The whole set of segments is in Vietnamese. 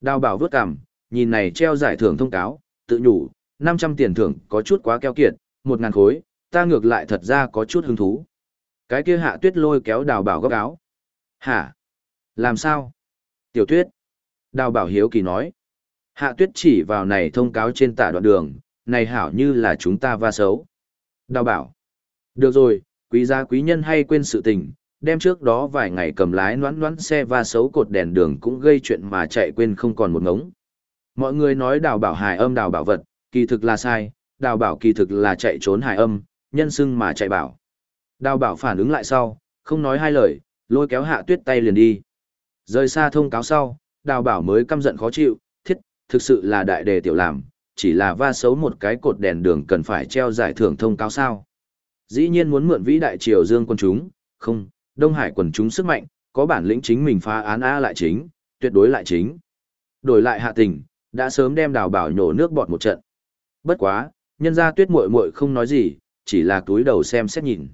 Đào bảo vớt cằm, nhìn này treo giải thưởng thông cáo, tự nhủ, 500 tiền thưởng có chút quá keo kiệt, 1.000 khối, ta ngược lại thật ra có chút hứng thú. Cái kia hạ tuyết lôi kéo đào bảo góc áo. Hả? Làm sao? Tiểu tuyết. Đào bảo hiếu kỳ nói. Hạ tuyết chỉ vào này thông cáo trên tả đoạn đường, này hảo như là chúng ta va xấu. Đào bảo. Được rồi, quý gia quý nhân hay quên sự tình, đem trước đó vài ngày cầm lái noãn noãn xe va xấu cột đèn đường cũng gây chuyện mà chạy quên không còn một ngống. Mọi người nói đào bảo hài âm đào bảo vật, kỳ thực là sai, đào bảo kỳ thực là chạy trốn hài âm, nhân xưng mà chạy bảo. Đào bảo phản ứng lại sau, không nói hai lời, lôi kéo hạ tuyết tay liền đi. Rời xa thông cáo sau, đào bảo mới căm giận khó chịu, thiết, thực sự là đại đề tiểu làm, chỉ là va xấu một cái cột đèn đường cần phải treo giải thưởng thông cáo sao. Dĩ nhiên muốn mượn vĩ đại triều dương quân chúng, không, Đông Hải quần chúng sức mạnh, có bản lĩnh chính mình phá án A lại chính, tuyệt đối lại chính. Đổi lại hạ tình, đã sớm đem đào bảo nhổ nước bọt một trận. Bất quá, nhân ra tuyết muội muội không nói gì, chỉ là túi đầu xem xét nhìn.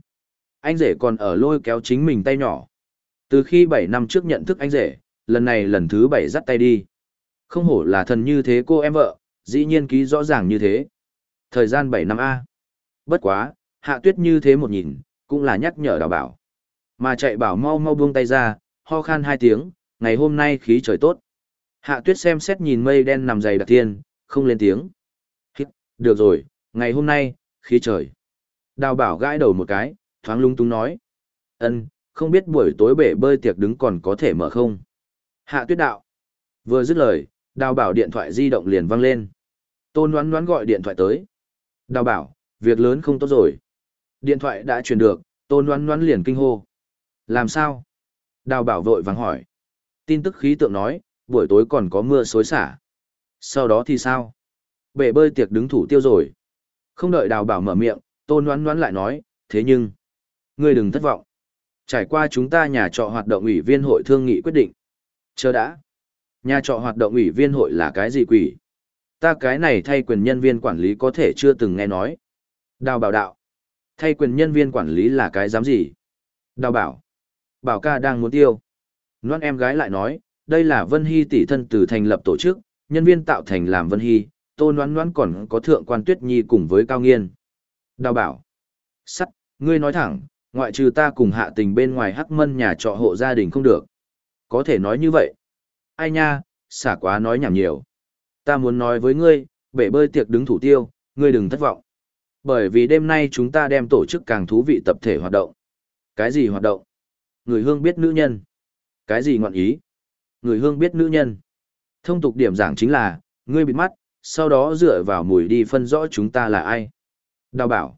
Anh rể còn ở lôi kéo chính mình tay nhỏ. Từ khi 7 năm trước nhận thức anh rể, lần này lần thứ 7 dắt tay đi. Không hổ là thần như thế cô em vợ, dĩ nhiên ký rõ ràng như thế. Thời gian 7 năm A. Bất quá, hạ tuyết như thế một nhìn, cũng là nhắc nhở đào bảo. Mà chạy bảo mau mau buông tay ra, ho khan hai tiếng, ngày hôm nay khí trời tốt. Hạ tuyết xem xét nhìn mây đen nằm dày đặc thiên, không lên tiếng. Hít, được rồi, ngày hôm nay, khí trời. Đào bảo gãi đầu một cái, thoáng lung tung nói. ân không biết buổi tối bể bơi tiệc đứng còn có thể mở không? Hạ tuyết đạo. Vừa dứt lời, đào bảo điện thoại di động liền văng lên. Tôn đoán đoán gọi điện thoại tới. Đào bảo, việc lớn không tốt rồi. Điện thoại đã truyền được, tôn đoán đoán liền kinh hô. Làm sao? Đào bảo vội vàng hỏi. Tin tức khí tượng nói, buổi tối còn có mưa xối xả. Sau đó thì sao? Bể bơi tiệc đứng thủ tiêu rồi. Không đợi đào bảo mở miệng, tôn đoán đoán lại nói, thế nhưng, ngươi đừng thất vọng. Trải qua chúng ta nhà trọ hoạt động ủy viên hội thương nghị quyết định. Chờ đã. Nhà trọ hoạt động ủy viên hội là cái gì quỷ? Ta cái này thay quyền nhân viên quản lý có thể chưa từng nghe nói. Đào bảo đạo. Thay quyền nhân viên quản lý là cái dám gì? Đào bảo. Bảo ca đang muốn tiêu. Loan em gái lại nói, đây là Vân Hy tỷ thân từ thành lập tổ chức, nhân viên tạo thành làm Vân Hy, Tô Loan Loan còn có thượng quan Tuyết Nhi cùng với Cao Nghiên. Đào bảo. Sắt, ngươi nói thẳng, ngoại trừ ta cùng hạ tình bên ngoài hắc mân nhà trọ hộ gia đình không được. Có thể nói như vậy. Ai nha, xả quá nói nhảm nhiều. Ta muốn nói với ngươi, bể bơi tiệc đứng thủ tiêu, ngươi đừng thất vọng. Bởi vì đêm nay chúng ta đem tổ chức càng thú vị tập thể hoạt động. Cái gì hoạt động? Người hương biết nữ nhân. Cái gì ngọn ý? Người hương biết nữ nhân. Thông tục điểm giảng chính là, ngươi bịt mắt, sau đó dựa vào mùi đi phân rõ chúng ta là ai. Đào bảo.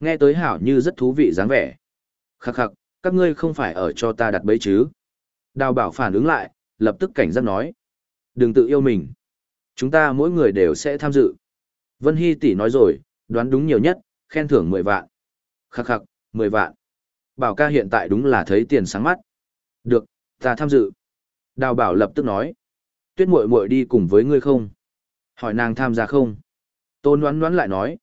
Nghe tới hảo như rất thú vị dáng vẻ. Khắc khắc, các ngươi không phải ở cho ta đặt bẫy chứ. Đào bảo phản ứng lại, lập tức cảnh giác nói. Đừng tự yêu mình. Chúng ta mỗi người đều sẽ tham dự. Vân Hy tỷ nói rồi, đoán đúng nhiều nhất, khen thưởng 10 vạn. Khắc khắc, 10 vạn. Bảo ca hiện tại đúng là thấy tiền sáng mắt. Được, ta tham dự. Đào bảo lập tức nói. Tuyết muội muội đi cùng với ngươi không? Hỏi nàng tham gia không? Tôn đoán đoán lại nói.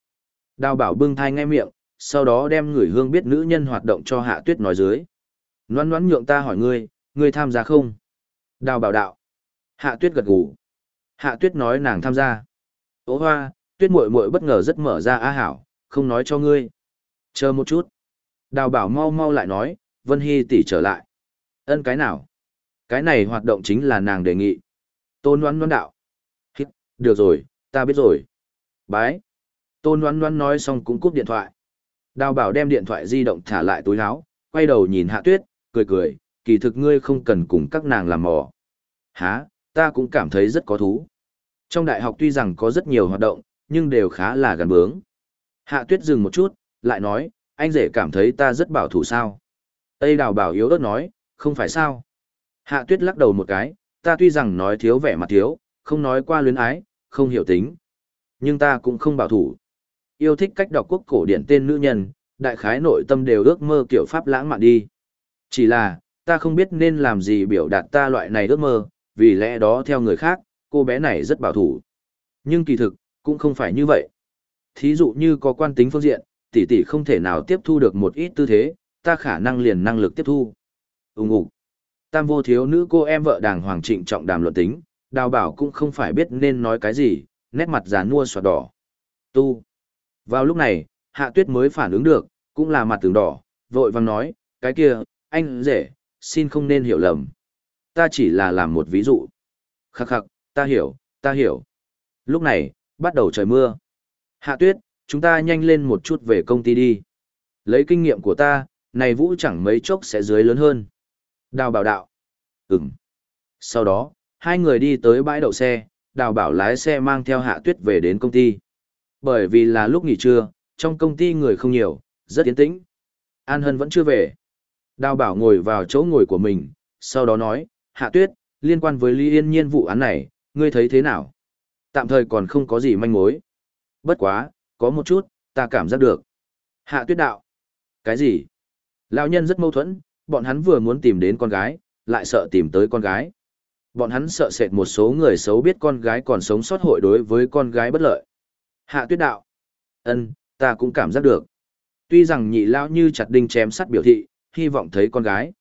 Đào bảo bưng thai ngay miệng, sau đó đem người hương biết nữ nhân hoạt động cho hạ tuyết nói dưới. Đoán đoán nhượng ta hỏi ngươi, ngươi tham gia không? Đào bảo đạo. Hạ tuyết gật gù. Hạ tuyết nói nàng tham gia. Ô hoa, tuyết muội muội bất ngờ rất mở ra á hảo, không nói cho ngươi. Chờ một chút. Đào bảo mau mau lại nói, Vân Hy tỷ trở lại. Ân cái nào? Cái này hoạt động chính là nàng đề nghị. Tôn đoán oán đạo. Hít, được rồi, ta biết rồi. Bái. Tôn đoán oán nói xong cũng cúp điện thoại. Đào bảo đem điện thoại di động thả lại túi áo, quay đầu nhìn hạ tuyết, cười cười, kỳ thực ngươi không cần cùng các nàng làm mò. Hả, ta cũng cảm thấy rất có thú. Trong đại học tuy rằng có rất nhiều hoạt động, nhưng đều khá là gần bướng. Hạ tuyết dừng một chút, lại nói, anh rể cảm thấy ta rất bảo thủ sao. Tây đào bảo yếu ớt nói, không phải sao. Hạ tuyết lắc đầu một cái, ta tuy rằng nói thiếu vẻ mặt thiếu, không nói qua luyến ái, không hiểu tính. Nhưng ta cũng không bảo thủ. Yêu thích cách đọc quốc cổ điển tên nữ nhân, đại khái nội tâm đều ước mơ kiểu pháp lãng mạn đi. Chỉ là, ta không biết nên làm gì biểu đạt ta loại này ước mơ, vì lẽ đó theo người khác, cô bé này rất bảo thủ. Nhưng kỳ thực, cũng không phải như vậy. Thí dụ như có quan tính phương diện, tỷ tỷ không thể nào tiếp thu được một ít tư thế, ta khả năng liền năng lực tiếp thu. Úng ủ. Tam vô thiếu nữ cô em vợ đàng hoàng trịnh trọng đàm luận tính, Đào bảo cũng không phải biết nên nói cái gì, nét mặt già nua xoạt đỏ. Tu. Vào lúc này, hạ tuyết mới phản ứng được, cũng là mặt tường đỏ, vội vàng nói, cái kia, anh rể, xin không nên hiểu lầm. Ta chỉ là làm một ví dụ. Khắc khắc, ta hiểu, ta hiểu. Lúc này, bắt đầu trời mưa. Hạ tuyết, chúng ta nhanh lên một chút về công ty đi. Lấy kinh nghiệm của ta, này vũ chẳng mấy chốc sẽ dưới lớn hơn. Đào bảo đạo. Ừm. Sau đó, hai người đi tới bãi đậu xe, đào bảo lái xe mang theo hạ tuyết về đến công ty. Bởi vì là lúc nghỉ trưa, trong công ty người không nhiều, rất yên tĩnh. An Hân vẫn chưa về. Đào bảo ngồi vào chỗ ngồi của mình, sau đó nói, hạ tuyết, liên quan với Lý Yên Nhiên vụ án này, ngươi thấy thế nào? Tạm thời còn không có gì manh mối. Bất quá, có một chút, ta cảm giác được. Hạ tuyết đạo. Cái gì? Lão nhân rất mâu thuẫn, bọn hắn vừa muốn tìm đến con gái, lại sợ tìm tới con gái. Bọn hắn sợ sệt một số người xấu biết con gái còn sống sót hội đối với con gái bất lợi. Hạ tuyết đạo. ân ta cũng cảm giác được. Tuy rằng nhị lão như chặt đinh chém sắt biểu thị, hy vọng thấy con gái.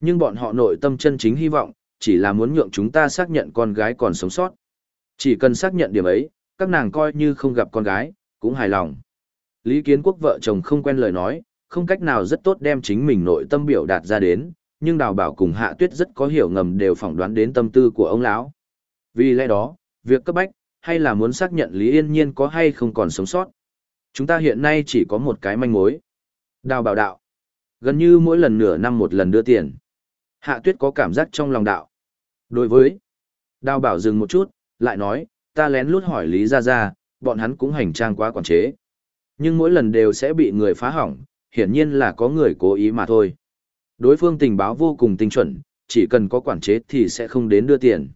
Nhưng bọn họ nội tâm chân chính hy vọng, chỉ là muốn nhượng chúng ta xác nhận con gái còn sống sót. Chỉ cần xác nhận điểm ấy, các nàng coi như không gặp con gái, cũng hài lòng. Lý Kiến Quốc vợ chồng không quen lời nói, không cách nào rất tốt đem chính mình nội tâm biểu đạt ra đến, nhưng Đào Bảo cùng Hạ Tuyết rất có hiểu ngầm đều phỏng đoán đến tâm tư của ông lão. Vì lẽ đó, việc cấp bách hay là muốn xác nhận Lý Yên Nhiên có hay không còn sống sót. Chúng ta hiện nay chỉ có một cái manh mối. Đào Bảo đạo, gần như mỗi lần nửa năm một lần đưa tiền. Hạ Tuyết có cảm giác trong lòng đạo. Đối với Đào Bảo dừng một chút, lại nói, ta lén lút hỏi Lý Gia Gia, bọn hắn cũng hành trang quá quản chế. Nhưng mỗi lần đều sẽ bị người phá hỏng, hiển nhiên là có người cố ý mà thôi. Đối phương tình báo vô cùng tinh chuẩn, chỉ cần có quản chế thì sẽ không đến đưa tiền.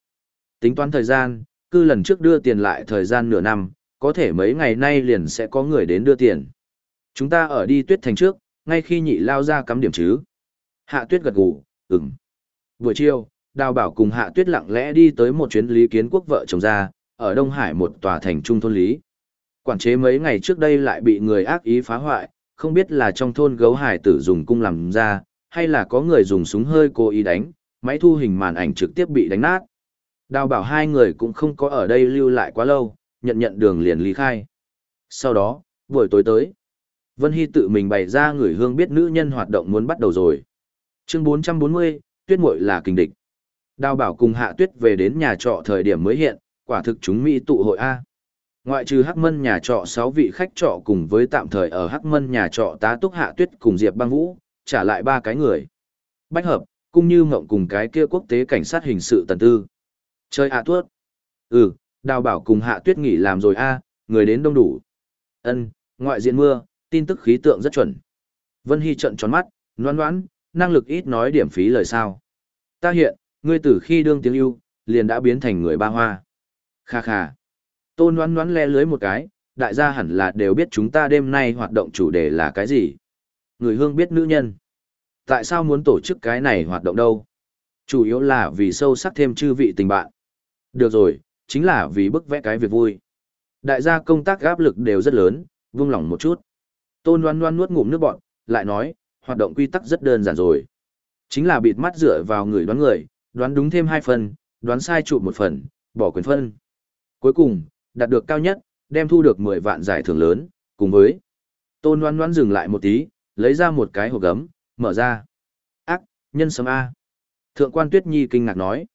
Tính toán thời gian, cứ lần trước đưa tiền lại thời gian nửa năm, có thể mấy ngày nay liền sẽ có người đến đưa tiền. Chúng ta ở đi tuyết thành trước, ngay khi nhị lao ra cắm điểm chứ. Hạ tuyết gật gù, ừm. Buổi chiều, đào bảo cùng hạ tuyết lặng lẽ đi tới một chuyến lý kiến quốc vợ chồng ra, ở Đông Hải một tòa thành trung thôn lý. Quản chế mấy ngày trước đây lại bị người ác ý phá hoại, không biết là trong thôn gấu hải tử dùng cung làm ra, hay là có người dùng súng hơi cố ý đánh, máy thu hình màn ảnh trực tiếp bị đánh nát. Đào bảo hai người cũng không có ở đây lưu lại quá lâu, nhận nhận đường liền ly khai. Sau đó, buổi tối tới, Vân Hy tự mình bày ra người hương biết nữ nhân hoạt động muốn bắt đầu rồi. Chương 440, Tuyết Muội là kình địch. Đào bảo cùng Hạ Tuyết về đến nhà trọ thời điểm mới hiện, quả thực chúng Mỹ tụ hội A. Ngoại trừ Hắc Mân nhà trọ 6 vị khách trọ cùng với tạm thời ở Hắc Mân nhà trọ tá túc Hạ Tuyết cùng Diệp Băng Vũ, trả lại ba cái người. Bách hợp, cũng như ngộng cùng cái kia quốc tế cảnh sát hình sự tần tư. Chơi hạ tuốt. Ừ, đào bảo cùng hạ tuyết nghỉ làm rồi a người đến đông đủ. ân ngoại diện mưa, tin tức khí tượng rất chuẩn. Vân Hy trận tròn mắt, noan noãn, năng lực ít nói điểm phí lời sao. Ta hiện, ngươi từ khi đương tiếng yêu, liền đã biến thành người ba hoa. Kha kha. Tôn noán noán le lưới một cái, đại gia hẳn là đều biết chúng ta đêm nay hoạt động chủ đề là cái gì người hương biết nữ nhân. Tại sao muốn tổ chức cái này hoạt động đâu? Chủ yếu là vì sâu sắc thêm chư vị tình bạn. Được rồi, chính là vì bức vẽ cái việc vui. Đại gia công tác áp lực đều rất lớn, vung lòng một chút. Tôn loan loan nuốt ngụm nước bọn, lại nói, hoạt động quy tắc rất đơn giản rồi. Chính là bịt mắt dựa vào người đoán người, đoán đúng thêm hai phần, đoán sai trụ một phần, bỏ quyền phân. Cuối cùng, đạt được cao nhất, đem thu được 10 vạn giải thưởng lớn, cùng với Tôn loan loan dừng lại một tí, lấy ra một cái hộp gấm, mở ra. Ác, nhân sấm A. Thượng quan Tuyết Nhi kinh ngạc nói.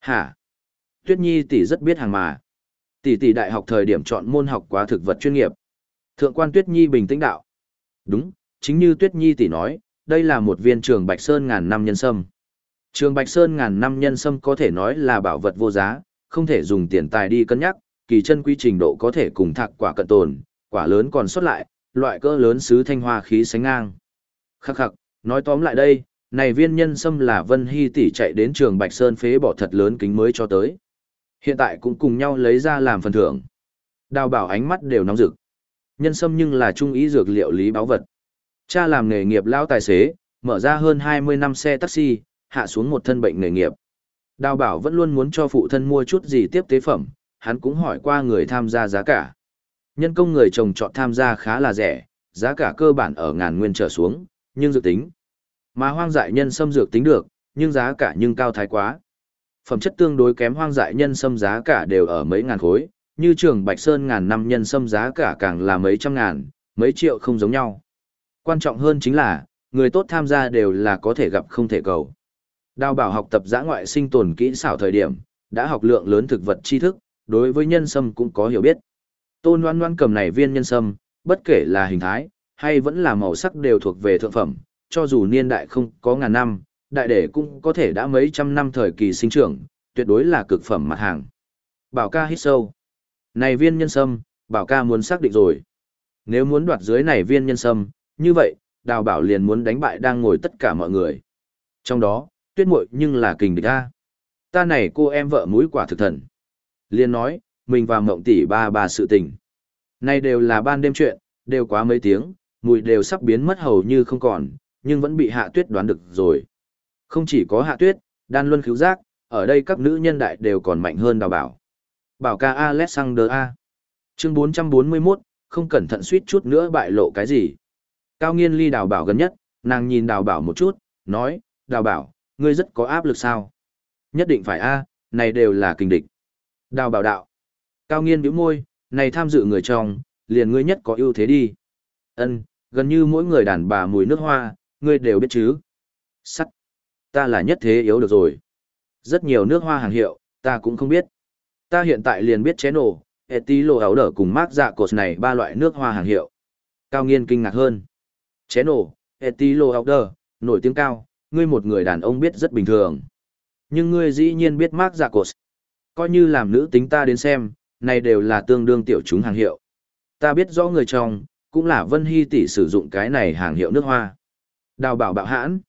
Hả? Tuyết Nhi tỷ rất biết hàng mà. Tỷ tỷ đại học thời điểm chọn môn học quá thực vật chuyên nghiệp. Thượng quan Tuyết Nhi bình tĩnh đạo. Đúng, chính như Tuyết Nhi tỷ nói, đây là một viên trường Bạch Sơn ngàn năm nhân sâm. Trường Bạch Sơn ngàn năm nhân sâm có thể nói là bảo vật vô giá, không thể dùng tiền tài đi cân nhắc, kỳ chân quy trình độ có thể cùng thạc quả cận tồn, quả lớn còn xuất lại, loại cỡ lớn sứ thanh hoa khí sánh ngang. Khắc khắc, nói tóm lại đây, này viên nhân sâm là Vân Hy tỷ chạy đến trường Bạch Sơn phế bỏ thật lớn kính mới cho tới. Hiện tại cũng cùng nhau lấy ra làm phần thưởng. Đào bảo ánh mắt đều nóng rực. Nhân sâm nhưng là trung ý dược liệu lý báo vật. Cha làm nghề nghiệp lao tài xế, mở ra hơn 20 năm xe taxi, hạ xuống một thân bệnh nghề nghiệp. Đào bảo vẫn luôn muốn cho phụ thân mua chút gì tiếp tế phẩm, hắn cũng hỏi qua người tham gia giá cả. Nhân công người trồng trọt tham gia khá là rẻ, giá cả cơ bản ở ngàn nguyên trở xuống, nhưng dược tính. Mà hoang dại nhân xâm dược tính được, nhưng giá cả nhưng cao thái quá. Phẩm chất tương đối kém hoang dại nhân sâm giá cả đều ở mấy ngàn khối, như trường Bạch Sơn ngàn năm nhân sâm giá cả càng là mấy trăm ngàn, mấy triệu không giống nhau. Quan trọng hơn chính là, người tốt tham gia đều là có thể gặp không thể cầu. Đào bảo học tập giã ngoại sinh tồn kỹ xảo thời điểm, đã học lượng lớn thực vật tri thức, đối với nhân sâm cũng có hiểu biết. Tôn Loan Loan cầm này viên nhân sâm, bất kể là hình thái, hay vẫn là màu sắc đều thuộc về thượng phẩm, cho dù niên đại không có ngàn năm, đại đệ cũng có thể đã mấy trăm năm thời kỳ sinh trưởng, tuyệt đối là cực phẩm mặt hàng. Bảo ca hít sâu. Này viên nhân sâm, bảo ca muốn xác định rồi. Nếu muốn đoạt dưới này viên nhân sâm, như vậy, đào bảo liền muốn đánh bại đang ngồi tất cả mọi người. Trong đó, tuyết muội nhưng là kình địch ta. Ta này cô em vợ mũi quả thực thần. Liên nói, mình và mộng tỷ ba bà sự tình. Này đều là ban đêm chuyện, đều quá mấy tiếng, mùi đều sắp biến mất hầu như không còn, nhưng vẫn bị hạ tuyết đoán được rồi. Không chỉ có hạ tuyết, đan luân khiếu giác, ở đây các nữ nhân đại đều còn mạnh hơn đào bảo. Bảo ca Alexander A. Chương 441, không cẩn thận suýt chút nữa bại lộ cái gì. Cao nghiên ly đào bảo gần nhất, nàng nhìn đào bảo một chút, nói, đào bảo, ngươi rất có áp lực sao? Nhất định phải A, này đều là kinh địch. Đào bảo đạo. Cao nghiên bĩu môi, này tham dự người trong, liền ngươi nhất có ưu thế đi. Ân, gần như mỗi người đàn bà mùi nước hoa, ngươi đều biết chứ. Sắt. Ta là nhất thế yếu được rồi. Rất nhiều nước hoa hàng hiệu, ta cũng không biết. Ta hiện tại liền biết chế nổ, etilo áo đở cùng mát dạ cột này ba loại nước hoa hàng hiệu. Cao nghiên kinh ngạc hơn. Chế nổ, etilo áo đở, nổi tiếng cao, ngươi một người đàn ông biết rất bình thường. Nhưng ngươi dĩ nhiên biết Mark Jacobs. Coi như làm nữ tính ta đến xem, này đều là tương đương tiểu chúng hàng hiệu. Ta biết rõ người trong, cũng là Vân Hy tỷ sử dụng cái này hàng hiệu nước hoa. Đào bảo bạo hãn.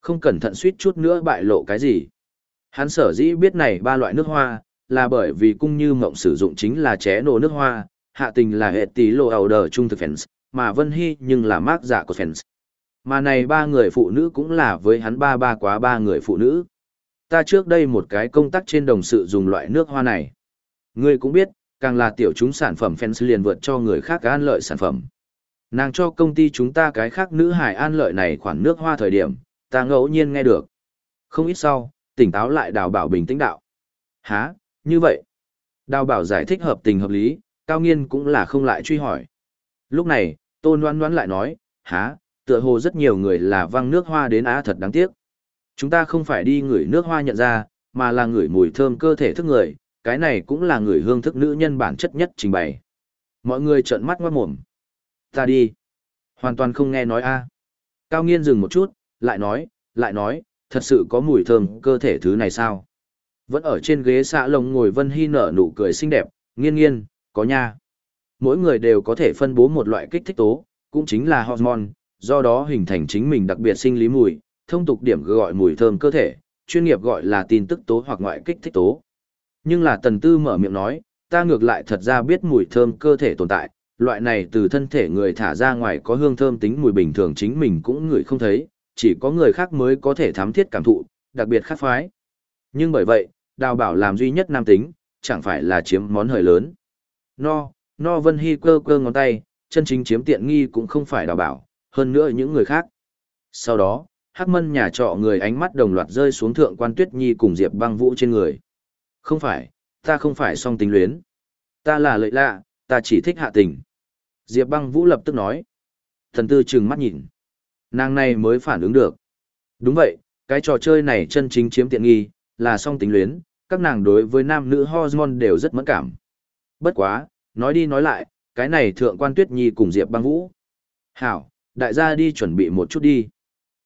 Không cẩn thận suýt chút nữa bại lộ cái gì. Hắn sở dĩ biết này ba loại nước hoa, là bởi vì cung như mộng sử dụng chính là ché nổ nước hoa, hạ tình là hệ tí lộ ảo đờ trung thực fans, mà Vân Hy nhưng là mác giả của fans. Mà này ba người phụ nữ cũng là với hắn ba ba quá ba người phụ nữ. Ta trước đây một cái công tác trên đồng sự dùng loại nước hoa này. Ngươi cũng biết, càng là tiểu chúng sản phẩm fans liền vượt cho người khác an lợi sản phẩm. Nàng cho công ty chúng ta cái khác nữ hải an lợi này khoản nước hoa thời điểm, ta ngẫu nhiên nghe được. Không ít sau, tỉnh táo lại đào bảo bình tĩnh đạo. Hả, như vậy. Đào bảo giải thích hợp tình hợp lý, cao nghiên cũng là không lại truy hỏi. Lúc này, tôn đoán đoán lại nói, hả, tựa hồ rất nhiều người là văng nước hoa đến á thật đáng tiếc. Chúng ta không phải đi ngửi nước hoa nhận ra, mà là ngửi mùi thơm cơ thể thức người, cái này cũng là người hương thức nữ nhân bản chất nhất trình bày. Mọi người trợn mắt ngoát mồm. Ta đi. Hoàn toàn không nghe nói a. Cao nghiên dừng một chút, lại nói, lại nói, thật sự có mùi thơm cơ thể thứ này sao? Vẫn ở trên ghế xạ lồng ngồi Vân Hy nở nụ cười xinh đẹp, nghiên nghiên, có nha. Mỗi người đều có thể phân bố một loại kích thích tố, cũng chính là hormone, do đó hình thành chính mình đặc biệt sinh lý mùi, thông tục điểm gọi mùi thơm cơ thể, chuyên nghiệp gọi là tin tức tố hoặc ngoại kích thích tố. Nhưng là tần tư mở miệng nói, ta ngược lại thật ra biết mùi thơm cơ thể tồn tại, loại này từ thân thể người thả ra ngoài có hương thơm tính mùi bình thường chính mình cũng ngửi không thấy, chỉ có người khác mới có thể thám thiết cảm thụ, đặc biệt khác phái. Nhưng bởi vậy, đào bảo làm duy nhất nam tính, chẳng phải là chiếm món hời lớn. No, no vân hy cơ cơ ngón tay, chân chính chiếm tiện nghi cũng không phải đào bảo, hơn nữa những người khác. Sau đó, hắc mân nhà trọ người ánh mắt đồng loạt rơi xuống thượng quan tuyết nhi cùng diệp băng vũ trên người. Không phải, ta không phải song tính luyến. Ta là lợi lạ, ta chỉ thích hạ tình. Diệp băng vũ lập tức nói. Thần tư trừng mắt nhìn. Nàng này mới phản ứng được. Đúng vậy, cái trò chơi này chân chính chiếm tiện nghi, là song tính luyến, các nàng đối với nam nữ hormone đều rất mẫn cảm. Bất quá, nói đi nói lại, cái này thượng quan tuyết nhi cùng Diệp băng vũ. Hảo, đại gia đi chuẩn bị một chút đi.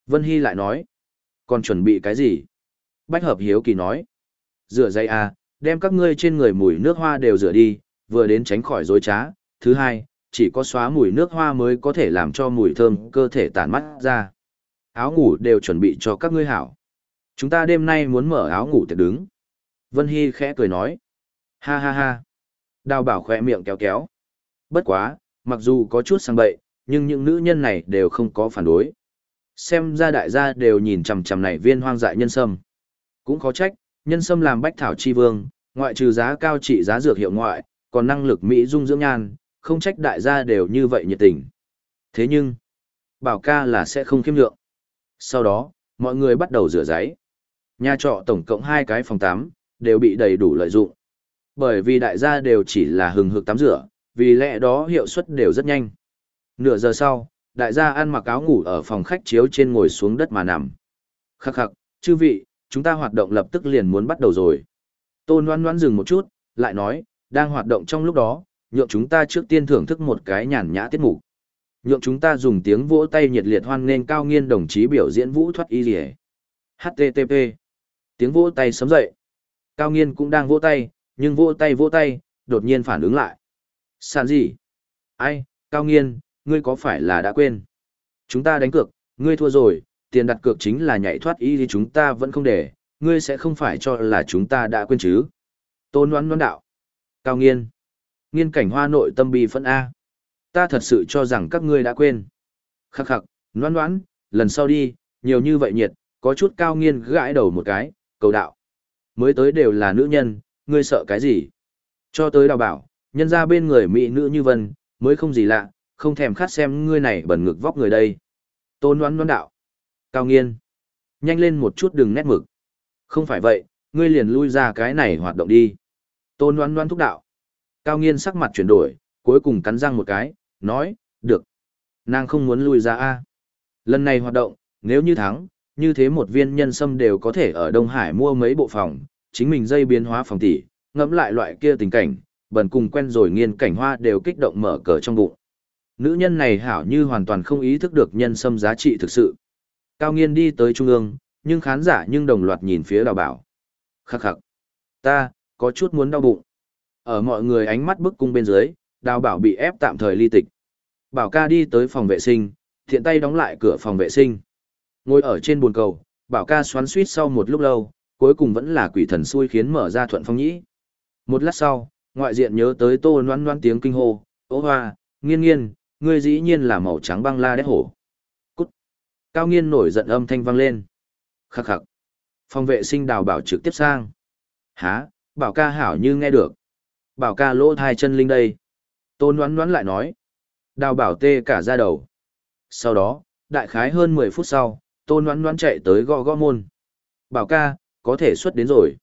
Vân Hy lại nói. Còn chuẩn bị cái gì? Bách hợp hiếu kỳ nói. Rửa dây à, đem các ngươi trên người mùi nước hoa đều rửa đi, vừa đến tránh khỏi dối trá. Thứ hai, chỉ có xóa mùi nước hoa mới có thể làm cho mùi thơm cơ thể tản mắt ra. Áo ngủ đều chuẩn bị cho các ngươi hảo. Chúng ta đêm nay muốn mở áo ngủ tiệc đứng. Vân Hy khẽ cười nói. Ha ha ha. Đào bảo khỏe miệng kéo kéo. Bất quá, mặc dù có chút sang bậy, nhưng những nữ nhân này đều không có phản đối. Xem ra đại gia đều nhìn chằm chằm này viên hoang dại nhân sâm. Cũng khó trách, nhân sâm làm bách thảo chi vương, ngoại trừ giá cao trị giá dược hiệu ngoại, còn năng lực mỹ dung dưỡng nhan, không trách đại gia đều như vậy nhiệt tình. Thế nhưng, bảo ca là sẽ không khiêm lượng. Sau đó, mọi người bắt đầu rửa giấy. Nhà trọ tổng cộng hai cái phòng tắm, đều bị đầy đủ lợi dụng. Bởi vì đại gia đều chỉ là hừng hực tắm rửa, vì lẽ đó hiệu suất đều rất nhanh. Nửa giờ sau, đại gia ăn mặc áo ngủ ở phòng khách chiếu trên ngồi xuống đất mà nằm. Khắc khắc, chư vị, chúng ta hoạt động lập tức liền muốn bắt đầu rồi. Tôn Loan Loan dừng một chút, lại nói, đang hoạt động trong lúc đó, nhượng chúng ta trước tiên thưởng thức một cái nhàn nhã tiết mục. Nhượng chúng ta dùng tiếng vỗ tay nhiệt liệt hoan nghênh cao nghiên đồng chí biểu diễn vũ thoát y liề. HTTP. Tiếng vỗ tay sấm dậy. Cao nghiên cũng đang vỗ tay, nhưng vỗ tay vỗ tay, đột nhiên phản ứng lại. Sàn gì? Ai, Cao nghiên, ngươi có phải là đã quên? Chúng ta đánh cược, ngươi thua rồi, tiền đặt cược chính là nhảy thoát y thì chúng ta vẫn không để, ngươi sẽ không phải cho là chúng ta đã quên chứ. Tôn đoán đoán đạo. Cao nghiên. Nghiên cảnh hoa nội tâm bi phân A. Ta thật sự cho rằng các ngươi đã quên. Khắc khắc, đoán đoán, lần sau đi, nhiều như vậy nhiệt, có chút cao nghiên gãi đầu một cái, cầu đạo. Mới tới đều là nữ nhân, ngươi sợ cái gì? Cho tới đào bảo, nhân ra bên người mỹ nữ như vân, mới không gì lạ, không thèm khát xem ngươi này bẩn ngực vóc người đây. Tôn đoán đoán đạo. Cao nghiên. Nhanh lên một chút đừng nét mực. Không phải vậy, ngươi liền lui ra cái này hoạt động đi. Tôn đoán đoán thúc đạo. Cao nghiên sắc mặt chuyển đổi, cuối cùng cắn răng một cái, nói, được. Nàng không muốn lui ra a Lần này hoạt động, nếu như thắng, như thế một viên nhân sâm đều có thể ở Đông Hải mua mấy bộ phòng, chính mình dây biến hóa phòng tỷ, ngẫm lại loại kia tình cảnh, bần cùng quen rồi nghiên cảnh hoa đều kích động mở cờ trong bụng. Nữ nhân này hảo như hoàn toàn không ý thức được nhân sâm giá trị thực sự. Cao nghiên đi tới trung ương, nhưng khán giả nhưng đồng loạt nhìn phía đào bảo. Khắc khắc. Ta, có chút muốn đau bụng. Ở mọi người ánh mắt bức cung bên dưới, đào bảo bị ép tạm thời ly tịch. Bảo ca đi tới phòng vệ sinh, thiện tay đóng lại cửa phòng vệ sinh. Ngồi ở trên bồn cầu, bảo ca xoắn suýt sau một lúc lâu, cuối cùng vẫn là quỷ thần xui khiến mở ra thuận phong nhĩ. Một lát sau, ngoại diện nhớ tới tô noan noan tiếng kinh hô, ố hoa, nghiên nghiên, ngươi dĩ nhiên là màu trắng băng la đét hổ. Cút. Cao nghiên nổi giận âm thanh vang lên. Khắc khắc. Phòng vệ sinh đào bảo trực tiếp sang. Há, bảo ca hảo như nghe được. Bảo ca lỗ thai chân linh đây. Tôn đoán đoán lại nói. Đào bảo tê cả ra đầu. Sau đó, đại khái hơn 10 phút sau, tôn đoán đoán chạy tới gõ gõ môn. Bảo ca, có thể xuất đến rồi.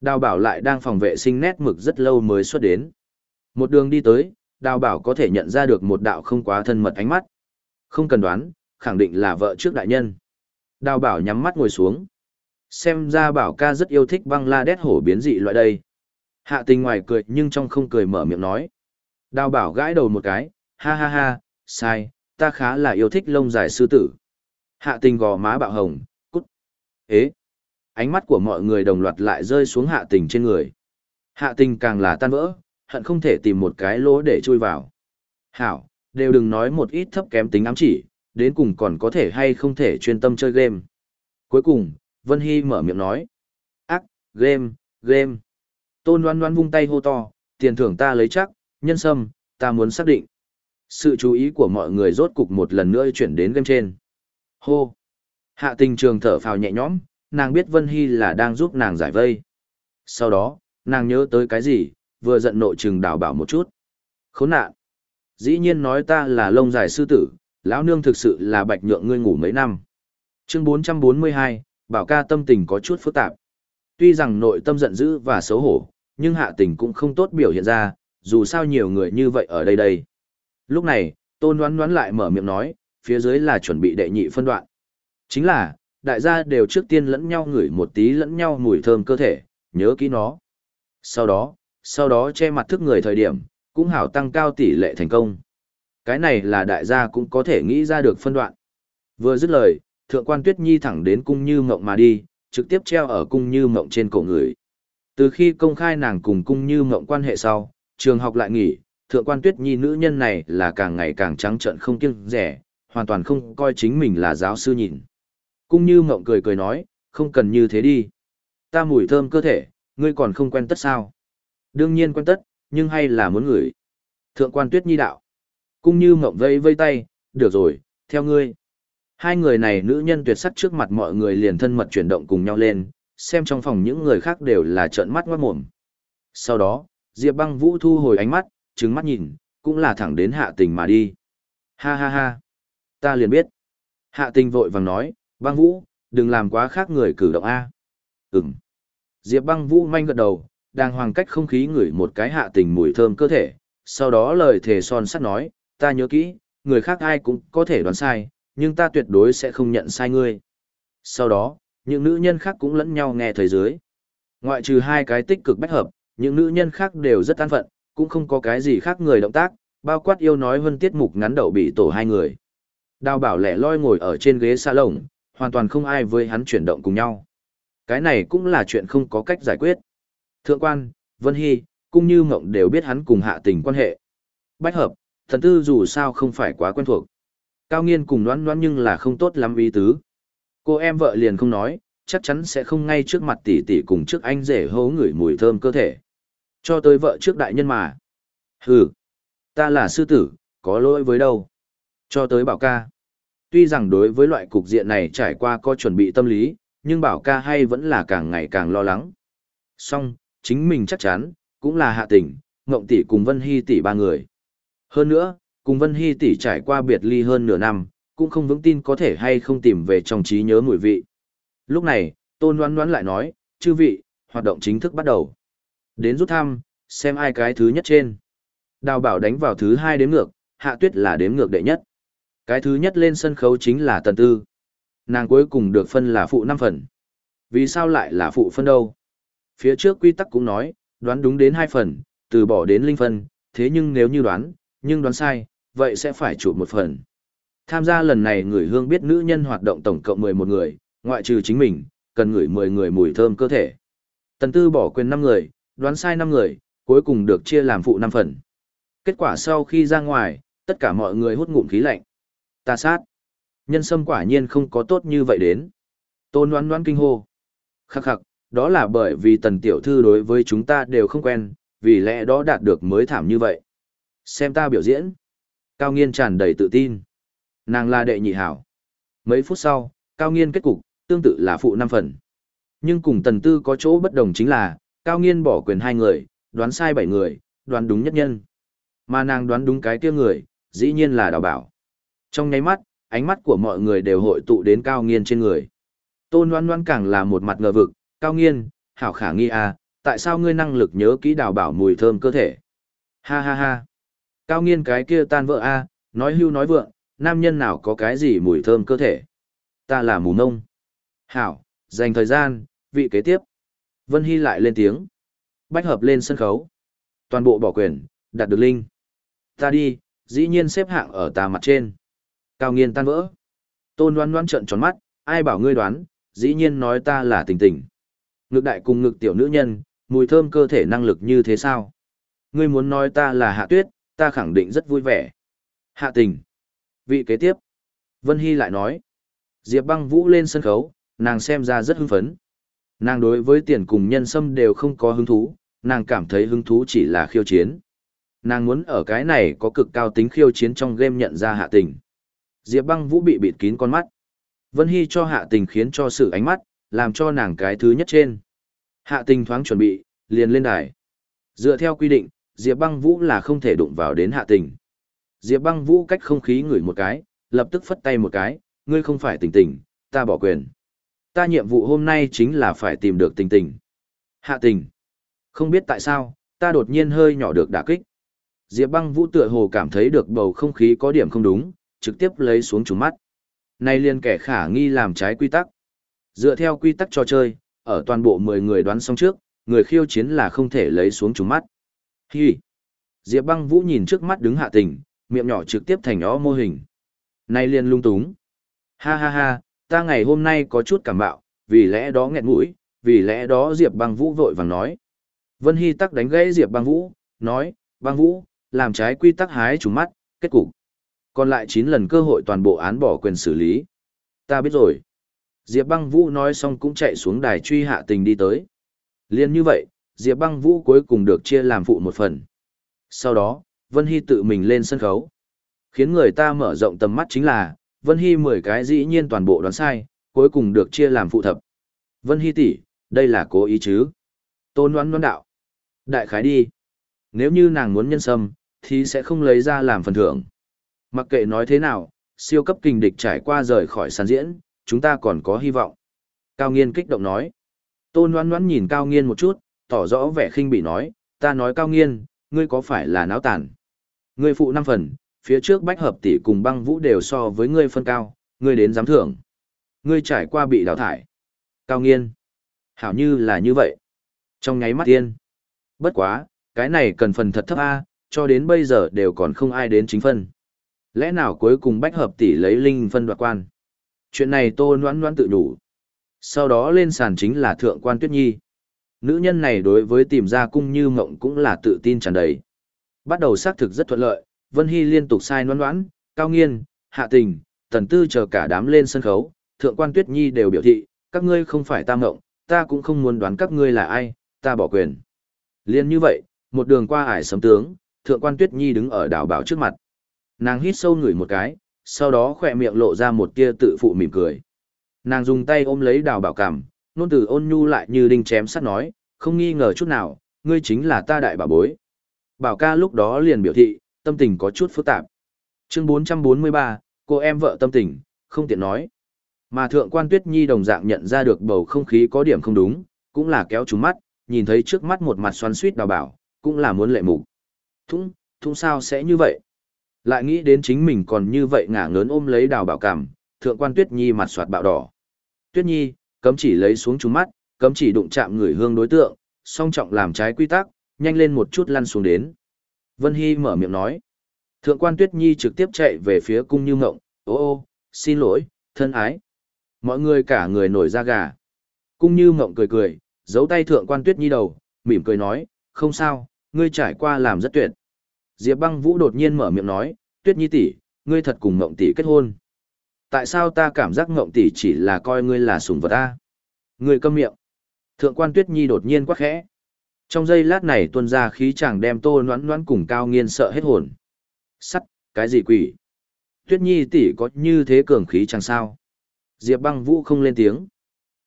Đào bảo lại đang phòng vệ sinh nét mực rất lâu mới xuất đến. Một đường đi tới, đào bảo có thể nhận ra được một đạo không quá thân mật ánh mắt. Không cần đoán, khẳng định là vợ trước đại nhân. Đào bảo nhắm mắt ngồi xuống. Xem ra bảo ca rất yêu thích băng la đét hổ biến dị loại đây. Hạ tình ngoài cười nhưng trong không cười mở miệng nói. Đào bảo gãi đầu một cái, ha ha ha, sai, ta khá là yêu thích lông dài sư tử. Hạ tình gò má bạo hồng, cút. Ế. Ánh mắt của mọi người đồng loạt lại rơi xuống hạ tình trên người. Hạ tình càng là tan vỡ, hận không thể tìm một cái lỗ để chui vào. Hảo, đều đừng nói một ít thấp kém tính ám chỉ, đến cùng còn có thể hay không thể chuyên tâm chơi game. Cuối cùng, Vân Hy mở miệng nói. Ác, game, game. Tôn đoán đoán vung tay hô to, tiền thưởng ta lấy chắc, nhân sâm, ta muốn xác định. Sự chú ý của mọi người rốt cục một lần nữa chuyển đến game trên. Hô. Hạ tình trường thở phào nhẹ nhõm, nàng biết Vân Hy là đang giúp nàng giải vây. Sau đó, nàng nhớ tới cái gì, vừa giận nội chừng đào bảo một chút. Khốn nạn. Dĩ nhiên nói ta là lông dài sư tử, lão nương thực sự là bạch nhượng ngươi ngủ mấy năm. Chương 442, bảo ca tâm tình có chút phức tạp. Tuy rằng nội tâm giận dữ và xấu hổ, nhưng hạ tình cũng không tốt biểu hiện ra, dù sao nhiều người như vậy ở đây đây. Lúc này, tôn đoán đoán lại mở miệng nói, phía dưới là chuẩn bị đệ nhị phân đoạn. Chính là, đại gia đều trước tiên lẫn nhau ngửi một tí lẫn nhau mùi thơm cơ thể, nhớ kỹ nó. Sau đó, sau đó che mặt thức người thời điểm, cũng hảo tăng cao tỷ lệ thành công. Cái này là đại gia cũng có thể nghĩ ra được phân đoạn. Vừa dứt lời, thượng quan tuyết nhi thẳng đến cung như mộng mà đi, trực tiếp treo ở cung như mộng trên cổ người. Từ khi công khai nàng cùng cung như mộng quan hệ sau, trường học lại nghỉ, thượng quan tuyết nhi nữ nhân này là càng ngày càng trắng trợn không kiêng rẻ, hoàn toàn không coi chính mình là giáo sư nhìn. Cung như mộng cười cười nói, không cần như thế đi. Ta mùi thơm cơ thể, ngươi còn không quen tất sao. Đương nhiên quen tất, nhưng hay là muốn ngửi. Thượng quan tuyết nhi đạo. Cung như mộng vây vây tay, được rồi, theo ngươi. Hai người này nữ nhân tuyệt sắc trước mặt mọi người liền thân mật chuyển động cùng nhau lên, xem trong phòng những người khác đều là trợn mắt ngoát mồm. Sau đó, Diệp băng vũ thu hồi ánh mắt, trừng mắt nhìn, cũng là thẳng đến hạ tình mà đi. Ha ha ha, ta liền biết. Hạ tình vội vàng nói, băng vũ, đừng làm quá khác người cử động A. Ừm. Diệp băng vũ manh gật đầu, đang hoàng cách không khí ngửi một cái hạ tình mùi thơm cơ thể, sau đó lời thề son sắt nói, ta nhớ kỹ, người khác ai cũng có thể đoán sai, nhưng ta tuyệt đối sẽ không nhận sai ngươi. Sau đó, những nữ nhân khác cũng lẫn nhau nghe thời dưới. Ngoại trừ hai cái tích cực bách hợp, những nữ nhân khác đều rất an phận, cũng không có cái gì khác người động tác, bao quát yêu nói hơn tiết mục ngắn đậu bị tổ hai người. Đào bảo lẻ loi ngồi ở trên ghế salon, hoàn toàn không ai với hắn chuyển động cùng nhau. Cái này cũng là chuyện không có cách giải quyết. Thượng quan, Vân Hy, cũng như mộng đều biết hắn cùng hạ tình quan hệ. Bách hợp, thần tư dù sao không phải quá quen thuộc. Cao nghiên cùng đoán đoán nhưng là không tốt lắm ý tứ. Cô em vợ liền không nói, chắc chắn sẽ không ngay trước mặt tỷ tỷ cùng trước anh rể hố ngửi mùi thơm cơ thể. Cho tới vợ trước đại nhân mà. Hừ, ta là sư tử, có lỗi với đâu. Cho tới bảo ca. Tuy rằng đối với loại cục diện này trải qua có chuẩn bị tâm lý, nhưng bảo ca hay vẫn là càng ngày càng lo lắng. Song, chính mình chắc chắn, cũng là hạ tình, Ngộng tỷ cùng Vân Hy tỷ ba người. Hơn nữa, cùng Vân Hy tỷ trải qua biệt ly hơn nửa năm, cũng không vững tin có thể hay không tìm về trong trí nhớ mùi vị. Lúc này, Tôn Loan Loan lại nói, chư vị, hoạt động chính thức bắt đầu. Đến rút thăm, xem ai cái thứ nhất trên. Đào bảo đánh vào thứ hai đếm ngược, hạ tuyết là đếm ngược đệ nhất. Cái thứ nhất lên sân khấu chính là tần tư. Nàng cuối cùng được phân là phụ năm phần. Vì sao lại là phụ phân đâu? Phía trước quy tắc cũng nói, đoán đúng đến hai phần, từ bỏ đến linh phần thế nhưng nếu như đoán, nhưng đoán sai, vậy sẽ phải chụp một phần. Tham gia lần này người hương biết nữ nhân hoạt động tổng cộng 11 người, ngoại trừ chính mình, cần ngửi 10 người mùi thơm cơ thể. Tần tư bỏ quyền 5 người, đoán sai 5 người, cuối cùng được chia làm phụ 5 phần. Kết quả sau khi ra ngoài, tất cả mọi người hút ngụm khí lạnh. Ta sát. Nhân sâm quả nhiên không có tốt như vậy đến. Tôn đoán đoán kinh hô. Khắc khắc, đó là bởi vì tần tiểu thư đối với chúng ta đều không quen, vì lẽ đó đạt được mới thảm như vậy. Xem ta biểu diễn. Cao nghiên tràn đầy tự tin. Nàng là đệ nhị hảo. Mấy phút sau, cao nghiên kết cục, tương tự là phụ năm phần. Nhưng cùng tần tư có chỗ bất đồng chính là, cao nghiên bỏ quyền hai người, đoán sai bảy người, đoán đúng nhất nhân. Mà nàng đoán đúng cái kia người, dĩ nhiên là đào bảo. Trong nháy mắt, ánh mắt của mọi người đều hội tụ đến cao nghiên trên người. Tôn đoán đoán càng là một mặt ngờ vực, cao nghiên, hảo khả nghi à, tại sao ngươi năng lực nhớ kỹ đào bảo mùi thơm cơ thể? Ha ha ha. Cao nghiên cái kia tan vợ a, à, nói hưu nói vượng, nam nhân nào có cái gì mùi thơm cơ thể. Ta là mù nông. Hảo, dành thời gian, vị kế tiếp. Vân Hy lại lên tiếng. Bách hợp lên sân khấu. Toàn bộ bỏ quyền, đạt được linh. Ta đi, dĩ nhiên xếp hạng ở tà mặt trên. Cao nghiên tan vỡ. Tôn đoán đoán trận tròn mắt, ai bảo ngươi đoán, dĩ nhiên nói ta là tình tình. Ngực đại cùng ngực tiểu nữ nhân, mùi thơm cơ thể năng lực như thế sao? Ngươi muốn nói ta là hạ tuyết, ta khẳng định rất vui vẻ. Hạ tình. Vị kế tiếp. Vân Hy lại nói. Diệp băng vũ lên sân khấu, nàng xem ra rất hưng phấn. Nàng đối với tiền cùng nhân sâm đều không có hứng thú, nàng cảm thấy hứng thú chỉ là khiêu chiến. Nàng muốn ở cái này có cực cao tính khiêu chiến trong game nhận ra hạ tình. Diệp băng vũ bị bịt kín con mắt. Vân Hy cho hạ tình khiến cho sự ánh mắt, làm cho nàng cái thứ nhất trên. Hạ tình thoáng chuẩn bị, liền lên đài. Dựa theo quy định, Diệp băng vũ là không thể đụng vào đến hạ tình. Diệp băng vũ cách không khí ngửi một cái, lập tức phất tay một cái, ngươi không phải tình tình, ta bỏ quyền. Ta nhiệm vụ hôm nay chính là phải tìm được tình tình. Hạ tình. Không biết tại sao, ta đột nhiên hơi nhỏ được đả kích. Diệp băng vũ tựa hồ cảm thấy được bầu không khí có điểm không đúng, trực tiếp lấy xuống trúng mắt. Nay liền kẻ khả nghi làm trái quy tắc. Dựa theo quy tắc trò chơi, ở toàn bộ 10 người đoán xong trước, người khiêu chiến là không thể lấy xuống chúng mắt. Hi! Diệp băng vũ nhìn trước mắt đứng hạ tình, miệng nhỏ trực tiếp thành ó mô hình. Nay liền lung túng. Ha ha ha, ta ngày hôm nay có chút cảm bạo, vì lẽ đó nghẹn mũi, vì lẽ đó Diệp băng vũ vội vàng nói. Vân Hy tắc đánh gãy Diệp băng vũ, nói, băng vũ, làm trái quy tắc hái trúng mắt, kết cục. Còn lại 9 lần cơ hội toàn bộ án bỏ quyền xử lý. Ta biết rồi. Diệp băng vũ nói xong cũng chạy xuống đài truy hạ tình đi tới. Liên như vậy, Diệp băng vũ cuối cùng được chia làm phụ một phần. Sau đó, Vân Hy tự mình lên sân khấu. Khiến người ta mở rộng tầm mắt chính là, Vân Hy 10 cái dĩ nhiên toàn bộ đoán sai, cuối cùng được chia làm phụ thập. Vân Hy tỷ, đây là cố ý chứ? Tôn đoán đoán đạo. Đại khái đi. Nếu như nàng muốn nhân sâm, thì sẽ không lấy ra làm phần thưởng. Mặc kệ nói thế nào, siêu cấp kình địch trải qua rời khỏi sàn diễn, chúng ta còn có hy vọng. Cao Nghiên kích động nói. Tôn Loan Loan nhìn Cao Nghiên một chút, tỏ rõ vẻ khinh bị nói, ta nói Cao Nghiên, ngươi có phải là náo tàn? Ngươi phụ năm phần, phía trước bách hợp tỷ cùng băng vũ đều so với ngươi phân cao, ngươi đến giám thưởng. Ngươi trải qua bị đào thải. Cao Nghiên. Hảo như là như vậy. Trong nháy mắt tiên. Bất quá, cái này cần phần thật thấp A, cho đến bây giờ đều còn không ai đến chính phân. Lẽ nào cuối cùng bách hợp tỷ lấy linh phân đoạt quan? Chuyện này tô noãn noãn tự đủ. Sau đó lên sàn chính là thượng quan tuyết nhi. Nữ nhân này đối với tìm ra cung như mộng cũng là tự tin tràn đầy. Bắt đầu xác thực rất thuận lợi, Vân Hy liên tục sai noãn noãn, cao nghiên, hạ tình, tần tư chờ cả đám lên sân khấu, thượng quan tuyết nhi đều biểu thị, các ngươi không phải tam mộng, ta cũng không muốn đoán các ngươi là ai, ta bỏ quyền. Liên như vậy, một đường qua ải sấm tướng, thượng quan tuyết nhi đứng ở đảo bảo trước mặt. Nàng hít sâu ngửi một cái, sau đó khỏe miệng lộ ra một tia tự phụ mỉm cười. Nàng dùng tay ôm lấy đào bảo cảm, nôn từ ôn nhu lại như đinh chém sắt nói, không nghi ngờ chút nào, ngươi chính là ta đại bảo bối. Bảo ca lúc đó liền biểu thị, tâm tình có chút phức tạp. Chương 443, cô em vợ tâm tình, không tiện nói. Mà thượng quan tuyết nhi đồng dạng nhận ra được bầu không khí có điểm không đúng, cũng là kéo trúng mắt, nhìn thấy trước mắt một mặt xoắn suýt đào bảo, cũng là muốn lệ mục. Thung, thung sao sẽ như vậy? Lại nghĩ đến chính mình còn như vậy ngả ngớn ôm lấy đào bảo cảm, thượng quan tuyết nhi mặt soạt bạo đỏ. Tuyết nhi, cấm chỉ lấy xuống trúng mắt, cấm chỉ đụng chạm người hương đối tượng, song trọng làm trái quy tắc, nhanh lên một chút lăn xuống đến. Vân Hy mở miệng nói. Thượng quan Tuyết Nhi trực tiếp chạy về phía cung như ngộng, ô ô, xin lỗi, thân ái. Mọi người cả người nổi da gà. Cung như ngộng cười cười, giấu tay thượng quan Tuyết Nhi đầu, mỉm cười nói, không sao, ngươi trải qua làm rất tuyệt. Diệp băng vũ đột nhiên mở miệng nói, Tuyết Nhi tỷ, ngươi thật cùng ngộng tỷ kết hôn. Tại sao ta cảm giác ngộng tỷ chỉ là coi ngươi là sủng vật ta? Ngươi câm miệng. Thượng quan Tuyết Nhi đột nhiên quát khẽ. Trong giây lát này tuôn ra khí chàng đem tô noãn noãn cùng cao nghiên sợ hết hồn. Sắt, cái gì quỷ? Tuyết Nhi tỷ có như thế cường khí chẳng sao? Diệp băng vũ không lên tiếng.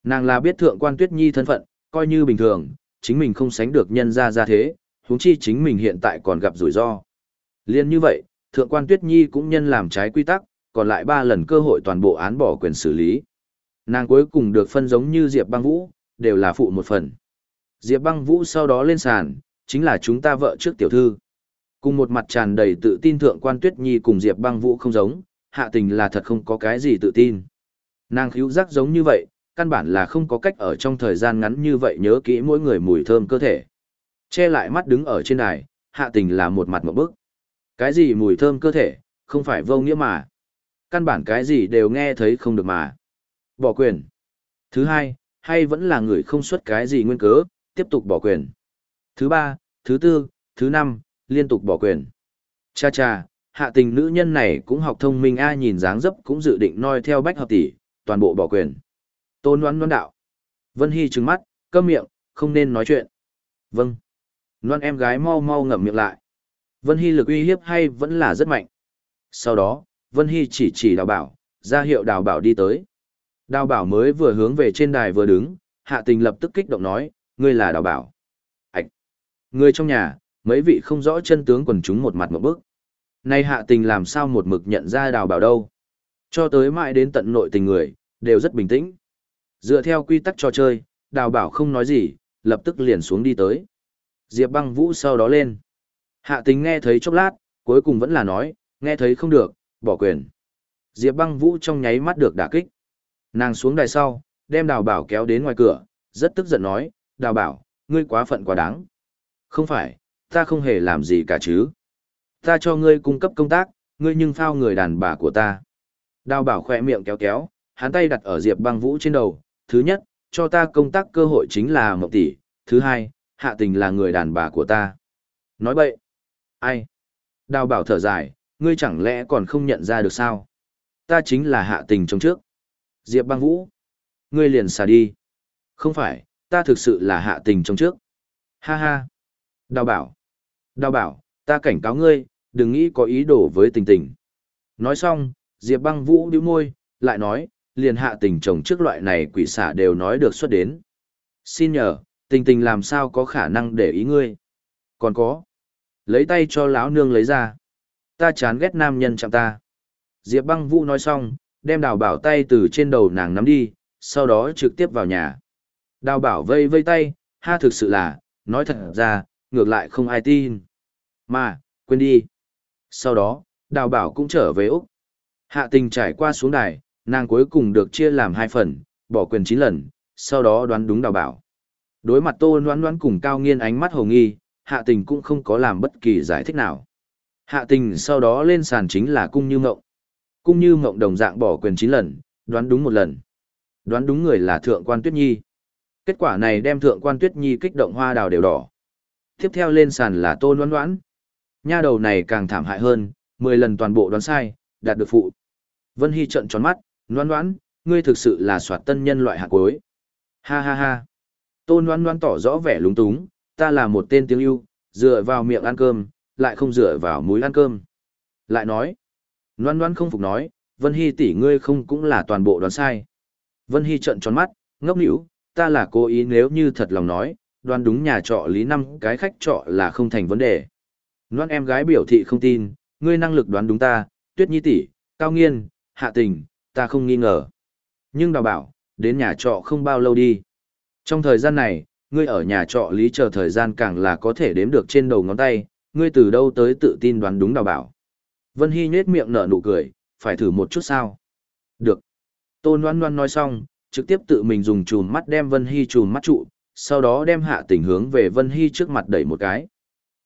Nàng là biết thượng quan Tuyết Nhi thân phận, coi như bình thường, chính mình không sánh được nhân ra ra thế, huống chi chính mình hiện tại còn gặp rủi ro. Liên như vậy, thượng quan Tuyết Nhi cũng nhân làm trái quy tắc, còn lại ba lần cơ hội toàn bộ án bỏ quyền xử lý. Nàng cuối cùng được phân giống như Diệp băng vũ, đều là phụ một phần. Diệp băng vũ sau đó lên sàn, chính là chúng ta vợ trước tiểu thư. Cùng một mặt tràn đầy tự tin thượng quan tuyết nhi cùng Diệp băng vũ không giống, hạ tình là thật không có cái gì tự tin. Nàng khíu giác giống như vậy, căn bản là không có cách ở trong thời gian ngắn như vậy nhớ kỹ mỗi người mùi thơm cơ thể. Che lại mắt đứng ở trên đài, hạ tình là một mặt một bức. Cái gì mùi thơm cơ thể, không phải vô nghĩa mà. Căn bản cái gì đều nghe thấy không được mà. Bỏ quyền. Thứ hai, hay vẫn là người không xuất cái gì nguyên cớ, tiếp tục bỏ quyền. Thứ ba, thứ tư, thứ năm, liên tục bỏ quyền. Cha cha, hạ tình nữ nhân này cũng học thông minh a nhìn dáng dấp cũng dự định noi theo bách hợp tỷ, toàn bộ bỏ quyền. Tôn đoán đoán đạo. Vân Hy trừng mắt, câm miệng, không nên nói chuyện. Vâng. Loan em gái mau mau ngậm miệng lại. Vân Hy lực uy hiếp hay vẫn là rất mạnh. Sau đó, Vân Hy chỉ chỉ đào bảo, ra hiệu đào bảo đi tới. Đào bảo mới vừa hướng về trên đài vừa đứng, hạ tình lập tức kích động nói, ngươi là đào bảo. Ảch! Ngươi trong nhà, mấy vị không rõ chân tướng quần chúng một mặt một bước. Nay hạ tình làm sao một mực nhận ra đào bảo đâu. Cho tới mãi đến tận nội tình người, đều rất bình tĩnh. Dựa theo quy tắc trò chơi, đào bảo không nói gì, lập tức liền xuống đi tới. Diệp băng vũ sau đó lên. Hạ tính nghe thấy chốc lát, cuối cùng vẫn là nói, nghe thấy không được, bỏ quyền. Diệp băng vũ trong nháy mắt được đả kích. Nàng xuống đài sau, đem đào bảo kéo đến ngoài cửa, rất tức giận nói, đào bảo, ngươi quá phận quá đáng. Không phải, ta không hề làm gì cả chứ. Ta cho ngươi cung cấp công tác, ngươi nhưng phao người đàn bà của ta. Đào bảo khỏe miệng kéo kéo, hắn tay đặt ở Diệp băng vũ trên đầu. Thứ nhất, cho ta công tác cơ hội chính là mộng tỷ. Thứ hai, hạ tình là người đàn bà của ta. Nói bậy. Ai? Đào bảo thở dài, ngươi chẳng lẽ còn không nhận ra được sao? Ta chính là hạ tình trong trước. Diệp băng vũ. Ngươi liền xả đi. Không phải, ta thực sự là hạ tình trong trước. Ha ha. Đào bảo. Đào bảo, ta cảnh cáo ngươi, đừng nghĩ có ý đồ với tình tình. Nói xong, Diệp băng vũ điếu môi, lại nói, liền hạ tình chồng trước loại này quỷ xả đều nói được xuất đến. Xin nhờ, tình tình làm sao có khả năng để ý ngươi. Còn có. Lấy tay cho lão nương lấy ra. Ta chán ghét nam nhân chạm ta. Diệp băng vũ nói xong, đem đào bảo tay từ trên đầu nàng nắm đi, sau đó trực tiếp vào nhà. Đào bảo vây vây tay, ha thực sự là, nói thật ra, ngược lại không ai tin. Mà, quên đi. Sau đó, đào bảo cũng trở về Úc. Hạ tình trải qua xuống đài, nàng cuối cùng được chia làm hai phần, bỏ quyền chín lần, sau đó đoán đúng đào bảo. Đối mặt tô đoán đoán cùng cao nghiên ánh mắt hồ nghi, hạ tình cũng không có làm bất kỳ giải thích nào. Hạ tình sau đó lên sàn chính là cung như Ngộng. Cung như Ngộng đồng dạng bỏ quyền chín lần, đoán đúng một lần. Đoán đúng người là thượng quan tuyết nhi. Kết quả này đem thượng quan tuyết nhi kích động hoa đào đều đỏ. Tiếp theo lên sàn là tô đoán đoán. Nha đầu này càng thảm hại hơn, 10 lần toàn bộ đoán sai, đạt được phụ. Vân Hy trận tròn mắt, đoán đoán, ngươi thực sự là soạt tân nhân loại hạ cuối. Ha ha ha. Tôn đoán đoán tỏ rõ vẻ lúng túng, ta là một tên tiếng yêu, dựa vào miệng ăn cơm, lại không dựa vào mũi ăn cơm. Lại nói, đoán đoán không phục nói, Vân Hy tỷ ngươi không cũng là toàn bộ đoán sai. Vân Hy trận tròn mắt, ngốc nỉu, ta là cố ý nếu như thật lòng nói, đoán đúng nhà trọ lý năm cái khách trọ là không thành vấn đề. Loan em gái biểu thị không tin, ngươi năng lực đoán đúng ta, tuyết nhi tỷ, cao nghiên, hạ tình, ta không nghi ngờ. Nhưng đào bảo, đến nhà trọ không bao lâu đi. Trong thời gian này, ngươi ở nhà trọ lý chờ thời gian càng là có thể đếm được trên đầu ngón tay, ngươi từ đâu tới tự tin đoán đúng đào bảo. Vân Hy nhếch miệng nở nụ cười, phải thử một chút sao? Được. Tôn Loan Loan nói xong, trực tiếp tự mình dùng chùm mắt đem Vân Hy chùm mắt trụ, sau đó đem hạ tình hướng về Vân Hy trước mặt đẩy một cái.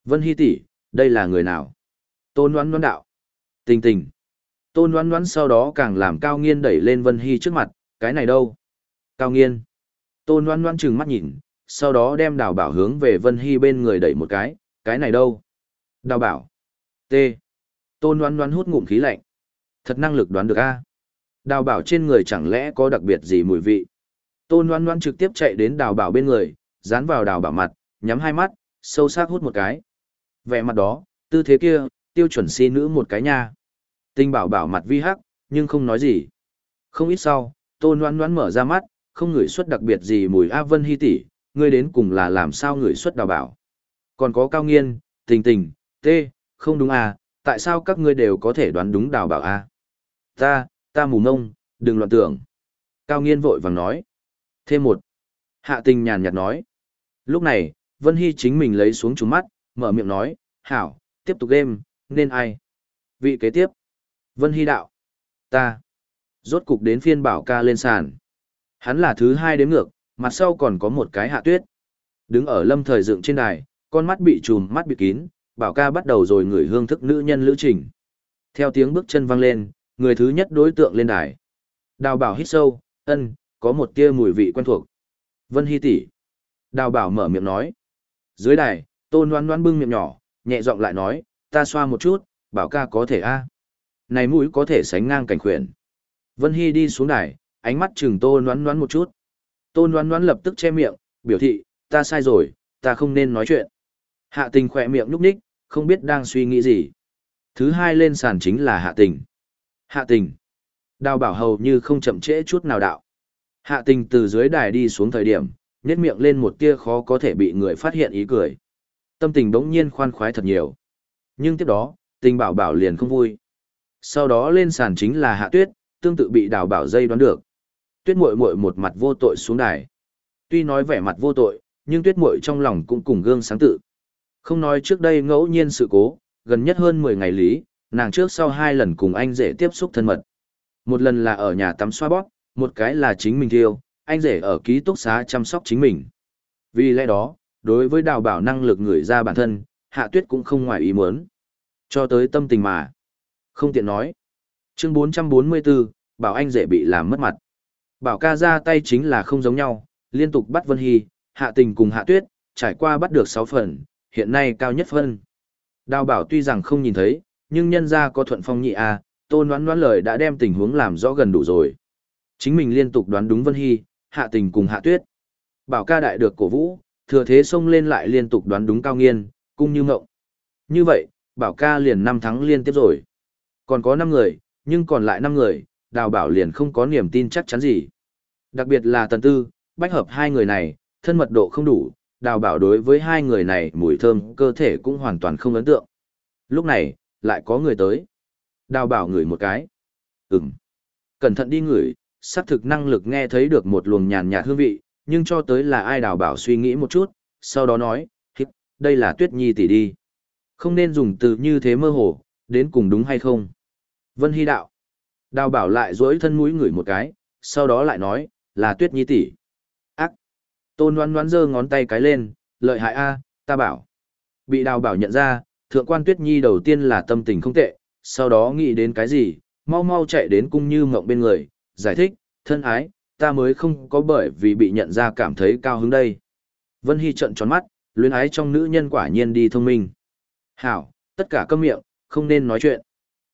Vân Hy tỷ, đây là người nào? Tôn Loan Loan đạo. Tình tình. Tôn Loan Loan sau đó càng làm Cao Nghiên đẩy lên Vân Hy trước mặt, cái này đâu? Cao Nghiên. Tôn Loan Loan trừng mắt nhìn, sau đó đem đào bảo hướng về Vân Hy bên người đẩy một cái, cái này đâu? Đào bảo. T. Tôn Loan Loan hút ngụm khí lạnh. Thật năng lực đoán được a. Đào bảo trên người chẳng lẽ có đặc biệt gì mùi vị. Tôn Loan Loan trực tiếp chạy đến đào bảo bên người, dán vào đào bảo mặt, nhắm hai mắt, sâu sắc hút một cái. Vẻ mặt đó, tư thế kia, tiêu chuẩn si nữ một cái nha. Tinh bảo bảo mặt vi hắc, nhưng không nói gì. Không ít sau, Tôn Loan Loan mở ra mắt, không ngửi xuất đặc biệt gì mùi A Vân Hy tỷ, ngươi đến cùng là làm sao ngửi xuất đào bảo. Còn có cao nghiên, tình tình, tê, không đúng à, tại sao các ngươi đều có thể đoán đúng đào bảo a? Ta, ta mù mông, đừng loạn tưởng. Cao nghiên vội vàng nói. Thêm một. Hạ tình nhàn nhạt nói. Lúc này, Vân Hy chính mình lấy xuống trúng mắt, mở miệng nói, hảo, tiếp tục game, nên ai? Vị kế tiếp. Vân Hy đạo. Ta. Rốt cục đến phiên bảo ca lên sàn. Hắn là thứ hai đến ngược, mặt sau còn có một cái hạ tuyết. Đứng ở lâm thời dựng trên đài, con mắt bị trùm mắt bị kín, bảo ca bắt đầu rồi ngửi hương thức nữ nhân lữ trình. Theo tiếng bước chân vang lên, người thứ nhất đối tượng lên đài. Đào bảo hít sâu, ân, có một tia mùi vị quen thuộc. Vân Hy tỷ. Đào bảo mở miệng nói. Dưới đài, tôn đoán đoán bưng miệng nhỏ, nhẹ giọng lại nói, ta xoa một chút, bảo ca có thể a Này mũi có thể sánh ngang cảnh khuyển. Vân Hy đi xuống đài, ánh mắt chừng tôn đoán đoán một chút. Tôn đoán đoán lập tức che miệng, biểu thị, ta sai rồi, ta không nên nói chuyện. Hạ tình khỏe miệng nhúc nhích, không biết đang suy nghĩ gì. Thứ hai lên sàn chính là hạ tình. Hạ tình. Đào bảo hầu như không chậm trễ chút nào đạo. Hạ tình từ dưới đài đi xuống thời điểm, nhét miệng lên một tia khó có thể bị người phát hiện ý cười. Tâm tình đống nhiên khoan khoái thật nhiều. Nhưng tiếp đó, tình bảo bảo liền không vui. Sau đó lên sàn chính là hạ tuyết, tương tự bị đào bảo dây đoán được. Tuyết muội muội một mặt vô tội xuống đài. Tuy nói vẻ mặt vô tội, nhưng tuyết muội trong lòng cũng cùng gương sáng tự. Không nói trước đây ngẫu nhiên sự cố, gần nhất hơn 10 ngày lý, nàng trước sau hai lần cùng anh rể tiếp xúc thân mật. Một lần là ở nhà tắm xoa bóp, một cái là chính mình thiêu, anh rể ở ký túc xá chăm sóc chính mình. Vì lẽ đó, đối với đào bảo năng lực người ra bản thân, hạ tuyết cũng không ngoài ý muốn. Cho tới tâm tình mà. Không tiện nói. Chương 444, bảo anh rể bị làm mất mặt. Bảo ca ra tay chính là không giống nhau, liên tục bắt Vân Hy, hạ tình cùng hạ tuyết, trải qua bắt được 6 phần, hiện nay cao nhất phân. Đào bảo tuy rằng không nhìn thấy, nhưng nhân ra có thuận phong nhị a, tôn đoán đoán lời đã đem tình huống làm rõ gần đủ rồi. Chính mình liên tục đoán đúng Vân Hy, hạ tình cùng hạ tuyết. Bảo ca đại được cổ vũ, thừa thế xông lên lại liên tục đoán đúng cao nghiên, cung như ngộng. Như vậy, bảo ca liền năm thắng liên tiếp rồi. Còn có 5 người, nhưng còn lại 5 người, đào bảo liền không có niềm tin chắc chắn gì. Đặc biệt là tần tư, bách hợp hai người này, thân mật độ không đủ, đào bảo đối với hai người này mùi thơm cơ thể cũng hoàn toàn không ấn tượng. Lúc này, lại có người tới. Đào bảo ngửi một cái. Ừm. Cẩn thận đi ngửi, xác thực năng lực nghe thấy được một luồng nhàn nhạt hương vị, nhưng cho tới là ai đào bảo suy nghĩ một chút, sau đó nói, đây là tuyết nhi tỷ đi. Không nên dùng từ như thế mơ hồ, đến cùng đúng hay không. Vân Hy đạo. Đào bảo lại duỗi thân mũi ngửi một cái, sau đó lại nói, là tuyết nhi tỷ. Ác. Tôn đoán đoán giơ ngón tay cái lên, lợi hại a, ta bảo. Bị đào bảo nhận ra, thượng quan tuyết nhi đầu tiên là tâm tình không tệ, sau đó nghĩ đến cái gì, mau mau chạy đến cung như mộng bên người, giải thích, thân ái, ta mới không có bởi vì bị nhận ra cảm thấy cao hứng đây. Vân Hy trận tròn mắt, luyến ái trong nữ nhân quả nhiên đi thông minh. Hảo, tất cả câm miệng, không nên nói chuyện.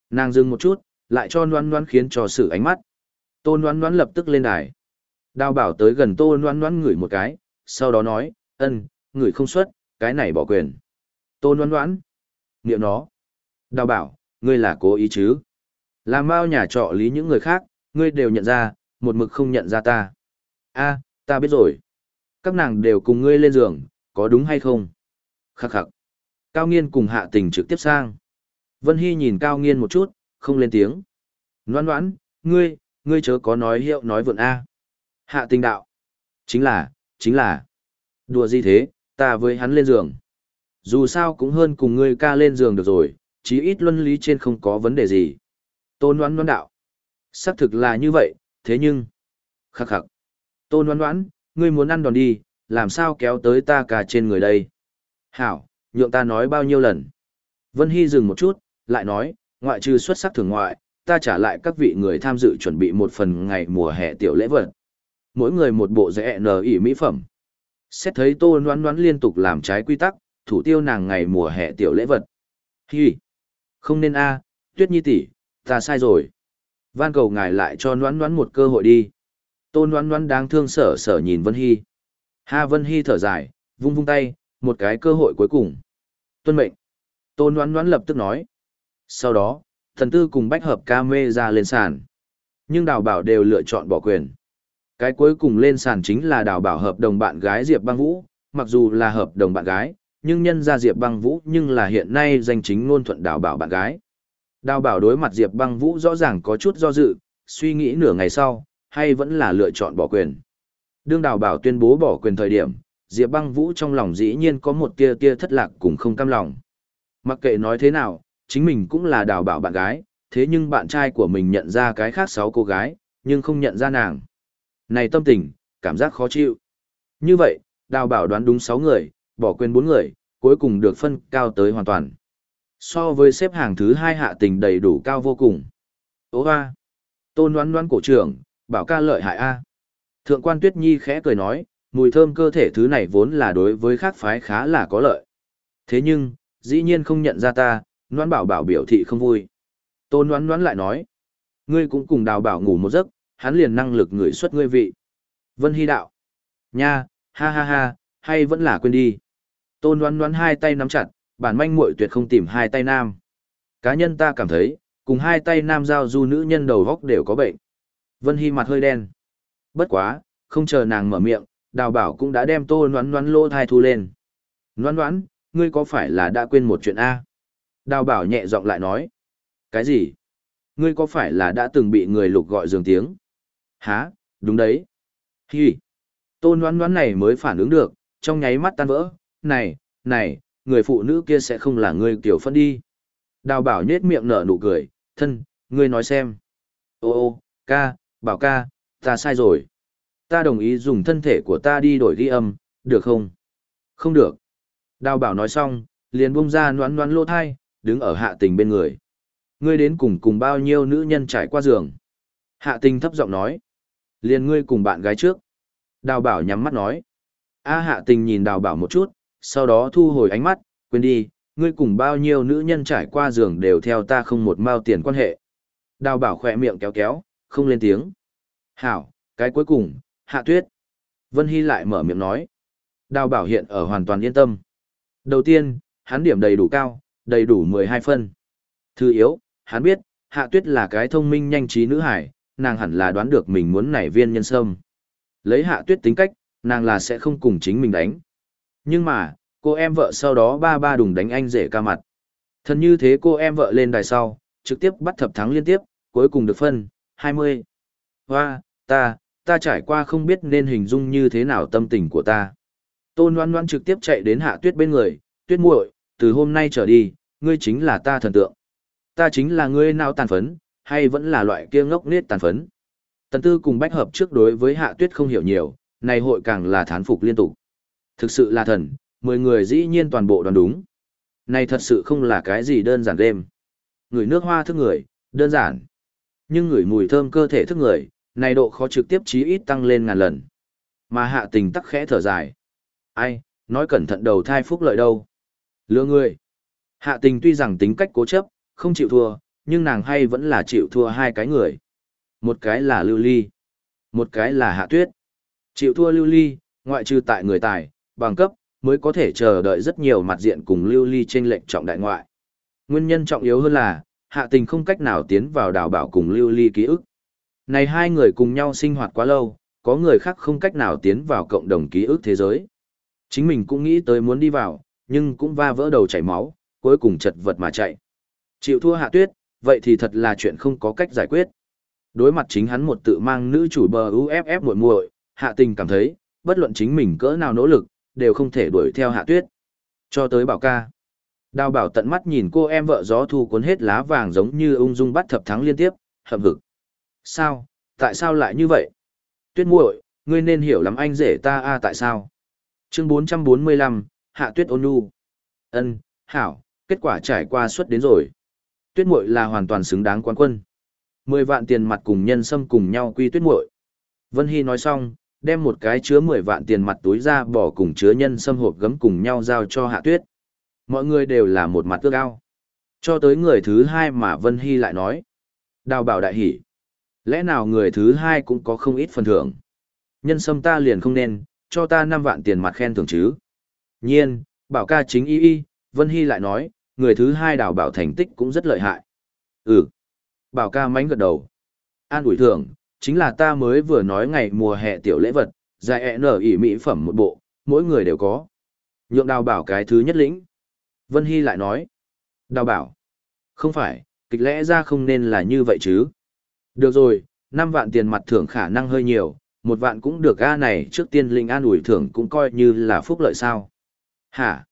Nàng dừng một chút, lại cho noan noan khiến cho sự ánh mắt. tôn noan noan lập tức lên đài. Đào bảo tới gần tô noan noan ngửi một cái, sau đó nói, ân, ngửi không xuất, cái này bỏ quyền. Tô noan noan. Niệm nó. Đào bảo, ngươi là cố ý chứ. Làm bao nhà trọ lý những người khác, ngươi đều nhận ra, một mực không nhận ra ta. a ta biết rồi. Các nàng đều cùng ngươi lên giường, có đúng hay không? Khắc khắc. Cao nghiên cùng hạ tình trực tiếp sang. Vân Hy nhìn Cao nghiên một chút, không lên tiếng. Noan noãn, ngươi, ngươi chớ có nói hiệu nói vượn A. Hạ tình đạo. Chính là, chính là. Đùa gì thế, ta với hắn lên giường. Dù sao cũng hơn cùng ngươi ca lên giường được rồi, chí ít luân lý trên không có vấn đề gì. Tôn đoán đoán đạo. Xác thực là như vậy, thế nhưng... Khắc khắc. Tôn đoán đoán, ngươi muốn ăn đòn đi, làm sao kéo tới ta cả trên người đây? Hảo, nhượng ta nói bao nhiêu lần? Vân Hy dừng một chút, lại nói, ngoại trừ xuất sắc thường ngoại, ta trả lại các vị người tham dự chuẩn bị một phần ngày mùa hè tiểu lễ vật. Mỗi người một bộ rẽ nở ỉ mỹ phẩm. Xét thấy tô noán noán liên tục làm trái quy tắc, thủ tiêu nàng ngày mùa hè tiểu lễ vật. Hi! Không nên a tuyết nhi tỷ ta sai rồi. Van cầu ngài lại cho noán noán một cơ hội đi. Tô noán noán đáng thương sở sở nhìn Vân Hy. Ha Vân Hy thở dài, vung vung tay, một cái cơ hội cuối cùng. Tuân mệnh. Tô noán noán lập tức nói. Sau đó, thần tư cùng bách hợp ca mê ra lên sàn. Nhưng đào bảo đều lựa chọn bỏ quyền. Cái cuối cùng lên sàn chính là đào bảo hợp đồng bạn gái Diệp băng vũ, mặc dù là hợp đồng bạn gái, nhưng nhân ra Diệp băng vũ nhưng là hiện nay danh chính ngôn thuận đào bảo bạn gái. Đào bảo đối mặt Diệp băng vũ rõ ràng có chút do dự, suy nghĩ nửa ngày sau, hay vẫn là lựa chọn bỏ quyền. Đương đào bảo tuyên bố bỏ quyền thời điểm, Diệp băng vũ trong lòng dĩ nhiên có một tia tia thất lạc cùng không cam lòng. Mặc kệ nói thế nào, chính mình cũng là đào bảo bạn gái, thế nhưng bạn trai của mình nhận ra cái khác sáu cô gái, nhưng không nhận ra nàng. Này tâm tình, cảm giác khó chịu. Như vậy, đào bảo đoán đúng sáu người, bỏ quên bốn người, cuối cùng được phân cao tới hoàn toàn. So với xếp hàng thứ hai hạ tình đầy đủ cao vô cùng. Ô hoa! Tôn đoán đoán cổ trưởng, bảo ca lợi hại A. Thượng quan Tuyết Nhi khẽ cười nói, mùi thơm cơ thể thứ này vốn là đối với khác phái khá là có lợi. Thế nhưng, dĩ nhiên không nhận ra ta, đoán bảo bảo biểu thị không vui. Tôn đoán đoán lại nói, ngươi cũng cùng đào bảo ngủ một giấc, hắn liền năng lực ngửi xuất ngươi vị. Vân Hy đạo, nha, ha ha ha, hay vẫn là quên đi. Tôn đoán đoán hai tay nắm chặt, bản manh muội tuyệt không tìm hai tay nam. Cá nhân ta cảm thấy, cùng hai tay nam giao du nữ nhân đầu góc đều có bệnh. Vân Hy mặt hơi đen. Bất quá, không chờ nàng mở miệng, đào bảo cũng đã đem tô noán noán lô thai thu lên. Noán noán, ngươi có phải là đã quên một chuyện A? Đào bảo nhẹ giọng lại nói. Cái gì? Ngươi có phải là đã từng bị người lục gọi dường tiếng? Hả, đúng đấy. Hi. Tôn đoán đoán này mới phản ứng được, trong nháy mắt tan vỡ. Này, này, người phụ nữ kia sẽ không là người kiểu phân đi. Đào bảo nhết miệng nở nụ cười, thân, ngươi nói xem. Ô ô, ca, bảo ca, ta sai rồi. Ta đồng ý dùng thân thể của ta đi đổi ghi âm, được không? Không được. Đào bảo nói xong, liền bung ra noán noán lô thai, đứng ở hạ tình bên người. Ngươi đến cùng cùng bao nhiêu nữ nhân trải qua giường? Hạ tình thấp giọng nói. Liền ngươi cùng bạn gái trước. Đào bảo nhắm mắt nói. A hạ tình nhìn đào bảo một chút, sau đó thu hồi ánh mắt, quên đi, ngươi cùng bao nhiêu nữ nhân trải qua giường đều theo ta không một mao tiền quan hệ. Đào bảo khỏe miệng kéo kéo, không lên tiếng. Hảo, cái cuối cùng, hạ tuyết. Vân Hy lại mở miệng nói. Đào bảo hiện ở hoàn toàn yên tâm. Đầu tiên, hắn điểm đầy đủ cao, đầy đủ 12 phân. Thứ yếu, hắn biết, hạ tuyết là cái thông minh nhanh trí nữ hải, nàng hẳn là đoán được mình muốn nảy viên nhân sâm. Lấy hạ tuyết tính cách, nàng là sẽ không cùng chính mình đánh. Nhưng mà, cô em vợ sau đó ba ba đùng đánh anh rể ca mặt. Thân như thế cô em vợ lên đài sau, trực tiếp bắt thập thắng liên tiếp, cuối cùng được phân, 20. Hoa, ta, ta trải qua không biết nên hình dung như thế nào tâm tình của ta. Tôn Loan Loan trực tiếp chạy đến hạ tuyết bên người, tuyết muội, từ hôm nay trở đi, ngươi chính là ta thần tượng. Ta chính là ngươi nào tàn phấn, hay vẫn là loại kia ngốc nết tàn phấn. Tần tư cùng bách hợp trước đối với hạ tuyết không hiểu nhiều, này hội càng là thán phục liên tục. Thực sự là thần, mười người dĩ nhiên toàn bộ đoán đúng. Này thật sự không là cái gì đơn giản đêm. Người nước hoa thức người, đơn giản. Nhưng người mùi thơm cơ thể thức người, này độ khó trực tiếp chí ít tăng lên ngàn lần. Mà hạ tình tắc khẽ thở dài. Ai, nói cẩn thận đầu thai phúc lợi đâu. Lừa người. Hạ tình tuy rằng tính cách cố chấp, không chịu thua, nhưng nàng hay vẫn là chịu thua hai cái người. Một cái là lưu ly, một cái là hạ tuyết. Chịu thua lưu ly, ngoại trừ tại người tài, bằng cấp, mới có thể chờ đợi rất nhiều mặt diện cùng lưu ly trên lệnh trọng đại ngoại. Nguyên nhân trọng yếu hơn là, hạ tình không cách nào tiến vào đào bảo cùng lưu ly ký ức. Này hai người cùng nhau sinh hoạt quá lâu, có người khác không cách nào tiến vào cộng đồng ký ức thế giới. Chính mình cũng nghĩ tới muốn đi vào, nhưng cũng va vỡ đầu chảy máu, cuối cùng chật vật mà chạy. Chịu thua hạ tuyết, vậy thì thật là chuyện không có cách giải quyết. Đối mặt chính hắn một tự mang nữ chủ bờ UFF muội muội, hạ tình cảm thấy, bất luận chính mình cỡ nào nỗ lực, đều không thể đuổi theo hạ tuyết. Cho tới bảo ca. Đào bảo tận mắt nhìn cô em vợ gió thu cuốn hết lá vàng giống như ung dung bắt thập thắng liên tiếp, hậm hực. Sao, tại sao lại như vậy? Tuyết muội, ngươi nên hiểu lắm anh rể ta a tại sao? Chương 445, Hạ Tuyết ôn nhu. Ân, hảo, kết quả trải qua suốt đến rồi. Tuyết muội là hoàn toàn xứng đáng quán quân. Mười vạn tiền mặt cùng nhân sâm cùng nhau quy tuyết muội. Vân Hy nói xong, đem một cái chứa mười vạn tiền mặt túi ra bỏ cùng chứa nhân sâm hộp gấm cùng nhau giao cho Hạ Tuyết. Mọi người đều là một mặt ước ao. Cho tới người thứ hai mà Vân Hy lại nói. Đào bảo đại hỉ. Lẽ nào người thứ hai cũng có không ít phần thưởng. Nhân sâm ta liền không nên, cho ta năm vạn tiền mặt khen thưởng chứ. Nhiên, bảo ca chính y y, Vân Hy lại nói, người thứ hai đào bảo thành tích cũng rất lợi hại. Ừ. Bảo ca mánh gật đầu. An ủi thưởng, chính là ta mới vừa nói ngày mùa hè tiểu lễ vật, dài ẹ nở ỉ mỹ phẩm một bộ, mỗi người đều có. Nhượng đào bảo cái thứ nhất lĩnh. Vân Hy lại nói. Đào bảo. Không phải, kịch lẽ ra không nên là như vậy chứ. Được rồi, 5 vạn tiền mặt thưởng khả năng hơi nhiều, một vạn cũng được ga này trước tiên linh an ủi thưởng cũng coi như là phúc lợi sao. Hả?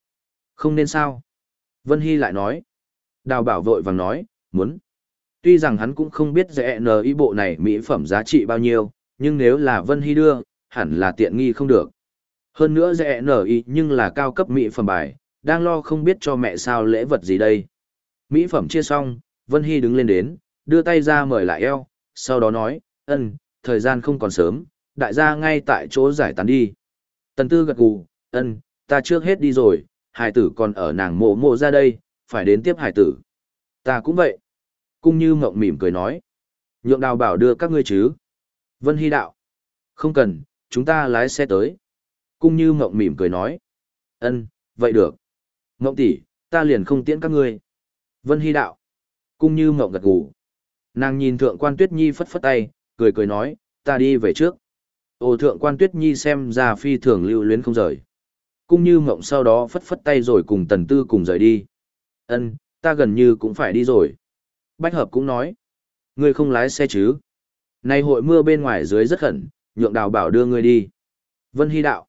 Không nên sao? Vân Hy lại nói. Đào bảo vội vàng nói, muốn. Tuy rằng hắn cũng không biết rẻ nờ y bộ này mỹ phẩm giá trị bao nhiêu, nhưng nếu là Vân Hy đưa, hẳn là tiện nghi không được. Hơn nữa rẻ nờ y nhưng là cao cấp mỹ phẩm bài, đang lo không biết cho mẹ sao lễ vật gì đây. Mỹ phẩm chia xong, Vân Hy đứng lên đến, đưa tay ra mời lại eo, sau đó nói, ân, thời gian không còn sớm, đại gia ngay tại chỗ giải tán đi. Tần tư gật gù, ân, ta trước hết đi rồi, hải tử còn ở nàng mộ mộ ra đây, phải đến tiếp hải tử. Ta cũng vậy. Cung như mộng mỉm cười nói. Nhượng đào bảo đưa các ngươi chứ. Vân Hy đạo. Không cần, chúng ta lái xe tới. Cung như mộng mỉm cười nói. ân, vậy được. Mộng tỷ, ta liền không tiễn các ngươi. Vân Hy đạo. Cung như mộng gật gù. Nàng nhìn thượng quan tuyết nhi phất phất tay, cười cười nói, ta đi về trước. Ô thượng quan tuyết nhi xem ra phi thường lưu luyến không rời cũng như mộng sau đó phất phất tay rồi cùng tần tư cùng rời đi. Ân, ta gần như cũng phải đi rồi. Bách hợp cũng nói. Ngươi không lái xe chứ? Nay hội mưa bên ngoài dưới rất khẩn, nhượng đào bảo đưa ngươi đi. Vân Hy đạo.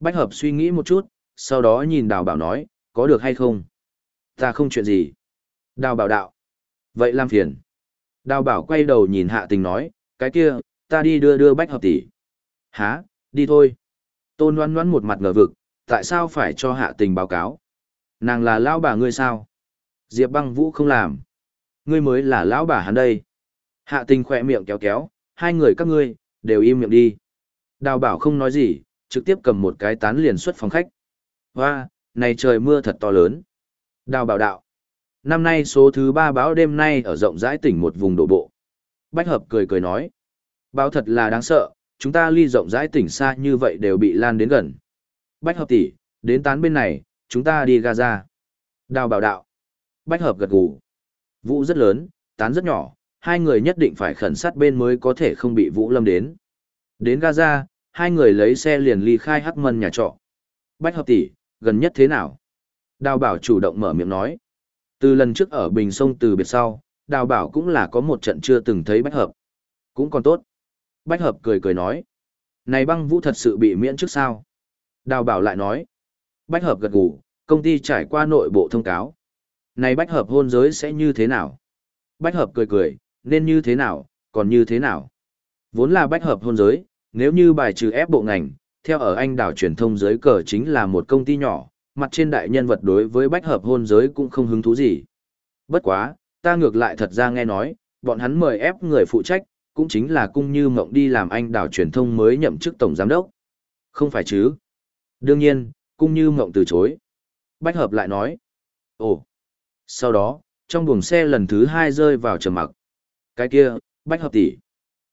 Bách hợp suy nghĩ một chút, sau đó nhìn đào bảo nói, có được hay không? Ta không chuyện gì. Đào bảo đạo. Vậy làm phiền. Đào bảo quay đầu nhìn hạ tình nói, cái kia, ta đi đưa đưa bách hợp tỷ. Hả, đi thôi. Tôn ngoan ngoan một mặt ngờ vực, tại sao phải cho hạ tình báo cáo? Nàng là lão bà ngươi sao? Diệp băng vũ không làm. Ngươi mới là lão bà hắn đây. Hạ tình khỏe miệng kéo kéo, hai người các ngươi, đều im miệng đi. Đào bảo không nói gì, trực tiếp cầm một cái tán liền xuất phòng khách. Hoa, này trời mưa thật to lớn. Đào bảo đạo. Năm nay số thứ ba báo đêm nay ở rộng rãi tỉnh một vùng đổ bộ. Bách hợp cười cười nói. Báo thật là đáng sợ, chúng ta ly rộng rãi tỉnh xa như vậy đều bị lan đến gần. Bách hợp tỷ, đến tán bên này, chúng ta đi Gaza. Đào bảo đạo. Bách hợp gật gù. Vũ rất lớn, tán rất nhỏ, hai người nhất định phải khẩn sát bên mới có thể không bị Vũ lâm đến. Đến Gaza, hai người lấy xe liền ly khai hắc mân nhà trọ. Bách hợp tỷ, gần nhất thế nào? Đào bảo chủ động mở miệng nói. Từ lần trước ở Bình Sông từ biệt sau, đào bảo cũng là có một trận chưa từng thấy bách hợp. Cũng còn tốt. Bách hợp cười cười nói. Này băng vũ thật sự bị miễn trước sao? Đào bảo lại nói. Bách hợp gật gù, công ty trải qua nội bộ thông cáo. Này bách hợp hôn giới sẽ như thế nào? Bách hợp cười cười, nên như thế nào, còn như thế nào? Vốn là bách hợp hôn giới, nếu như bài trừ ép bộ ngành, theo ở anh đảo truyền thông giới cờ chính là một công ty nhỏ, mặt trên đại nhân vật đối với bách hợp hôn giới cũng không hứng thú gì. Bất quá, ta ngược lại thật ra nghe nói, bọn hắn mời ép người phụ trách, cũng chính là cung như mộng đi làm anh đảo truyền thông mới nhậm chức tổng giám đốc. Không phải chứ? Đương nhiên, cung như mộng từ chối. Bách hợp lại nói. Ồ. Sau đó, trong buồng xe lần thứ hai rơi vào trầm mặc. Cái kia, bách hợp tỷ.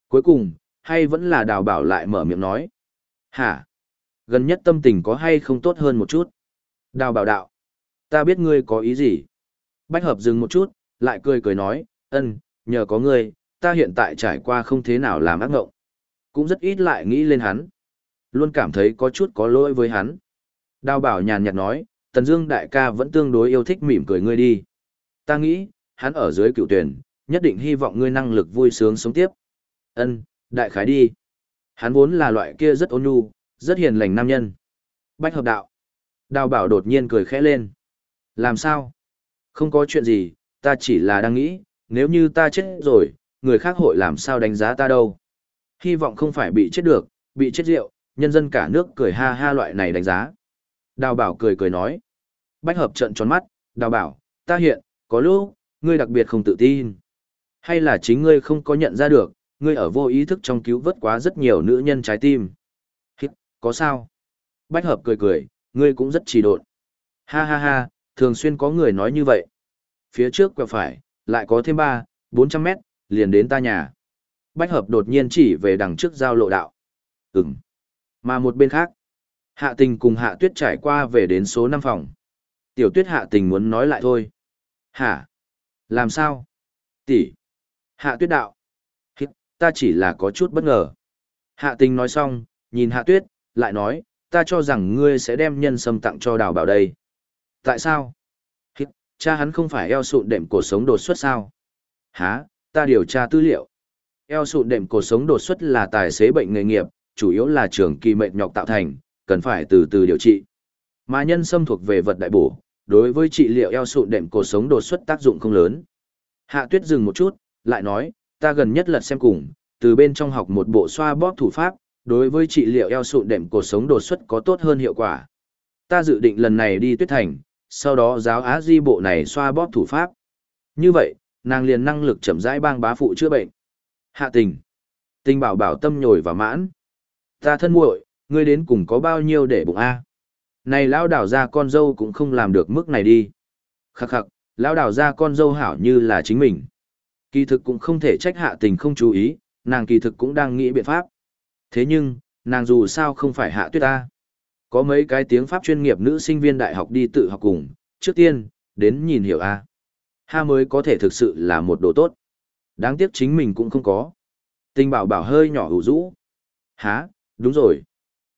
Cuối cùng, hay vẫn là đào bảo lại mở miệng nói. Hả? Gần nhất tâm tình có hay không tốt hơn một chút? Đào bảo đạo. Ta biết ngươi có ý gì? Bách hợp dừng một chút, lại cười cười nói, ân, nhờ có ngươi, ta hiện tại trải qua không thế nào làm ác ngộng. Cũng rất ít lại nghĩ lên hắn. Luôn cảm thấy có chút có lỗi với hắn. Đào bảo nhàn nhạt nói, Tần Dương đại ca vẫn tương đối yêu thích mỉm cười ngươi đi. Ta nghĩ, hắn ở dưới cựu tuyển, nhất định hy vọng ngươi năng lực vui sướng sống tiếp. Ân, đại khái đi. Hắn vốn là loại kia rất ôn nhu, rất hiền lành nam nhân. Bách hợp đạo. Đào bảo đột nhiên cười khẽ lên. Làm sao? Không có chuyện gì, ta chỉ là đang nghĩ, nếu như ta chết rồi, người khác hội làm sao đánh giá ta đâu. Hy vọng không phải bị chết được, bị chết rượu, nhân dân cả nước cười ha ha loại này đánh giá. Đào bảo cười cười nói. Bách hợp trận tròn mắt, đào bảo, ta hiện, có lúc, ngươi đặc biệt không tự tin. Hay là chính ngươi không có nhận ra được, ngươi ở vô ý thức trong cứu vớt quá rất nhiều nữ nhân trái tim. Hít, có sao? Bách hợp cười cười, ngươi cũng rất trì độn. Ha ha ha, thường xuyên có người nói như vậy. Phía trước quẹo phải, lại có thêm ba, bốn trăm mét, liền đến ta nhà. Bách hợp đột nhiên chỉ về đằng trước giao lộ đạo. Ừm. Mà một bên khác, hạ tình cùng hạ tuyết trải qua về đến số năm phòng. Tiểu tuyết hạ tình muốn nói lại thôi. Hả? Làm sao? Tỷ. Hạ tuyết đạo. Hít, ta chỉ là có chút bất ngờ. Hạ tình nói xong, nhìn hạ tuyết, lại nói, ta cho rằng ngươi sẽ đem nhân sâm tặng cho đào bảo đây. Tại sao? Hít, cha hắn không phải eo sụn đệm cổ sống đột xuất sao? Hả, ta điều tra tư liệu. Eo sụn đệm cổ sống đột xuất là tài xế bệnh nghề nghiệp, chủ yếu là trường kỳ mệt nhọc tạo thành, cần phải từ từ điều trị. Mà nhân sâm thuộc về vật đại bổ, đối với trị liệu eo sụn đệm cổ sống đột xuất tác dụng không lớn. Hạ tuyết dừng một chút, lại nói, ta gần nhất lật xem cùng, từ bên trong học một bộ xoa bóp thủ pháp, đối với trị liệu eo sụn đệm cổ sống đột xuất có tốt hơn hiệu quả. Ta dự định lần này đi tuyết thành, sau đó giáo á di bộ này xoa bóp thủ pháp. Như vậy, nàng liền năng lực chậm rãi bang bá phụ chữa bệnh. Hạ tình. Tình bảo bảo tâm nhồi và mãn. Ta thân muội, ngươi đến cùng có bao nhiêu để bụng A. Này lão đảo ra con dâu cũng không làm được mức này đi. Khắc khắc, lão đảo ra con dâu hảo như là chính mình. Kỳ thực cũng không thể trách hạ tình không chú ý, nàng kỳ thực cũng đang nghĩ biện pháp. Thế nhưng, nàng dù sao không phải hạ tuyết ta. Có mấy cái tiếng Pháp chuyên nghiệp nữ sinh viên đại học đi tự học cùng, trước tiên, đến nhìn hiểu A. Ha mới có thể thực sự là một đồ tốt. Đáng tiếc chính mình cũng không có. Tình bảo bảo hơi nhỏ hữu rũ. Há, đúng rồi.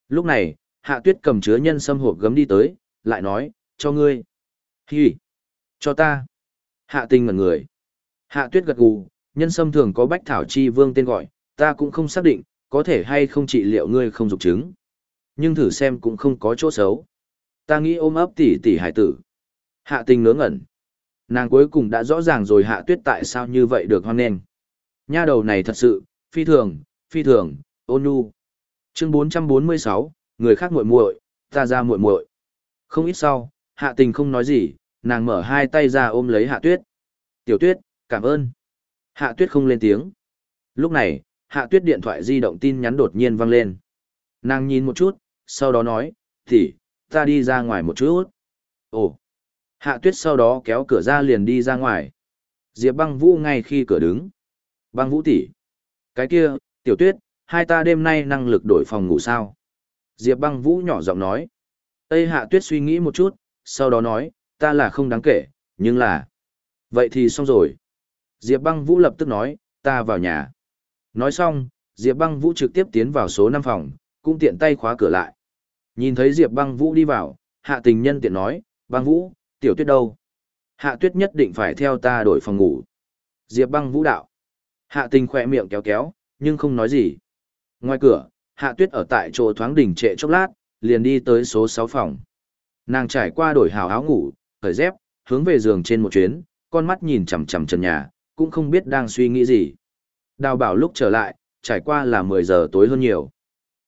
Lúc này, hạ tuyết cầm chứa nhân sâm hộp gấm đi tới, lại nói, cho ngươi. Hi, cho ta. Hạ tình ngẩn người. Hạ tuyết gật gù, nhân sâm thường có bách thảo chi vương tên gọi, ta cũng không xác định, có thể hay không trị liệu ngươi không dục chứng. Nhưng thử xem cũng không có chỗ xấu. Ta nghĩ ôm ấp tỷ tỷ hải tử. Hạ tình ngớ ngẩn. Nàng cuối cùng đã rõ ràng rồi hạ tuyết tại sao như vậy được hoan nghênh. Nha đầu này thật sự, phi thường, phi thường, ôn nhu. Chương 446, người khác muội muội, ta ra muội muội. Không ít sau, hạ tình không nói gì, nàng mở hai tay ra ôm lấy hạ tuyết. Tiểu tuyết, cảm ơn. Hạ tuyết không lên tiếng. Lúc này, hạ tuyết điện thoại di động tin nhắn đột nhiên vang lên. Nàng nhìn một chút, sau đó nói, thì, ta đi ra ngoài một chút. Ồ. Hạ tuyết sau đó kéo cửa ra liền đi ra ngoài. Diệp băng vũ ngay khi cửa đứng. Băng vũ tỷ, Cái kia, tiểu tuyết, hai ta đêm nay năng lực đổi phòng ngủ sao? Diệp băng vũ nhỏ giọng nói. Tây hạ tuyết suy nghĩ một chút, sau đó nói, ta là không đáng kể, nhưng là... Vậy thì xong rồi. Diệp băng vũ lập tức nói, ta vào nhà. Nói xong, Diệp băng vũ trực tiếp tiến vào số năm phòng, cũng tiện tay khóa cửa lại. Nhìn thấy Diệp băng vũ đi vào, hạ tình nhân tiện nói, băng vũ, tiểu tuyết đâu? Hạ tuyết nhất định phải theo ta đổi phòng ngủ. Diệp băng vũ đạo. Hạ tình khỏe miệng kéo kéo, nhưng không nói gì. Ngoài cửa, hạ tuyết ở tại chỗ thoáng đỉnh trệ chốc lát, liền đi tới số 6 phòng. Nàng trải qua đổi hào áo ngủ, cởi dép, hướng về giường trên một chuyến, con mắt nhìn chằm chằm trần nhà, cũng không biết đang suy nghĩ gì. Đào bảo lúc trở lại, trải qua là 10 giờ tối hơn nhiều.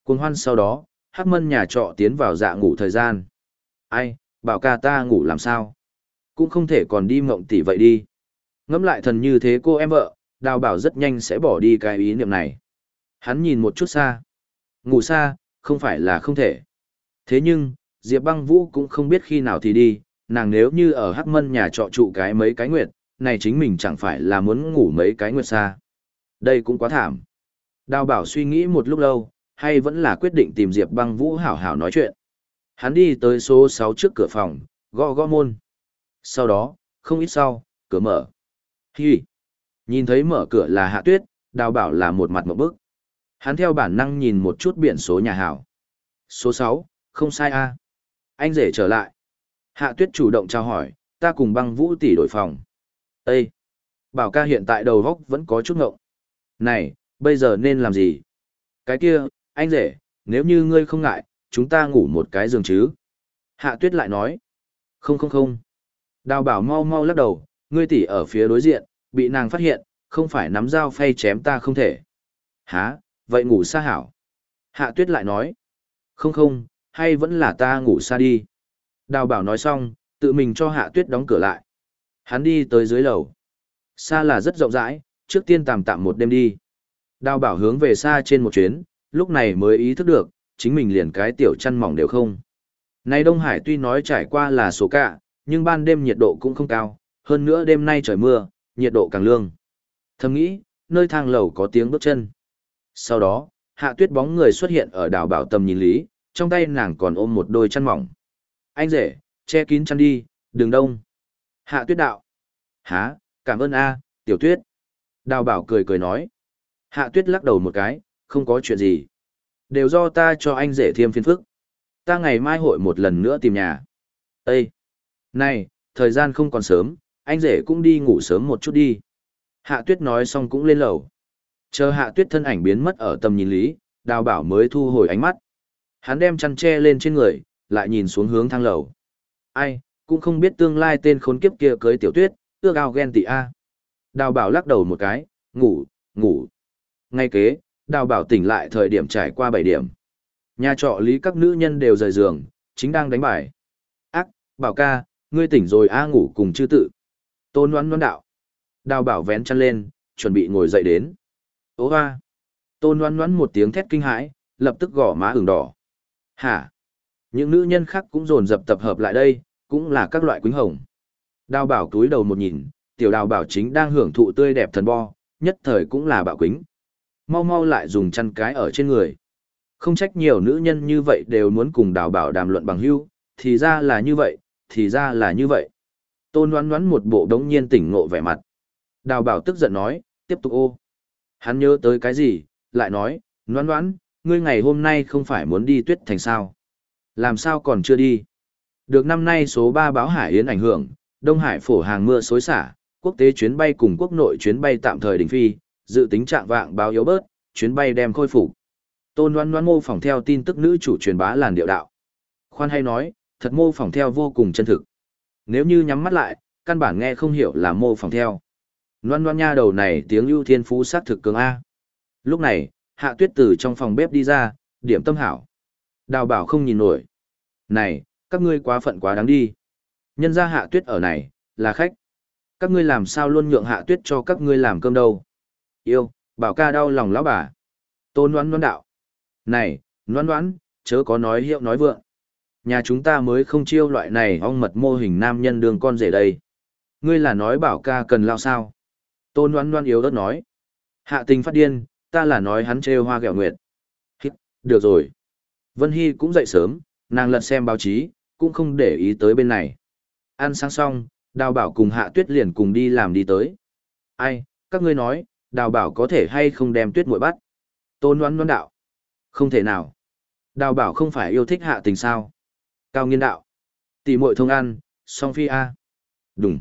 Cuồng hoan sau đó, hắc mân nhà trọ tiến vào dạ ngủ thời gian. Ai, bảo ca ta ngủ làm sao? Cũng không thể còn đi mộng tỷ vậy đi. Ngẫm lại thần như thế cô em vợ, đào bảo rất nhanh sẽ bỏ đi cái ý niệm này. Hắn nhìn một chút xa. Ngủ xa, không phải là không thể. Thế nhưng, Diệp băng vũ cũng không biết khi nào thì đi, nàng nếu như ở hắc mân nhà trọ trụ cái mấy cái nguyệt, này chính mình chẳng phải là muốn ngủ mấy cái nguyệt xa. Đây cũng quá thảm. Đào bảo suy nghĩ một lúc lâu, hay vẫn là quyết định tìm Diệp băng vũ hảo hảo nói chuyện. Hắn đi tới số 6 trước cửa phòng, gõ gõ môn. Sau đó, không ít sau, cửa mở. Hi! Nhìn thấy mở cửa là hạ tuyết, đào bảo là một mặt một bức. Hắn theo bản năng nhìn một chút biển số nhà hảo. Số 6, không sai a Anh rể trở lại. Hạ tuyết chủ động trao hỏi, ta cùng băng vũ tỷ đổi phòng. Ê! Bảo ca hiện tại đầu góc vẫn có chút ngộng. Này, bây giờ nên làm gì? Cái kia, anh rể, nếu như ngươi không ngại, chúng ta ngủ một cái giường chứ? Hạ tuyết lại nói. Không không không. Đào bảo mau mau lắc đầu, ngươi tỷ ở phía đối diện, bị nàng phát hiện, không phải nắm dao phay chém ta không thể. Hả, vậy ngủ xa hảo. Hạ tuyết lại nói. Không không, hay vẫn là ta ngủ xa đi. Đào bảo nói xong, tự mình cho hạ tuyết đóng cửa lại. Hắn đi tới dưới lầu. Xa là rất rộng rãi, trước tiên tạm tạm một đêm đi. Đào bảo hướng về xa trên một chuyến, lúc này mới ý thức được, chính mình liền cái tiểu chăn mỏng đều không. Nay Đông Hải tuy nói trải qua là số cả, nhưng ban đêm nhiệt độ cũng không cao, hơn nữa đêm nay trời mưa, nhiệt độ càng lương. Thầm nghĩ, nơi thang lầu có tiếng bước chân. Sau đó, hạ tuyết bóng người xuất hiện ở đảo bảo tầm nhìn lý, trong tay nàng còn ôm một đôi chăn mỏng. Anh rể, che kín chăn đi, đừng đông. Hạ tuyết đạo. Há, cảm ơn a, tiểu tuyết. Đào bảo cười cười nói. Hạ tuyết lắc đầu một cái, không có chuyện gì. Đều do ta cho anh rể thêm phiền phức. Ta ngày mai hội một lần nữa tìm nhà. Ê! Này, thời gian không còn sớm, anh rể cũng đi ngủ sớm một chút đi. Hạ tuyết nói xong cũng lên lầu. Chờ hạ tuyết thân ảnh biến mất ở tầm nhìn lý, đào bảo mới thu hồi ánh mắt. Hắn đem chăn tre lên trên người, lại nhìn xuống hướng thang lầu. Ai, cũng không biết tương lai tên khốn kiếp kia cưới tiểu tuyết, ước ao ghen tị a. Đào bảo lắc đầu một cái, ngủ, ngủ. Ngay kế, đào bảo tỉnh lại thời điểm trải qua 7 điểm. Nhà trọ lý các nữ nhân đều rời giường, chính đang đánh bài. Ác, bảo ca, ngươi tỉnh rồi a ngủ cùng chư tự. Tôn đoán đoán đạo. Đào bảo vén chăn lên, chuẩn bị ngồi dậy đến. Ô hoa. Tôn đoán đoán một tiếng thét kinh hãi, lập tức gõ má ửng đỏ. Hả? Những nữ nhân khác cũng dồn dập tập hợp lại đây, cũng là các loại quýnh hồng. Đào bảo túi đầu một nhìn, tiểu đào bảo chính đang hưởng thụ tươi đẹp thần bo, nhất thời cũng là bạo quýnh. Mau mau lại dùng chăn cái ở trên người. Không trách nhiều nữ nhân như vậy đều muốn cùng đào bảo đàm luận bằng hưu, thì ra là như vậy, thì ra là như vậy. Tôn đoán đoán một bộ đống nhiên tỉnh ngộ vẻ mặt. Đào bảo tức giận nói, tiếp tục ô. Hắn nhớ tới cái gì, lại nói, đoán đoán, ngươi ngày hôm nay không phải muốn đi tuyết thành sao. Làm sao còn chưa đi? Được năm nay số 3 báo Hải Yến ảnh hưởng, Đông Hải phổ hàng mưa xối xả, quốc tế chuyến bay cùng quốc nội chuyến bay tạm thời đình phi, dự tính trạng vạng báo yếu bớt, chuyến bay đem khôi phục. Tôn Loan Loan mô phỏng theo tin tức nữ chủ truyền bá làn điệu đạo. Khoan hay nói, thật mô phỏng theo vô cùng chân thực. Nếu như nhắm mắt lại, căn bản nghe không hiểu là mô phỏng theo. Loan Loan nha đầu này tiếng ưu thiên phú sát thực cường A. Lúc này, Hạ Tuyết từ trong phòng bếp đi ra, điểm tâm hảo. Đào bảo không nhìn nổi. Này, các ngươi quá phận quá đáng đi. Nhân ra Hạ Tuyết ở này, là khách. Các ngươi làm sao luôn nhượng Hạ Tuyết cho các ngươi làm cơm đâu. Yêu, bảo ca đau lòng lão bà. Tôn đoán đoán đạo. Này, đoán đoán, chớ có nói hiệu nói vượng. Nhà chúng ta mới không chiêu loại này ong mật mô hình nam nhân đường con rể đây. Ngươi là nói bảo ca cần lao sao. Tôn Loan Loan yếu ớt nói. Hạ tình phát điên, ta là nói hắn trêu hoa gẹo nguyệt. Hít, được rồi. Vân Hy cũng dậy sớm, nàng lật xem báo chí, cũng không để ý tới bên này. Ăn sáng xong, đào bảo cùng hạ tuyết liền cùng đi làm đi tới. Ai, các ngươi nói, đào bảo có thể hay không đem tuyết muội bắt? Tôn Loan Loan đạo. Không thể nào. Đào bảo không phải yêu thích hạ tình sao. Cao nghiên đạo. Tỷ muội thông ăn, song phi A. Đúng.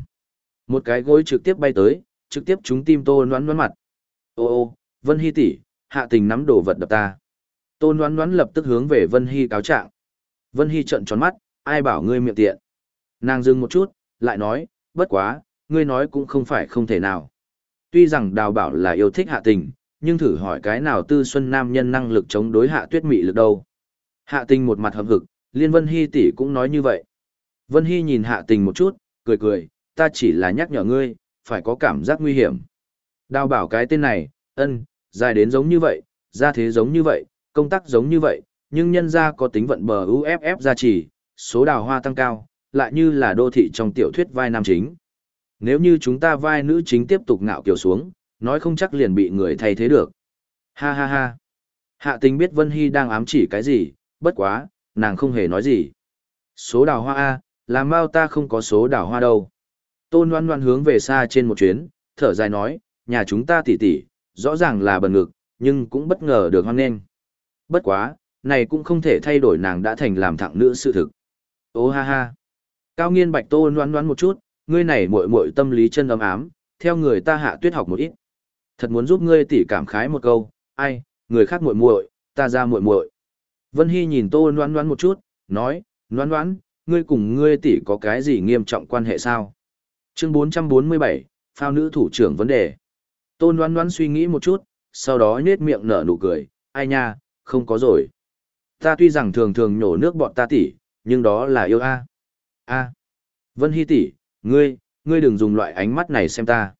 Một cái gối trực tiếp bay tới, trực tiếp chúng tim tô noán noán mặt. Ô ô, Vân Hy tỷ, hạ tình nắm đồ vật đập ta. Tôn Ngoan Ngoan lập tức hướng về Vân Hy cáo trạng. Vân Hy trợn tròn mắt, ai bảo ngươi miệng tiện. Nàng dừng một chút, lại nói, bất quá, ngươi nói cũng không phải không thể nào. Tuy rằng đào bảo là yêu thích hạ tình, nhưng thử hỏi cái nào tư xuân nam nhân năng lực chống đối hạ tuyết mị lực đâu. Hạ tình một mặt hậm hực, liên Vân Hy tỷ cũng nói như vậy. Vân Hy nhìn hạ tình một chút, cười cười, ta chỉ là nhắc nhở ngươi, phải có cảm giác nguy hiểm. Đào bảo cái tên này, ân, dài đến giống như vậy, ra thế giống như vậy, công tác giống như vậy, nhưng nhân ra có tính vận bờ UFF gia trì, số đào hoa tăng cao, lại như là đô thị trong tiểu thuyết vai nam chính. Nếu như chúng ta vai nữ chính tiếp tục ngạo kiều xuống, nói không chắc liền bị người thay thế được. Ha ha ha. Hạ tình biết Vân Hy đang ám chỉ cái gì, bất quá, nàng không hề nói gì. Số đào hoa A, làm bao ta không có số đào hoa đâu. Tôn loan loan hướng về xa trên một chuyến, thở dài nói, nhà chúng ta tỉ tỉ, rõ ràng là bần ngực, nhưng cũng bất ngờ được hoan nghênh. Bất quá, này cũng không thể thay đổi nàng đã thành làm thẳng nữ sự thực. Ô ha ha. Cao nghiên bạch tô Loan Loan một chút, ngươi này muội muội tâm lý chân ấm ám, theo người ta hạ tuyết học một ít. Thật muốn giúp ngươi tỉ cảm khái một câu, ai, người khác muội muội, ta ra muội muội. Vân Hy nhìn tô Loan Loan một chút, nói, Loan Loan, ngươi cùng ngươi tỷ có cái gì nghiêm trọng quan hệ sao? Chương 447, phao nữ thủ trưởng vấn đề. Tôn đoán đoán suy nghĩ một chút, sau đó nhếch miệng nở nụ cười, ai nha, không có rồi. Ta tuy rằng thường thường nhổ nước bọn ta tỉ nhưng đó là yêu a. A. Vân Hy tỷ, ngươi, ngươi đừng dùng loại ánh mắt này xem ta.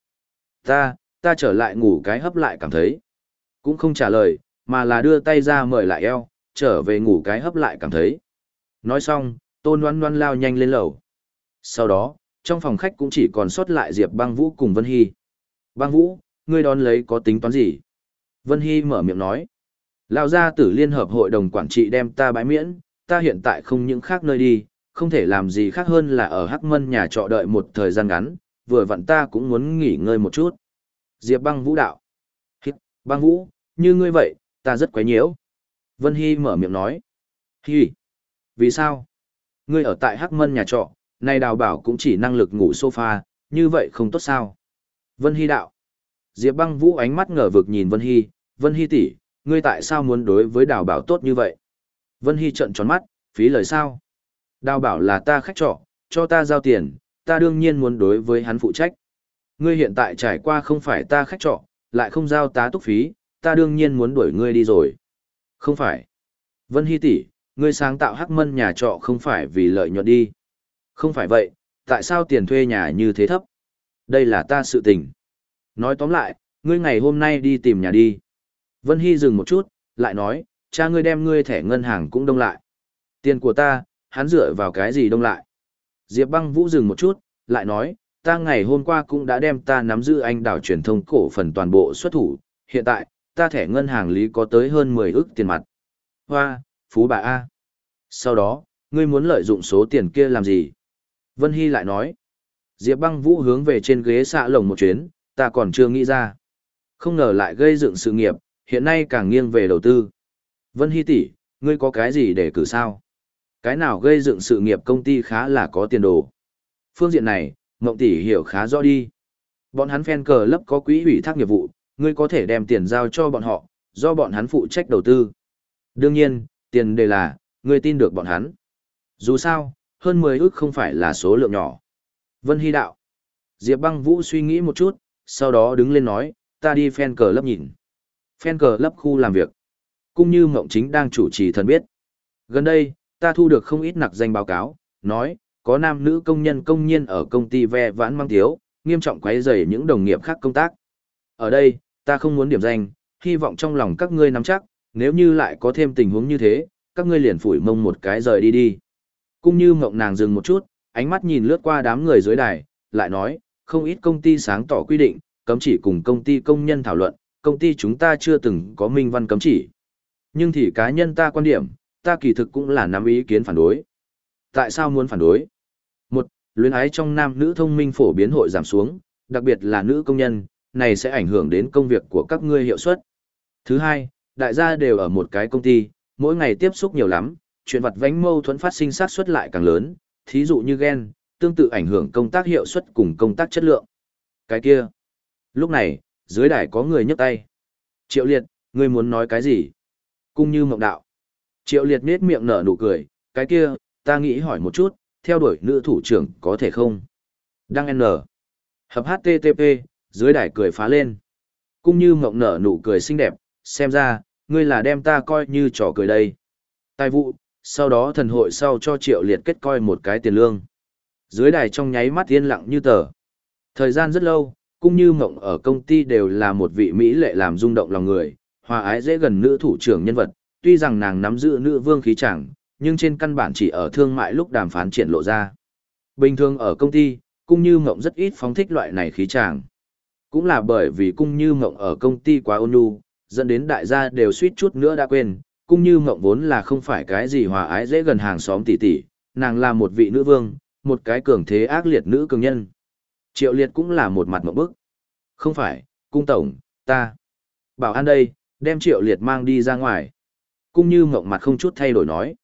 Ta, ta trở lại ngủ cái hấp lại cảm thấy. Cũng không trả lời, mà là đưa tay ra mời lại eo, trở về ngủ cái hấp lại cảm thấy. Nói xong, Tôn đoán đoán lao nhanh lên lầu. Sau đó, trong phòng khách cũng chỉ còn sót lại Diệp Băng Vũ cùng Vân Hy. Băng Vũ, ngươi đón lấy có tính toán gì? Vân Hy mở miệng nói. Lão gia tử liên hợp hội đồng quản trị đem ta bãi miễn, ta hiện tại không những khác nơi đi, không thể làm gì khác hơn là ở Hắc Mân nhà trọ đợi một thời gian ngắn, vừa vặn ta cũng muốn nghỉ ngơi một chút. Diệp băng vũ đạo. Hít, băng vũ, như ngươi vậy, ta rất quấy nhiễu. Vân Hy mở miệng nói. Hi. Vì sao? Ngươi ở tại Hắc Mân nhà trọ, nay đào bảo cũng chỉ năng lực ngủ sofa, như vậy không tốt sao? Vân Hy đạo. Diệp băng vũ ánh mắt ngờ vực nhìn Vân Hy, Vân Hy tỷ, ngươi tại sao muốn đối với đào bảo tốt như vậy? Vân Hy trợn tròn mắt, phí lời sao? Đào bảo là ta khách trọ, cho ta giao tiền, ta đương nhiên muốn đối với hắn phụ trách. Ngươi hiện tại trải qua không phải ta khách trọ, lại không giao tá túc phí, ta đương nhiên muốn đuổi ngươi đi rồi. Không phải. Vân Hy tỷ, ngươi sáng tạo hắc mân nhà trọ không phải vì lợi nhuận đi. Không phải vậy, tại sao tiền thuê nhà như thế thấp? Đây là ta sự tình. Nói tóm lại, ngươi ngày hôm nay đi tìm nhà đi. Vân Hy dừng một chút, lại nói, cha ngươi đem ngươi thẻ ngân hàng cũng đông lại. Tiền của ta, hắn dựa vào cái gì đông lại? Diệp băng vũ dừng một chút, lại nói, ta ngày hôm qua cũng đã đem ta nắm giữ anh đảo truyền thông cổ phần toàn bộ xuất thủ, hiện tại, ta thẻ ngân hàng lý có tới hơn 10 ức tiền mặt. Hoa, phú bà A. Sau đó, ngươi muốn lợi dụng số tiền kia làm gì? Vân Hy lại nói, Diệp băng vũ hướng về trên ghế xạ lồng một chuyến, ta còn chưa nghĩ ra. Không ngờ lại gây dựng sự nghiệp, hiện nay càng nghiêng về đầu tư. Vân Hy tỷ, ngươi có cái gì để cử sao? Cái nào gây dựng sự nghiệp công ty khá là có tiền đồ. Phương diện này, Ngộng tỷ hiểu khá rõ đi. Bọn hắn fan cờ lấp có quỹ ủy thác nghiệp vụ, ngươi có thể đem tiền giao cho bọn họ, do bọn hắn phụ trách đầu tư. Đương nhiên, tiền đề là, ngươi tin được bọn hắn. Dù sao, hơn 10 ước không phải là số lượng nhỏ. Vân Hy đạo. Diệp băng vũ suy nghĩ một chút, sau đó đứng lên nói, ta đi fan cờ lấp nhìn. Fan cờ lấp khu làm việc. Cũng như Mộng Chính đang chủ trì thần biết. Gần đây, ta thu được không ít nặc danh báo cáo, nói, có nam nữ công nhân công nhân ở công ty ve vãn mang thiếu, nghiêm trọng quấy rầy những đồng nghiệp khác công tác. Ở đây, ta không muốn điểm danh, hy vọng trong lòng các ngươi nắm chắc, nếu như lại có thêm tình huống như thế, các ngươi liền phủi mông một cái rời đi đi. Cũng như mộng nàng dừng một chút, ánh mắt nhìn lướt qua đám người dưới đài, lại nói, không ít công ty sáng tỏ quy định, cấm chỉ cùng công ty công nhân thảo luận, công ty chúng ta chưa từng có minh văn cấm chỉ. Nhưng thì cá nhân ta quan điểm, ta kỳ thực cũng là nắm ý kiến phản đối. Tại sao muốn phản đối? Một, luyến ái trong nam nữ thông minh phổ biến hội giảm xuống, đặc biệt là nữ công nhân, này sẽ ảnh hưởng đến công việc của các ngươi hiệu suất. Thứ hai, đại gia đều ở một cái công ty, mỗi ngày tiếp xúc nhiều lắm, chuyện vặt vánh mâu thuẫn phát sinh sát suất lại càng lớn, thí dụ như ghen, tương tự ảnh hưởng công tác hiệu suất cùng công tác chất lượng. Cái kia. Lúc này, dưới đài có người nhấc tay. Triệu liệt, ngươi muốn nói cái gì? Cung như mộng đạo. Triệu liệt nết miệng nở nụ cười, cái kia, ta nghĩ hỏi một chút, theo đuổi nữ thủ trưởng có thể không? Đăng N. Hợp HTTP, dưới đài cười phá lên. Cung như mộng nở nụ cười xinh đẹp, xem ra, ngươi là đem ta coi như trò cười đây. Tài vụ, sau đó thần hội sau cho triệu liệt kết coi một cái tiền lương. Dưới đài trong nháy mắt yên lặng như tờ. Thời gian rất lâu, cũng như mộng ở công ty đều là một vị Mỹ lệ làm rung động lòng người, hòa ái dễ gần nữ thủ trưởng nhân vật, tuy rằng nàng nắm giữ nữ vương khí chẳng, nhưng trên căn bản chỉ ở thương mại lúc đàm phán triển lộ ra. Bình thường ở công ty, cũng như mộng rất ít phóng thích loại này khí chàng. Cũng là bởi vì cung như mộng ở công ty quá ôn nhu, dẫn đến đại gia đều suýt chút nữa đã quên, cũng như mộng vốn là không phải cái gì hòa ái dễ gần hàng xóm tỷ tỷ, nàng là một vị nữ vương, một cái cường thế ác liệt nữ cường nhân. Triệu liệt cũng là một mặt mộng bức. Không phải, cung tổng, ta. Bảo an đây, đem triệu liệt mang đi ra ngoài. Cung như mộng mặt không chút thay đổi nói.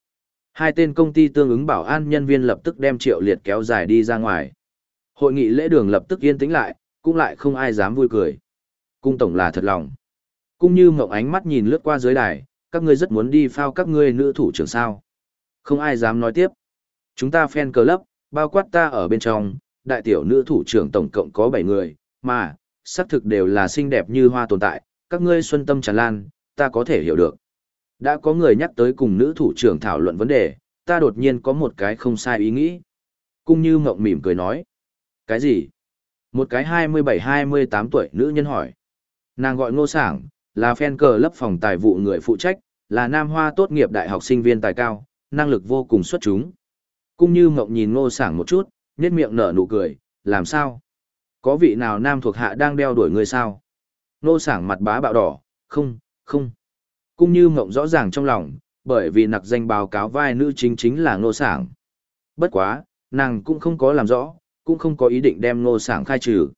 Hai tên công ty tương ứng bảo an nhân viên lập tức đem triệu liệt kéo dài đi ra ngoài. Hội nghị lễ đường lập tức yên tĩnh lại, cũng lại không ai dám vui cười. Cung tổng là thật lòng. Cung như mộng ánh mắt nhìn lướt qua dưới đài, các ngươi rất muốn đi phao các ngươi nữ thủ trưởng sao. Không ai dám nói tiếp. Chúng ta fan club, bao quát ta ở bên trong, đại tiểu nữ thủ trưởng tổng cộng có 7 người, mà, xác thực đều là xinh đẹp như hoa tồn tại, các ngươi xuân tâm tràn lan, ta có thể hiểu được. Đã có người nhắc tới cùng nữ thủ trưởng thảo luận vấn đề, ta đột nhiên có một cái không sai ý nghĩ. Cung như mộng mỉm cười nói. Cái gì? Một cái 27-28 tuổi nữ nhân hỏi. Nàng gọi ngô sảng, là fan cờ lớp phòng tài vụ người phụ trách, là nam hoa tốt nghiệp đại học sinh viên tài cao, năng lực vô cùng xuất chúng. Cung như mộng nhìn ngô sảng một chút, nhét miệng nở nụ cười, làm sao? Có vị nào nam thuộc hạ đang đeo đuổi người sao? Ngô sảng mặt bá bạo đỏ, không, không. Cung như mộng rõ ràng trong lòng, bởi vì nặc danh báo cáo vai nữ chính chính là ngô sảng. Bất quá, nàng cũng không có làm rõ, cũng không có ý định đem ngô sảng khai trừ.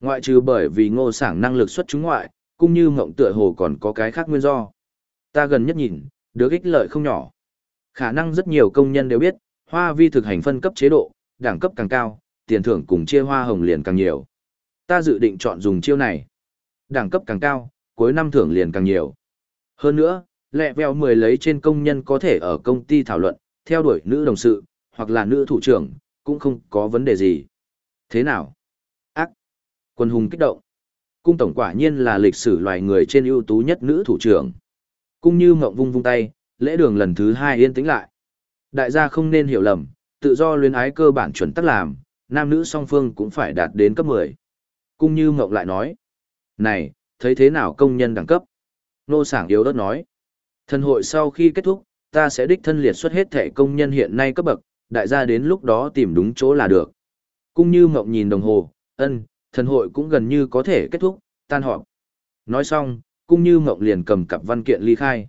Ngoại trừ bởi vì ngô sảng năng lực xuất chúng ngoại, cũng như mộng tựa hồ còn có cái khác nguyên do. Ta gần nhất nhìn, được ích lợi không nhỏ. Khả năng rất nhiều công nhân đều biết, hoa vi thực hành phân cấp chế độ, đẳng cấp càng cao, tiền thưởng cùng chia hoa hồng liền càng nhiều. Ta dự định chọn dùng chiêu này. Đẳng cấp càng cao, cuối năm thưởng liền càng nhiều. Hơn nữa, lẹ vèo mười lấy trên công nhân có thể ở công ty thảo luận, theo đuổi nữ đồng sự, hoặc là nữ thủ trưởng, cũng không có vấn đề gì. Thế nào? Ác. Quân hùng kích động. Cung tổng quả nhiên là lịch sử loài người trên ưu tú nhất nữ thủ trưởng cũng như ngậm vung vung tay, lễ đường lần thứ hai yên tĩnh lại. Đại gia không nên hiểu lầm, tự do luyến ái cơ bản chuẩn tắc làm, nam nữ song phương cũng phải đạt đến cấp 10. Cung như ngậm lại nói. Này, thấy thế nào công nhân đẳng cấp? Nô sảng yếu đất nói. Thần hội sau khi kết thúc, ta sẽ đích thân liệt xuất hết thể công nhân hiện nay cấp bậc, đại gia đến lúc đó tìm đúng chỗ là được. Cung như mộng nhìn đồng hồ, ân, thần hội cũng gần như có thể kết thúc, tan họp. Nói xong, cũng như mộng liền cầm cặp văn kiện ly khai.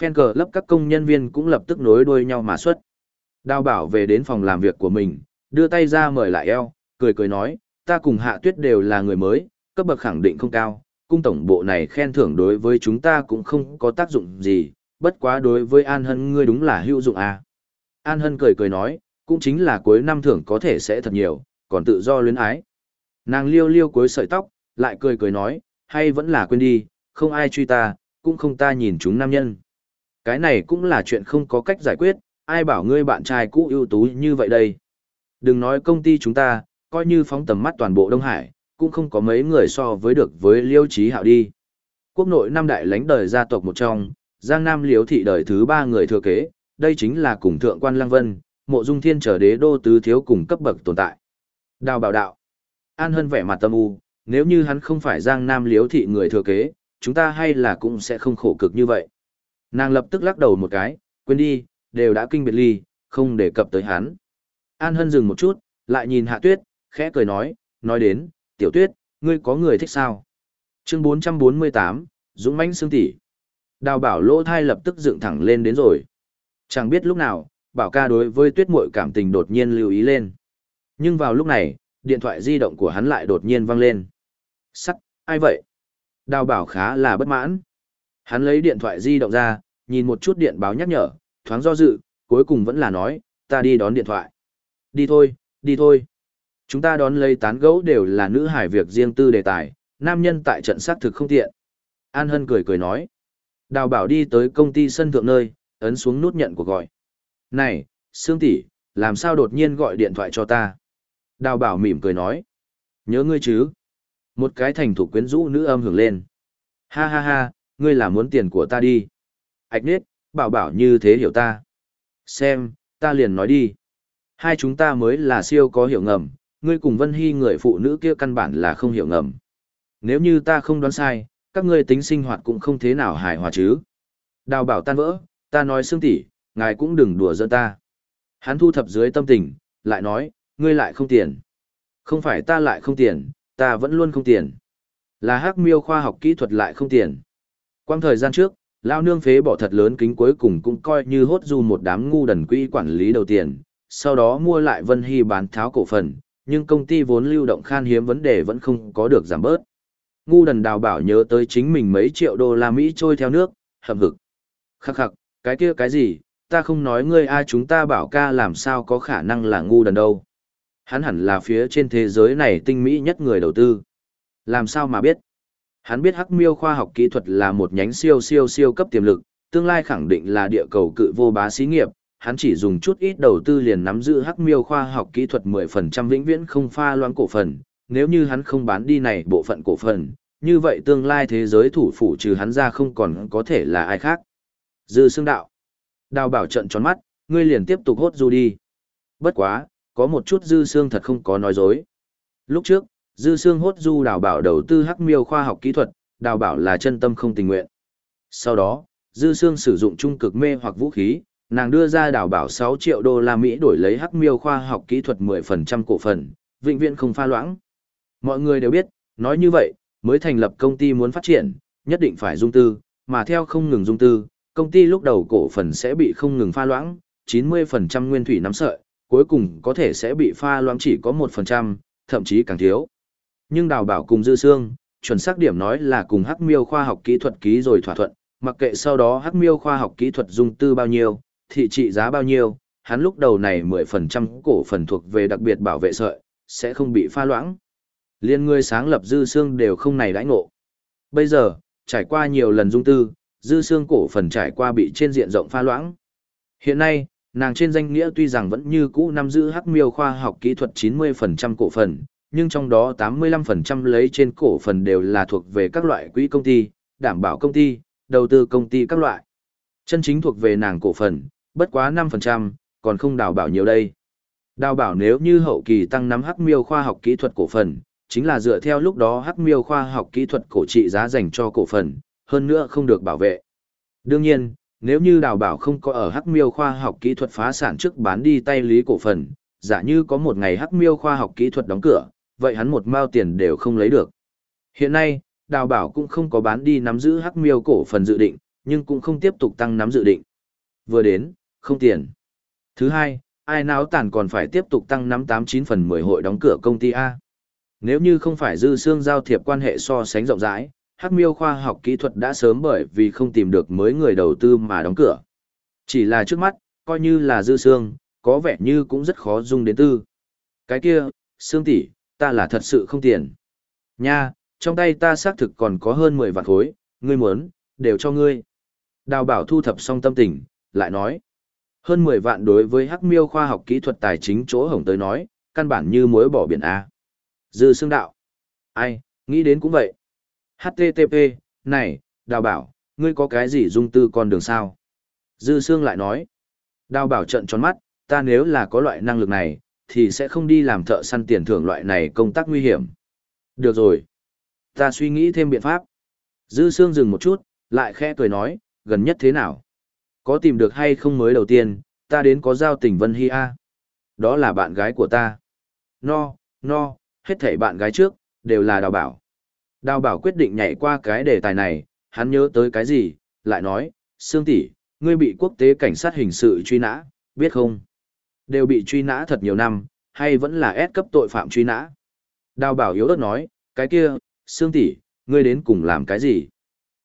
Phen cờ lấp các công nhân viên cũng lập tức nối đuôi nhau mà xuất. Đào bảo về đến phòng làm việc của mình, đưa tay ra mời lại eo, cười cười nói, ta cùng hạ tuyết đều là người mới, cấp bậc khẳng định không cao, cung tổng bộ này khen thưởng đối với chúng ta cũng không có tác dụng gì, bất quá đối với An Hân ngươi đúng là hữu dụng à. An Hân cười cười nói, cũng chính là cuối năm thưởng có thể sẽ thật nhiều, còn tự do luyến ái. Nàng liêu liêu cuối sợi tóc, lại cười cười nói, hay vẫn là quên đi, không ai truy ta, cũng không ta nhìn chúng nam nhân. Cái này cũng là chuyện không có cách giải quyết, ai bảo ngươi bạn trai cũ ưu tú như vậy đây. Đừng nói công ty chúng ta, coi như phóng tầm mắt toàn bộ Đông Hải, cũng không có mấy người so với được với liêu Chí hạo đi. Quốc nội năm đại lãnh đời gia tộc một trong, Giang Nam Liêu thị đời thứ ba người thừa kế, đây chính là cùng thượng quan Lăng Vân, mộ dung thiên trở đế đô tứ thiếu cùng cấp bậc tồn tại. Đào bảo đạo. An Hân vẻ mặt tâm u, nếu như hắn không phải Giang Nam Liêu thị người thừa kế, chúng ta hay là cũng sẽ không khổ cực như vậy. Nàng lập tức lắc đầu một cái, quên đi, đều đã kinh biệt ly, không đề cập tới hắn. An Hân dừng một chút, lại nhìn Hạ Tuyết, khẽ cười nói, nói đến, tiểu tuyết, ngươi có người thích sao? Chương 448, Dũng mãnh xương tỷ. Đào bảo lỗ thai lập tức dựng thẳng lên đến rồi. Chẳng biết lúc nào, bảo ca đối với tuyết muội cảm tình đột nhiên lưu ý lên. Nhưng vào lúc này, điện thoại di động của hắn lại đột nhiên vang lên. Sắt, ai vậy? Đào bảo khá là bất mãn. Hắn lấy điện thoại di động ra, nhìn một chút điện báo nhắc nhở, thoáng do dự, cuối cùng vẫn là nói, ta đi đón điện thoại. Đi thôi, đi thôi. Chúng ta đón lấy tán gẫu đều là nữ hải việc riêng tư đề tài, nam nhân tại trận sát thực không tiện. An Hân cười cười nói. Đào bảo đi tới công ty sân thượng nơi, ấn xuống nút nhận của gọi. Này, Sương tỷ, làm sao đột nhiên gọi điện thoại cho ta? Đào bảo mỉm cười nói. Nhớ ngươi chứ? Một cái thành thủ quyến rũ nữ âm hưởng lên. Ha ha ha, ngươi là muốn tiền của ta đi. Ảch nết, bảo bảo như thế hiểu ta. Xem, ta liền nói đi. Hai chúng ta mới là siêu có hiểu ngầm, ngươi cùng Vân Hy người phụ nữ kia căn bản là không hiểu ngầm. Nếu như ta không đoán sai, các ngươi tính sinh hoạt cũng không thế nào hài hòa chứ. Đào bảo tan vỡ, ta nói xương tỷ, ngài cũng đừng đùa giỡn ta. Hắn thu thập dưới tâm tình, lại nói, ngươi lại không tiền. Không phải ta lại không tiền, ta vẫn luôn không tiền. Là hắc miêu khoa học kỹ thuật lại không tiền. Quang thời gian trước, lao nương phế bỏ thật lớn kính cuối cùng cũng coi như hốt du một đám ngu đần quỹ quản lý đầu tiền, sau đó mua lại Vân Hy bán tháo cổ phần, nhưng công ty vốn lưu động khan hiếm vấn đề vẫn không có được giảm bớt. Ngu đần đào bảo nhớ tới chính mình mấy triệu đô la Mỹ trôi theo nước, hậm hực. Khắc khắc, cái kia cái gì, ta không nói ngươi ai chúng ta bảo ca làm sao có khả năng là ngu đần đâu. Hắn hẳn là phía trên thế giới này tinh mỹ nhất người đầu tư. Làm sao mà biết? Hắn biết Hắc Miêu khoa học kỹ thuật là một nhánh siêu siêu siêu cấp tiềm lực, tương lai khẳng định là địa cầu cự vô bá xí nghiệp, hắn chỉ dùng chút ít đầu tư liền nắm giữ Hắc Miêu khoa học kỹ thuật 10% vĩnh viễn không pha loãng cổ phần, nếu như hắn không bán đi này bộ phận cổ phần, như vậy tương lai thế giới thủ phủ trừ hắn ra không còn có thể là ai khác. Dư xương đạo. Đào bảo trận tròn mắt, ngươi liền tiếp tục hốt du đi. Bất quá, có một chút dư xương thật không có nói dối. Lúc trước, dư xương hốt du đào bảo đầu tư hắc miêu khoa học kỹ thuật, đào bảo là chân tâm không tình nguyện. Sau đó, dư xương sử dụng trung cực mê hoặc vũ khí, nàng đưa ra đào bảo 6 triệu đô la Mỹ đổi lấy hắc miêu khoa học kỹ thuật 10% cổ phần, vĩnh viễn không pha loãng. Mọi người đều biết, nói như vậy, mới thành lập công ty muốn phát triển, nhất định phải dung tư, mà theo không ngừng dung tư, công ty lúc đầu cổ phần sẽ bị không ngừng pha loãng, 90% nguyên thủy nắm sợi, cuối cùng có thể sẽ bị pha loãng chỉ có 1%, thậm chí càng thiếu. Nhưng đào bảo cùng dư xương, chuẩn xác điểm nói là cùng hắc miêu khoa học kỹ thuật ký rồi thỏa thuận, mặc kệ sau đó hắc miêu khoa học kỹ thuật dung tư bao nhiêu, thị trị giá bao nhiêu, hắn lúc đầu này 10% cổ phần thuộc về đặc biệt bảo vệ sợi, sẽ không bị pha loãng. Liên người sáng lập dư xương đều không này đãi ngộ. Bây giờ, trải qua nhiều lần dung tư, dư xương cổ phần trải qua bị trên diện rộng pha loãng. Hiện nay, nàng trên danh nghĩa tuy rằng vẫn như cũ nắm giữ hắc miêu khoa học kỹ thuật 90% cổ phần, nhưng trong đó 85% lấy trên cổ phần đều là thuộc về các loại quỹ công ty, đảm bảo công ty, đầu tư công ty các loại. Chân chính thuộc về nàng cổ phần, bất quá 5%, còn không đào bảo nhiều đây. Đào bảo nếu như hậu kỳ tăng nắm hắc miêu khoa học kỹ thuật cổ phần, chính là dựa theo lúc đó hắc miêu khoa học kỹ thuật cổ trị giá dành cho cổ phần, hơn nữa không được bảo vệ. Đương nhiên, nếu như đào bảo không có ở hắc miêu khoa học kỹ thuật phá sản trước bán đi tay lý cổ phần, giả như có một ngày hắc miêu khoa học kỹ thuật đóng cửa, vậy hắn một mao tiền đều không lấy được. Hiện nay, đào bảo cũng không có bán đi nắm giữ hắc miêu cổ phần dự định, nhưng cũng không tiếp tục tăng nắm dự định. Vừa đến, không tiền. Thứ hai, ai náo tàn còn phải tiếp tục tăng nắm 89 phần 10 hội đóng cửa công ty A. Nếu như không phải dư xương giao thiệp quan hệ so sánh rộng rãi, Hắc Miêu khoa học kỹ thuật đã sớm bởi vì không tìm được mới người đầu tư mà đóng cửa. Chỉ là trước mắt, coi như là dư xương, có vẻ như cũng rất khó dung đến tư. Cái kia, xương tỷ, ta là thật sự không tiền. Nha, trong tay ta xác thực còn có hơn 10 vạn khối, ngươi muốn, đều cho ngươi. Đào bảo thu thập xong tâm tình, lại nói. Hơn 10 vạn đối với Hắc Miêu khoa học kỹ thuật tài chính chỗ hổng tới nói, căn bản như muối bỏ biển A. Dư xương đạo. Ai, nghĩ đến cũng vậy. HTTP, này, đào bảo, ngươi có cái gì dung tư con đường sao? Dư Sương lại nói. Đào bảo trận tròn mắt, ta nếu là có loại năng lực này, thì sẽ không đi làm thợ săn tiền thưởng loại này công tác nguy hiểm. Được rồi. Ta suy nghĩ thêm biện pháp. Dư Sương dừng một chút, lại khẽ cười nói, gần nhất thế nào? Có tìm được hay không mới đầu tiên, ta đến có giao tình Vân Hi A. Đó là bạn gái của ta. No, no, hết thảy bạn gái trước, đều là đào bảo. Đào bảo quyết định nhảy qua cái đề tài này, hắn nhớ tới cái gì, lại nói, Sương tỷ, ngươi bị quốc tế cảnh sát hình sự truy nã, biết không? Đều bị truy nã thật nhiều năm, hay vẫn là S cấp tội phạm truy nã? Đào bảo yếu ớt nói, cái kia, Sương tỷ, ngươi đến cùng làm cái gì?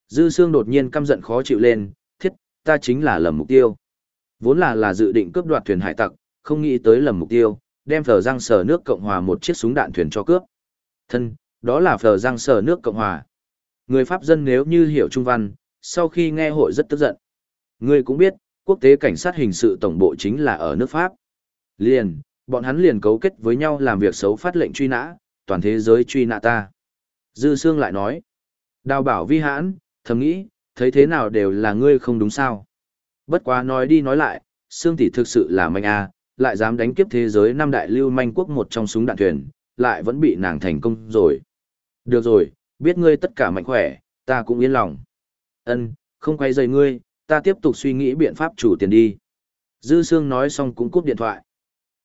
Dư Sương đột nhiên căm giận khó chịu lên, thiết, ta chính là lầm mục tiêu. Vốn là là dự định cướp đoạt thuyền hải tặc, không nghĩ tới lầm mục tiêu, đem phờ răng sờ nước Cộng Hòa một chiếc súng đạn thuyền cho cướp. Thân, đó là phờ răng sờ nước Cộng Hòa. Người Pháp dân nếu như hiểu Trung Văn, sau khi nghe hội rất tức giận. Ngươi cũng biết, quốc tế cảnh sát hình sự tổng bộ chính là ở nước Pháp. Liền, bọn hắn liền cấu kết với nhau làm việc xấu phát lệnh truy nã, toàn thế giới truy nã ta. Dư Sương lại nói, đào bảo vi hãn, thầm nghĩ, thấy thế nào đều là ngươi không đúng sao. Bất quá nói đi nói lại, Sương tỷ thực sự là manh a, lại dám đánh kiếp thế giới năm đại lưu manh quốc một trong súng đạn thuyền, lại vẫn bị nàng thành công rồi. Được rồi, biết ngươi tất cả mạnh khỏe, ta cũng yên lòng. Ân, không quay dây ngươi, ta tiếp tục suy nghĩ biện pháp chủ tiền đi. Dư Sương nói xong cũng cúp điện thoại.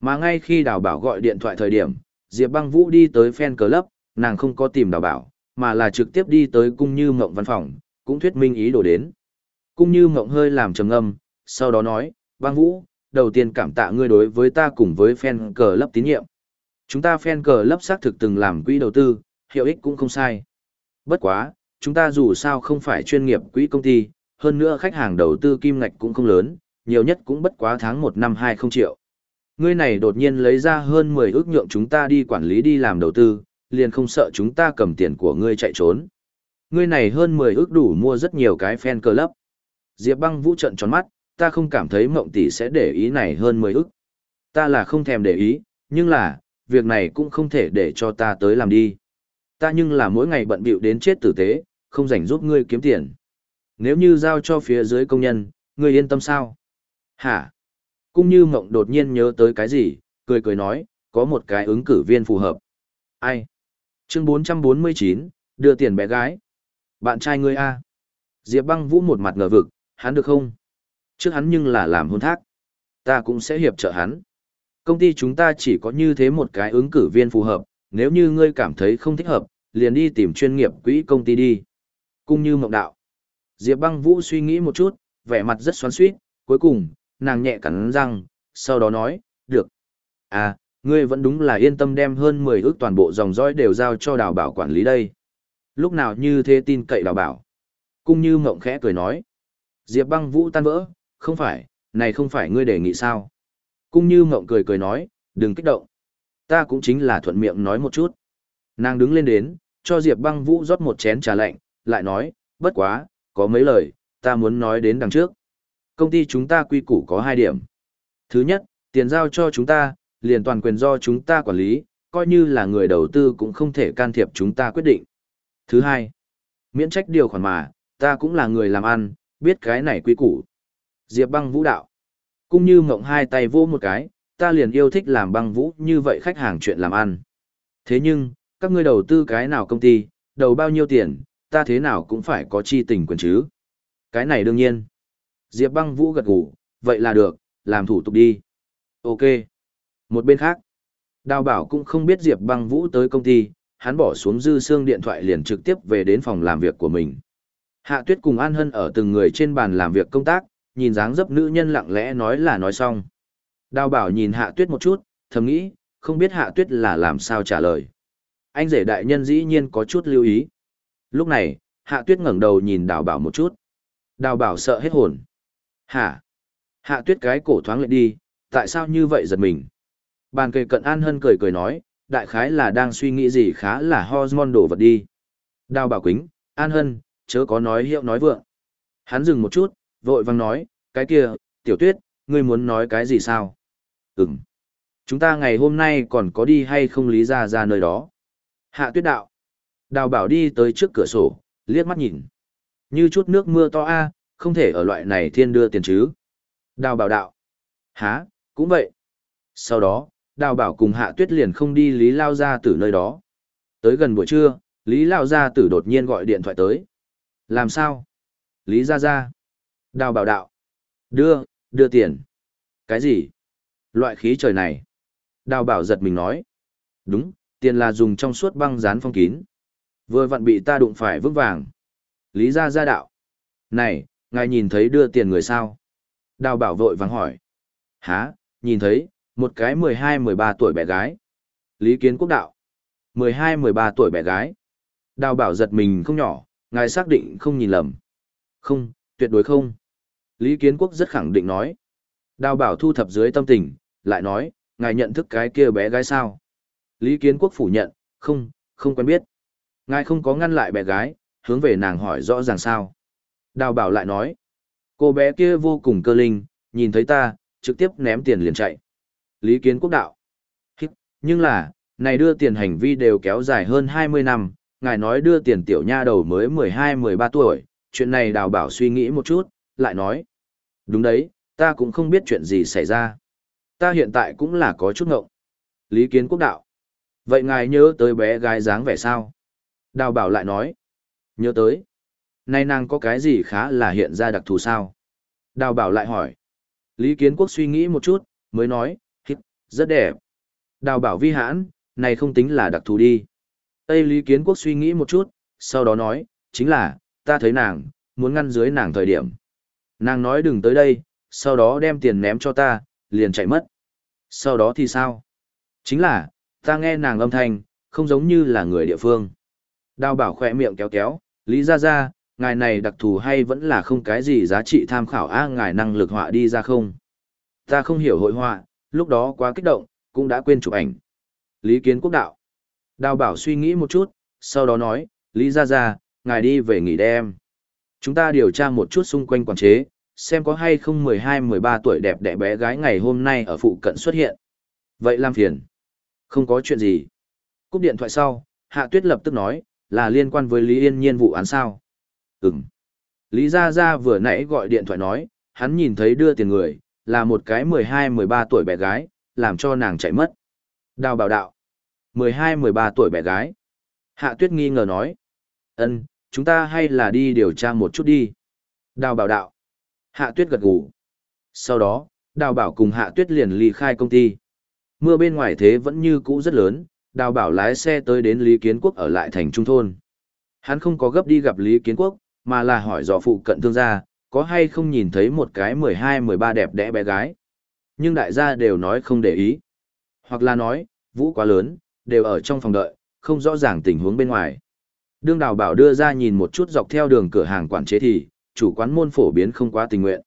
Mà ngay khi đào bảo gọi điện thoại thời điểm, Diệp băng vũ đi tới fan club, nàng không có tìm đào bảo, mà là trực tiếp đi tới cung như mộng văn phòng, cũng thuyết minh ý đồ đến. Cung như mộng hơi làm trầm âm, sau đó nói, băng vũ, đầu tiên cảm tạ ngươi đối với ta cùng với fan club tín nhiệm. Chúng ta fan club xác thực từng làm quỹ đầu tư, hiệu ích cũng không sai. Bất quá, chúng ta dù sao không phải chuyên nghiệp quỹ công ty, hơn nữa khách hàng đầu tư kim ngạch cũng không lớn, nhiều nhất cũng bất quá tháng 1 năm 20 triệu. Ngươi này đột nhiên lấy ra hơn 10 ước nhượng chúng ta đi quản lý đi làm đầu tư, liền không sợ chúng ta cầm tiền của ngươi chạy trốn. Ngươi này hơn 10 ước đủ mua rất nhiều cái fan club. Diệp băng vũ trận tròn mắt, ta không cảm thấy mộng tỷ sẽ để ý này hơn 10 ước. Ta là không thèm để ý, nhưng là, việc này cũng không thể để cho ta tới làm đi. Ta nhưng là mỗi ngày bận bịu đến chết tử tế, không rảnh giúp ngươi kiếm tiền. Nếu như giao cho phía dưới công nhân, ngươi yên tâm sao? Hả? Cũng như mộng đột nhiên nhớ tới cái gì, cười cười nói, có một cái ứng cử viên phù hợp. Ai? Chương 449, đưa tiền bé gái. Bạn trai ngươi A. Diệp băng vũ một mặt ngờ vực, hắn được không? Trước hắn nhưng là làm hôn thác. Ta cũng sẽ hiệp trợ hắn. Công ty chúng ta chỉ có như thế một cái ứng cử viên phù hợp, nếu như ngươi cảm thấy không thích hợp, liền đi tìm chuyên nghiệp quỹ công ty đi. Cung như mộng đạo. Diệp băng vũ suy nghĩ một chút, vẻ mặt rất xoắn suýt, cuối cùng, nàng nhẹ cắn răng, sau đó nói, được. À, ngươi vẫn đúng là yên tâm đem hơn 10 ước toàn bộ dòng dõi đều giao cho đào bảo quản lý đây. Lúc nào như thế tin cậy đào bảo. Cung như mộng khẽ cười nói. Diệp băng vũ tan vỡ, không phải, này không phải ngươi đề nghị sao. Cung như mộng cười cười nói, đừng kích động. Ta cũng chính là thuận miệng nói một chút. Nàng đứng lên đến, cho Diệp băng vũ rót một chén trà lạnh, lại nói, bất quá, có mấy lời, ta muốn nói đến đằng trước. Công ty chúng ta quy củ có hai điểm. Thứ nhất, tiền giao cho chúng ta, liền toàn quyền do chúng ta quản lý, coi như là người đầu tư cũng không thể can thiệp chúng ta quyết định. Thứ hai, miễn trách điều khoản mà, ta cũng là người làm ăn, biết cái này quy củ. Diệp băng vũ đạo. Cũng như mộng hai tay vô một cái, ta liền yêu thích làm băng vũ như vậy khách hàng chuyện làm ăn. Thế nhưng, các ngươi đầu tư cái nào công ty, đầu bao nhiêu tiền, ta thế nào cũng phải có chi tình quyền chứ. Cái này đương nhiên. Diệp băng vũ gật gù, vậy là được, làm thủ tục đi. Ok. Một bên khác, đào bảo cũng không biết Diệp băng vũ tới công ty, hắn bỏ xuống dư xương điện thoại liền trực tiếp về đến phòng làm việc của mình. Hạ tuyết cùng An Hân ở từng người trên bàn làm việc công tác, nhìn dáng dấp nữ nhân lặng lẽ nói là nói xong. Đào bảo nhìn hạ tuyết một chút, thầm nghĩ, không biết hạ tuyết là làm sao trả lời. Anh rể đại nhân dĩ nhiên có chút lưu ý. Lúc này, hạ tuyết ngẩng đầu nhìn đào bảo một chút. Đào bảo sợ hết hồn. Hả? Hạ tuyết cái cổ thoáng lại đi, tại sao như vậy giật mình? Bàn kề cận An Hân cười cười nói, đại khái là đang suy nghĩ gì khá là hormone đổ vật đi. Đào bảo quính, An Hân, chớ có nói hiệu nói vượng. Hắn dừng một chút, vội vang nói, cái kia, tiểu tuyết, ngươi muốn nói cái gì sao? Ừm. Chúng ta ngày hôm nay còn có đi hay không lý ra ra nơi đó? Hạ tuyết đạo. Đào bảo đi tới trước cửa sổ, liếc mắt nhìn. Như chút nước mưa to a, không thể ở loại này thiên đưa tiền chứ. Đào bảo đạo. Há, cũng vậy. Sau đó, đào bảo cùng hạ tuyết liền không đi Lý Lao Gia Tử nơi đó. Tới gần buổi trưa, Lý Lao Gia Tử đột nhiên gọi điện thoại tới. Làm sao? Lý Gia Gia. Đào bảo đạo. Đưa, đưa tiền. Cái gì? Loại khí trời này. Đào bảo giật mình nói. Đúng, tiền là dùng trong suốt băng dán phong kín. Vừa vặn bị ta đụng phải vững vàng. Lý Gia Gia đạo. Này, ngài nhìn thấy đưa tiền người sao? Đào bảo vội vàng hỏi. Hả, nhìn thấy, một cái 12-13 tuổi bé gái. Lý Kiến Quốc đạo. 12-13 tuổi bé gái. Đào bảo giật mình không nhỏ, ngài xác định không nhìn lầm. Không, tuyệt đối không. Lý Kiến Quốc rất khẳng định nói. Đào bảo thu thập dưới tâm tình, lại nói, ngài nhận thức cái kia bé gái sao? Lý Kiến Quốc phủ nhận, không, không quen biết. Ngài không có ngăn lại bé gái, hướng về nàng hỏi rõ ràng sao. Đào bảo lại nói. Cô bé kia vô cùng cơ linh, nhìn thấy ta, trực tiếp ném tiền liền chạy. Lý kiến quốc đạo. Nhưng là, này đưa tiền hành vi đều kéo dài hơn 20 năm, ngài nói đưa tiền tiểu nha đầu mới 12-13 tuổi, chuyện này đào bảo suy nghĩ một chút, lại nói. Đúng đấy, ta cũng không biết chuyện gì xảy ra. Ta hiện tại cũng là có chút ngộng. Lý kiến quốc đạo. Vậy ngài nhớ tới bé gái dáng vẻ sao? Đào bảo lại nói. Nhớ tới. Nay nàng có cái gì khá là hiện ra đặc thù sao? Đào bảo lại hỏi. Lý kiến quốc suy nghĩ một chút, mới nói, hít, rất đẹp. Đào bảo vi hãn, này không tính là đặc thù đi. Tây Lý kiến quốc suy nghĩ một chút, sau đó nói, chính là, ta thấy nàng, muốn ngăn dưới nàng thời điểm. Nàng nói đừng tới đây, sau đó đem tiền ném cho ta, liền chạy mất. Sau đó thì sao? Chính là, ta nghe nàng âm thanh, không giống như là người địa phương. Đào bảo khỏe miệng kéo kéo, Lý ra ra, ngài này đặc thù hay vẫn là không cái gì giá trị tham khảo a ngài năng lực họa đi ra không? Ta không hiểu hội họa, lúc đó quá kích động, cũng đã quên chụp ảnh. Lý kiến quốc đạo. Đào bảo suy nghĩ một chút, sau đó nói, Lý ra ra, ngài đi về nghỉ đêm. Chúng ta điều tra một chút xung quanh quản chế, xem có hay không 12-13 tuổi đẹp đẽ bé gái ngày hôm nay ở phụ cận xuất hiện. Vậy làm phiền. Không có chuyện gì. Cúp điện thoại sau, Hạ Tuyết lập tức nói, là liên quan với Lý Yên Nhiên vụ án sao. Ừm. Lý Gia Gia vừa nãy gọi điện thoại nói, hắn nhìn thấy đưa tiền người, là một cái 12-13 tuổi bé gái, làm cho nàng chạy mất. Đào bảo đạo. 12-13 tuổi bé gái. Hạ Tuyết nghi ngờ nói. ân chúng ta hay là đi điều tra một chút đi. Đào bảo đạo. Hạ Tuyết gật gù. Sau đó, Đào bảo cùng Hạ Tuyết liền ly khai công ty. Mưa bên ngoài thế vẫn như cũ rất lớn, Đào bảo lái xe tới đến Lý Kiến Quốc ở lại thành trung thôn. Hắn không có gấp đi gặp Lý Kiến Quốc, mà là hỏi dò phụ cận thương gia, có hay không nhìn thấy một cái 12-13 đẹp đẽ bé gái. Nhưng đại gia đều nói không để ý. Hoặc là nói, vũ quá lớn, đều ở trong phòng đợi, không rõ ràng tình huống bên ngoài. Đương đào bảo đưa ra nhìn một chút dọc theo đường cửa hàng quản chế thì, chủ quán môn phổ biến không quá tình nguyện.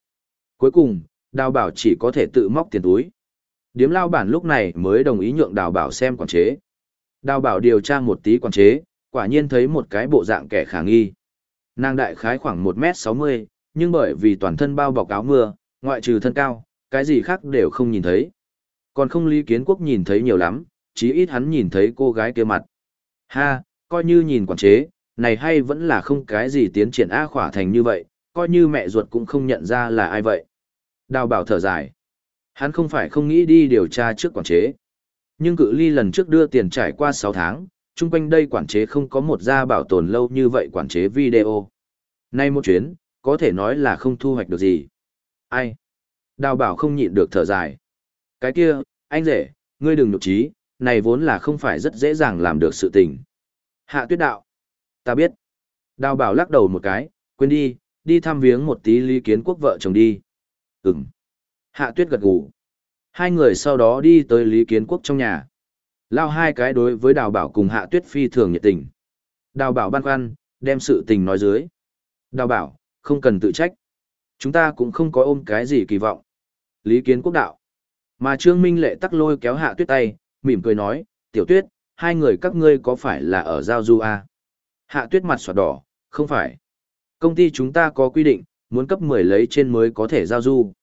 Cuối cùng, đào bảo chỉ có thể tự móc tiền túi. Điếm lao bản lúc này mới đồng ý nhượng đào bảo xem quản chế. Đào bảo điều tra một tí quản chế, quả nhiên thấy một cái bộ dạng kẻ khả nghi. Nàng đại khái khoảng 1m60, nhưng bởi vì toàn thân bao bọc áo mưa, ngoại trừ thân cao, cái gì khác đều không nhìn thấy. Còn không lý kiến quốc nhìn thấy nhiều lắm, chí ít hắn nhìn thấy cô gái kia mặt. Ha, coi như nhìn quản chế, này hay vẫn là không cái gì tiến triển A khỏa thành như vậy, coi như mẹ ruột cũng không nhận ra là ai vậy. Đào bảo thở dài. Hắn không phải không nghĩ đi điều tra trước quản chế. Nhưng cự ly lần trước đưa tiền trải qua 6 tháng, chung quanh đây quản chế không có một gia bảo tồn lâu như vậy quản chế video. Nay một chuyến, có thể nói là không thu hoạch được gì. Ai? Đào bảo không nhịn được thở dài. Cái kia, anh rể, ngươi đừng nhục trí, này vốn là không phải rất dễ dàng làm được sự tình. Hạ tuyết đạo. Ta biết. Đào bảo lắc đầu một cái, quên đi, đi thăm viếng một tí lý kiến quốc vợ chồng đi. Ừm. Hạ tuyết gật gù. Hai người sau đó đi tới lý kiến quốc trong nhà. Lao hai cái đối với đào bảo cùng hạ tuyết phi thường nhiệt tình. Đào bảo băn khoăn, đem sự tình nói dưới. Đào bảo, không cần tự trách. Chúng ta cũng không có ôm cái gì kỳ vọng. Lý kiến quốc đạo. Mà Trương Minh Lệ tắc lôi kéo hạ tuyết tay, mỉm cười nói, tiểu tuyết, hai người các ngươi có phải là ở giao du à? Hạ tuyết mặt sọt đỏ, không phải. Công ty chúng ta có quy định, muốn cấp 10 lấy trên mới có thể giao du.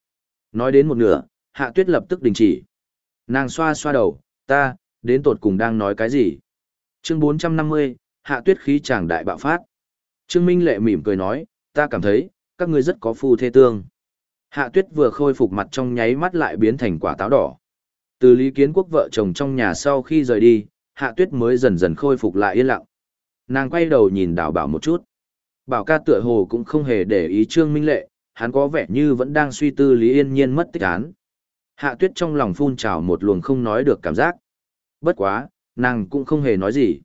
Nói đến một nửa, hạ tuyết lập tức đình chỉ. Nàng xoa xoa đầu, ta, đến tột cùng đang nói cái gì? Chương 450, hạ tuyết khí chàng đại bạo phát. Trương Minh Lệ mỉm cười nói, ta cảm thấy, các ngươi rất có phu thê tương. Hạ tuyết vừa khôi phục mặt trong nháy mắt lại biến thành quả táo đỏ. Từ lý kiến quốc vợ chồng trong nhà sau khi rời đi, hạ tuyết mới dần dần khôi phục lại yên lặng. Nàng quay đầu nhìn đào bảo một chút. Bảo ca tựa hồ cũng không hề để ý Trương Minh Lệ, hắn có vẻ như vẫn đang suy tư Lý Yên Nhiên mất tích án. Hạ tuyết trong lòng phun trào một luồng không nói được cảm giác. Bất quá, nàng cũng không hề nói gì.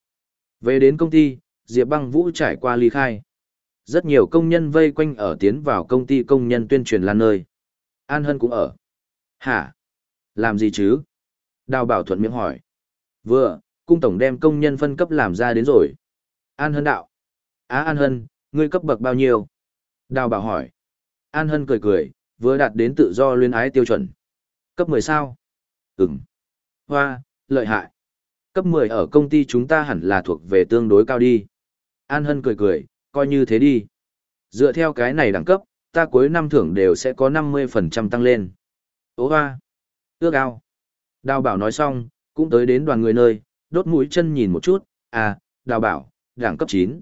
Về đến công ty, Diệp băng vũ trải qua ly khai. Rất nhiều công nhân vây quanh ở tiến vào công ty công nhân tuyên truyền lan nơi. An Hân cũng ở. Hả? Làm gì chứ? Đào bảo thuận miệng hỏi. Vừa, cung tổng đem công nhân phân cấp làm ra đến rồi. An Hân đạo. Á An Hân, ngươi cấp bậc bao nhiêu? Đào bảo hỏi. An Hân cười cười, vừa đạt đến tự do luyến ái tiêu chuẩn. Cấp 10 sao? Ừm. Hoa, lợi hại. Cấp 10 ở công ty chúng ta hẳn là thuộc về tương đối cao đi. An Hân cười cười, coi như thế đi. Dựa theo cái này đẳng cấp, ta cuối năm thưởng đều sẽ có 50% tăng lên. Ô hoa! Ước ao! Đào bảo nói xong, cũng tới đến đoàn người nơi, đốt mũi chân nhìn một chút, à, đào bảo, đẳng cấp 9.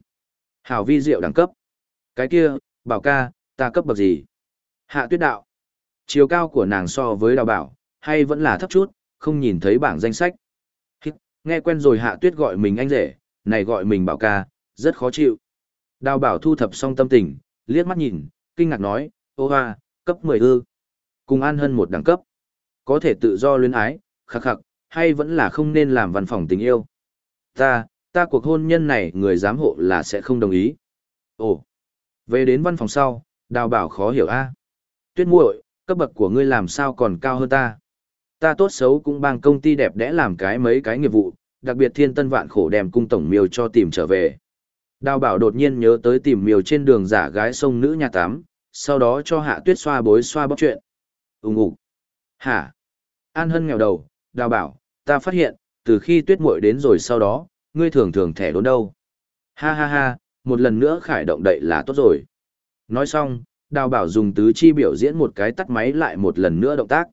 Hảo vi diệu đẳng cấp. Cái kia, bảo ca, ta cấp bậc gì? Hạ tuyết đạo. Chiều cao của nàng so với đào bảo, hay vẫn là thấp chút, không nhìn thấy bảng danh sách. Hít, nghe quen rồi hạ tuyết gọi mình anh rể, này gọi mình bảo ca, rất khó chịu. Đào bảo thu thập xong tâm tình, liếc mắt nhìn, kinh ngạc nói, ô hoa, cấp 10 ư. Cùng an hơn một đẳng cấp. Có thể tự do luyến ái, khắc khắc, hay vẫn là không nên làm văn phòng tình yêu. Ta, ta cuộc hôn nhân này người giám hộ là sẽ không đồng ý. Ồ, về đến văn phòng sau, đào bảo khó hiểu a. Tuyết muội, cấp bậc của ngươi làm sao còn cao hơn ta. Ta tốt xấu cũng bang công ty đẹp đẽ làm cái mấy cái nghiệp vụ, đặc biệt thiên tân vạn khổ đem cung tổng miêu cho tìm trở về. Đào bảo đột nhiên nhớ tới tìm miêu trên đường giả gái sông nữ nhà tám, sau đó cho hạ tuyết xoa bối xoa bóc chuyện. Úng ủ. Hả? An hân nghèo đầu, đào bảo, ta phát hiện, từ khi tuyết muội đến rồi sau đó, ngươi thường thường thẻ đốn đâu. Ha ha ha, một lần nữa khải động đậy là tốt rồi. Nói xong, đào bảo dùng tứ chi biểu diễn một cái tắt máy lại một lần nữa động tác.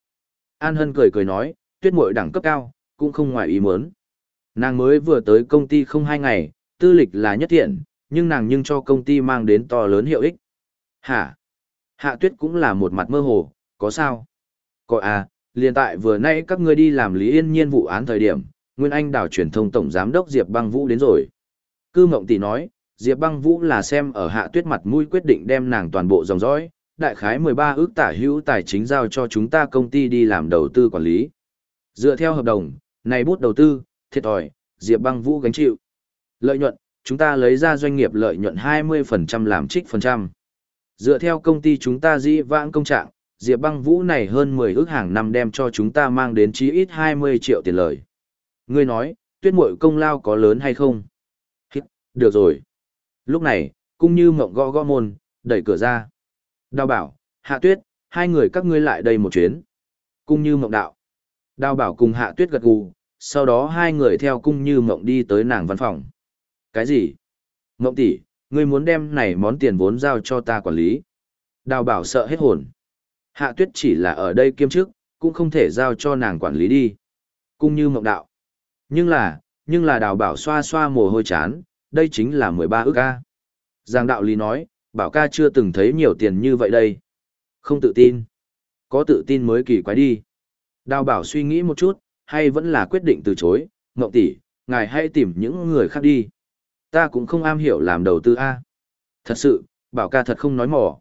An hân cười cười nói, tuyết muội đẳng cấp cao, cũng không ngoài ý muốn. Nàng mới vừa tới công ty không hai ngày, tư lịch là nhất thiện, nhưng nàng nhưng cho công ty mang đến to lớn hiệu ích. Hả? Hạ tuyết cũng là một mặt mơ hồ, có sao? Có à, liền tại vừa nay các ngươi đi làm Lý Yên Nhiên vụ án thời điểm, Nguyên Anh đảo truyền thông tổng giám đốc Diệp Băng Vũ đến rồi. Cư Mộng Tỷ nói, Diệp Băng Vũ là xem ở hạ tuyết mặt mũi quyết định đem nàng toàn bộ dòng dõi, đại khái 13 ước tả hữu tài chính giao cho chúng ta công ty đi làm đầu tư quản lý. Dựa theo hợp đồng, này bút đầu tư, thiệt thòi, Diệp Băng Vũ gánh chịu. Lợi nhuận, chúng ta lấy ra doanh nghiệp lợi nhuận 20% làm trích phần trăm. Dựa theo công ty chúng ta dĩ vãng công trạng, Diệp Băng Vũ này hơn 10 ước hàng năm đem cho chúng ta mang đến chí ít 20 triệu tiền lời. Ngươi nói, tuyết muội công lao có lớn hay không? Được rồi. Lúc này, cung như mộng gõ gõ môn, đẩy cửa ra. Đào bảo, hạ tuyết, hai người các ngươi lại đây một chuyến. Cung như mộng đạo. Đào bảo cùng hạ tuyết gật gù, sau đó hai người theo cung như mộng đi tới nàng văn phòng. Cái gì? Mộng tỷ, ngươi muốn đem này món tiền vốn giao cho ta quản lý. Đào bảo sợ hết hồn. Hạ tuyết chỉ là ở đây kiêm chức, cũng không thể giao cho nàng quản lý đi. Cung như mộng đạo. Nhưng là, nhưng là đào bảo xoa xoa mồ hôi chán, đây chính là 13 ước ca. Giang đạo lý nói, bảo ca chưa từng thấy nhiều tiền như vậy đây. Không tự tin. Có tự tin mới kỳ quái đi. Đào bảo suy nghĩ một chút, hay vẫn là quyết định từ chối, ngộng tỷ, ngài hãy tìm những người khác đi. Ta cũng không am hiểu làm đầu tư A. Thật sự, bảo ca thật không nói mỏ.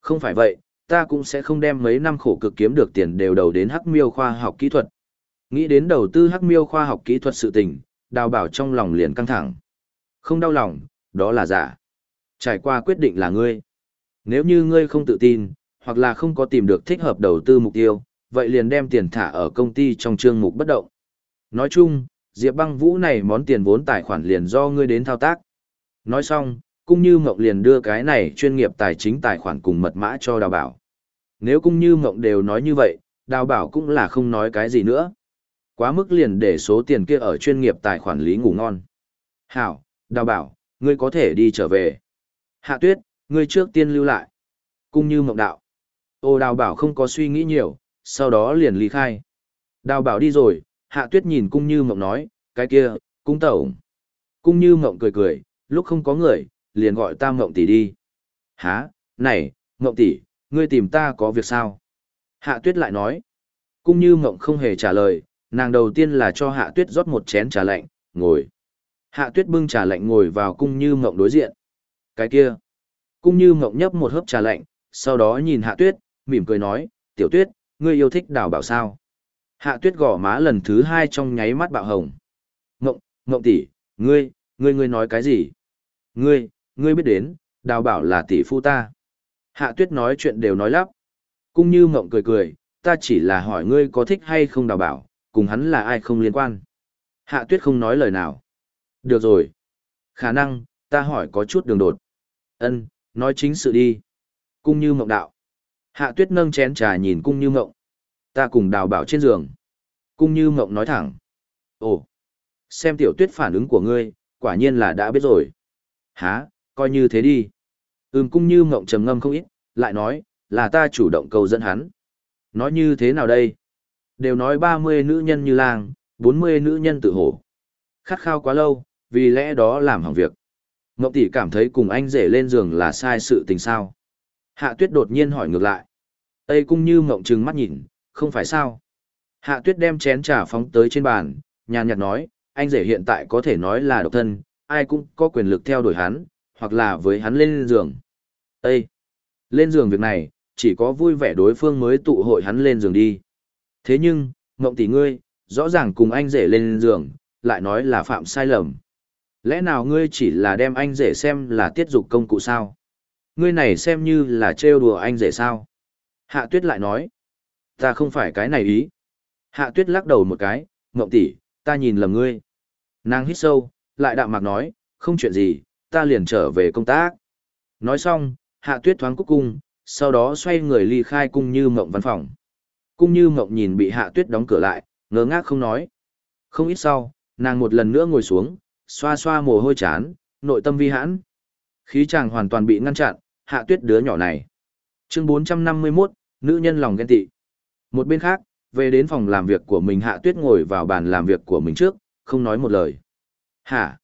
Không phải vậy, ta cũng sẽ không đem mấy năm khổ cực kiếm được tiền đều đầu đến hắc miêu khoa học kỹ thuật. Nghĩ đến đầu tư hắc miêu khoa học kỹ thuật sự tình, đào bảo trong lòng liền căng thẳng. Không đau lòng, đó là giả. Trải qua quyết định là ngươi. Nếu như ngươi không tự tin, hoặc là không có tìm được thích hợp đầu tư mục tiêu, vậy liền đem tiền thả ở công ty trong chương mục bất động. Nói chung, Diệp băng vũ này món tiền vốn tài khoản liền do ngươi đến thao tác. Nói xong, cung như mộng liền đưa cái này chuyên nghiệp tài chính tài khoản cùng mật mã cho đào bảo. Nếu cung như mộng đều nói như vậy, đào bảo cũng là không nói cái gì nữa. Quá mức liền để số tiền kia ở chuyên nghiệp tài khoản lý ngủ ngon. Hảo, đào bảo, ngươi có thể đi trở về. Hạ tuyết, ngươi trước tiên lưu lại. Cung như mộng đạo. Ô đào bảo không có suy nghĩ nhiều, sau đó liền ly khai. Đào bảo đi rồi, hạ tuyết nhìn cung như mộng nói, cái kia, cung tẩu. Cung như mộng cười cười, lúc không có người, liền gọi ta mộng tỷ đi. Hả, này, mộng tỷ, ngươi tìm ta có việc sao? Hạ tuyết lại nói. Cung như mộng không hề trả lời, nàng đầu tiên là cho hạ tuyết rót một chén trà lạnh, ngồi. Hạ tuyết bưng trà lạnh ngồi vào cung như mộng đối diện. Cái kia. Cung như mộng nhấp một hớp trà lạnh, sau đó nhìn hạ tuyết, mỉm cười nói, tiểu tuyết, ngươi yêu thích đào bảo sao. Hạ tuyết gõ má lần thứ hai trong nháy mắt bạo hồng. Mộng, mộng tỷ, ngươi, ngươi ngươi nói cái gì? Ngươi, ngươi biết đến, đào bảo là tỷ phu ta. Hạ tuyết nói chuyện đều nói lắp. Cung như mộng cười cười, ta chỉ là hỏi ngươi có thích hay không đào bảo, cùng hắn là ai không liên quan. Hạ tuyết không nói lời nào. Được rồi. Khả năng, ta hỏi có chút đường đột. Ân, nói chính sự đi. Cung như mộng đạo. Hạ tuyết nâng chén trà nhìn cung như mộng. Ta cùng đào bảo trên giường. Cung như mộng nói thẳng. Ồ, xem tiểu tuyết phản ứng của ngươi, quả nhiên là đã biết rồi. Hả, coi như thế đi. Ừm cung như mộng trầm ngâm không ít, lại nói, là ta chủ động cầu dẫn hắn. Nói như thế nào đây? Đều nói 30 nữ nhân như lang, 40 nữ nhân tự hổ. Khát khao quá lâu, vì lẽ đó làm hỏng việc. Ngọc tỷ cảm thấy cùng anh rể lên giường là sai sự tình sao. Hạ tuyết đột nhiên hỏi ngược lại. Tây cung như mộng trừng mắt nhìn, không phải sao. Hạ tuyết đem chén trà phóng tới trên bàn, nhàn nhạt nói, anh rể hiện tại có thể nói là độc thân, ai cũng có quyền lực theo đuổi hắn, hoặc là với hắn lên giường. Ê! Lên giường việc này, chỉ có vui vẻ đối phương mới tụ hội hắn lên giường đi. Thế nhưng, mộng tỷ ngươi, rõ ràng cùng anh rể lên giường, lại nói là phạm sai lầm. Lẽ nào ngươi chỉ là đem anh rể xem là tiết dục công cụ sao? Ngươi này xem như là trêu đùa anh rể sao? Hạ tuyết lại nói, ta không phải cái này ý. Hạ tuyết lắc đầu một cái, Ngộng tỷ, ta nhìn lầm ngươi. Nàng hít sâu, lại đạm mạc nói, không chuyện gì, ta liền trở về công tác. Nói xong, hạ tuyết thoáng cúc cung, sau đó xoay người ly khai cung như mộng văn phòng. Cung như mộng nhìn bị hạ tuyết đóng cửa lại, ngớ ngác không nói. Không ít sau, nàng một lần nữa ngồi xuống, xoa xoa mồ hôi chán, nội tâm vi hãn. Khí chàng hoàn toàn bị ngăn chặn, hạ tuyết đứa nhỏ này. Chương 451, nữ nhân lòng ghen tị. Một bên khác, về đến phòng làm việc của mình hạ tuyết ngồi vào bàn làm việc của mình trước, không nói một lời. Hả?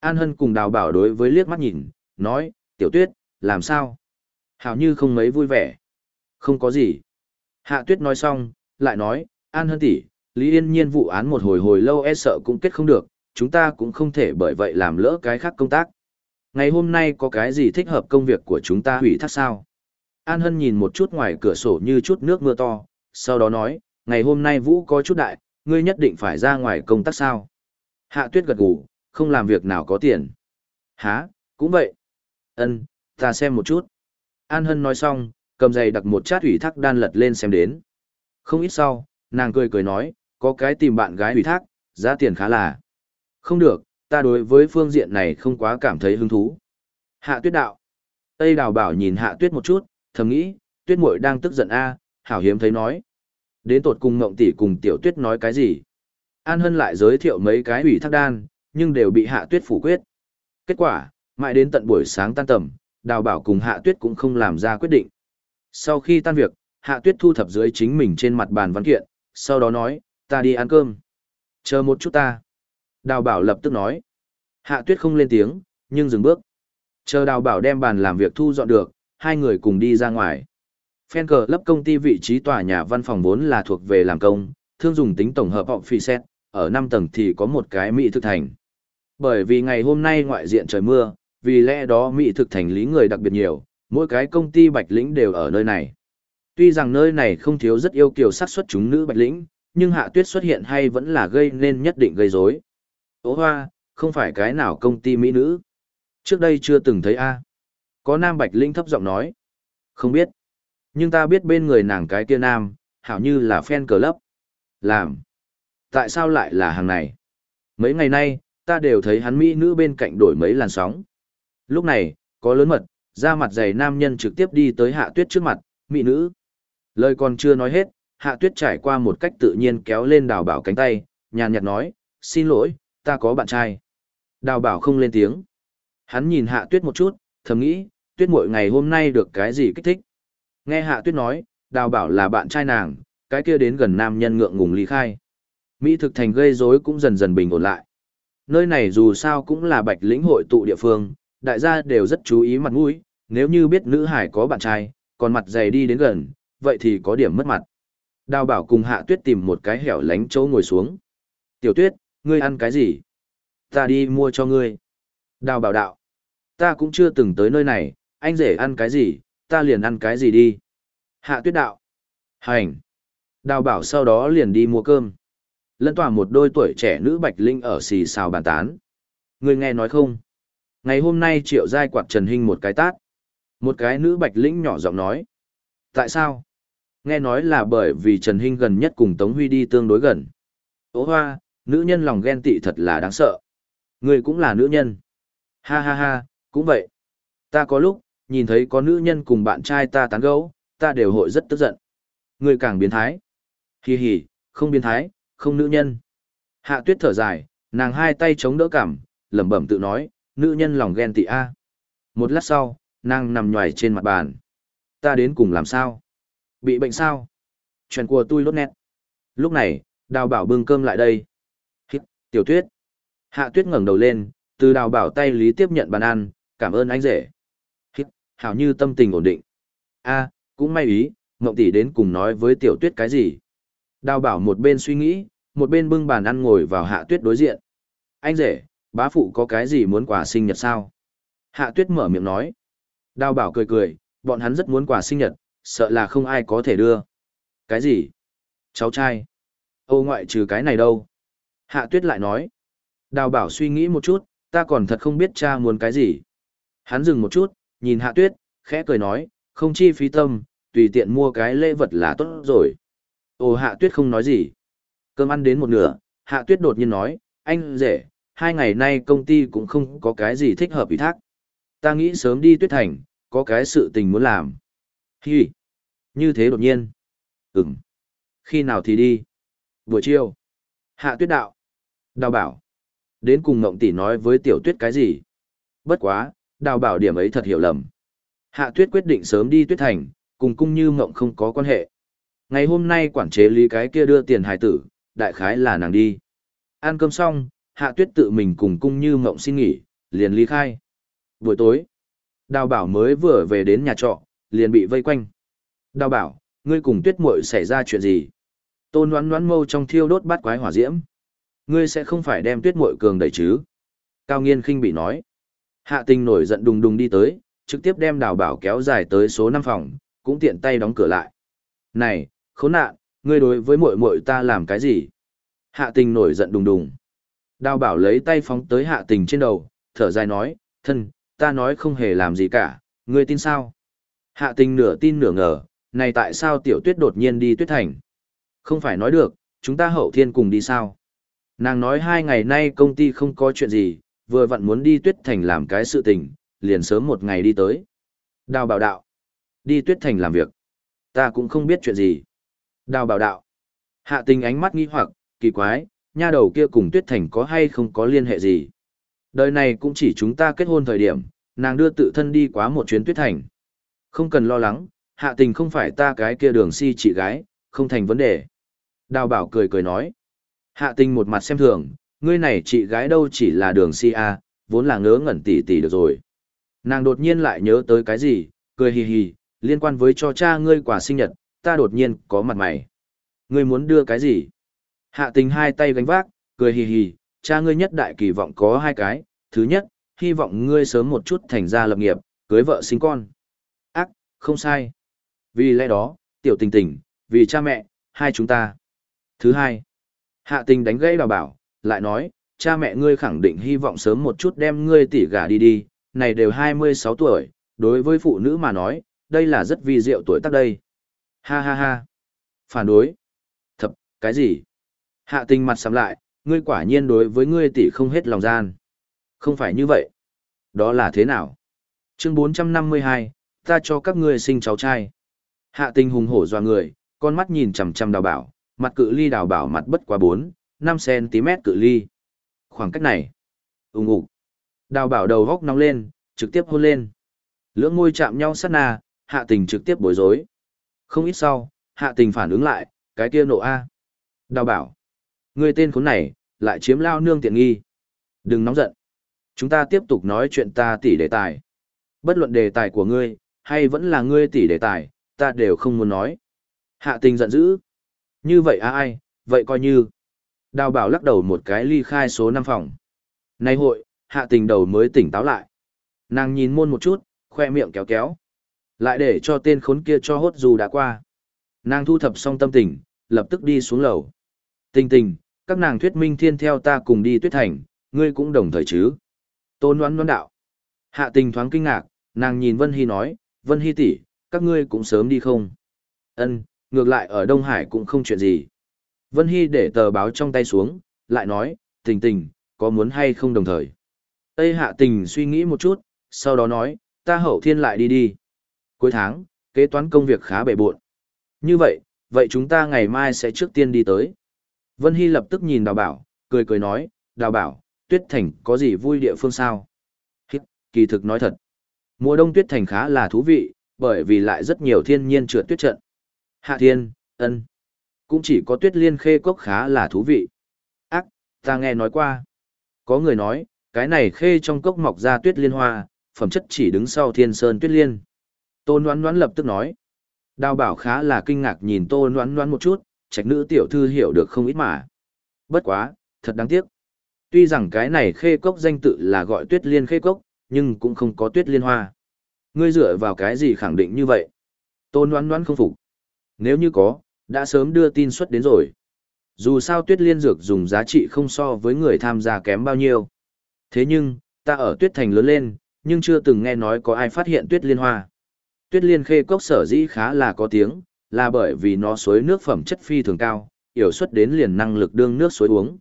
An Hân cùng đào bảo đối với liếc mắt nhìn, nói, tiểu tuyết, làm sao? Hảo như không mấy vui vẻ. Không có gì. Hạ tuyết nói xong, lại nói, An Hân tỷ, Lý Yên Nhiên vụ án một hồi hồi lâu e sợ cũng kết không được, chúng ta cũng không thể bởi vậy làm lỡ cái khác công tác. Ngày hôm nay có cái gì thích hợp công việc của chúng ta hủy thác sao? An Hân nhìn một chút ngoài cửa sổ như chút nước mưa to, sau đó nói, ngày hôm nay Vũ có chút đại, ngươi nhất định phải ra ngoài công tác sao? Hạ tuyết gật gù, không làm việc nào có tiền. Hả, cũng vậy. Ân, ta xem một chút. An Hân nói xong, cầm giày đặt một chát ủy thác đan lật lên xem đến. Không ít sau, nàng cười cười nói, có cái tìm bạn gái ủy thác, giá tiền khá là. Không được, ta đối với phương diện này không quá cảm thấy hứng thú. Hạ tuyết đạo. Tây đào bảo nhìn hạ tuyết một chút, thầm nghĩ, tuyết muội đang tức giận a hảo hiếm thấy nói. Đến tột cùng ngộng tỷ cùng tiểu tuyết nói cái gì? An Hân lại giới thiệu mấy cái ủy thác đan, nhưng đều bị hạ tuyết phủ quyết. Kết quả, mãi đến tận buổi sáng tan tầm, đào bảo cùng hạ tuyết cũng không làm ra quyết định. Sau khi tan việc, hạ tuyết thu thập dưới chính mình trên mặt bàn văn kiện, sau đó nói, ta đi ăn cơm. Chờ một chút ta. Đào bảo lập tức nói. Hạ tuyết không lên tiếng, nhưng dừng bước. Chờ đào bảo đem bàn làm việc thu dọn được, hai người cùng đi ra ngoài. Phen cờ lấp công ty vị trí tòa nhà văn phòng vốn là thuộc về làm công, thương dùng tính tổng hợp họ phi xét, ở 5 tầng thì có một cái mỹ thực thành. Bởi vì ngày hôm nay ngoại diện trời mưa, vì lẽ đó mỹ thực thành lý người đặc biệt nhiều, mỗi cái công ty bạch lĩnh đều ở nơi này. Tuy rằng nơi này không thiếu rất yêu kiều sát xuất chúng nữ bạch lĩnh, nhưng hạ tuyết xuất hiện hay vẫn là gây nên nhất định gây rối ố hoa, không phải cái nào công ty mỹ nữ. Trước đây chưa từng thấy a. Có nam bạch linh thấp giọng nói. Không biết. Nhưng ta biết bên người nàng cái kia nam, hảo như là fan cờ lấp. Làm. Tại sao lại là hàng này? Mấy ngày nay, ta đều thấy hắn mỹ nữ bên cạnh đổi mấy làn sóng. Lúc này, có lớn mật, ra mặt dày nam nhân trực tiếp đi tới hạ tuyết trước mặt, mỹ nữ. Lời còn chưa nói hết, hạ tuyết trải qua một cách tự nhiên kéo lên đào bảo cánh tay, nhàn nhạt nói, xin lỗi, ta có bạn trai. Đào bảo không lên tiếng. Hắn nhìn hạ tuyết một chút, thầm nghĩ, tuyết mỗi ngày hôm nay được cái gì kích thích. Nghe hạ tuyết nói, đào bảo là bạn trai nàng, cái kia đến gần nam nhân ngượng ngùng ly khai. Mỹ thực thành gây rối cũng dần dần bình ổn lại. Nơi này dù sao cũng là bạch lĩnh hội tụ địa phương, đại gia đều rất chú ý mặt mũi, nếu như biết nữ hải có bạn trai, còn mặt dày đi đến gần, vậy thì có điểm mất mặt. Đào bảo cùng hạ tuyết tìm một cái hẻo lánh chỗ ngồi xuống. Tiểu tuyết, ngươi ăn cái gì? Ta đi mua cho ngươi. Đào bảo đạo. Ta cũng chưa từng tới nơi này, anh rể ăn cái gì, ta liền ăn cái gì đi. Hạ tuyết đạo. Hành. Đào bảo sau đó liền đi mua cơm. Lân tỏa một đôi tuổi trẻ nữ bạch linh ở xì xào bàn tán. Ngươi nghe nói không? Ngày hôm nay triệu giai quạt Trần Hinh một cái tát. Một cái nữ bạch lĩnh nhỏ giọng nói. Tại sao? Nghe nói là bởi vì Trần Hinh gần nhất cùng Tống Huy đi tương đối gần. Ô hoa, nữ nhân lòng ghen tị thật là đáng sợ. Người cũng là nữ nhân. Ha ha ha, cũng vậy. Ta có lúc, nhìn thấy có nữ nhân cùng bạn trai ta tán gẫu, ta đều hội rất tức giận. Người càng biến thái. Hi hi, không biến thái, không nữ nhân. Hạ tuyết thở dài, nàng hai tay chống đỡ cảm, lẩm bẩm tự nói, nữ nhân lòng ghen tị a. Một lát sau, Nàng nằm nhòi trên mặt bàn. Ta đến cùng làm sao? Bị bệnh sao? Chuyện của tôi lốt nét. Lúc này, đào bảo bưng cơm lại đây. Tiểu tuyết. Hạ tuyết ngẩng đầu lên, từ đào bảo tay lý tiếp nhận bàn ăn, cảm ơn anh rể. Hít, hảo như tâm tình ổn định. a cũng may ý, Ngộng tỷ đến cùng nói với tiểu tuyết cái gì. Đào bảo một bên suy nghĩ, một bên bưng bàn ăn ngồi vào hạ tuyết đối diện. Anh rể, bá phụ có cái gì muốn quà sinh nhật sao? Hạ tuyết mở miệng nói. Đào bảo cười cười, bọn hắn rất muốn quà sinh nhật, sợ là không ai có thể đưa. Cái gì? Cháu trai. Ô ngoại trừ cái này đâu? Hạ tuyết lại nói. Đào bảo suy nghĩ một chút, ta còn thật không biết cha muốn cái gì. Hắn dừng một chút, nhìn hạ tuyết, khẽ cười nói, không chi phí tâm, tùy tiện mua cái lễ vật là tốt rồi. Ồ hạ tuyết không nói gì. Cơm ăn đến một nửa, hạ tuyết đột nhiên nói, anh rể, hai ngày nay công ty cũng không có cái gì thích hợp ý thác. Ta nghĩ sớm đi tuyết thành, có cái sự tình muốn làm. Hi. Như thế đột nhiên. Ừm. Khi nào thì đi? Buổi chiều. Hạ tuyết đạo. Đào bảo. Đến cùng Ngộng tỷ nói với tiểu tuyết cái gì? Bất quá, đào bảo điểm ấy thật hiểu lầm. Hạ tuyết quyết định sớm đi tuyết thành, cùng cung như Ngộng không có quan hệ. Ngày hôm nay quản chế lý cái kia đưa tiền hài tử, đại khái là nàng đi. Ăn cơm xong, hạ tuyết tự mình cùng cung như Ngộng xin nghỉ, liền ly khai. Buổi tối, đào bảo mới vừa về đến nhà trọ, liền bị vây quanh. Đào bảo, ngươi cùng tuyết muội xảy ra chuyện gì? Tôn đoán đoán mâu trong thiêu đốt bát quái hỏa diễm. Ngươi sẽ không phải đem tuyết muội cường đẩy chứ? Cao nghiên khinh bị nói. Hạ tình nổi giận đùng đùng đi tới, trực tiếp đem đào bảo kéo dài tới số năm phòng, cũng tiện tay đóng cửa lại. Này, khốn nạn, ngươi đối với muội muội ta làm cái gì? Hạ tình nổi giận đùng đùng. Đào bảo lấy tay phóng tới hạ tình trên đầu, thở dài nói, thân, ta nói không hề làm gì cả, ngươi tin sao? Hạ tình nửa tin nửa ngờ, này tại sao tiểu tuyết đột nhiên đi tuyết thành? Không phải nói được, chúng ta hậu thiên cùng đi sao? Nàng nói hai ngày nay công ty không có chuyện gì, vừa vặn muốn đi tuyết thành làm cái sự tình, liền sớm một ngày đi tới. Đào bảo đạo. Đi tuyết thành làm việc. Ta cũng không biết chuyện gì. Đào bảo đạo. Hạ tình ánh mắt nghi hoặc, kỳ quái, nha đầu kia cùng tuyết thành có hay không có liên hệ gì. Đời này cũng chỉ chúng ta kết hôn thời điểm, nàng đưa tự thân đi quá một chuyến tuyết thành. Không cần lo lắng, hạ tình không phải ta cái kia đường si chị gái, không thành vấn đề. Đào bảo cười cười nói. Hạ tình một mặt xem thường, ngươi này chị gái đâu chỉ là đường si a, vốn là ngớ ngẩn tỉ tỉ được rồi. Nàng đột nhiên lại nhớ tới cái gì, cười hì hì, liên quan với cho cha ngươi quà sinh nhật, ta đột nhiên có mặt mày. Ngươi muốn đưa cái gì? Hạ tình hai tay gánh vác, cười hì hì, cha ngươi nhất đại kỳ vọng có hai cái, thứ nhất, hy vọng ngươi sớm một chút thành ra lập nghiệp, cưới vợ sinh con. Ác, không sai. Vì lẽ đó, tiểu tình tình, vì cha mẹ, hai chúng ta. Thứ hai, hạ tình đánh gãy bảo bảo, lại nói, cha mẹ ngươi khẳng định hy vọng sớm một chút đem ngươi tỉ gả đi đi, này đều 26 tuổi, đối với phụ nữ mà nói, đây là rất vi diệu tuổi tác đây. Ha ha ha. Phản đối. Thập, cái gì? Hạ tình mặt sắm lại, ngươi quả nhiên đối với ngươi tỷ không hết lòng gian. Không phải như vậy. Đó là thế nào? Chương 452, ta cho các ngươi sinh cháu trai. Hạ tình hùng hổ doa người, con mắt nhìn chằm chằm đào bảo, mặt cự ly đào bảo mặt bất quá 4, 5 cm cự ly. Khoảng cách này. ung ủ. Đào bảo đầu góc nóng lên, trực tiếp hôn lên. Lưỡng môi chạm nhau sát na, hạ tình trực tiếp bối rối. Không ít sau, hạ tình phản ứng lại, cái kia nộ A. Đào bảo. Người tên khốn này, lại chiếm lao nương tiện nghi. Đừng nóng giận. Chúng ta tiếp tục nói chuyện ta tỉ đề tài. Bất luận đề tài của ngươi, hay vẫn là ngươi tỉ đề tài, ta đều không muốn nói. Hạ tình giận dữ. Như vậy à ai, vậy coi như. Đào bảo lắc đầu một cái ly khai số năm phòng. Nay hội, hạ tình đầu mới tỉnh táo lại. Nàng nhìn môn một chút, khoe miệng kéo kéo. Lại để cho tên khốn kia cho hốt dù đã qua. Nàng thu thập xong tâm tình, lập tức đi xuống lầu. Tình tình, các nàng thuyết minh thiên theo ta cùng đi tuyết thành, ngươi cũng đồng thời chứ. Tôn đoán đoán đạo. Hạ tình thoáng kinh ngạc, nàng nhìn Vân Hy nói, Vân Hy tỷ, các ngươi cũng sớm đi không? Ân, ngược lại ở Đông Hải cũng không chuyện gì. Vân Hy để tờ báo trong tay xuống, lại nói, tình tình, có muốn hay không đồng thời. Tây hạ tình suy nghĩ một chút, sau đó nói, ta hậu thiên lại đi đi. Cuối tháng, kế toán công việc khá bể buộn. Như vậy, vậy chúng ta ngày mai sẽ trước tiên đi tới. Vân Hy lập tức nhìn đào bảo, cười cười nói, đào bảo, tuyết thành có gì vui địa phương sao? Hít, kỳ thực nói thật. Mùa đông tuyết thành khá là thú vị, bởi vì lại rất nhiều thiên nhiên trượt tuyết trận. Hạ thiên, ân. Cũng chỉ có tuyết liên khê cốc khá là thú vị. Ác, ta nghe nói qua. Có người nói, cái này khê trong cốc mọc ra tuyết liên hoa, phẩm chất chỉ đứng sau thiên sơn tuyết liên. Tôn Ngoan Ngoan lập tức nói. Đào bảo khá là kinh ngạc nhìn Tôn Ngoan Ngoan một chút, trạch nữ tiểu thư hiểu được không ít mà. Bất quá, thật đáng tiếc. Tuy rằng cái này khê cốc danh tự là gọi tuyết liên khê cốc, nhưng cũng không có tuyết liên hoa. Ngươi dựa vào cái gì khẳng định như vậy? Tôn Ngoan Ngoan không phục. Nếu như có, đã sớm đưa tin xuất đến rồi. Dù sao tuyết liên dược dùng giá trị không so với người tham gia kém bao nhiêu. Thế nhưng, ta ở tuyết thành lớn lên, nhưng chưa từng nghe nói có ai phát hiện tuyết liên hoa. Tuyết liên khê cốc sở dĩ khá là có tiếng, là bởi vì nó suối nước phẩm chất phi thường cao, hiểu xuất đến liền năng lực đương nước suối uống.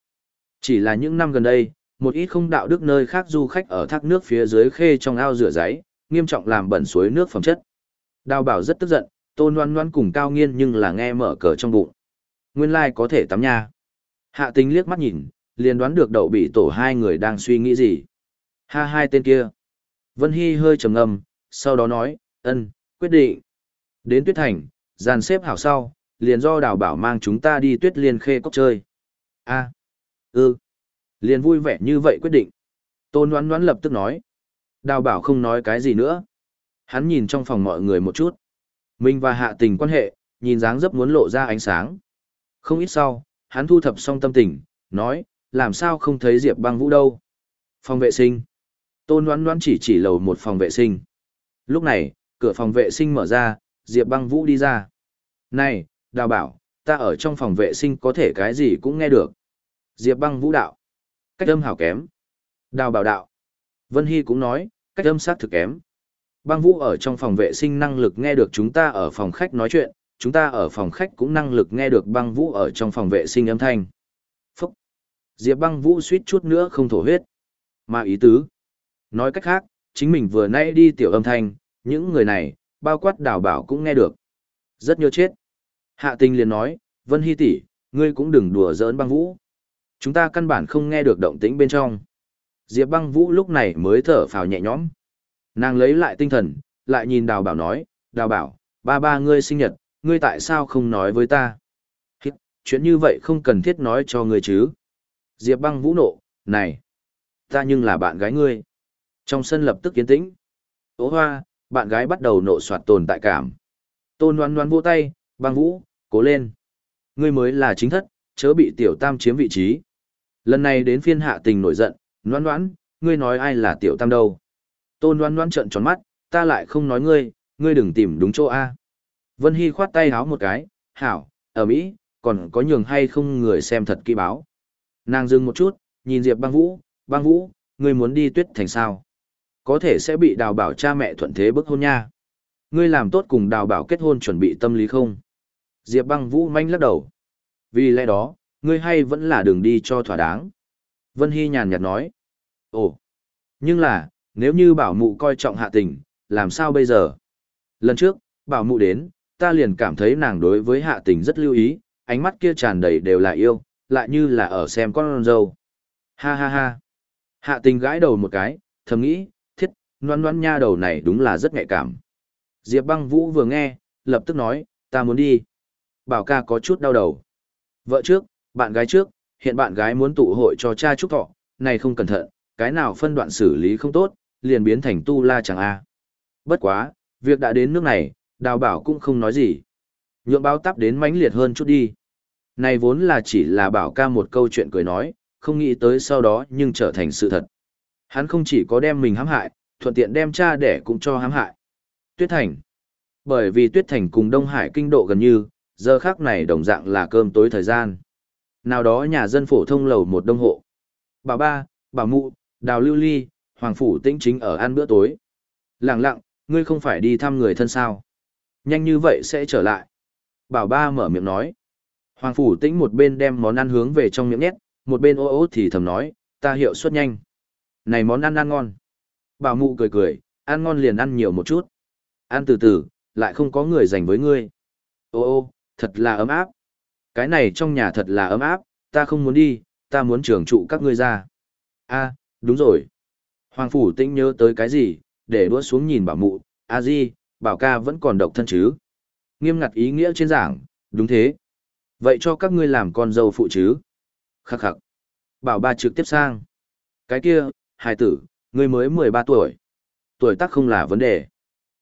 Chỉ là những năm gần đây, một ít không đạo đức nơi khác du khách ở thác nước phía dưới khê trong ao rửa giấy, nghiêm trọng làm bẩn suối nước phẩm chất. Đào bảo rất tức giận, tôn loan loan cùng cao nghiên nhưng là nghe mở cờ trong bụng. Nguyên lai có thể tắm nha. Hạ tính liếc mắt nhìn, liền đoán được đậu bị tổ hai người đang suy nghĩ gì. Ha hai tên kia. Vân Hy hơi trầm ngâm, sau đó nói, ân, quyết định. Đến tuyết thành, dàn xếp hảo sau, liền do đào bảo mang chúng ta đi tuyết liên khê cốc chơi. a à, ừ, liền vui vẻ như vậy quyết định. Tôn đoán đoán lập tức nói. Đào bảo không nói cái gì nữa. Hắn nhìn trong phòng mọi người một chút. Mình và hạ tình quan hệ, nhìn dáng dấp muốn lộ ra ánh sáng. Không ít sau, hắn thu thập xong tâm tình, nói, làm sao không thấy Diệp băng vũ đâu. Phòng vệ sinh. Tôn đoán đoán chỉ chỉ lầu một phòng vệ sinh. Lúc này, cửa phòng vệ sinh mở ra, Diệp băng vũ đi ra. Này, đào bảo, ta ở trong phòng vệ sinh có thể cái gì cũng nghe được. Diệp băng vũ đạo. Cách âm hảo kém. Đào bảo đạo. Vân Hy cũng nói, cách âm sát thực kém. Băng vũ ở trong phòng vệ sinh năng lực nghe được chúng ta ở phòng khách nói chuyện, chúng ta ở phòng khách cũng năng lực nghe được băng vũ ở trong phòng vệ sinh âm thanh. Phúc! Diệp băng vũ suýt chút nữa không thổ huyết. Mà ý tứ. Nói cách khác, chính mình vừa nãy đi tiểu âm thanh, những người này, bao quát đào bảo cũng nghe được. Rất nhớ chết. Hạ tình liền nói, Vân Hy tỷ, ngươi cũng đừng đùa giỡn băng vũ. Chúng ta căn bản không nghe được động tĩnh bên trong. Diệp băng vũ lúc này mới thở phào nhẹ nhõm. Nàng lấy lại tinh thần, lại nhìn đào bảo nói, đào bảo, ba ba ngươi sinh nhật, ngươi tại sao không nói với ta? Hít, chuyện như vậy không cần thiết nói cho ngươi chứ. Diệp băng vũ nộ, này, ta nhưng là bạn gái ngươi. Trong sân lập tức kiến tĩnh. Ô hoa, bạn gái bắt đầu nộ soạt tồn tại cảm. Tôn đoán đoán vô tay, băng vũ, cố lên. Ngươi mới là chính thất, chớ bị tiểu tam chiếm vị trí. Lần này đến phiên hạ tình nổi giận, đoán đoán, ngươi nói ai là tiểu tam đâu. Tôn đoán đoán trợn tròn mắt, ta lại không nói ngươi, ngươi đừng tìm đúng chỗ A. Vân Hy khoát tay háo một cái, hảo, ở Mỹ, còn có nhường hay không người xem thật kỹ báo. Nàng dừng một chút, nhìn Diệp băng vũ, băng vũ, ngươi muốn đi tuyết thành sao? Có thể sẽ bị đào bảo cha mẹ thuận thế bức hôn nha. Ngươi làm tốt cùng đào bảo kết hôn chuẩn bị tâm lý không? Diệp băng vũ manh lắc đầu. Vì lẽ đó, ngươi hay vẫn là đường đi cho thỏa đáng. Vân Hy nhàn nhạt nói. Ồ, nhưng là, nếu như bảo mụ coi trọng hạ tình, làm sao bây giờ? Lần trước, bảo mụ đến, ta liền cảm thấy nàng đối với hạ tình rất lưu ý, ánh mắt kia tràn đầy đều là yêu, lại như là ở xem con dâu. Ha ha ha. Hạ tình gãi đầu một cái, thầm nghĩ, thiết, noan noan nha đầu này đúng là rất nhạy cảm. Diệp băng vũ vừa nghe, lập tức nói, ta muốn đi. Bảo ca có chút đau đầu. Vợ trước, bạn gái trước, hiện bạn gái muốn tụ hội cho cha chúc thọ, này không cẩn thận, cái nào phân đoạn xử lý không tốt, liền biến thành tu la chẳng a. Bất quá, việc đã đến nước này, đào bảo cũng không nói gì. Nhượng báo tắp đến mãnh liệt hơn chút đi. Này vốn là chỉ là bảo ca một câu chuyện cười nói, không nghĩ tới sau đó nhưng trở thành sự thật. Hắn không chỉ có đem mình hãm hại, thuận tiện đem cha đẻ cũng cho hãm hại. Tuyết Thành Bởi vì Tuyết Thành cùng Đông Hải kinh độ gần như, giờ khác này đồng dạng là cơm tối thời gian. Nào đó nhà dân phổ thông lầu một đông hộ. Bà ba, bà mụ, đào lưu ly, hoàng phủ tĩnh chính ở ăn bữa tối. Lặng lặng, ngươi không phải đi thăm người thân sao. Nhanh như vậy sẽ trở lại. Bảo ba mở miệng nói. Hoàng phủ tĩnh một bên đem món ăn hướng về trong miệng nhét, một bên ô ô thì thầm nói, ta hiệu suất nhanh. Này món ăn ăn ngon. Bảo mụ cười cười, ăn ngon liền ăn nhiều một chút. Ăn từ từ, lại không có người dành với ngươi. Ô ô, thật là ấm áp. Cái này trong nhà thật là ấm áp, ta không muốn đi, ta muốn trưởng trụ các ngươi ra. a đúng rồi. Hoàng phủ tĩnh nhớ tới cái gì, để đũa xuống nhìn bảo mụ, a di, bảo ca vẫn còn độc thân chứ. Nghiêm ngặt ý nghĩa trên giảng, đúng thế. Vậy cho các ngươi làm con dâu phụ chứ. Khắc khắc. Bảo ba trực tiếp sang. Cái kia, hài tử, ngươi mới 13 tuổi. Tuổi tác không là vấn đề.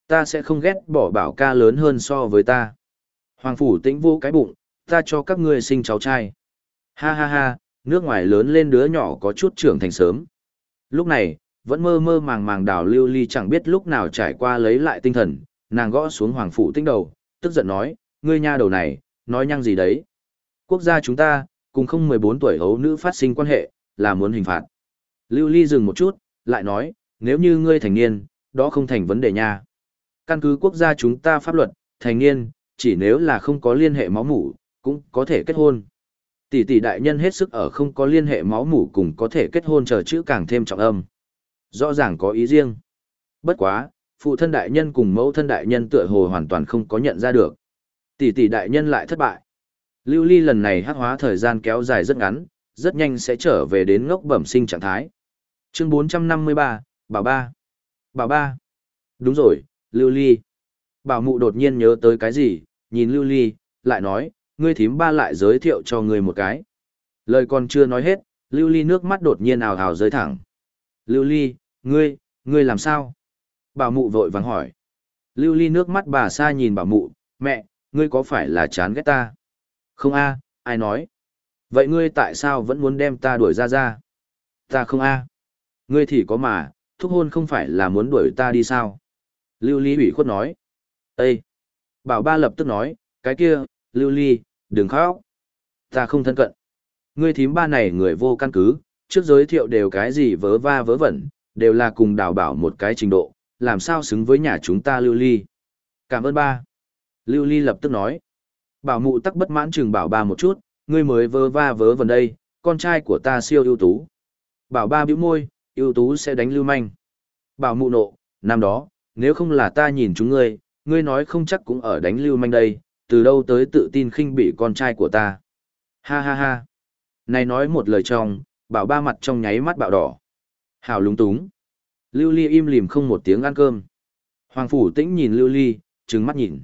Ta sẽ không ghét bỏ bảo ca lớn hơn so với ta. Hoàng phủ tĩnh vô cái bụng, ta cho các ngươi sinh cháu trai. Ha ha ha, nước ngoài lớn lên đứa nhỏ có chút trưởng thành sớm. Lúc này, vẫn mơ mơ màng màng đào lưu ly chẳng biết lúc nào trải qua lấy lại tinh thần, nàng gõ xuống hoàng phủ tinh đầu, tức giận nói, ngươi nha đầu này, nói nhăng gì đấy. Quốc gia chúng ta, cùng không 14 tuổi hấu nữ phát sinh quan hệ, là muốn hình phạt. Lưu ly dừng một chút, lại nói, nếu như ngươi thành niên, đó không thành vấn đề nha. Căn cứ quốc gia chúng ta pháp luật, thành niên, chỉ nếu là không có liên hệ máu mủ, cũng có thể kết hôn. Tỷ tỷ đại nhân hết sức ở không có liên hệ máu mủ cùng có thể kết hôn chờ chữ càng thêm trọng âm. Rõ ràng có ý riêng. Bất quá, phụ thân đại nhân cùng mẫu thân đại nhân tựa hồ hoàn toàn không có nhận ra được. Tỷ tỷ đại nhân lại thất bại. Lưu ly lần này hắc hóa thời gian kéo dài rất ngắn, rất nhanh sẽ trở về đến ngốc bẩm sinh trạng thái. Chương 453, Bảo Ba. Bảo Ba. Đúng rồi, Lưu ly. Bảo mụ đột nhiên nhớ tới cái gì, nhìn Lưu ly, lại nói, ngươi thím ba lại giới thiệu cho ngươi một cái. Lời còn chưa nói hết, Lưu ly nước mắt đột nhiên ào ào rơi thẳng. Lưu ly, ngươi, ngươi làm sao? Bảo mụ vội vàng hỏi. Lưu ly nước mắt bà xa nhìn bảo mụ, mẹ, ngươi có phải là chán ghét ta? Không a, ai nói? Vậy ngươi tại sao vẫn muốn đem ta đuổi ra ra? Ta không a. Ngươi thì có mà, thúc hôn không phải là muốn đuổi ta đi sao? Lưu ly ủy khuất nói. Ê! Bảo ba lập tức nói, cái kia, Lưu ly, đừng khóc. Ta không thân cận. Ngươi thím ba này người vô căn cứ, trước giới thiệu đều cái gì vớ va vớ vẩn, đều là cùng đào bảo một cái trình độ, làm sao xứng với nhà chúng ta Lưu Ly. Cảm ơn ba. Lưu Ly lập tức nói. Bảo mụ tắc bất mãn chừng bảo ba một chút, ngươi mới vơ va vớ vẩn đây, con trai của ta siêu ưu tú. Bảo ba bĩu môi, ưu tú sẽ đánh lưu manh. Bảo mụ nộ, năm đó, nếu không là ta nhìn chúng ngươi, ngươi nói không chắc cũng ở đánh lưu manh đây, từ đâu tới tự tin khinh bị con trai của ta. Ha ha ha. Này nói một lời trong, bảo ba mặt trong nháy mắt bạo đỏ. Hào lúng túng. Lưu Ly im lìm không một tiếng ăn cơm. Hoàng Phủ Tĩnh nhìn Lưu Ly, trừng mắt nhìn.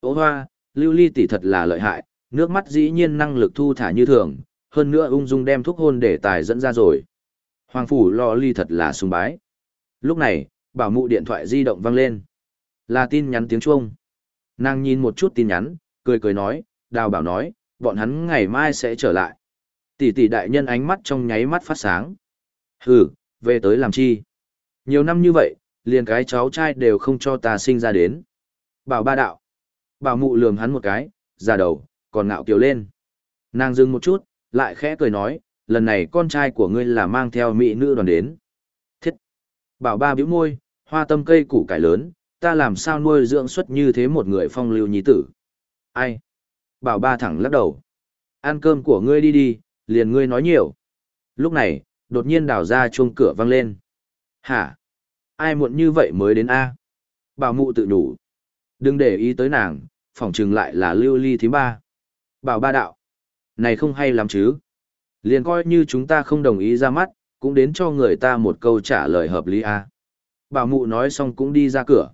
Ô hoa, Lưu Ly tỷ thật là lợi hại, nước mắt dĩ nhiên năng lực thu thả như thường, hơn nữa ung dung đem thuốc hôn để tài dẫn ra rồi. Hoàng Phủ Lò Ly thật là sùng bái. Lúc này, bảo mụ điện thoại di động vang lên. Là tin nhắn tiếng chuông, Nàng nhìn một chút tin nhắn, cười cười nói, đào bảo nói, bọn hắn ngày mai sẽ trở lại. Tỷ tỷ đại nhân ánh mắt trong nháy mắt phát sáng. Hừ, về tới làm chi? Nhiều năm như vậy, liền cái cháu trai đều không cho ta sinh ra đến. Bảo ba đạo. Bảo mụ lườm hắn một cái, ra đầu, còn ngạo kiều lên. Nàng dừng một chút, lại khẽ cười nói, lần này con trai của ngươi là mang theo mỹ nữ đoàn đến. Thiết. Bảo ba bĩu môi, hoa tâm cây củ cải lớn, ta làm sao nuôi dưỡng xuất như thế một người phong lưu nhí tử. Ai? Bảo ba thẳng lắc đầu. Ăn cơm của ngươi đi đi, liền ngươi nói nhiều. Lúc này, đột nhiên đào ra chuông cửa vang lên. Hả? Ai muộn như vậy mới đến A? Bảo mụ tự nhủ. Đừng để ý tới nàng, phỏng trừng lại là lưu ly thím ba. Bảo ba đạo. Này không hay lắm chứ. Liền coi như chúng ta không đồng ý ra mắt, cũng đến cho người ta một câu trả lời hợp lý A. Bảo mụ nói xong cũng đi ra cửa.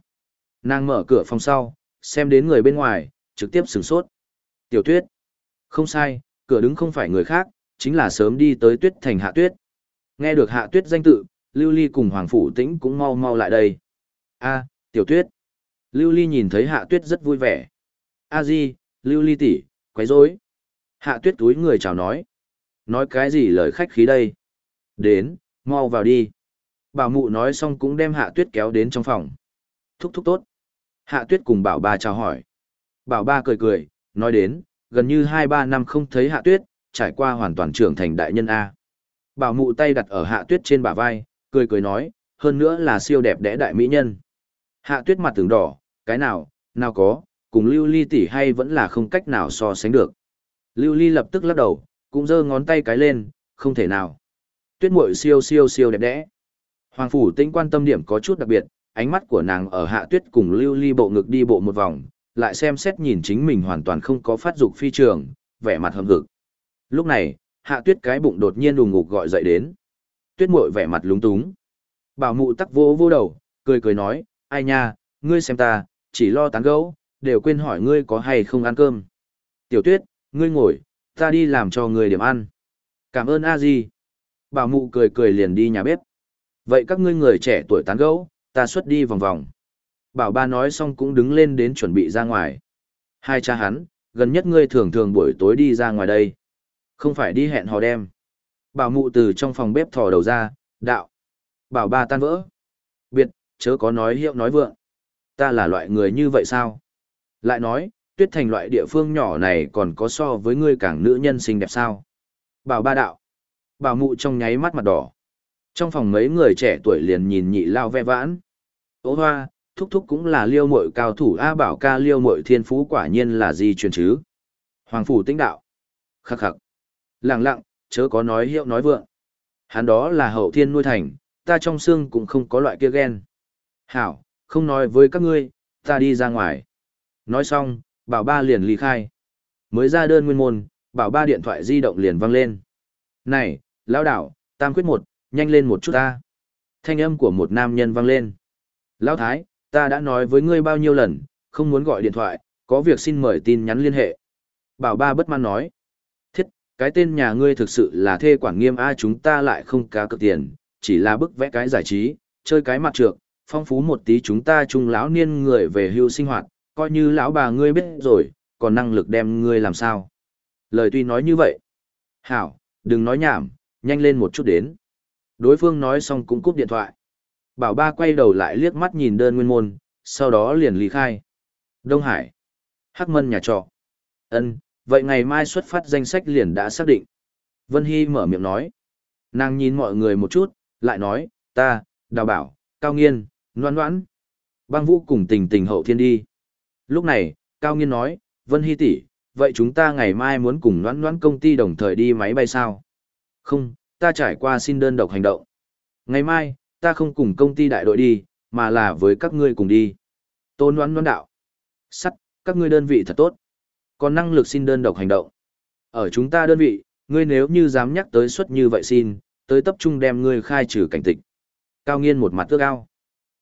Nàng mở cửa phòng sau, xem đến người bên ngoài, trực tiếp sửng sốt. Tiểu tuyết. Không sai, cửa đứng không phải người khác, chính là sớm đi tới tuyết thành hạ tuyết. Nghe được hạ tuyết danh tự, Lưu Ly cùng Hoàng Phủ Tĩnh cũng mau mau lại đây. a tiểu tuyết. Lưu Ly nhìn thấy hạ tuyết rất vui vẻ. a di, Lưu Ly tỷ, quấy rối. Hạ tuyết túi người chào nói. Nói cái gì lời khách khí đây? Đến, mau vào đi. Bảo mụ nói xong cũng đem hạ tuyết kéo đến trong phòng. Thúc thúc tốt. Hạ tuyết cùng bảo ba chào hỏi. Bảo ba cười cười, nói đến, gần như hai ba năm không thấy hạ tuyết, trải qua hoàn toàn trưởng thành đại nhân A. Bảo mụ tay đặt ở hạ tuyết trên bả vai, cười cười nói, hơn nữa là siêu đẹp đẽ đại mỹ nhân. Hạ tuyết mặt tưởng đỏ, cái nào, nào có, cùng lưu ly tỷ hay vẫn là không cách nào so sánh được. Lưu ly lập tức lắc đầu, cũng giơ ngón tay cái lên, không thể nào. Tuyết muội siêu siêu siêu đẹp đẽ. Hoàng phủ tĩnh quan tâm điểm có chút đặc biệt, ánh mắt của nàng ở hạ tuyết cùng lưu ly bộ ngực đi bộ một vòng, lại xem xét nhìn chính mình hoàn toàn không có phát dục phi trường, vẻ mặt hâm hực. Lúc này, hạ tuyết cái bụng đột nhiên đùng ngục gọi dậy đến. Tuyết muội vẻ mặt lúng túng. Bảo mụ tắc vô vô đầu, cười cười nói, ai nha, ngươi xem ta, chỉ lo tán gẫu, đều quên hỏi ngươi có hay không ăn cơm. Tiểu tuyết, ngươi ngồi, ta đi làm cho ngươi điểm ăn. Cảm ơn a di. Bảo mụ cười cười liền đi nhà bếp. Vậy các ngươi người trẻ tuổi tán gẫu, ta xuất đi vòng vòng. Bảo ba nói xong cũng đứng lên đến chuẩn bị ra ngoài. Hai cha hắn, gần nhất ngươi thường thường buổi tối đi ra ngoài đây. Không phải đi hẹn hò đem. Bảo mụ từ trong phòng bếp thò đầu ra, đạo. Bảo ba tan vỡ. Biệt, chớ có nói hiệu nói vượng. Ta là loại người như vậy sao? Lại nói, tuyết thành loại địa phương nhỏ này còn có so với ngươi càng nữ nhân xinh đẹp sao? Bảo ba đạo. Bảo mụ trong nháy mắt mặt đỏ. Trong phòng mấy người trẻ tuổi liền nhìn nhị lao ve vãn. Ô hoa, thúc thúc cũng là liêu mội cao thủ A bảo ca liêu mội thiên phú quả nhiên là gì truyền chứ? Hoàng phủ tĩnh đạo. Khắc khắc. Lặng lặng, chớ có nói hiệu nói vượng. Hắn đó là hậu thiên nuôi thành, ta trong xương cũng không có loại kia ghen. Hảo, không nói với các ngươi, ta đi ra ngoài. Nói xong, bảo ba liền ly khai. Mới ra đơn nguyên môn, bảo ba điện thoại di động liền vang lên. Này, lão đảo, tam quyết một, nhanh lên một chút ta. Thanh âm của một nam nhân vang lên. Lão thái, ta đã nói với ngươi bao nhiêu lần, không muốn gọi điện thoại, có việc xin mời tin nhắn liên hệ. Bảo ba bất mãn nói. Cái tên nhà ngươi thực sự là thê quản nghiêm a chúng ta lại không cá cược tiền, chỉ là bức vẽ cái giải trí, chơi cái mặt trược, phong phú một tí chúng ta chung lão niên người về hưu sinh hoạt, coi như lão bà ngươi biết rồi, còn năng lực đem ngươi làm sao. Lời tuy nói như vậy. Hảo, đừng nói nhảm, nhanh lên một chút đến. Đối phương nói xong cũng cúp điện thoại. Bảo ba quay đầu lại liếc mắt nhìn đơn nguyên môn, sau đó liền lý khai. Đông Hải. Hắc Mân nhà trọ. Ân, vậy ngày mai xuất phát danh sách liền đã xác định. Vân Hy mở miệng nói. Nàng nhìn mọi người một chút, lại nói, ta, đào bảo, cao nghiên, noan noãn. Băng vũ cùng tình tình hậu thiên đi. Lúc này, cao nghiên nói, Vân Hy tỷ, vậy chúng ta ngày mai muốn cùng noan noãn công ty đồng thời đi máy bay sao? Không, ta trải qua xin đơn độc hành động. Ngày mai, ta không cùng công ty đại đội đi, mà là với các ngươi cùng đi. Tôn noan noan đạo. Sắt, các ngươi đơn vị thật tốt. Còn năng lực xin đơn độc hành động. Ở chúng ta đơn vị, ngươi nếu như dám nhắc tới suất như vậy xin, tới tập trung đem ngươi khai trừ cảnh tịch. Cao nghiên một mặt tước ao.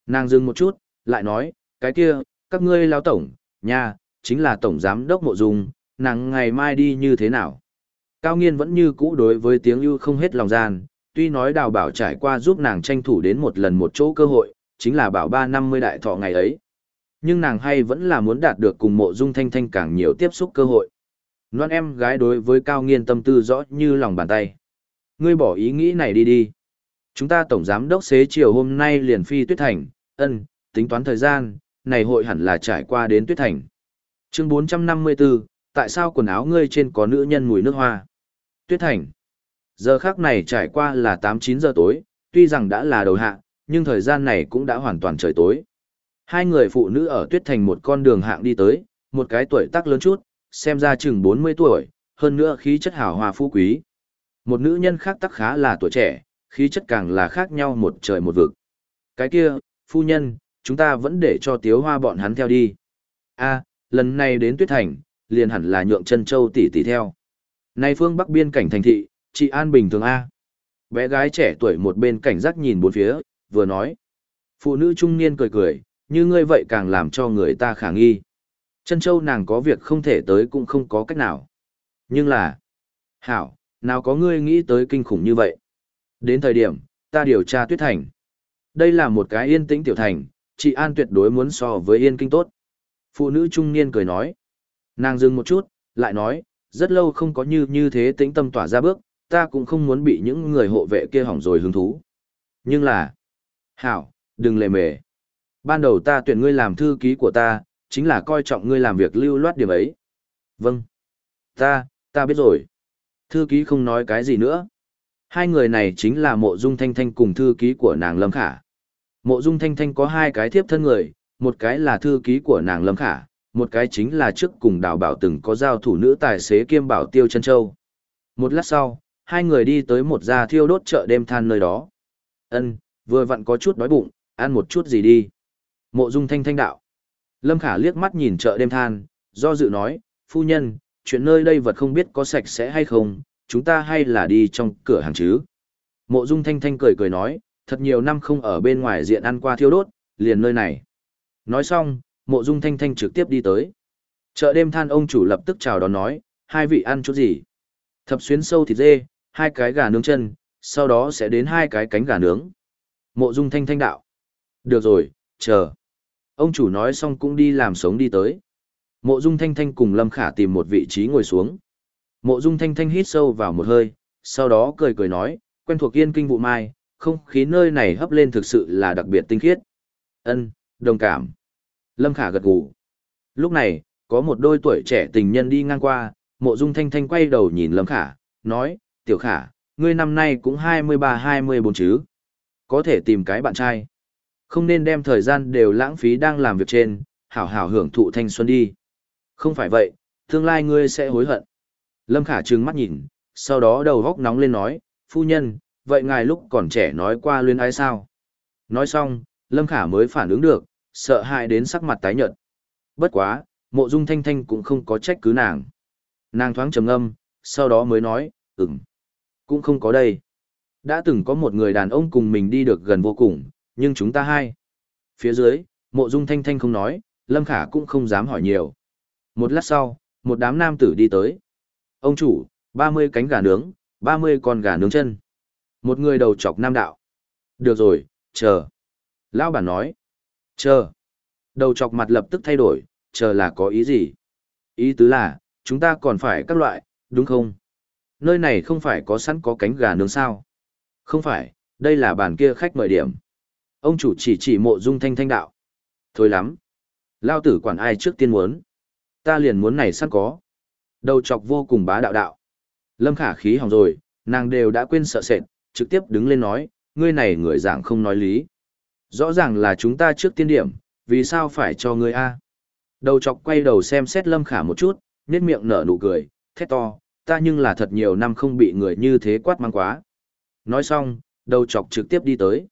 Nàng dừng một chút, lại nói, cái kia, các ngươi lao tổng, nha, chính là tổng giám đốc mộ dung, nàng ngày mai đi như thế nào? Cao nghiên vẫn như cũ đối với tiếng ưu không hết lòng gian, tuy nói đào bảo trải qua giúp nàng tranh thủ đến một lần một chỗ cơ hội, chính là bảo ba năm mươi đại thọ ngày ấy. Nhưng nàng hay vẫn là muốn đạt được cùng mộ dung thanh thanh càng nhiều tiếp xúc cơ hội. Loan em gái đối với cao nghiên tâm tư rõ như lòng bàn tay. Ngươi bỏ ý nghĩ này đi đi. Chúng ta tổng giám đốc xế chiều hôm nay liền phi tuyết thành, ân, tính toán thời gian, này hội hẳn là trải qua đến tuyết thành. Chương 454, tại sao quần áo ngươi trên có nữ nhân mùi nước hoa? Tuyết thành. Giờ khác này trải qua là 8-9 giờ tối, tuy rằng đã là đầu hạ, nhưng thời gian này cũng đã hoàn toàn trời tối. Hai người phụ nữ ở tuyết thành một con đường hạng đi tới, một cái tuổi tác lớn chút, xem ra chừng 40 tuổi, hơn nữa khí chất hào hoa phú quý. Một nữ nhân khác tắc khá là tuổi trẻ, khí chất càng là khác nhau một trời một vực. Cái kia, phu nhân, chúng ta vẫn để cho tiếu hoa bọn hắn theo đi. a lần này đến tuyết thành, liền hẳn là nhượng chân châu tỷ tỷ theo. Nay phương bắc biên cảnh thành thị, chị An bình thường A. Bé gái trẻ tuổi một bên cảnh giác nhìn bốn phía, vừa nói. Phụ nữ trung niên cười cười, như ngươi vậy càng làm cho người ta khả nghi. Chân châu nàng có việc không thể tới cũng không có cách nào. Nhưng là, hảo, nào có ngươi nghĩ tới kinh khủng như vậy. Đến thời điểm, ta điều tra tuyết thành. Đây là một cái yên tĩnh tiểu thành, chị An tuyệt đối muốn so với yên kinh tốt. Phụ nữ trung niên cười nói. Nàng dừng một chút, lại nói, rất lâu không có như như thế tĩnh tâm tỏa ra bước, ta cũng không muốn bị những người hộ vệ kia hỏng rồi hứng thú. Nhưng là, hảo, đừng lề mề. Ban đầu ta tuyển ngươi làm thư ký của ta, chính là coi trọng ngươi làm việc lưu loát điểm ấy. Vâng. Ta, ta biết rồi. Thư ký không nói cái gì nữa. Hai người này chính là mộ dung thanh thanh cùng thư ký của nàng Lâm Khả. Mộ dung thanh thanh có hai cái thiếp thân người, một cái là thư ký của nàng Lâm Khả, một cái chính là trước cùng đào bảo từng có giao thủ nữ tài xế kiêm bảo tiêu chân châu. Một lát sau, hai người đi tới một gia thiêu đốt chợ đêm than nơi đó. Ân, vừa vặn có chút đói bụng, ăn một chút gì đi. Mộ dung thanh thanh đạo. Lâm Khả liếc mắt nhìn chợ đêm than, do dự nói, phu nhân, chuyện nơi đây vật không biết có sạch sẽ hay không, chúng ta hay là đi trong cửa hàng chứ. Mộ dung thanh thanh cười cười nói, thật nhiều năm không ở bên ngoài diện ăn qua thiêu đốt, liền nơi này. Nói xong, mộ dung thanh thanh trực tiếp đi tới. Chợ đêm than ông chủ lập tức chào đón nói, hai vị ăn chút gì? Thập xuyến sâu thịt dê, hai cái gà nướng chân, sau đó sẽ đến hai cái cánh gà nướng. Mộ dung thanh thanh đạo. Được rồi, chờ. Ông chủ nói xong cũng đi làm sống đi tới. Mộ dung thanh thanh cùng Lâm Khả tìm một vị trí ngồi xuống. Mộ dung thanh thanh hít sâu vào một hơi, sau đó cười cười nói, quen thuộc yên kinh vụ mai, không khí nơi này hấp lên thực sự là đặc biệt tinh khiết. Ân, đồng cảm. Lâm Khả gật gù. Lúc này, có một đôi tuổi trẻ tình nhân đi ngang qua, mộ dung thanh thanh quay đầu nhìn Lâm Khả, nói, tiểu khả, ngươi năm nay cũng 23-24 chứ. Có thể tìm cái bạn trai. Không nên đem thời gian đều lãng phí đang làm việc trên, hảo hảo hưởng thụ thanh xuân đi. Không phải vậy, tương lai ngươi sẽ hối hận. Lâm Khả trừng mắt nhìn, sau đó đầu góc nóng lên nói, phu nhân, vậy ngài lúc còn trẻ nói qua luyên ái sao? Nói xong, Lâm Khả mới phản ứng được, sợ hãi đến sắc mặt tái nhợt. Bất quá, mộ dung thanh thanh cũng không có trách cứ nàng. Nàng thoáng trầm ngâm, sau đó mới nói, ừm, cũng không có đây. Đã từng có một người đàn ông cùng mình đi được gần vô cùng, nhưng chúng ta hai. Phía dưới, mộ dung thanh thanh không nói, Lâm Khả cũng không dám hỏi nhiều. Một lát sau, một đám nam tử đi tới. Ông chủ, 30 cánh gà nướng, 30 con gà nướng chân. Một người đầu chọc nam đạo. Được rồi, chờ. Lão bản nói. Chờ. Đầu chọc mặt lập tức thay đổi, chờ là có ý gì? Ý tứ là, chúng ta còn phải các loại, đúng không? Nơi này không phải có sẵn có cánh gà nướng sao? Không phải, đây là bàn kia khách mời điểm. Ông chủ chỉ chỉ mộ dung thanh thanh đạo. Thôi lắm. Lao tử quản ai trước tiên muốn. Ta liền muốn này sẵn có. Đầu chọc vô cùng bá đạo đạo. Lâm khả khí hỏng rồi, nàng đều đã quên sợ sệt, trực tiếp đứng lên nói, ngươi này người dạng không nói lý. Rõ ràng là chúng ta trước tiên điểm, vì sao phải cho ngươi A? Đầu chọc quay đầu xem xét Lâm Khả một chút, nét miệng nở nụ cười, thét to, ta nhưng là thật nhiều năm không bị người như thế quát mang quá. Nói xong, đầu chọc trực tiếp đi tới.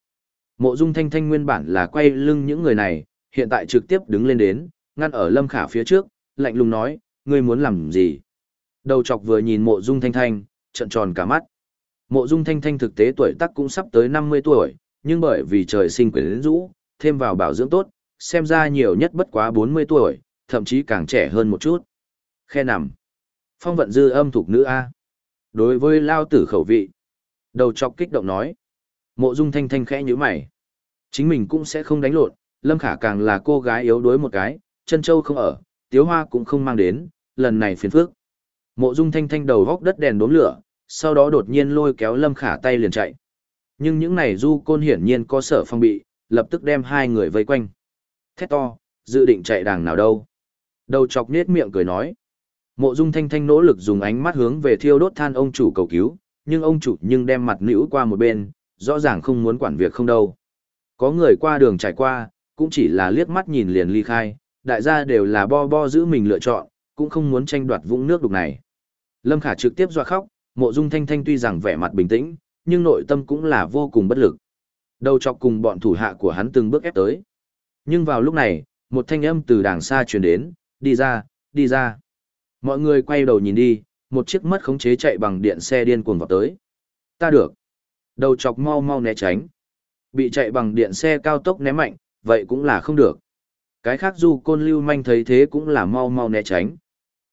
Mộ dung thanh thanh nguyên bản là quay lưng những người này, hiện tại trực tiếp đứng lên đến, ngăn ở Lâm Khả phía trước, lạnh lùng nói, ngươi muốn làm gì? Đầu chọc vừa nhìn mộ dung thanh thanh, trận tròn cả mắt. Mộ dung thanh thanh thực tế tuổi tác cũng sắp tới 50 tuổi, nhưng bởi vì trời sinh quyến rũ, thêm vào bảo dưỡng tốt, xem ra nhiều nhất bất quá 40 tuổi, thậm chí càng trẻ hơn một chút. Khe nằm. Phong vận dư âm thuộc nữ A. Đối với lao tử khẩu vị. Đầu chọc kích động nói. Mộ dung thanh thanh khẽ nhíu mày. Chính mình cũng sẽ không đánh lộn, Lâm Khả càng là cô gái yếu đuối một cái, chân châu không ở, tiếu hoa cũng không mang đến, lần này phiền phức. Mộ dung thanh thanh đầu góc đất đèn đốm lửa, sau đó đột nhiên lôi kéo Lâm Khả tay liền chạy. Nhưng những này du côn hiển nhiên có sở phong bị, lập tức đem hai người vây quanh. Thét to, dự định chạy đàng nào đâu. Đầu chọc nết miệng cười nói. Mộ dung thanh thanh nỗ lực dùng ánh mắt hướng về thiêu đốt than ông chủ cầu cứu, nhưng ông chủ nhưng đem mặt nữ qua một bên, rõ ràng không muốn quản việc không đâu. Có người qua đường trải qua, cũng chỉ là liếc mắt nhìn liền ly khai, đại gia đều là bo bo giữ mình lựa chọn, cũng không muốn tranh đoạt vũng nước đục này. Lâm Khả trực tiếp dọa khóc, mộ dung thanh thanh tuy rằng vẻ mặt bình tĩnh, nhưng nội tâm cũng là vô cùng bất lực. Đầu chọc cùng bọn thủ hạ của hắn từng bước ép tới. Nhưng vào lúc này, một thanh âm từ đàng xa truyền đến, đi ra, đi ra. Mọi người quay đầu nhìn đi, một chiếc mất khống chế chạy bằng điện xe điên cuồng vào tới. Ta được. Đầu chọc mau mau né tránh. Bị chạy bằng điện xe cao tốc ném mạnh, vậy cũng là không được. Cái khác du côn lưu manh thấy thế cũng là mau mau né tránh.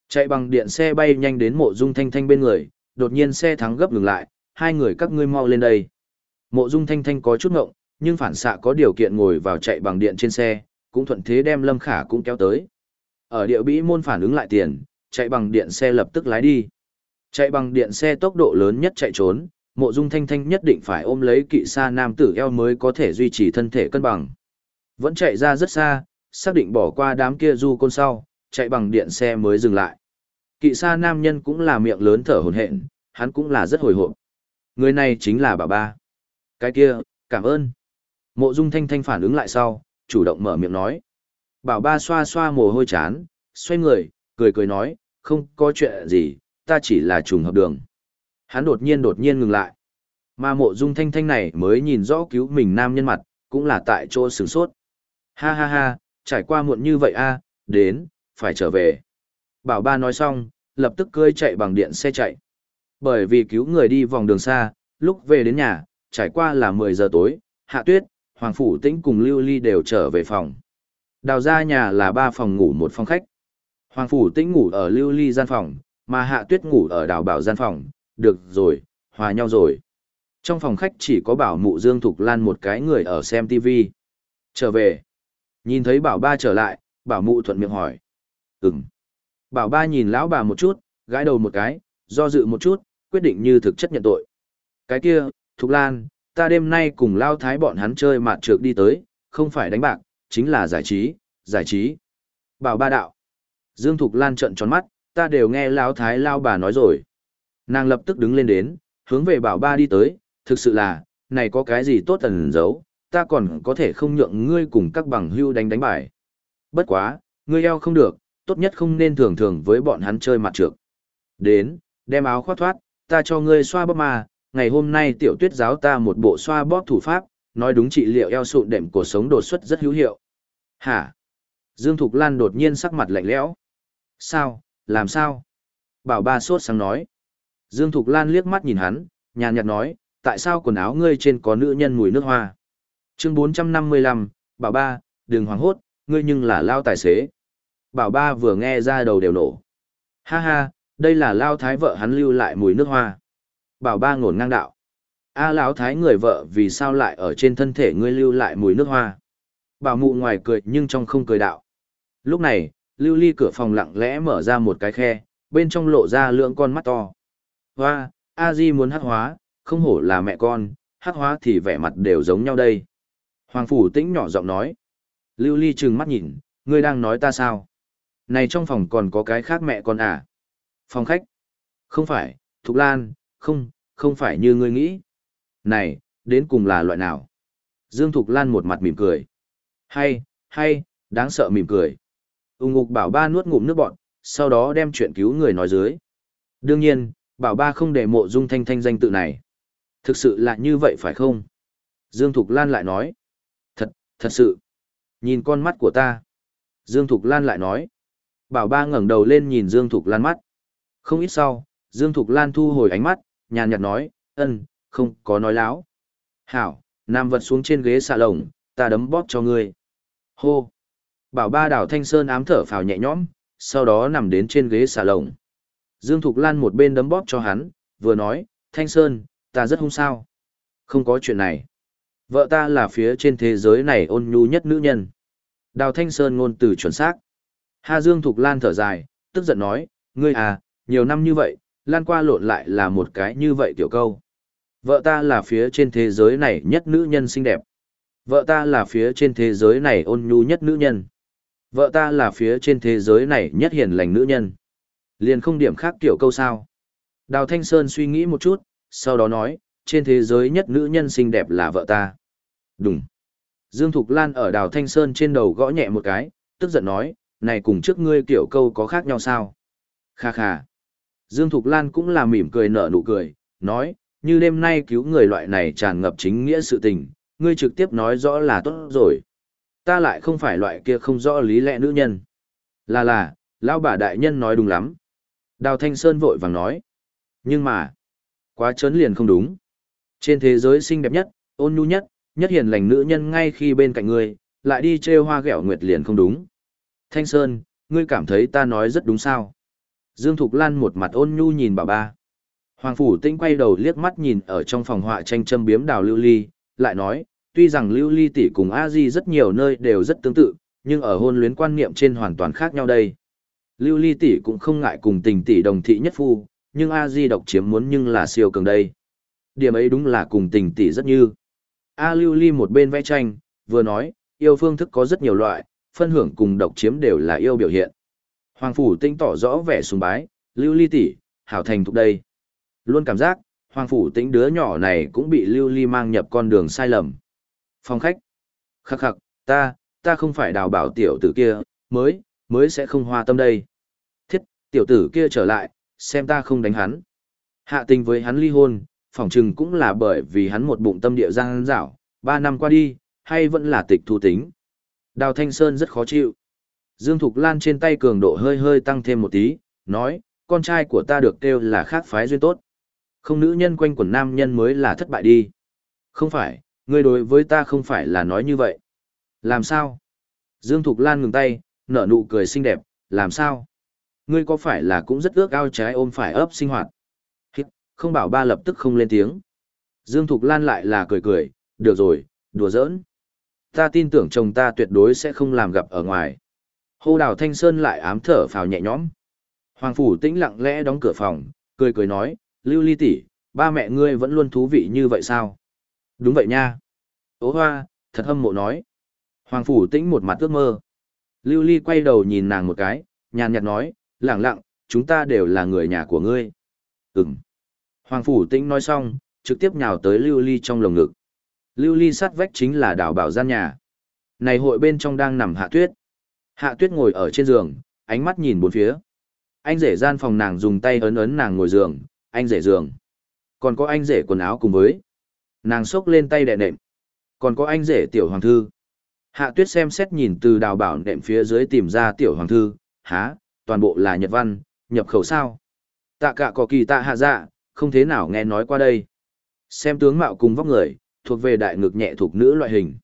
Chạy bằng điện xe bay nhanh đến mộ dung thanh thanh bên người, đột nhiên xe thắng gấp ngừng lại, hai người các ngươi mau lên đây. Mộ dung thanh thanh có chút ngộng, nhưng phản xạ có điều kiện ngồi vào chạy bằng điện trên xe, cũng thuận thế đem Lâm Khả cũng kéo tới. Ở địa bĩ môn phản ứng lại tiền, chạy bằng điện xe lập tức lái đi. Chạy bằng điện xe tốc độ lớn nhất chạy trốn, mộ dung thanh thanh nhất định phải ôm lấy kỵ xa nam tử eo mới có thể duy trì thân thể cân bằng. Vẫn chạy ra rất xa, xác định bỏ qua đám kia du côn sau, chạy bằng điện xe mới dừng lại. Kỵ xa nam nhân cũng là miệng lớn thở hồn hện, hắn cũng là rất hồi hộp. Người này chính là bà ba. Cái kia, cảm ơn. Mộ dung thanh thanh phản ứng lại sau, chủ động mở miệng nói. Bảo ba xoa xoa mồ hôi chán, xoay người, cười cười nói, không có chuyện gì, ta chỉ là trùng hợp đường. Hắn đột nhiên đột nhiên ngừng lại. Mà mộ dung thanh thanh này mới nhìn rõ cứu mình nam nhân mặt, cũng là tại chỗ sửng sốt. Ha ha ha, trải qua muộn như vậy a, à, đến, phải trở về. Bảo ba nói xong, lập tức cười chạy bằng điện xe chạy. Bởi vì cứu người đi vòng đường xa, lúc về đến nhà, trải qua là 10 giờ tối, hạ tuyết, Hoàng Phủ Tĩnh cùng Lưu Ly đều trở về phòng. Đào ra nhà là ba phòng ngủ một phòng khách. Hoàng Phủ Tĩnh ngủ ở Lưu Ly gian phòng, mà Hạ Tuyết ngủ ở đào bảo gian phòng. Được rồi, hòa nhau rồi. Trong phòng khách chỉ có bảo mụ Dương Thục Lan một cái người ở xem TV. Trở về. Nhìn thấy bảo ba trở lại, bảo mụ thuận miệng hỏi. Ừm. Bảo ba nhìn lão bà một chút, gãi đầu một cái, do dự một chút, quyết định như thực chất nhận tội. Cái kia, Thục Lan, ta đêm nay cùng lao thái bọn hắn chơi mạt trược đi tới, không phải đánh bạc, chính là giải trí, giải trí. Bảo ba đạo. Dương Thục Lan trợn tròn mắt, ta đều nghe lão thái lao bà nói rồi. Nàng lập tức đứng lên đến, hướng về bảo ba đi tới, thực sự là, này có cái gì tốt ẩn giấu, ta còn có thể không nhượng ngươi cùng các bằng hưu đánh đánh bài. Bất quá, ngươi eo không được, tốt nhất không nên thường thường với bọn hắn chơi mặt trược. Đến, đem áo khoác thoát, ta cho ngươi xoa bóp mà, ngày hôm nay tiểu tuyết giáo ta một bộ xoa bóp thủ pháp, nói đúng trị liệu eo sụn đệm cuộc sống đột xuất rất hữu hiệu. Hả? Dương Thục Lan đột nhiên sắc mặt lạnh lẽo. Sao, làm sao? Bảo ba sốt sáng nói. Dương Thục Lan liếc mắt nhìn hắn, nhàn nhạt nói, tại sao quần áo ngươi trên có nữ nhân mùi nước hoa? Chương 455, bảo ba, đừng hoảng hốt, ngươi nhưng là lao tài xế. Bảo ba vừa nghe ra đầu đều nổ. Ha ha, đây là lao thái vợ hắn lưu lại mùi nước hoa. Bảo ba ngổn ngang đạo. A lão thái người vợ vì sao lại ở trên thân thể ngươi lưu lại mùi nước hoa. Bảo mụ ngoài cười nhưng trong không cười đạo. Lúc này, lưu ly cửa phòng lặng lẽ mở ra một cái khe, bên trong lộ ra lượng con mắt to. Hoa, A Di muốn hắc hóa, không hổ là mẹ con, hắc hóa thì vẻ mặt đều giống nhau đây. Hoàng Phủ Tĩnh nhỏ giọng nói. Lưu Ly trừng mắt nhìn, ngươi đang nói ta sao? Này trong phòng còn có cái khác mẹ con à? Phòng khách? Không phải, Thục Lan, không, không phải như ngươi nghĩ. Này, đến cùng là loại nào? Dương Thục Lan một mặt mỉm cười. Hay, hay, đáng sợ mỉm cười. Ung ngục bảo ba nuốt ngụm nước bọn, sau đó đem chuyện cứu người nói dưới. Đương nhiên, bảo ba không để mộ dung thanh thanh danh tự này. Thực sự là như vậy phải không? Dương Thục Lan lại nói. Thật, thật sự. Nhìn con mắt của ta. Dương Thục Lan lại nói. Bảo ba ngẩng đầu lên nhìn Dương Thục Lan mắt. Không ít sau, Dương Thục Lan thu hồi ánh mắt, nhàn nhạt nói, ân, không có nói láo. Hảo, nam vật xuống trên ghế xà lồng, ta đấm bóp cho ngươi. Hô. Bảo ba đảo Thanh Sơn ám thở phào nhẹ nhõm, sau đó nằm đến trên ghế xà lồng. Dương Thục Lan một bên đấm bóp cho hắn, vừa nói, Thanh Sơn, ta rất hung sao. Không có chuyện này. Vợ ta là phía trên thế giới này ôn nhu nhất nữ nhân. Đào Thanh Sơn ngôn từ chuẩn xác. Hà Dương Thục Lan thở dài, tức giận nói, ngươi à, nhiều năm như vậy, Lan qua lộn lại là một cái như vậy tiểu câu. Vợ ta là phía trên thế giới này nhất nữ nhân xinh đẹp. Vợ ta là phía trên thế giới này ôn nhu nhất nữ nhân. Vợ ta là phía trên thế giới này nhất hiền lành nữ nhân. Liền không điểm khác tiểu câu sao. Đào Thanh Sơn suy nghĩ một chút, sau đó nói, trên thế giới nhất nữ nhân xinh đẹp là vợ ta. Đúng. Dương Thục Lan ở đào Thanh Sơn trên đầu gõ nhẹ một cái, tức giận nói, này cùng trước ngươi tiểu câu có khác nhau sao? Kha kha. Dương Thục Lan cũng là mỉm cười nở nụ cười, nói, như đêm nay cứu người loại này tràn ngập chính nghĩa sự tình, ngươi trực tiếp nói rõ là tốt rồi. Ta lại không phải loại kia không rõ lý lẽ nữ nhân. Là là, lão bà đại nhân nói đúng lắm. Đào Thanh Sơn vội vàng nói. Nhưng mà, quá trớn liền không đúng. Trên thế giới xinh đẹp nhất, ôn nhu nhất, nhất hiền lành nữ nhân ngay khi bên cạnh ngươi, lại đi trêu hoa ghẹo nguyệt liền không đúng. Thanh Sơn, ngươi cảm thấy ta nói rất đúng sao? Dương Thục Lan một mặt ôn nhu nhìn bà ba. Hoàng Phủ Tĩnh quay đầu liếc mắt nhìn ở trong phòng họa tranh châm biếm đào lưu ly, lại nói, tuy rằng lưu ly tỷ cùng a di rất nhiều nơi đều rất tương tự, nhưng ở hôn luyến quan niệm trên hoàn toàn khác nhau đây. Lưu ly tỷ cũng không ngại cùng tình tỷ đồng thị nhất phu, nhưng a di độc chiếm muốn nhưng là siêu cường đây. Điểm ấy đúng là cùng tình tỷ rất như. A lưu ly một bên vẽ tranh, vừa nói, yêu phương thức có rất nhiều loại, phân hưởng cùng độc chiếm đều là yêu biểu hiện. Hoàng phủ tinh tỏ rõ vẻ sùng bái, lưu ly tỷ, hảo thành thục đây. Luôn cảm giác, hoàng phủ tĩnh đứa nhỏ này cũng bị lưu ly mang nhập con đường sai lầm. Phòng khách. Khắc khắc, ta, ta không phải đào bảo tiểu tử kia, mới, mới sẽ không hoa tâm đây. Thiết, tiểu tử kia trở lại, xem ta không đánh hắn. Hạ tình với hắn ly hôn, phỏng chừng cũng là bởi vì hắn một bụng tâm địa giang dảo, ba năm qua đi, hay vẫn là tịch thu tính. Đào Thanh Sơn rất khó chịu. Dương Thục Lan trên tay cường độ hơi hơi tăng thêm một tí, nói, con trai của ta được kêu là khác phái duyên tốt. Không nữ nhân quanh quần nam nhân mới là thất bại đi. Không phải, ngươi đối với ta không phải là nói như vậy. Làm sao? Dương Thục Lan ngừng tay, nở nụ cười xinh đẹp, làm sao? Ngươi có phải là cũng rất ước ao trái ôm phải ấp sinh hoạt? Hít, không bảo ba lập tức không lên tiếng. Dương Thục Lan lại là cười cười, được rồi, đùa giỡn. Ta tin tưởng chồng ta tuyệt đối sẽ không làm gặp ở ngoài. Hô đào Thanh Sơn lại ám thở phào nhẹ nhõm. Hoàng Phủ tĩnh lặng lẽ đóng cửa phòng, cười cười nói, Lưu Ly tỷ, ba mẹ ngươi vẫn luôn thú vị như vậy sao? Đúng vậy nha. Ố hoa, thật hâm mộ nói. Hoàng Phủ tĩnh một mặt ước mơ. Lưu Ly quay đầu nhìn nàng một cái, nhàn nhạt nói, lẳng lặng, chúng ta đều là người nhà của ngươi. Ừm. Hoàng Phủ tĩnh nói xong, trực tiếp nhào tới Lưu Ly trong lồng ngực. Lưu Ly sát vách chính là đảo bảo gian nhà. Này hội bên trong đang nằm hạ tuyết. Hạ tuyết ngồi ở trên giường, ánh mắt nhìn bốn phía. Anh rể gian phòng nàng dùng tay ấn ấn nàng ngồi giường, anh rể giường. Còn có anh rể quần áo cùng với. Nàng xốc lên tay đè nệm. Còn có anh rể tiểu hoàng thư. Hạ tuyết xem xét nhìn từ đào bảo nệm phía dưới tìm ra tiểu hoàng thư. Há, toàn bộ là nhật văn, nhập khẩu sao. Tạ cả có kỳ tạ hạ dạ, không thế nào nghe nói qua đây. Xem tướng mạo cùng vóc người, thuộc về đại ngực nhẹ thuộc nữ loại hình.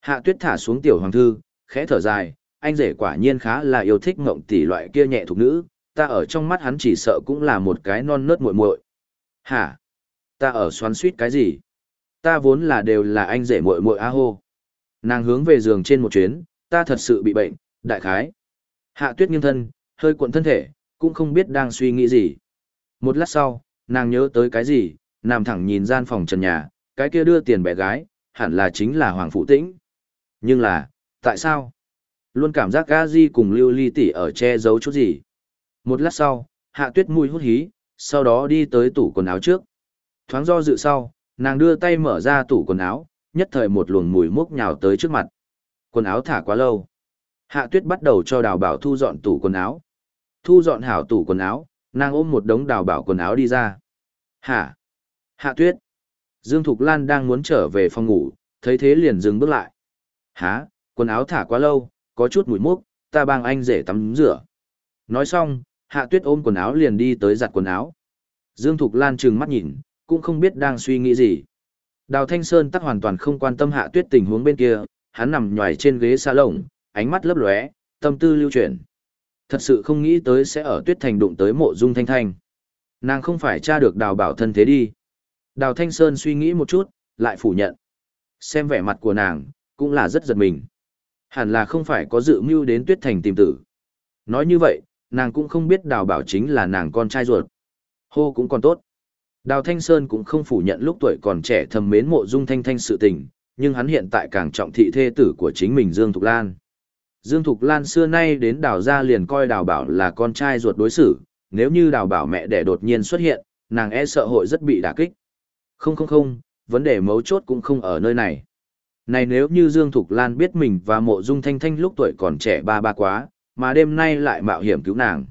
Hạ tuyết thả xuống tiểu hoàng thư, khẽ thở dài, anh rể quả nhiên khá là yêu thích ngộng tỷ loại kia nhẹ thuộc nữ, ta ở trong mắt hắn chỉ sợ cũng là một cái non nớt muội muội. Hả? Ta ở xoắn suýt cái gì? Ta vốn là đều là anh rể muội muội a hô. Nàng hướng về giường trên một chuyến, ta thật sự bị bệnh, đại khái. Hạ tuyết nghiêng thân, hơi cuộn thân thể, cũng không biết đang suy nghĩ gì. Một lát sau, nàng nhớ tới cái gì, nằm thẳng nhìn gian phòng trần nhà, cái kia đưa tiền bé gái, hẳn là chính là Hoàng Phụ Tĩnh. Nhưng là, tại sao? Luôn cảm giác ga di cùng lưu ly tỷ ở che giấu chút gì. Một lát sau, hạ tuyết mùi hút hí, sau đó đi tới tủ quần áo trước. Thoáng do dự sau, nàng đưa tay mở ra tủ quần áo, nhất thời một luồng mùi mốc nhào tới trước mặt. Quần áo thả quá lâu. Hạ tuyết bắt đầu cho đào bảo thu dọn tủ quần áo. Thu dọn hảo tủ quần áo, nàng ôm một đống đào bảo quần áo đi ra. Hả? Hạ tuyết. Dương Thục Lan đang muốn trở về phòng ngủ, thấy thế liền dừng bước lại. Hả? Quần áo thả quá lâu, có chút mùi mốc, ta bang anh rể tắm rửa. Nói xong, Hạ Tuyết ôm quần áo liền đi tới giặt quần áo. Dương Thục Lan trừng mắt nhìn, cũng không biết đang suy nghĩ gì. Đào Thanh Sơn tắc hoàn toàn không quan tâm Hạ Tuyết tình huống bên kia, hắn nằm nhòi trên ghế xa lồng, ánh mắt lấp lóe, tâm tư lưu chuyển. Thật sự không nghĩ tới sẽ ở Tuyết Thành đụng tới mộ dung thanh thanh. Nàng không phải tra được đào bảo thân thế đi. Đào Thanh Sơn suy nghĩ một chút, lại phủ nhận. Xem vẻ mặt của nàng, cũng là rất giật mình. Hẳn là không phải có dự mưu đến Tuyết Thành tìm tử. Nói như vậy, nàng cũng không biết đào bảo chính là nàng con trai ruột. Hô cũng còn tốt. Đào Thanh Sơn cũng không phủ nhận lúc tuổi còn trẻ thầm mến mộ dung thanh thanh sự tình, nhưng hắn hiện tại càng trọng thị thê tử của chính mình Dương Thục Lan. Dương Thục Lan xưa nay đến đào gia liền coi đào bảo là con trai ruột đối xử, nếu như đào bảo mẹ đẻ đột nhiên xuất hiện, nàng e sợ hội rất bị đả kích. Không không không, vấn đề mấu chốt cũng không ở nơi này. Này nếu như Dương Thục Lan biết mình và mộ dung thanh thanh lúc tuổi còn trẻ ba ba quá, mà đêm nay lại mạo hiểm cứu nàng.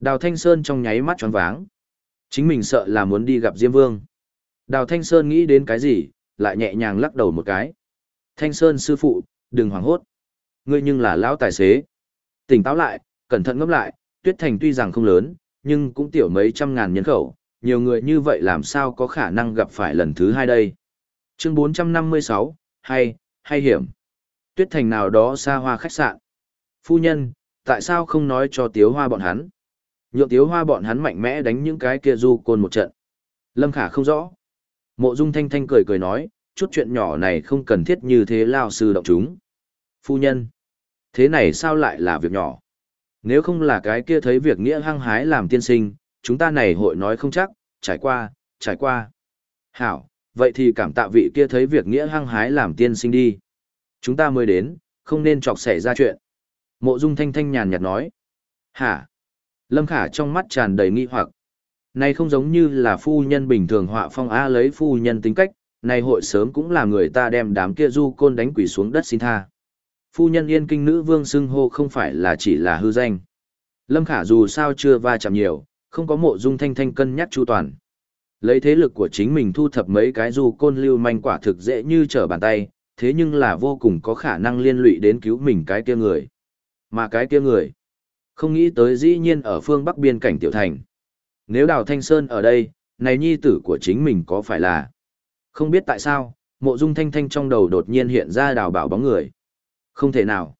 Đào Thanh Sơn trong nháy mắt tròn váng. Chính mình sợ là muốn đi gặp Diêm Vương. Đào Thanh Sơn nghĩ đến cái gì, lại nhẹ nhàng lắc đầu một cái. Thanh Sơn sư phụ, đừng hoảng hốt. Ngươi nhưng là lão tài xế. Tỉnh táo lại, cẩn thận ngẫm lại, Tuyết Thành tuy rằng không lớn, nhưng cũng tiểu mấy trăm ngàn nhân khẩu, nhiều người như vậy làm sao có khả năng gặp phải lần thứ hai đây. Chương 456, hay, hay hiểm. Tuyết Thành nào đó xa hoa khách sạn. Phu nhân, tại sao không nói cho tiếu hoa bọn hắn? Nhượng tiếu hoa bọn hắn mạnh mẽ đánh những cái kia du côn một trận. Lâm Khả không rõ. Mộ Dung Thanh Thanh cười cười nói, chút chuyện nhỏ này không cần thiết như thế lao sư động chúng. Phu nhân, thế này sao lại là việc nhỏ? Nếu không là cái kia thấy việc nghĩa hăng hái làm tiên sinh, chúng ta này hội nói không chắc, trải qua, trải qua. Hảo, vậy thì cảm tạ vị kia thấy việc nghĩa hăng hái làm tiên sinh đi. Chúng ta mới đến, không nên chọc xảy ra chuyện. Mộ Dung Thanh Thanh nhàn nhạt nói. Hả? Lâm Khả trong mắt tràn đầy nghi hoặc. Này không giống như là phu nhân bình thường họa phong A lấy phu nhân tính cách, này hội sớm cũng là người ta đem đám kia du côn đánh quỷ xuống đất xin tha. Phu nhân yên kinh nữ vương xưng hô không phải là chỉ là hư danh. Lâm Khả dù sao chưa va chạm nhiều, không có mộ dung thanh thanh cân nhắc chu toàn. Lấy thế lực của chính mình thu thập mấy cái du côn lưu manh quả thực dễ như trở bàn tay, thế nhưng là vô cùng có khả năng liên lụy đến cứu mình cái kia người. Mà cái kia người, không nghĩ tới dĩ nhiên ở phương bắc biên cảnh tiểu thành. Nếu Đào Thanh Sơn ở đây, này nhi tử của chính mình có phải là... Không biết tại sao, mộ dung thanh thanh trong đầu đột nhiên hiện ra đào bảo bóng người. Không thể nào.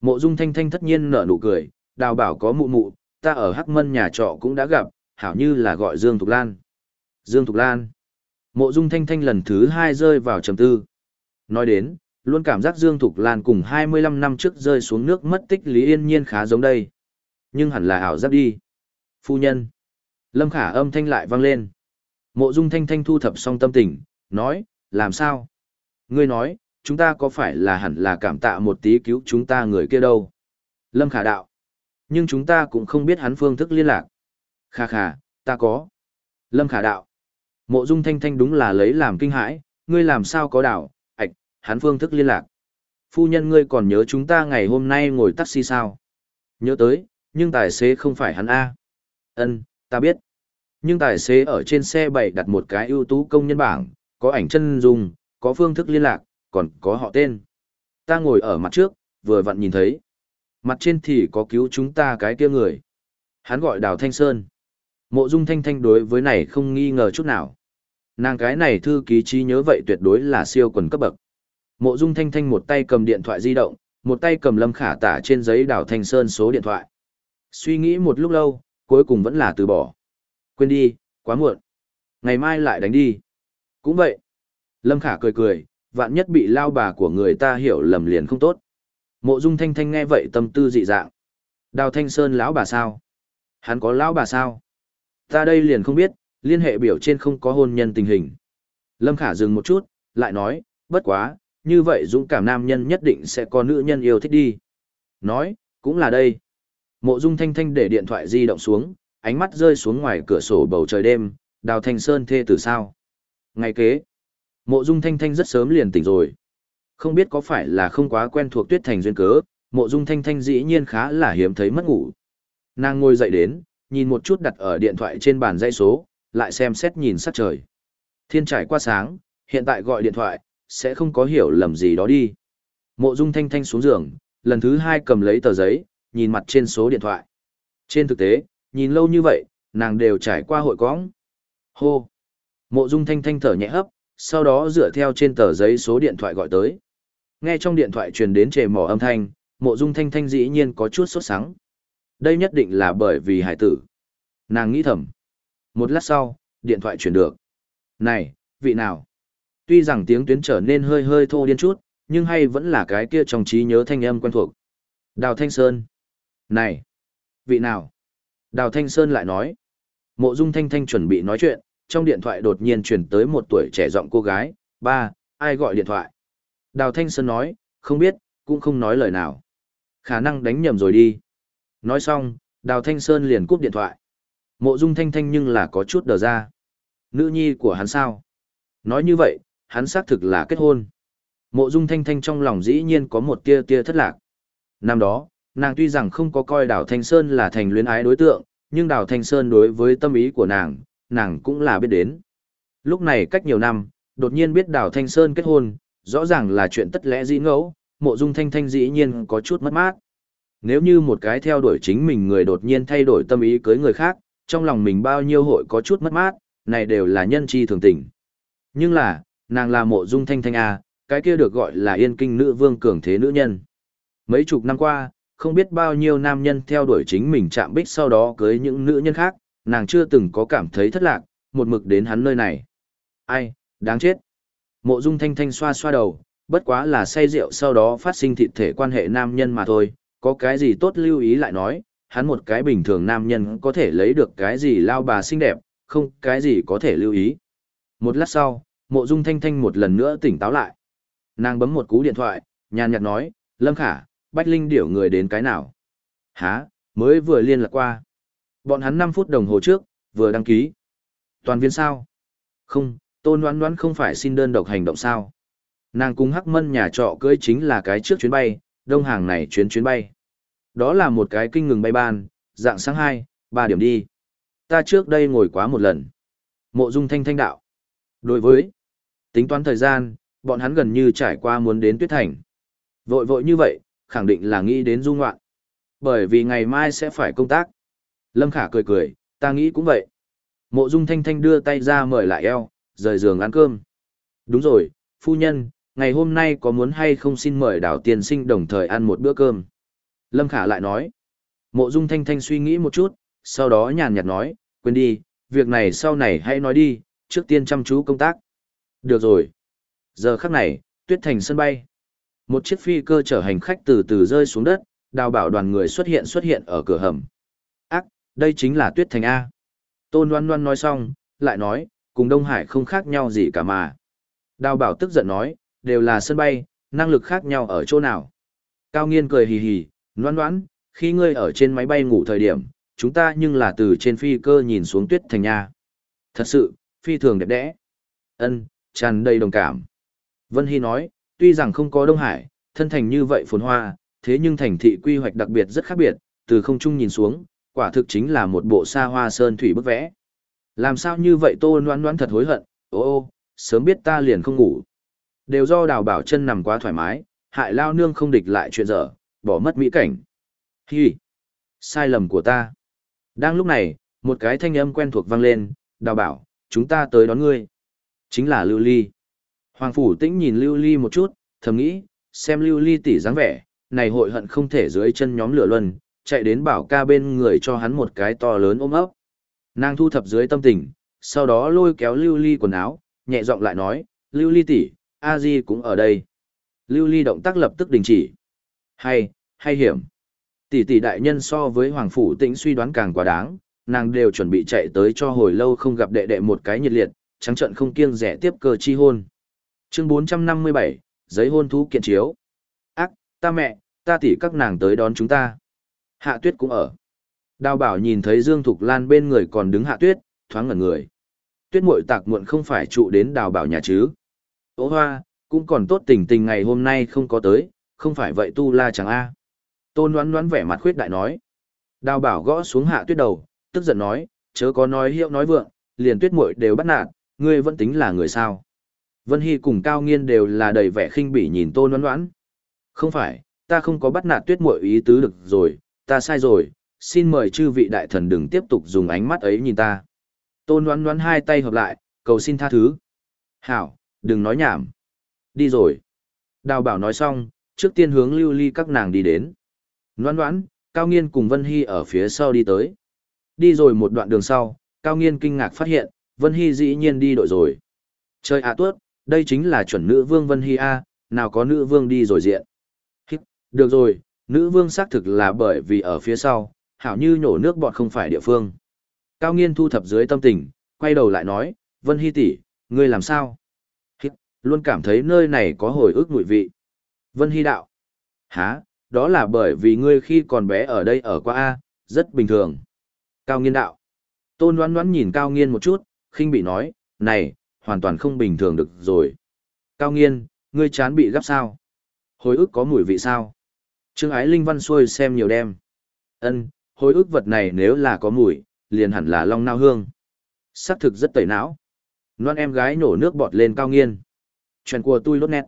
Mộ dung thanh thanh thất nhiên nở nụ cười, đào bảo có mụ mụ, ta ở Hắc Mân nhà trọ cũng đã gặp, hảo như là gọi Dương Thục Lan. Dương Thục Lan. Mộ dung thanh thanh lần thứ hai rơi vào trầm tư. Nói đến, luôn cảm giác Dương Thục Lan cùng 25 năm trước rơi xuống nước mất tích Lý Yên Nhiên khá giống đây. Nhưng hẳn là ảo giác đi. Phu nhân. Lâm Khả âm thanh lại vang lên. Mộ Dung Thanh Thanh thu thập xong tâm tình, nói, làm sao? Ngươi nói, chúng ta có phải là hẳn là cảm tạ một tí cứu chúng ta người kia đâu? Lâm Khả đạo. Nhưng chúng ta cũng không biết hắn phương thức liên lạc. Khà khà, ta có. Lâm Khả đạo. Mộ Dung Thanh Thanh đúng là lấy làm kinh hãi, ngươi làm sao có đạo, ạch, hắn phương thức liên lạc. Phu nhân ngươi còn nhớ chúng ta ngày hôm nay ngồi taxi sao? Nhớ tới, nhưng tài xế không phải hắn A. Ân, ta biết. Nhưng tài xế ở trên xe bày đặt một cái ưu tú công nhân bảng, có ảnh chân dung, có phương thức liên lạc, còn có họ tên. Ta ngồi ở mặt trước, vừa vặn nhìn thấy. Mặt trên thì có cứu chúng ta cái kia người. Hắn gọi Đào Thanh Sơn. Mộ Dung Thanh Thanh đối với này không nghi ngờ chút nào. Nàng cái này thư ký trí nhớ vậy tuyệt đối là siêu quần cấp bậc. Mộ Dung Thanh Thanh một tay cầm điện thoại di động, một tay cầm Lâm Khả tả trên giấy Đào Thanh Sơn số điện thoại. Suy nghĩ một lúc lâu, cuối cùng vẫn là từ bỏ. Quên đi, quá muộn. Ngày mai lại đánh đi. Cũng vậy. Lâm Khả cười cười, vạn nhất bị lao bà của người ta hiểu lầm liền không tốt. Mộ Dung Thanh Thanh nghe vậy tâm tư dị dạng. Đào Thanh Sơn lão bà sao? Hắn có lão bà sao? Ta đây liền không biết, liên hệ biểu trên không có hôn nhân tình hình. Lâm Khả dừng một chút, lại nói, bất quá, như vậy dũng cảm nam nhân nhất định sẽ có nữ nhân yêu thích đi. Nói, cũng là đây. Mộ Dung Thanh Thanh để điện thoại di động xuống, ánh mắt rơi xuống ngoài cửa sổ bầu trời đêm, Đào Thanh Sơn thê tử sao. Ngày kế, Mộ Dung Thanh Thanh rất sớm liền tỉnh rồi. Không biết có phải là không quá quen thuộc Tuyết Thành duyên cớ, Mộ Dung Thanh Thanh dĩ nhiên khá là hiếm thấy mất ngủ. Nàng ngồi dậy đến, nhìn một chút đặt ở điện thoại trên bàn dây số, lại xem xét nhìn sát trời. Thiên trải qua sáng, hiện tại gọi điện thoại, sẽ không có hiểu lầm gì đó đi. Mộ Dung Thanh Thanh xuống giường, lần thứ hai cầm lấy tờ giấy, nhìn mặt trên số điện thoại. Trên thực tế, nhìn lâu như vậy, nàng đều trải qua hội cóng. Hô! Mộ Dung Thanh Thanh thở nhẹ hấp, sau đó dựa theo trên tờ giấy số điện thoại gọi tới. Nghe trong điện thoại truyền đến trề mỏ âm thanh, Mộ Dung Thanh Thanh dĩ nhiên có chút sốt sắng. Đây nhất định là bởi vì hải tử. Nàng nghĩ thầm. Một lát sau, điện thoại truyền được. Này, vị nào? Tuy rằng tiếng tuyến trở nên hơi hơi thô điên chút, nhưng hay vẫn là cái kia trong trí nhớ thanh âm quen thuộc. Đào Thanh Sơn. Này, vị nào? Đào Thanh Sơn lại nói. Mộ Dung Thanh Thanh chuẩn bị nói chuyện, trong điện thoại đột nhiên truyền tới một tuổi trẻ giọng cô gái, ba, ai gọi điện thoại? Đào Thanh Sơn nói, không biết, cũng không nói lời nào. Khả năng đánh nhầm rồi đi. Nói xong, Đào Thanh Sơn liền cúp điện thoại. Mộ Dung Thanh Thanh nhưng là có chút đờ ra. Nữ nhi của hắn sao? Nói như vậy, hắn xác thực là kết hôn. Mộ Dung Thanh Thanh trong lòng dĩ nhiên có một tia tia thất lạc. Năm đó, nàng tuy rằng không có coi Đào Thanh Sơn là thành luyến ái đối tượng, nhưng Đào Thanh Sơn đối với tâm ý của nàng, nàng cũng là biết đến. Lúc này cách nhiều năm, đột nhiên biết Đào Thanh Sơn kết hôn, rõ ràng là chuyện tất lẽ dĩ ngẫu, mộ dung thanh thanh dĩ nhiên có chút mất mát. Nếu như một cái theo đuổi chính mình người đột nhiên thay đổi tâm ý cưới người khác, trong lòng mình bao nhiêu hội có chút mất mát, này đều là nhân chi thường tình. Nhưng là, nàng là mộ dung thanh thanh à, cái kia được gọi là yên kinh nữ vương cường thế nữ nhân. Mấy chục năm qua, không biết bao nhiêu nam nhân theo đuổi chính mình chạm bích sau đó cưới những nữ nhân khác, nàng chưa từng có cảm thấy thất lạc, một mực đến hắn nơi này. Ai, đáng chết. Mộ dung thanh thanh xoa xoa đầu, bất quá là say rượu sau đó phát sinh thịt thể quan hệ nam nhân mà thôi, có cái gì tốt lưu ý lại nói, hắn một cái bình thường nam nhân có thể lấy được cái gì lao bà xinh đẹp, không cái gì có thể lưu ý. Một lát sau, mộ dung thanh thanh một lần nữa tỉnh táo lại. Nàng bấm một cú điện thoại, nhàn nhạt nói, Lâm Khả, Bách Linh điểu người đến cái nào? Hả, mới vừa liên lạc qua. Bọn hắn 5 phút đồng hồ trước, vừa đăng ký. Toàn viên sao? Không, tôn đoán đoán không phải xin đơn độc hành động sao? Nàng cùng Hắc Mân nhà trọ cưới chính là cái trước chuyến bay, đông hàng này chuyến chuyến bay. Đó là một cái kinh ngừng bay ban, dạng sáng 2, 3 điểm đi. Ta trước đây ngồi quá một lần. Mộ dung thanh thanh đạo. Đối với tính toán thời gian, bọn hắn gần như trải qua muốn đến tuyết thành. Vội vội như vậy, khẳng định là nghĩ đến du ngoạn. Bởi vì ngày mai sẽ phải công tác. Lâm Khả cười cười, ta nghĩ cũng vậy. Mộ Dung Thanh Thanh đưa tay ra mời lại eo, rời giường ăn cơm. Đúng rồi, Phu nhân, ngày hôm nay có muốn hay không xin mời đảo tiên sinh đồng thời ăn một bữa cơm? Lâm Khả lại nói. Mộ Dung Thanh Thanh suy nghĩ một chút, sau đó nhàn nhạt nói, quên đi, việc này sau này hãy nói đi, trước tiên chăm chú công tác. Được rồi. Giờ khắc này, tuyết thành sân bay. Một chiếc phi cơ chở hành khách từ từ rơi xuống đất, đào bảo đoàn người xuất hiện xuất hiện ở cửa hầm. Ác, đây chính là tuyết thành A. Tôn Loan Loan nói xong, lại nói, cùng Đông Hải không khác nhau gì cả mà. Đào bảo tức giận nói, đều là sân bay, năng lực khác nhau ở chỗ nào. Cao nghiên cười hì hì, Loan Loan, khi ngươi ở trên máy bay ngủ thời điểm, chúng ta nhưng là từ trên phi cơ nhìn xuống tuyết thành nha. Thật sự, phi thường đẹp đẽ. Ân, tràn đầy đồng cảm. Vân Hy nói, tuy rằng không có Đông Hải, thân thành như vậy phồn hoa, thế nhưng thành thị quy hoạch đặc biệt rất khác biệt, từ không trung nhìn xuống, quả thực chính là một bộ xa hoa sơn thủy bức vẽ. Làm sao như vậy tô Loan Loan thật hối hận, ô ô, sớm biết ta liền không ngủ. Đều do đào bảo chân nằm quá thoải mái, hại lao nương không địch lại chuyện dở, bỏ mất mỹ cảnh. Hi! Sai lầm của ta. Đang lúc này, một cái thanh âm quen thuộc vang lên, đào bảo, chúng ta tới đón ngươi. Chính là Lưu Ly. Hoàng Phủ Tĩnh nhìn Lưu Ly một chút, thầm nghĩ, xem Lưu Ly tỷ dáng vẻ, này hội hận không thể dưới chân nhóm lửa luân, chạy đến bảo ca bên người cho hắn một cái to lớn ôm ấp. Nàng thu thập dưới tâm tình, sau đó lôi kéo Lưu Ly quần áo, nhẹ giọng lại nói, Lưu Ly tỷ, A Di cũng ở đây. Lưu Ly động tác lập tức đình chỉ. Hay, hay hiểm. Tỷ tỷ đại nhân so với Hoàng Phủ Tĩnh suy đoán càng quá đáng, nàng đều chuẩn bị chạy tới cho hồi lâu không gặp đệ đệ một cái nhiệt liệt, trắng trận không kiêng rẻ tiếp cơ chi hôn. Chương 457, giấy hôn thú kiện chiếu. Ác, ta mẹ, ta tỷ các nàng tới đón chúng ta. Hạ tuyết cũng ở. Đào bảo nhìn thấy Dương Thục Lan bên người còn đứng hạ tuyết, thoáng ngẩn người. Tuyết muội tạc muộn không phải trụ đến đào bảo nhà chứ. Ô hoa, cũng còn tốt tình tình ngày hôm nay không có tới, không phải vậy tu la chẳng a. Tôn đoán đoán vẻ mặt khuyết đại nói. Đào bảo gõ xuống hạ tuyết đầu, tức giận nói, chớ có nói hiệu nói vượng, liền tuyết muội đều bắt nạt, ngươi vẫn tính là người sao. Vân Hy cùng Cao Nghiên đều là đầy vẻ khinh bỉ nhìn tôn Noãn Noãn. Không phải, ta không có bắt nạt tuyết muội ý tứ được rồi, ta sai rồi, xin mời chư vị đại thần đừng tiếp tục dùng ánh mắt ấy nhìn ta. Tôn Noãn Noãn hai tay hợp lại, cầu xin tha thứ. Hảo, đừng nói nhảm. Đi rồi. Đào bảo nói xong, trước tiên hướng lưu ly các nàng đi đến. Noãn Noãn, Cao Nghiên cùng Vân Hy ở phía sau đi tới. Đi rồi một đoạn đường sau, Cao Nghiên kinh ngạc phát hiện, Vân Hy dĩ nhiên đi đội rồi. Trời ạ tuốt, đây chính là chuẩn nữ vương Vân Hy A, nào có nữ vương đi rồi diện. Hít, được rồi, nữ vương xác thực là bởi vì ở phía sau, hảo như nhổ nước bọn không phải địa phương. Cao Nghiên thu thập dưới tâm tình, quay đầu lại nói, Vân Hy tỷ, ngươi làm sao? Hít, luôn cảm thấy nơi này có hồi ức mùi vị. Vân Hy đạo. Hả, đó là bởi vì ngươi khi còn bé ở đây ở qua A, rất bình thường. Cao nghiên đạo. Tôn đoán đoán nhìn cao nghiên một chút, khinh bị nói, này, hoàn toàn không bình thường được rồi. Cao nghiên, ngươi chán bị gấp sao? Hồi ức có mùi vị sao? Trương ái linh văn xuôi xem nhiều đêm. Ân, hồi ức vật này nếu là có mùi, liền hẳn là long nao hương. Sắc thực rất tẩy não. Loan em gái nổ nước bọt lên cao nghiên. Chuyện của tôi lốt nét.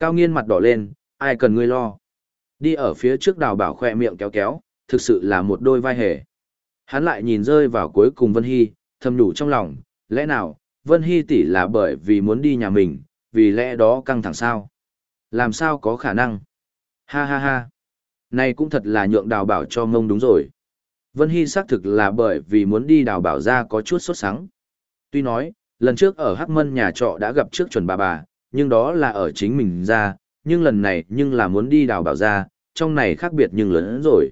Cao nghiên mặt đỏ lên, ai cần ngươi lo. Đi ở phía trước đào bảo khoe miệng kéo kéo, thực sự là một đôi vai hề. Hắn lại nhìn rơi vào cuối cùng Vân Hy, thầm đủ trong lòng, lẽ nào, Vân Hy tỷ là bởi vì muốn đi nhà mình, vì lẽ đó căng thẳng sao? Làm sao có khả năng? Ha ha ha. Này cũng thật là nhượng đào bảo cho ngông đúng rồi. Vân Hy xác thực là bởi vì muốn đi đào bảo ra có chút sốt sắng. Tuy nói, lần trước ở Hắc Mân nhà trọ đã gặp trước chuẩn bà bà, nhưng đó là ở chính mình ra, nhưng lần này nhưng là muốn đi đào bảo ra, trong này khác biệt nhưng lớn hơn rồi.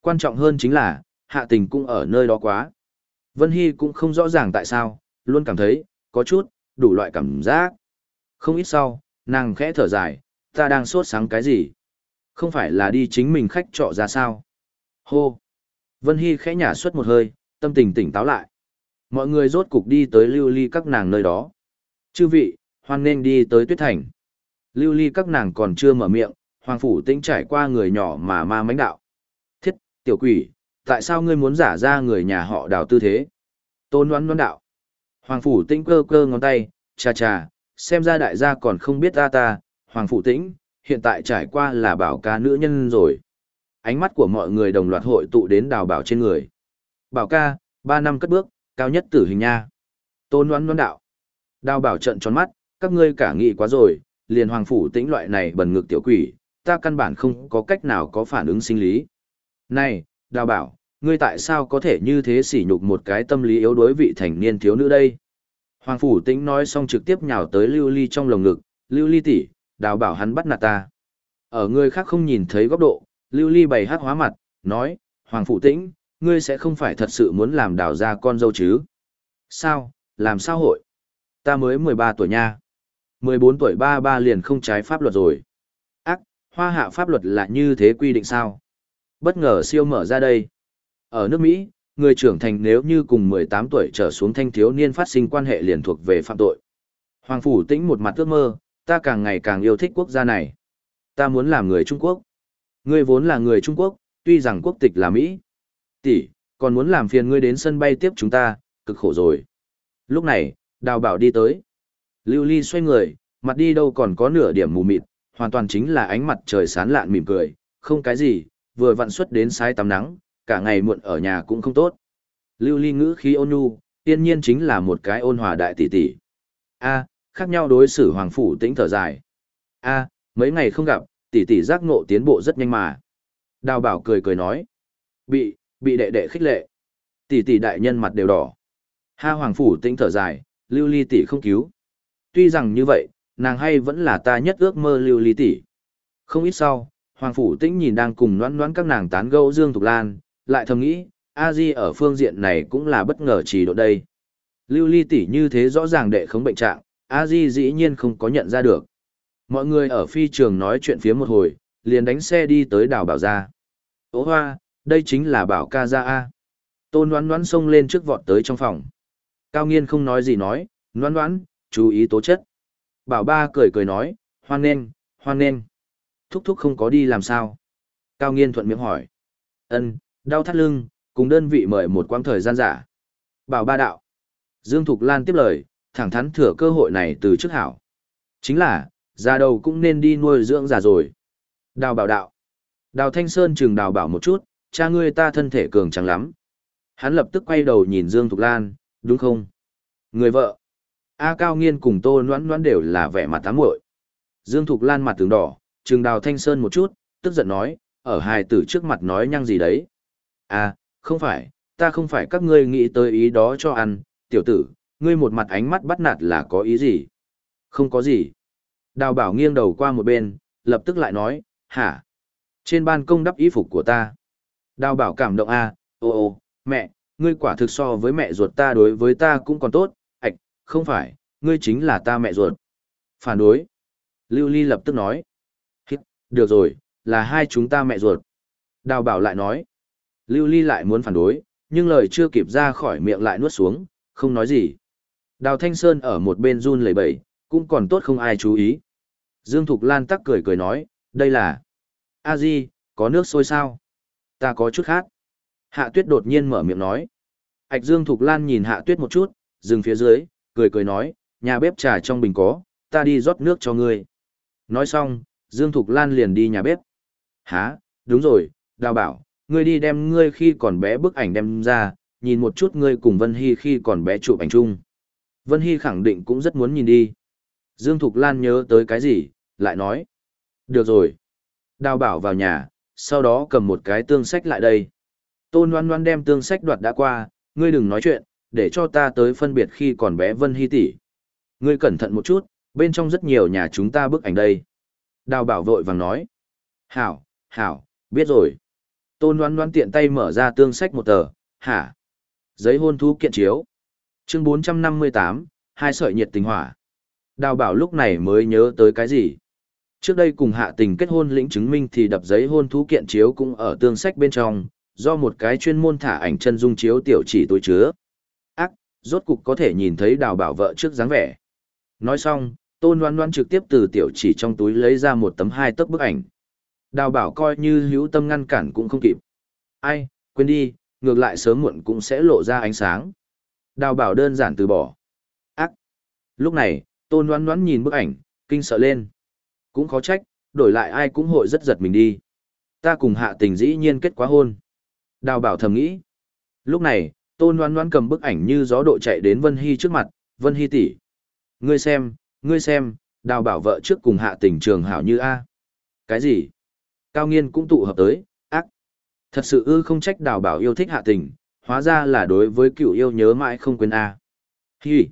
Quan trọng hơn chính là, hạ tình cũng ở nơi đó quá. Vân Hy cũng không rõ ràng tại sao, luôn cảm thấy, có chút, đủ loại cảm giác. Không ít sau, nàng khẽ thở dài, ta đang sốt sáng cái gì? Không phải là đi chính mình khách trọ ra sao? Hô! Vân Hy khẽ nhả suốt một hơi, tâm tình tỉnh táo lại. Mọi người rốt cục đi tới lưu ly các nàng nơi đó. Chư vị, hoan nên đi tới tuyết thành. Lưu ly các nàng còn chưa mở miệng, Hoàng Phủ Tĩnh trải qua người nhỏ mà ma mánh đạo. Thiết, tiểu quỷ, tại sao ngươi muốn giả ra người nhà họ đào tư thế? Tôn đoán đoán đạo. Hoàng Phủ Tĩnh cơ cơ ngón tay, cha cha, xem ra đại gia còn không biết ta ta, Hoàng Phủ Tĩnh, hiện tại trải qua là bảo ca nữ nhân rồi. Ánh mắt của mọi người đồng loạt hội tụ đến đào bảo trên người. Bảo ca, ba năm cất bước, cao nhất tử hình nha. Tôn đoán đoán đạo. Đào bảo trận tròn mắt, các ngươi cả nghị quá rồi, liền hoàng phủ tĩnh loại này bần ngực tiểu quỷ, ta căn bản không có cách nào có phản ứng sinh lý. Này, đào bảo, ngươi tại sao có thể như thế sỉ nhục một cái tâm lý yếu đối vị thành niên thiếu nữ đây? Hoàng phủ tĩnh nói xong trực tiếp nhào tới lưu ly trong lồng ngực, lưu ly tỷ, đào bảo hắn bắt nạt ta. Ở người khác không nhìn thấy góc độ, lưu ly bày hát hóa mặt, nói, Hoàng phủ tĩnh, ngươi sẽ không phải thật sự muốn làm đào ra con dâu chứ? Sao, làm sao hội? Ta mới 13 tuổi nha. 14 tuổi ba ba liền không trái pháp luật rồi. Ác, hoa hạ pháp luật là như thế quy định sao? Bất ngờ siêu mở ra đây. Ở nước Mỹ, người trưởng thành nếu như cùng 18 tuổi trở xuống thanh thiếu niên phát sinh quan hệ liền thuộc về phạm tội. Hoàng Phủ Tĩnh một mặt ước mơ, ta càng ngày càng yêu thích quốc gia này. Ta muốn làm người Trung Quốc. Ngươi vốn là người Trung Quốc, tuy rằng quốc tịch là Mỹ. Tỷ, còn muốn làm phiền ngươi đến sân bay tiếp chúng ta, cực khổ rồi. Lúc này, đào bảo đi tới. Lưu Ly xoay người, mặt đi đâu còn có nửa điểm mù mịt, hoàn toàn chính là ánh mặt trời sán lạn mỉm cười, không cái gì, vừa vặn xuất đến sai tắm nắng, cả ngày muộn ở nhà cũng không tốt. Lưu Ly ngữ khí ôn nhu, tiên nhiên chính là một cái ôn hòa đại tỷ tỷ. A, khác nhau đối xử hoàng phủ tĩnh thở dài. A, mấy ngày không gặp, tỷ tỷ giác ngộ tiến bộ rất nhanh mà. Đào bảo cười cười nói. Bị, bị đệ đệ khích lệ. Tỷ tỷ đại nhân mặt đều đỏ. Ha hoàng phủ tĩnh thở dài, lưu ly tỷ không cứu. Tuy rằng như vậy, nàng hay vẫn là ta nhất ước mơ lưu ly tỷ. Không ít sau, hoàng phủ tĩnh nhìn đang cùng noãn noãn các nàng tán gẫu Dương Thục Lan, lại thầm nghĩ, a di ở phương diện này cũng là bất ngờ chỉ độ đây. Lưu ly tỷ như thế rõ ràng đệ không bệnh trạng, a di dĩ nhiên không có nhận ra được. Mọi người ở phi trường nói chuyện phía một hồi, liền đánh xe đi tới đảo bảo gia. Ô hoa, đây chính là bảo ca gia A. Tôn đoán đoán xông lên trước vọt tới trong phòng. Cao nghiên không nói gì nói, đoán đoán, chú ý tố chất. Bảo ba cười cười nói, hoan nên, hoan nên. Thúc thúc không có đi làm sao. Cao nghiên thuận miệng hỏi. ân đau thắt lưng, cùng đơn vị mời một quãng thời gian giả. Bảo ba đạo. Dương Thục Lan tiếp lời, thẳng thắn thừa cơ hội này từ trước hảo. Chính là, già đầu cũng nên đi nuôi dưỡng già rồi. Đào bảo đạo. Đào Thanh Sơn chừng đào bảo một chút, cha ngươi ta thân thể cường trắng lắm. Hắn lập tức quay đầu nhìn Dương Thục Lan, đúng không? Người vợ. A Cao Nghiên cùng Tô Noãn Noãn đều là vẻ mặt tám muội. Dương Thục Lan mặt tướng đỏ, trừng đào Thanh Sơn một chút, tức giận nói, ở hài tử trước mặt nói nhăng gì đấy. À, không phải, ta không phải các ngươi nghĩ tới ý đó cho ăn, tiểu tử, ngươi một mặt ánh mắt bắt nạt là có ý gì? Không có gì. Đào bảo nghiêng đầu qua một bên, lập tức lại nói, hả? Trên ban công đắp y phục của ta. Đào bảo cảm động a, à, ô ô, mẹ, ngươi quả thực so với mẹ ruột ta đối với ta cũng còn tốt, ạch, không phải, ngươi chính là ta mẹ ruột. Phản đối. Lưu Ly lập tức nói. Được rồi, là hai chúng ta mẹ ruột. Đào bảo lại nói. Lưu Ly lại muốn phản đối, nhưng lời chưa kịp ra khỏi miệng lại nuốt xuống, không nói gì. Đào Thanh Sơn ở một bên run lẩy bẩy, cũng còn tốt không ai chú ý. Dương Thục Lan tắc cười cười nói, đây là... a di, có nước sôi sao? Ta có chút khác. Hạ Tuyết đột nhiên mở miệng nói. Ảch Dương Thục Lan nhìn Hạ Tuyết một chút, dừng phía dưới, cười cười nói, nhà bếp trà trong bình có, ta đi rót nước cho ngươi. Nói xong, Dương Thục Lan liền đi nhà bếp. Hả, đúng rồi, đào bảo, ngươi đi đem ngươi khi còn bé bức ảnh đem ra, nhìn một chút ngươi cùng Vân Hy khi còn bé chụp ảnh chung. Vân Hy khẳng định cũng rất muốn nhìn đi. Dương Thục Lan nhớ tới cái gì, lại nói. Được rồi. Đào bảo vào nhà, sau đó cầm một cái tương sách lại đây. Tôn Loan Loan đem tương sách đoạt đã qua, ngươi đừng nói chuyện, để cho ta tới phân biệt khi còn bé Vân Hy tỷ. Ngươi cẩn thận một chút, bên trong rất nhiều nhà chúng ta bức ảnh đây. Đào bảo vội vàng nói. Hảo, hảo, biết rồi. Tôn Loan Loan tiện tay mở ra tương sách một tờ, hả? Giấy hôn thú kiện chiếu. Chương 458, hai sợi nhiệt tình hỏa. Đào bảo lúc này mới nhớ tới cái gì? Trước đây cùng hạ tình kết hôn lĩnh chứng minh thì đập giấy hôn thú kiện chiếu cũng ở tương sách bên trong, do một cái chuyên môn thả ảnh chân dung chiếu tiểu chỉ tối chứa. Ác, rốt cục có thể nhìn thấy đào bảo vợ trước dáng vẻ. Nói xong, tôn loan loan trực tiếp từ tiểu chỉ trong túi lấy ra một tấm hai tấc bức ảnh. Đào bảo coi như hữu tâm ngăn cản cũng không kịp. Ai, quên đi, ngược lại sớm muộn cũng sẽ lộ ra ánh sáng. Đào bảo đơn giản từ bỏ. Ác. Lúc này, tôn đoán đoán nhìn bức ảnh, kinh sợ lên. Cũng khó trách, đổi lại ai cũng hội rất giật mình đi. Ta cùng hạ tình dĩ nhiên kết quá hôn. Đào bảo thầm nghĩ. Lúc này, tôn đoán đoán cầm bức ảnh như gió độ chạy đến Vân Hy trước mặt. Vân Hy tỷ, Ngươi xem, Ngươi xem, đào bảo vợ trước cùng hạ tình trường hảo như A. Cái gì? Cao nghiên cũng tụ hợp tới, ác. Thật sự ư không trách đào bảo yêu thích hạ tình, hóa ra là đối với cựu yêu nhớ mãi không quên A. Hi.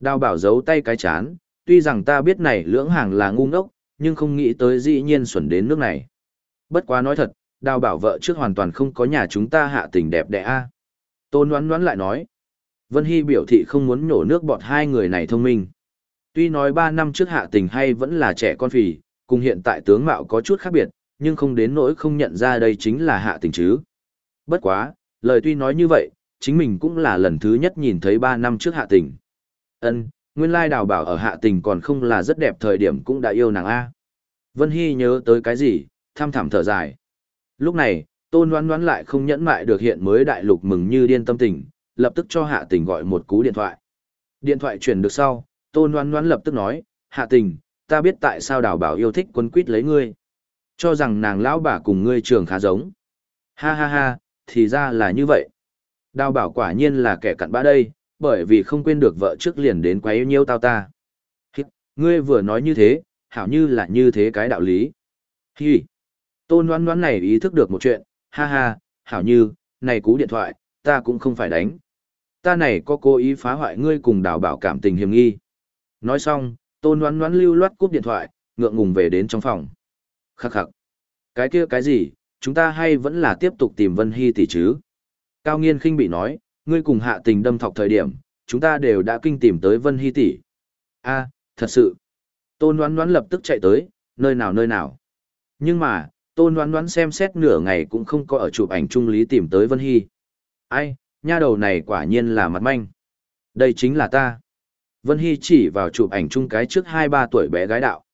Đào bảo giấu tay cái chán, tuy rằng ta biết này lưỡng hàng là ngu ngốc, nhưng không nghĩ tới dĩ nhiên xuẩn đến nước này. Bất quá nói thật, đào bảo vợ trước hoàn toàn không có nhà chúng ta hạ tình đẹp đẽ A. Tôn đoán đoán lại nói. Vân Hy biểu thị không muốn nhổ nước bọt hai người này thông minh. Tuy nói ba năm trước hạ tình hay vẫn là trẻ con phì, cùng hiện tại tướng mạo có chút khác biệt, nhưng không đến nỗi không nhận ra đây chính là hạ tình chứ. Bất quá, lời tuy nói như vậy, chính mình cũng là lần thứ nhất nhìn thấy ba năm trước hạ tình. ân nguyên lai đào bảo ở hạ tình còn không là rất đẹp thời điểm cũng đã yêu nàng A. Vân Hy nhớ tới cái gì, tham thảm thở dài. Lúc này, tôn đoán đoán lại không nhẫn mại được hiện mới đại lục mừng như điên tâm tình, lập tức cho hạ tình gọi một cú điện thoại. Điện thoại chuyển được sau, tôn đoán đoán lập tức nói, hạ tình, ta biết tại sao đào bảo yêu thích quân quýt lấy ngươi. Cho rằng nàng lão bà cùng ngươi trường khá giống. Ha ha ha, thì ra là như vậy. Đào bảo quả nhiên là kẻ cặn bã đây, bởi vì không quên được vợ trước liền đến quấy nhiêu tao ta. Hít, ngươi vừa nói như thế, hảo như là như thế cái đạo lý. Hi. Tôn đoán đoán này ý thức được một chuyện, ha ha, hảo như, này cú điện thoại, ta cũng không phải đánh. Ta này có cố ý phá hoại ngươi cùng đào bảo cảm tình hiểm nghi. Nói xong, tôn đoán đoán lưu loát cúp điện thoại, ngượng ngùng về đến trong phòng. Khắc khắc. Cái kia cái gì, chúng ta hay vẫn là tiếp tục tìm Vân Hy tỷ chứ? Cao nghiên khinh bị nói, ngươi cùng hạ tình đâm thọc thời điểm, chúng ta đều đã kinh tìm tới Vân Hy tỷ. A, thật sự. Tôn đoán đoán lập tức chạy tới, nơi nào nơi nào. Nhưng mà, tôn đoán đoán xem xét nửa ngày cũng không có ở chụp ảnh trung lý tìm tới Vân Hy. Ai, nha đầu này quả nhiên là mặt manh. Đây chính là ta. Vân Hy chỉ vào chụp ảnh chung cái trước 2-3 tuổi bé gái đạo.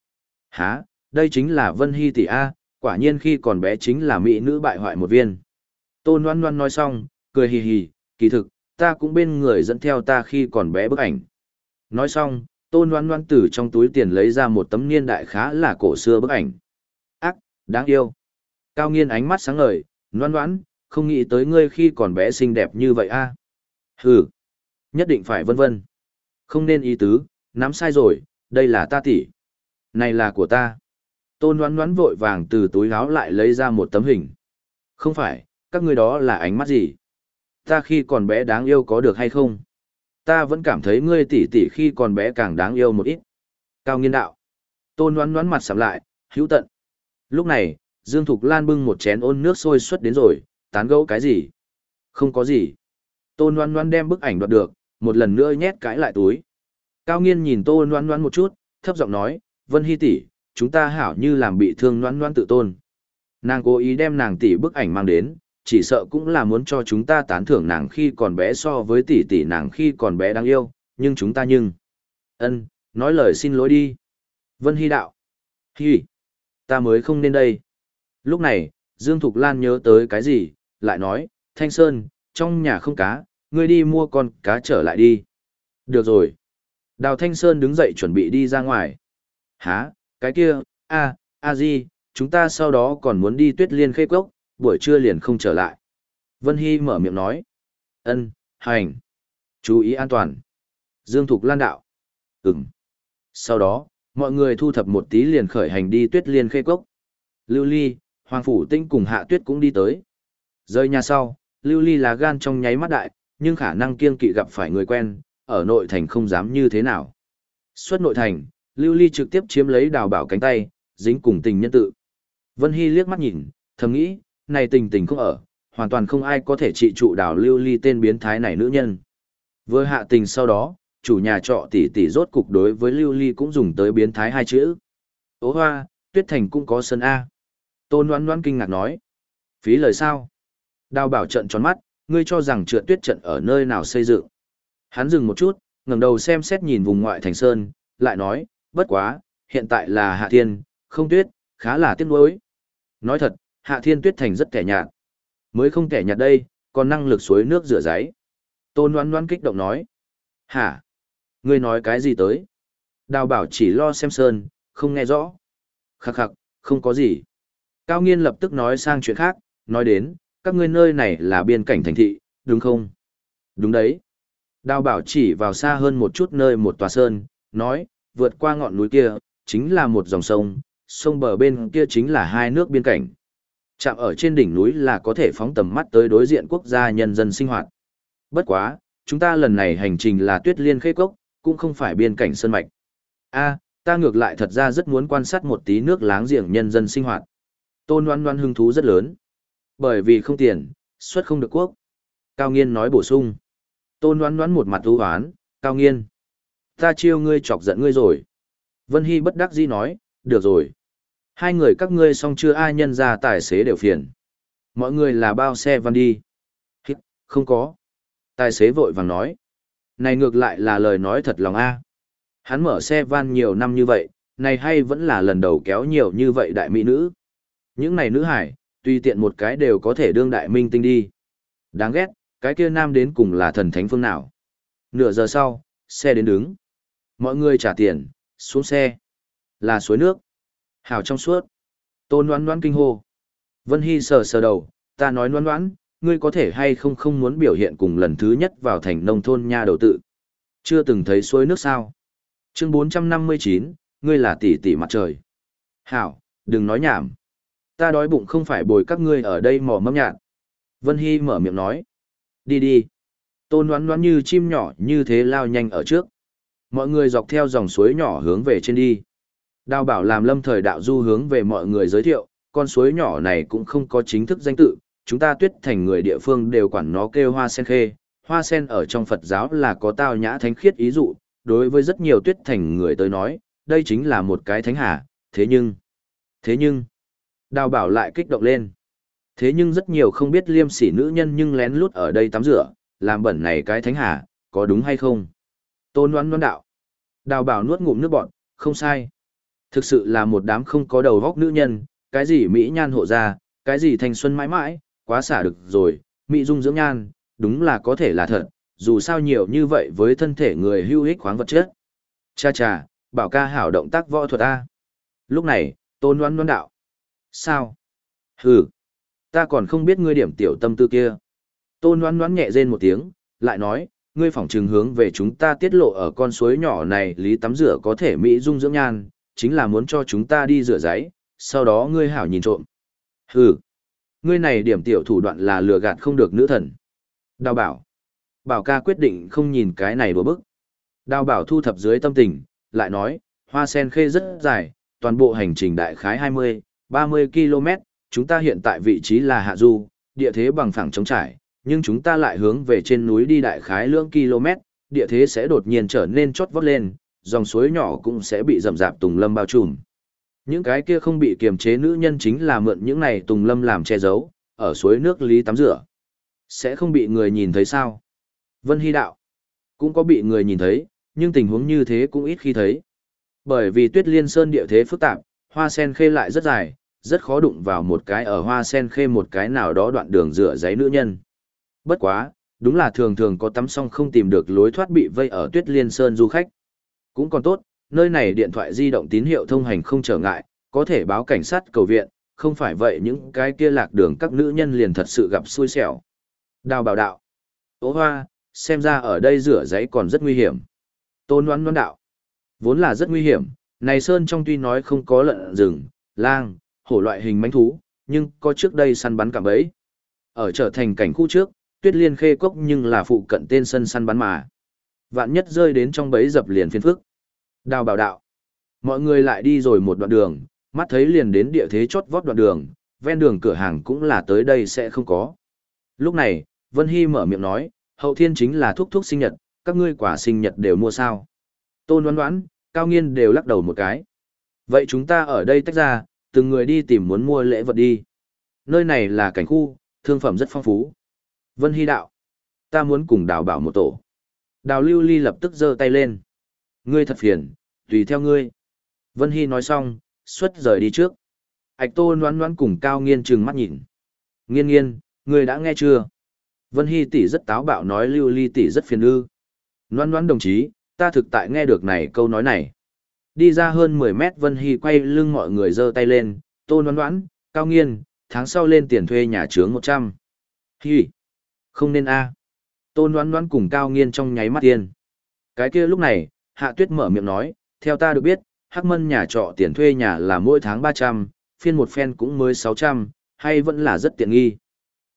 Hả, đây chính là Vân Hy tỷ A, quả nhiên khi còn bé chính là mỹ nữ bại hoại một viên. Tôn Loan Loan nói xong, cười hì hì, kỳ thực, ta cũng bên người dẫn theo ta khi còn bé bức ảnh. Nói xong, Tôn Loan Loan từ trong túi tiền lấy ra một tấm niên đại khá là cổ xưa bức ảnh. Ác, đáng yêu. Cao nghiên ánh mắt sáng ngời, Loan Loan, không nghĩ tới ngươi khi còn bé xinh đẹp như vậy a. Hừ, nhất định phải vân vân. Không nên ý tứ, nắm sai rồi, đây là ta tỷ. Này là của ta. Tôn đoán đoán vội vàng từ túi áo lại lấy ra một tấm hình. Không phải, các ngươi đó là ánh mắt gì? Ta khi còn bé đáng yêu có được hay không? Ta vẫn cảm thấy ngươi tỷ tỷ khi còn bé càng đáng yêu một ít. Cao nghiên đạo. Tôn đoán đoán mặt sầm lại, hữu tận. Lúc này, Dương Thục Lan bưng một chén ôn nước sôi suất đến rồi, tán gẫu cái gì? Không có gì. Tôn đoán đoán đem bức ảnh đoạt được, một lần nữa nhét cãi lại túi. Cao nghiên nhìn Tôn đoán đoán một chút, thấp giọng nói, Vân Hy tỷ, chúng ta hảo như làm bị thương noan noan tự tôn. Nàng cố ý đem nàng tỷ bức ảnh mang đến, chỉ sợ cũng là muốn cho chúng ta tán thưởng nàng khi còn bé so với tỷ tỷ nàng khi còn bé đáng yêu, nhưng chúng ta nhưng... ân nói lời xin lỗi đi. Vân Hy đạo. Hi, ta mới không nên đây. Lúc này, Dương Thục Lan nhớ tới cái gì, lại nói, Thanh Sơn, trong nhà không cá, ngươi đi mua con cá trở lại đi. Được rồi. Đào Thanh Sơn đứng dậy chuẩn bị đi ra ngoài. Hả, cái kia, a, a di, chúng ta sau đó còn muốn đi tuyết liên khê cốc, buổi trưa liền không trở lại. Vân Hy mở miệng nói. ân hành. Chú ý an toàn. Dương Thục Lan đạo. Ừm. Sau đó, mọi người thu thập một tí liền khởi hành đi tuyết liên khê cốc. Lưu Ly, Hoàng Phủ Tinh cùng Hạ Tuyết cũng đi tới. Rơi nhà sau, Lưu Ly là gan trong nháy mắt đại, nhưng khả năng kiên kỵ gặp phải người quen, ở nội thành không dám như thế nào. Xuất nội thành, Lưu Ly trực tiếp chiếm lấy đào bảo cánh tay, dính cùng tình nhân tự. Vân Hy liếc mắt nhìn, thầm nghĩ, này tình tình không ở, hoàn toàn không ai có thể trị trụ đào Lưu Ly tên biến thái này nữ nhân. Vừa hạ tình sau đó, chủ nhà trọ tỷ tỷ rốt cục đối với Lưu Ly cũng dùng tới biến thái hai chữ. Ố hoa, Tuyết Thành cũng có sân A. Tôn Loan Loan kinh ngạc nói. Phí lời sao? Đào bảo trận tròn mắt, ngươi cho rằng trượt tuyết trận ở nơi nào xây dựng. Hắn dừng một chút, ngẩng đầu xem xét nhìn vùng ngoại thành sơn, lại nói, bất quá, hiện tại là hạ thiên, không tuyết, khá là tiếc nuối. Nói thật, hạ thiên tuyết thành rất kẻ nhạt. Mới không kẻ nhạt đây, còn năng lực suối nước rửa giấy. Tôn đoán đoán kích động nói. Hả? Ngươi nói cái gì tới? Đào bảo chỉ lo xem sơn, không nghe rõ. Khắc khắc, không có gì. Cao nghiên lập tức nói sang chuyện khác, nói đến, các ngươi nơi này là biên cảnh thành thị, đúng không? Đúng đấy. Đào bảo chỉ vào xa hơn một chút nơi một tòa sơn, nói, vượt qua ngọn núi kia, chính là một dòng sông, sông bờ bên kia chính là hai nước biên cảnh. Chạm ở trên đỉnh núi là có thể phóng tầm mắt tới đối diện quốc gia nhân dân sinh hoạt. Bất quá, chúng ta lần này hành trình là tuyết liên khê cốc, cũng không phải biên cảnh sơn mạch. a ta ngược lại thật ra rất muốn quan sát một tí nước láng giềng nhân dân sinh hoạt. Tôn oan oan hứng thú rất lớn. Bởi vì không tiền, xuất không được quốc. Cao nghiên nói bổ sung. Tôn oan oan một mặt ưu hoán, cao nghiên. Ta chiêu ngươi chọc giận ngươi rồi. Vân Hy bất đắc dĩ nói, được rồi. Hai người các ngươi xong chưa ai nhân ra tài xế đều phiền. Mọi người là bao xe văn đi. Hít, không có. Tài xế vội vàng nói. Này ngược lại là lời nói thật lòng a. Hắn mở xe van nhiều năm như vậy, này hay vẫn là lần đầu kéo nhiều như vậy đại mỹ nữ. Những này nữ hải, tùy tiện một cái đều có thể đương đại minh tinh đi. Đáng ghét, cái kia nam đến cùng là thần thánh phương nào. Nửa giờ sau, xe đến đứng. Mọi người trả tiền, xuống xe. Là suối nước. Hào trong suốt. Tôn đoán đoán kinh hô. Vân Hy sờ sờ đầu, ta nói đoán đoán, ngươi có thể hay không không muốn biểu hiện cùng lần thứ nhất vào thành nông thôn nha đầu tự. Chưa từng thấy suối nước sao. Chương 459, ngươi là tỷ tỷ mặt trời. Hảo, đừng nói nhảm. Ta đói bụng không phải bồi các ngươi ở đây mò mẫm nhạn. Vân Hy mở miệng nói. Đi đi. Tôn đoán đoán như chim nhỏ như thế lao nhanh ở trước. Mọi người dọc theo dòng suối nhỏ hướng về trên đi. Đào bảo làm lâm thời đạo du hướng về mọi người giới thiệu, con suối nhỏ này cũng không có chính thức danh tự, chúng ta tuyết thành người địa phương đều quản nó kêu hoa sen khê. Hoa sen ở trong Phật giáo là có tao nhã thánh khiết ý dụ, đối với rất nhiều tuyết thành người tới nói, đây chính là một cái thánh hà, thế nhưng, thế nhưng, đào bảo lại kích động lên. Thế nhưng rất nhiều không biết liêm sỉ nữ nhân nhưng lén lút ở đây tắm rửa, làm bẩn này cái thánh hà, có đúng hay không? Tôn đoán đoán đạo. Đào bảo nuốt ngụm nước bọn, không sai. Thực sự là một đám không có đầu góc nữ nhân, cái gì Mỹ nhan hộ ra, cái gì thanh xuân mãi mãi, quá xả được rồi, Mỹ dung dưỡng nhan, đúng là có thể là thật, dù sao nhiều như vậy với thân thể người hưu hích khoáng vật chất. Cha cha, bảo ca hảo động tác võ thuật A. Lúc này, tôn đoán đoán đạo. Sao? Hừ, ta còn không biết ngươi điểm tiểu tâm tư kia. Tôn đoán đoán nhẹ rên một tiếng, lại nói, ngươi phỏng trừng hướng về chúng ta tiết lộ ở con suối nhỏ này lý tắm rửa có thể mỹ dung dưỡng nhan, chính là muốn cho chúng ta đi rửa giấy, sau đó ngươi hảo nhìn trộm. Hừ, ngươi này điểm tiểu thủ đoạn là lừa gạt không được nữ thần. Đào bảo. Bảo ca quyết định không nhìn cái này đùa bức. Đào bảo thu thập dưới tâm tình, lại nói, hoa sen khê rất dài, toàn bộ hành trình đại khái 20, 30 km, chúng ta hiện tại vị trí là hạ du, địa thế bằng phẳng trống trải, nhưng chúng ta lại hướng về trên núi đi đại khái lưỡng km, địa thế sẽ đột nhiên trở nên chót vót lên, dòng suối nhỏ cũng sẽ bị rậm rạp tùng lâm bao trùm. Những cái kia không bị kiềm chế nữ nhân chính là mượn những này tùng lâm làm che giấu, ở suối nước lý tắm rửa. Sẽ không bị người nhìn thấy sao? Vân Hy đạo. Cũng có bị người nhìn thấy, nhưng tình huống như thế cũng ít khi thấy. Bởi vì tuyết liên sơn địa thế phức tạp, hoa sen khê lại rất dài, rất khó đụng vào một cái ở hoa sen khê một cái nào đó đoạn đường rửa giấy nữ nhân. Bất quá, đúng là thường thường có tắm xong không tìm được lối thoát bị vây ở tuyết liên sơn du khách. Cũng còn tốt, nơi này điện thoại di động tín hiệu thông hành không trở ngại, có thể báo cảnh sát cầu viện, không phải vậy những cái kia lạc đường các nữ nhân liền thật sự gặp xui xẻo. Đào bảo đạo. Ô hoa, xem ra ở đây rửa giấy còn rất nguy hiểm. Tôn oán oán đạo. Vốn là rất nguy hiểm, này sơn trong tuy nói không có lợn rừng, lang, hổ loại hình mánh thú, nhưng có trước đây săn bắn cả bấy. Ở trở thành cảnh khu trước, tuyết liên khê cốc nhưng là phụ cận tên sân săn bắn mà. Vạn nhất rơi đến trong bẫy dập liền phiên phức. Đào bảo đạo. Mọi người lại đi rồi một đoạn đường, mắt thấy liền đến địa thế chót vót đoạn đường, ven đường cửa hàng cũng là tới đây sẽ không có. Lúc này, Vân Hy mở miệng nói, hậu thiên chính là thuốc thuốc sinh nhật, các ngươi quả sinh nhật đều mua sao. Tôn đoán đoán, cao nghiên đều lắc đầu một cái. Vậy chúng ta ở đây tách ra, từng người đi tìm muốn mua lễ vật đi. Nơi này là cảnh khu, thương phẩm rất phong phú. Vân Hy đạo. Ta muốn cùng đào bảo một tổ. Đào lưu ly lập tức giơ tay lên. Ngươi thật phiền, tùy theo ngươi. Vân Hy nói xong, xuất rời đi trước. Ảch tô noán noán cùng cao nghiên trừng mắt nhìn. Nghiên nghiên, ngươi đã nghe chưa? Vân Hy tỷ rất táo bạo nói lưu ly tỷ rất phiền ư. Noán noán đồng chí, ta thực tại nghe được này câu nói này. Đi ra hơn 10 mét Vân Hy quay lưng mọi người giơ tay lên, tô noán noán, cao nghiên, tháng sau lên tiền thuê nhà trướng 100. Hi! Không nên a. Tôn đoán đoán cùng cao nghiên trong nháy mắt tiên. Cái kia lúc này, hạ tuyết mở miệng nói, theo ta được biết, Hắc Mân nhà trọ tiền thuê nhà là mỗi tháng 300, phiên một phen cũng mới 600, hay vẫn là rất tiện nghi.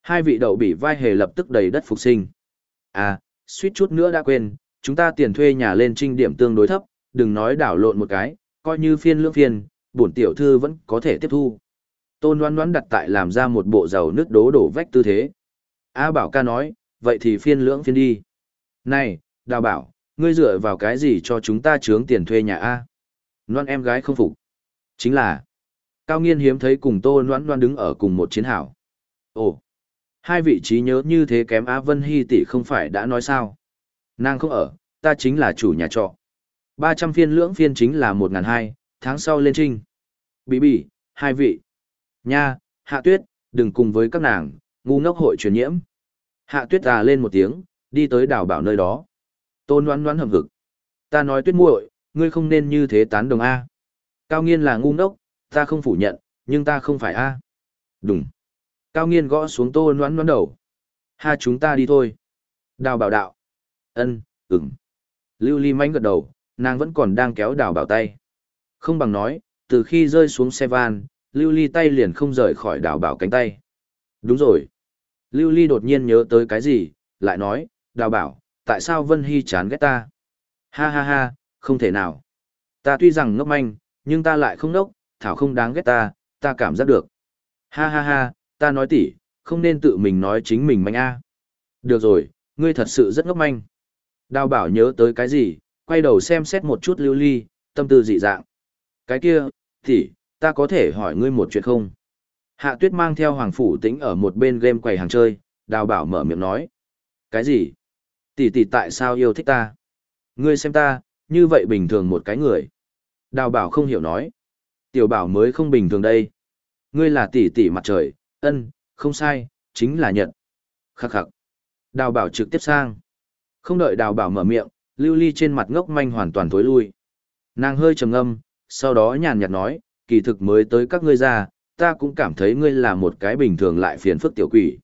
Hai vị đậu bị vai hề lập tức đầy đất phục sinh. À, suýt chút nữa đã quên, chúng ta tiền thuê nhà lên trinh điểm tương đối thấp, đừng nói đảo lộn một cái, coi như phiên lưỡng phiên, bổn tiểu thư vẫn có thể tiếp thu. Tôn đoán đoán đặt tại làm ra một bộ dầu nước đố đổ vách tư thế. A bảo ca nói, vậy thì phiên lưỡng phiên đi. Này, đào bảo, ngươi dựa vào cái gì cho chúng ta trướng tiền thuê nhà A? Loan em gái không phục. Chính là, Cao Nghiên hiếm thấy cùng Tô Loan Loan đứng ở cùng một chiến hào. Ồ, hai vị trí nhớ như thế kém Á Vân Hy tỷ không phải đã nói sao? Nàng không ở, ta chính là chủ nhà trọ. 300 phiên lưỡng phiên chính là 1.200, tháng sau lên trinh. Bỉ bỉ, hai vị. Nha, hạ tuyết, đừng cùng với các nàng, ngu ngốc hội truyền nhiễm. Hạ tuyết à lên một tiếng, đi tới đảo bảo nơi đó. Tôn đoán đoán hầm hực. Ta nói tuyết muội, ngươi không nên như thế tán đồng A. Cao nghiên là ngu ngốc, ta không phủ nhận, nhưng ta không phải A. Đúng. Cao nghiên gõ xuống tô đoán đoán đầu. Ha chúng ta đi thôi. Đào bảo đạo. ân ừm. Lưu ly mánh gật đầu, nàng vẫn còn đang kéo đào bảo tay. Không bằng nói, từ khi rơi xuống xe van, lưu ly tay liền không rời khỏi đào bảo cánh tay. Đúng rồi. Lưu ly đột nhiên nhớ tới cái gì, lại nói, đào bảo, tại sao Vân Hy chán ghét ta? Ha ha ha, không thể nào. Ta tuy rằng ngốc manh, nhưng ta lại không ngốc, thảo không đáng ghét ta, ta cảm giác được. Ha ha ha, ta nói tỉ, không nên tự mình nói chính mình manh a. Được rồi, ngươi thật sự rất ngốc manh. Đào bảo nhớ tới cái gì, quay đầu xem xét một chút lưu ly, tâm tư dị dạng. Cái kia, tỉ, ta có thể hỏi ngươi một chuyện không? Hạ tuyết mang theo hoàng phủ tĩnh ở một bên game quầy hàng chơi, đào bảo mở miệng nói. Cái gì? Tỷ tỷ tại sao yêu thích ta? Ngươi xem ta, như vậy bình thường một cái người. Đào bảo không hiểu nói. Tiểu bảo mới không bình thường đây. Ngươi là tỷ tỷ mặt trời, ân, không sai, chính là nhật. Khắc khắc. Đào bảo trực tiếp sang. Không đợi đào bảo mở miệng, lưu ly trên mặt ngốc manh hoàn toàn tối lui. Nàng hơi trầm ngâm, sau đó nhàn nhạt nói, kỳ thực mới tới các ngươi ra, ta cũng cảm thấy ngươi là một cái bình thường lại phiền phức tiểu quỷ.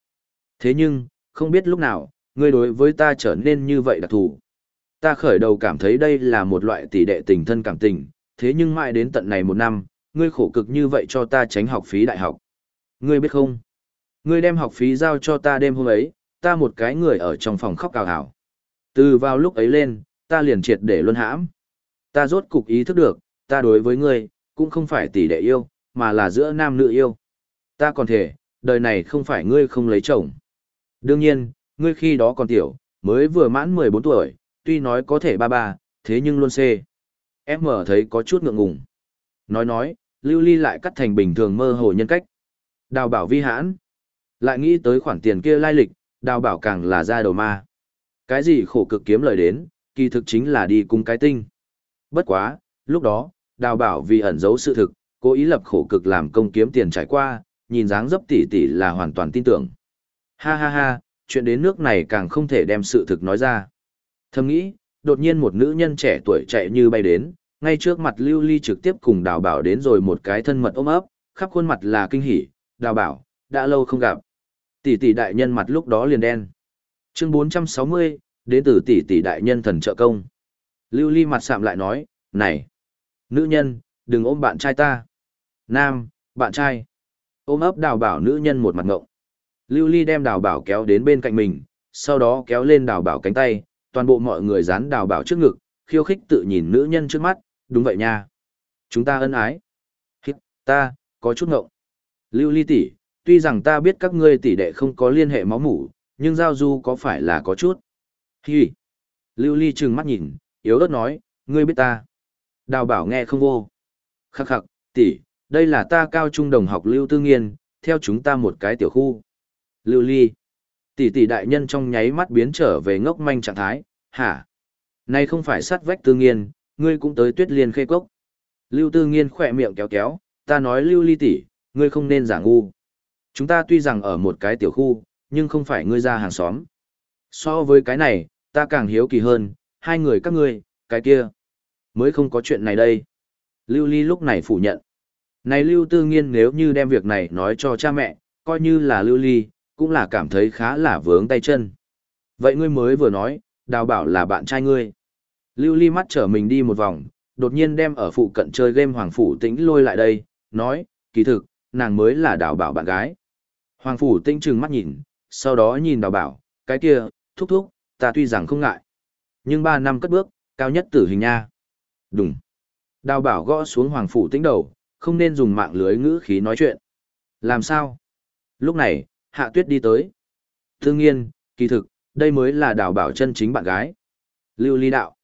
Thế nhưng, không biết lúc nào, ngươi đối với ta trở nên như vậy đặc thù. Ta khởi đầu cảm thấy đây là một loại tỷ đệ tình thân cảm tình, thế nhưng mãi đến tận này một năm, ngươi khổ cực như vậy cho ta tránh học phí đại học. Ngươi biết không? Ngươi đem học phí giao cho ta đêm hôm ấy, ta một cái người ở trong phòng khóc cào hào. Từ vào lúc ấy lên, ta liền triệt để luân hãm. Ta rốt cục ý thức được, ta đối với ngươi, cũng không phải tỷ đệ yêu, mà là giữa nam nữ yêu. Ta còn thể, đời này không phải ngươi không lấy chồng. Đương nhiên, ngươi khi đó còn tiểu, mới vừa mãn 14 tuổi, tuy nói có thể ba ba, thế nhưng luôn xê. Em mở thấy có chút ngượng ngùng. Nói nói, lưu ly lại cắt thành bình thường mơ hồ nhân cách. Đào bảo vi hãn. Lại nghĩ tới khoản tiền kia lai lịch, đào bảo càng là ra đầu ma. Cái gì khổ cực kiếm lời đến, kỳ thực chính là đi cung cái tinh. Bất quá, lúc đó, đào bảo vì ẩn giấu sự thực, cố ý lập khổ cực làm công kiếm tiền trải qua, nhìn dáng dấp tỷ tỷ là hoàn toàn tin tưởng. Ha ha ha, chuyện đến nước này càng không thể đem sự thực nói ra. Thầm nghĩ, đột nhiên một nữ nhân trẻ tuổi chạy như bay đến, ngay trước mặt lưu ly trực tiếp cùng đào bảo đến rồi một cái thân mật ôm ấp, khắp khuôn mặt là kinh hỉ, đào bảo, đã lâu không gặp. Tỷ tỷ đại nhân mặt lúc đó liền đen. Chương 460, đến từ tỷ tỷ đại nhân thần trợ công. Lưu ly mặt sạm lại nói, này, nữ nhân, đừng ôm bạn trai ta. Nam, bạn trai. Ôm ấp đào bảo nữ nhân một mặt ngộng. Lưu ly đem đào bảo kéo đến bên cạnh mình, sau đó kéo lên đào bảo cánh tay, toàn bộ mọi người dán đào bảo trước ngực, khiêu khích tự nhìn nữ nhân trước mắt, đúng vậy nha. Chúng ta ân ái. Hít, ta, có chút ngộng. Lưu ly tỷ, tuy rằng ta biết các ngươi tỷ đệ không có liên hệ máu mủ, nhưng giao du có phải là có chút. Hi. Lưu ly trừng mắt nhìn, yếu ớt nói, ngươi biết ta. Đào bảo nghe không vô. Khắc khắc, tỷ, đây là ta cao trung đồng học Lưu Tư Nghiên, theo chúng ta một cái tiểu khu. Lưu ly. Tỷ tỷ đại nhân trong nháy mắt biến trở về ngốc manh trạng thái, hả? Này không phải sát vách tư nghiên, ngươi cũng tới tuyết liên khê cốc. Lưu tư nghiên khỏe miệng kéo kéo, ta nói lưu ly tỷ, ngươi không nên giả ngu. Chúng ta tuy rằng ở một cái tiểu khu, nhưng không phải ngươi ra hàng xóm. So với cái này, ta càng hiếu kỳ hơn, hai người các ngươi, cái kia. Mới không có chuyện này đây. Lưu ly lúc này phủ nhận. Này lưu tư nghiên nếu như đem việc này nói cho cha mẹ, coi như là lưu ly, cũng là cảm thấy khá là vướng tay chân. Vậy ngươi mới vừa nói, đào bảo là bạn trai ngươi. Lưu ly mắt trở mình đi một vòng, đột nhiên đem ở phụ cận chơi game Hoàng Phủ Tĩnh lôi lại đây, nói, kỳ thực, nàng mới là đào bảo bạn gái. Hoàng Phủ Tĩnh trừng mắt nhìn, sau đó nhìn đào bảo, cái kia, thúc thúc, ta tuy rằng không ngại. Nhưng ba năm cất bước, cao nhất tử hình nha. Đúng. Đào bảo gõ xuống Hoàng Phủ Tĩnh đầu, không nên dùng mạng lưới ngữ khí nói chuyện. Làm sao? Lúc này, Hạ Tuyết đi tới. Thương nhiên, kỳ thực, đây mới là đào bảo chân chính bạn gái. Lưu ly đạo.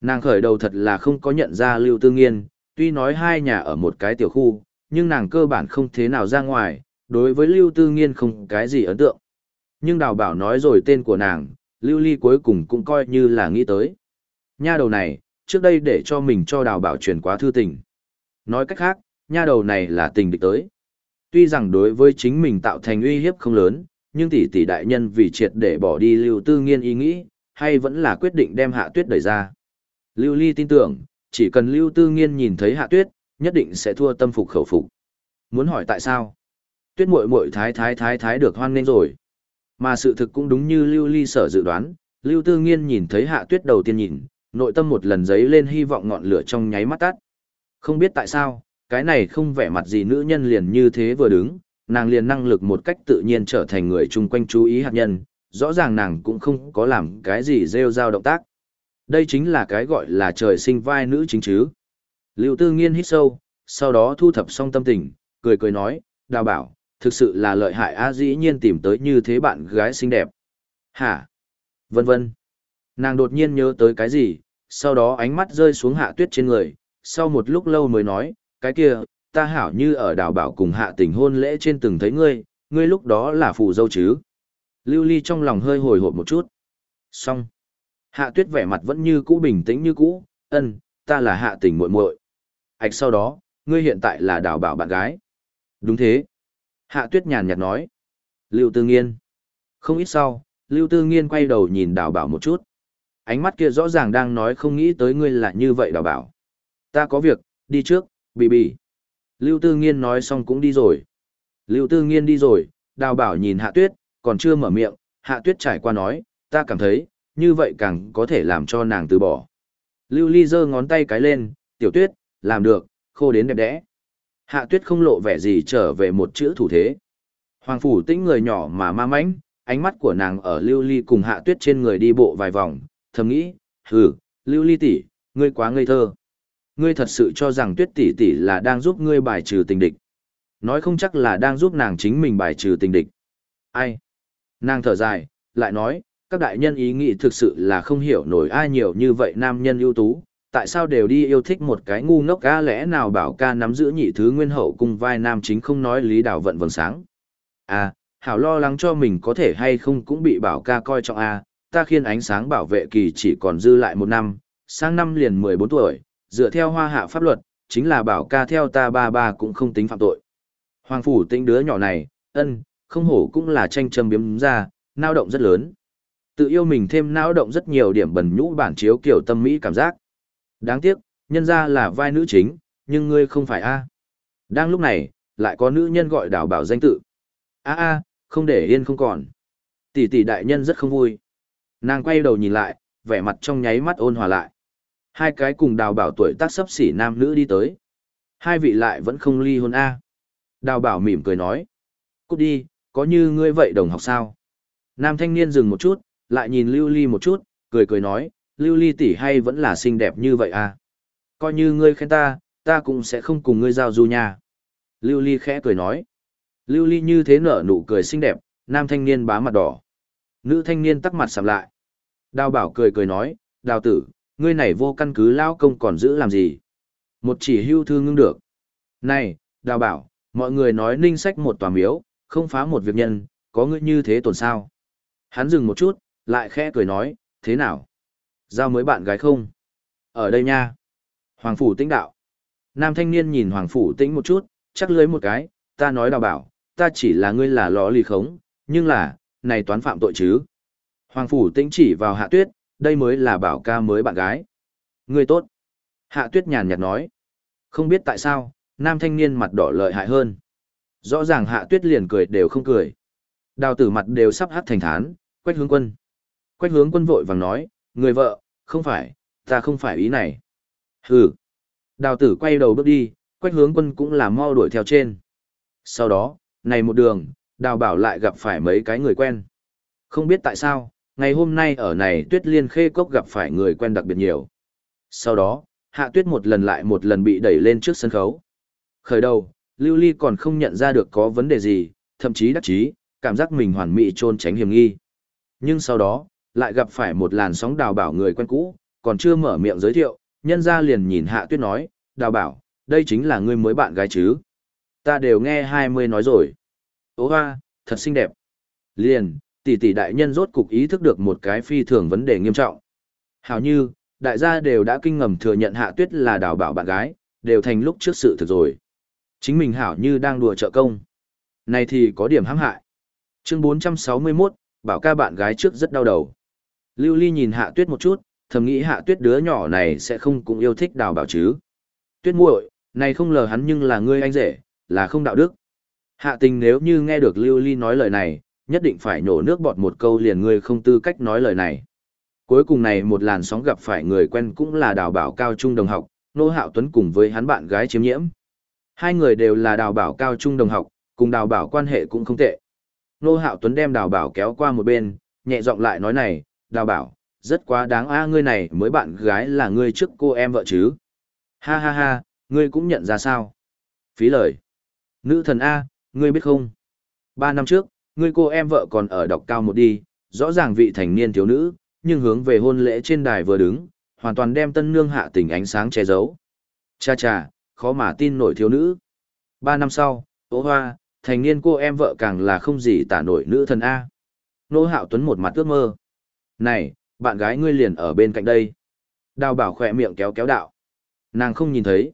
Nàng khởi đầu thật là không có nhận ra Lưu Tương Nghiên, tuy nói hai nhà ở một cái tiểu khu, nhưng nàng cơ bản không thế nào ra ngoài, đối với Lưu Tư Nghiên không cái gì ấn tượng. Nhưng đào bảo nói rồi tên của nàng, Lưu Ly cuối cùng cũng coi như là nghĩ tới. Nha đầu này, trước đây để cho mình cho đào bảo truyền quá thư tình. Nói cách khác, nha đầu này là tình địch tới. Tuy rằng đối với chính mình tạo thành uy hiếp không lớn, nhưng tỷ tỷ đại nhân vì triệt để bỏ đi Lưu Tư Nghiên ý nghĩ, hay vẫn là quyết định đem Hạ Tuyết đẩy ra. Lưu Ly tin tưởng, chỉ cần Lưu Tư Nghiên nhìn thấy Hạ Tuyết, nhất định sẽ thua tâm phục khẩu phục. Muốn hỏi tại sao? Tuyết muội muội thái thái thái thái được hoan nghênh rồi. Mà sự thực cũng đúng như Lưu Ly sở dự đoán, Lưu Tư Nghiên nhìn thấy Hạ Tuyết đầu tiên nhìn, nội tâm một lần giấy lên hy vọng ngọn lửa trong nháy mắt tắt. Không biết tại sao, cái này không vẻ mặt gì nữ nhân liền như thế vừa đứng, nàng liền năng lực một cách tự nhiên trở thành người chung quanh chú ý hạt nhân, rõ ràng nàng cũng không có làm cái gì rêu rao động tác. Đây chính là cái gọi là trời sinh vai nữ chính chứ. Lưu Tư Nghiên hít sâu, sau đó thu thập xong tâm tình, cười cười nói, đào bảo, thực sự là lợi hại a dĩ nhiên tìm tới như thế bạn gái xinh đẹp. Hả? Vân vân. Nàng đột nhiên nhớ tới cái gì, sau đó ánh mắt rơi xuống hạ tuyết trên người, sau một lúc lâu mới nói, cái kia, ta hảo như ở đảo bảo cùng hạ tình hôn lễ trên từng thấy ngươi, ngươi lúc đó là phù dâu chứ. Lưu Ly trong lòng hơi hồi hộp một chút. Xong. Hạ tuyết vẻ mặt vẫn như cũ bình tĩnh như cũ, ân, ta là hạ tình muội muội. Ảch sau đó, ngươi hiện tại là đảo bảo bạn gái. Đúng thế. Hạ tuyết nhàn nhạt nói. Lưu Tư Nghiên. Không ít sau, Lưu Tư Nghiên quay đầu nhìn đảo bảo một chút. Ánh mắt kia rõ ràng đang nói không nghĩ tới ngươi là như vậy đảo bảo. Ta có việc, đi trước, Bì bì. Lưu Tư Nghiên nói xong cũng đi rồi. Lưu Tư Nghiên đi rồi, đào bảo nhìn Hạ Tuyết, còn chưa mở miệng, Hạ Tuyết trải qua nói, ta cảm thấy, như vậy càng có thể làm cho nàng từ bỏ. Lưu Ly giơ ngón tay cái lên, tiểu tuyết, làm được, khô đến đẹp đẽ. Hạ Tuyết không lộ vẻ gì trở về một chữ thủ thế. Hoàng Phủ tĩnh người nhỏ mà ma mãnh, ánh mắt của nàng ở Lưu Ly cùng Hạ Tuyết trên người đi bộ vài vòng, thầm nghĩ, hừ, Lưu Ly tỷ, ngươi quá ngây thơ. Ngươi thật sự cho rằng tuyết tỷ tỷ là đang giúp ngươi bài trừ tình địch. Nói không chắc là đang giúp nàng chính mình bài trừ tình địch. Ai? Nàng thở dài, lại nói, các đại nhân ý nghĩ thực sự là không hiểu nổi ai nhiều như vậy nam nhân ưu tú, tại sao đều đi yêu thích một cái ngu ngốc ca lẽ nào bảo ca nắm giữ nhị thứ nguyên hậu cùng vai nam chính không nói lý đảo vận vầng sáng. À, hảo lo lắng cho mình có thể hay không cũng bị bảo ca coi trọng à, ta khiên ánh sáng bảo vệ kỳ chỉ còn dư lại một năm, sang năm liền 14 tuổi, dựa theo hoa hạ pháp luật, chính là bảo ca theo ta ba ba cũng không tính phạm tội. Hoàng phủ tĩnh đứa nhỏ này, ân, không hổ cũng là tranh châm biếm ra, nao động rất lớn. Tự yêu mình thêm nao động rất nhiều điểm bẩn nhũ bản chiếu kiểu tâm mỹ cảm giác. Đáng tiếc, nhân ra là vai nữ chính, nhưng ngươi không phải a. Đang lúc này, lại có nữ nhân gọi đảo bảo danh tự. A a, không để yên không còn. Tỷ tỷ đại nhân rất không vui. Nàng quay đầu nhìn lại, vẻ mặt trong nháy mắt ôn hòa lại. Hai cái cùng đào bảo tuổi tác sấp xỉ nam nữ đi tới. Hai vị lại vẫn không ly hôn A. Đào bảo mỉm cười nói. Cút đi, có như ngươi vậy đồng học sao? Nam thanh niên dừng một chút, lại nhìn Lưu Ly một chút, cười cười nói, Lưu Ly tỷ hay vẫn là xinh đẹp như vậy à? Coi như ngươi khen ta, ta cũng sẽ không cùng ngươi giao du nha. Lưu Ly khẽ cười nói. Lưu Ly như thế nở nụ cười xinh đẹp, nam thanh niên bá mặt đỏ. Nữ thanh niên tắc mặt sầm lại. Đào bảo cười cười nói, đào tử, ngươi này vô căn cứ lao công còn giữ làm gì? Một chỉ hưu thư ngưng được. Này, đào bảo, mọi người nói ninh sách một tòa miếu, không phá một việc nhân, có ngươi như thế tổn sao? Hắn dừng một chút, lại khẽ cười nói, thế nào? Giao mới bạn gái không? Ở đây nha. Hoàng phủ tĩnh đạo. Nam thanh niên nhìn hoàng phủ tĩnh một chút, chắc lưới một cái, ta nói đào bảo, ta chỉ là ngươi là ló lì khống, nhưng là, này toán phạm tội chứ. Hoàng phủ tĩnh chỉ vào hạ tuyết, đây mới là bảo ca mới bạn gái. Người tốt. Hạ tuyết nhàn nhạt nói. Không biết tại sao, nam thanh niên mặt đỏ lợi hại hơn. Rõ ràng hạ tuyết liền cười đều không cười. Đào tử mặt đều sắp hát thành thán, quách hướng quân. Quách hướng quân vội vàng nói, người vợ, không phải, ta không phải ý này. Hừ, Đào tử quay đầu bước đi, quách hướng quân cũng là mau đuổi theo trên. Sau đó, này một đường, đào bảo lại gặp phải mấy cái người quen. Không biết tại sao, ngày hôm nay ở này tuyết liên khê cốc gặp phải người quen đặc biệt nhiều. Sau đó, hạ tuyết một lần lại một lần bị đẩy lên trước sân khấu. Khởi đầu, Lưu Ly còn không nhận ra được có vấn đề gì, thậm chí đắc chí, cảm giác mình hoàn mỹ trôn tránh hiểm nghi. Nhưng sau đó, lại gặp phải một làn sóng đào bảo người quen cũ, còn chưa mở miệng giới thiệu, nhân ra liền nhìn hạ tuyết nói, đào bảo, đây chính là ngươi mới bạn gái chứ. Ta đều nghe hai mươi nói rồi. Ô hoa, thật xinh đẹp. Liền, tỷ tỷ đại nhân rốt cục ý thức được một cái phi thường vấn đề nghiêm trọng. Hảo như, đại gia đều đã kinh ngầm thừa nhận hạ tuyết là đào bảo bạn gái, đều thành lúc trước sự thực rồi. Chính mình hảo như đang đùa trợ công. Này thì có điểm hãm hại. Chương 461, bảo ca bạn gái trước rất đau đầu. Lưu Ly nhìn hạ tuyết một chút, thầm nghĩ hạ tuyết đứa nhỏ này sẽ không cũng yêu thích đào bảo chứ. Tuyết muội, này không lờ hắn nhưng là ngươi anh rể, là không đạo đức. Hạ tình nếu như nghe được Lưu Ly nói lời này, nhất định phải nổ nước bọt một câu liền ngươi không tư cách nói lời này. Cuối cùng này một làn sóng gặp phải người quen cũng là đào bảo cao trung đồng học, Nô Hạo Tuấn cùng với hắn bạn gái chiếm nhiễm. Hai người đều là đào bảo cao trung đồng học, cùng đào bảo quan hệ cũng không tệ. Nô Hạo Tuấn đem đào bảo kéo qua một bên, nhẹ giọng lại nói này, đào bảo, rất quá đáng a ngươi này mới bạn gái là ngươi trước cô em vợ chứ. Ha ha ha, ngươi cũng nhận ra sao? Phí lời. Nữ thần A, ngươi biết không? Ba năm trước, ngươi cô em vợ còn ở đọc cao một đi, rõ ràng vị thành niên thiếu nữ, nhưng hướng về hôn lễ trên đài vừa đứng, hoàn toàn đem tân nương hạ tình ánh sáng che giấu. Cha cha, khó mà tin nổi thiếu nữ. Ba năm sau, tố hoa, thành niên cô em vợ càng là không gì tả nổi nữ thần A. Nô hạo tuấn một mặt ước mơ. Này, bạn gái ngươi liền ở bên cạnh đây. Đào bảo khỏe miệng kéo kéo đạo. Nàng không nhìn thấy.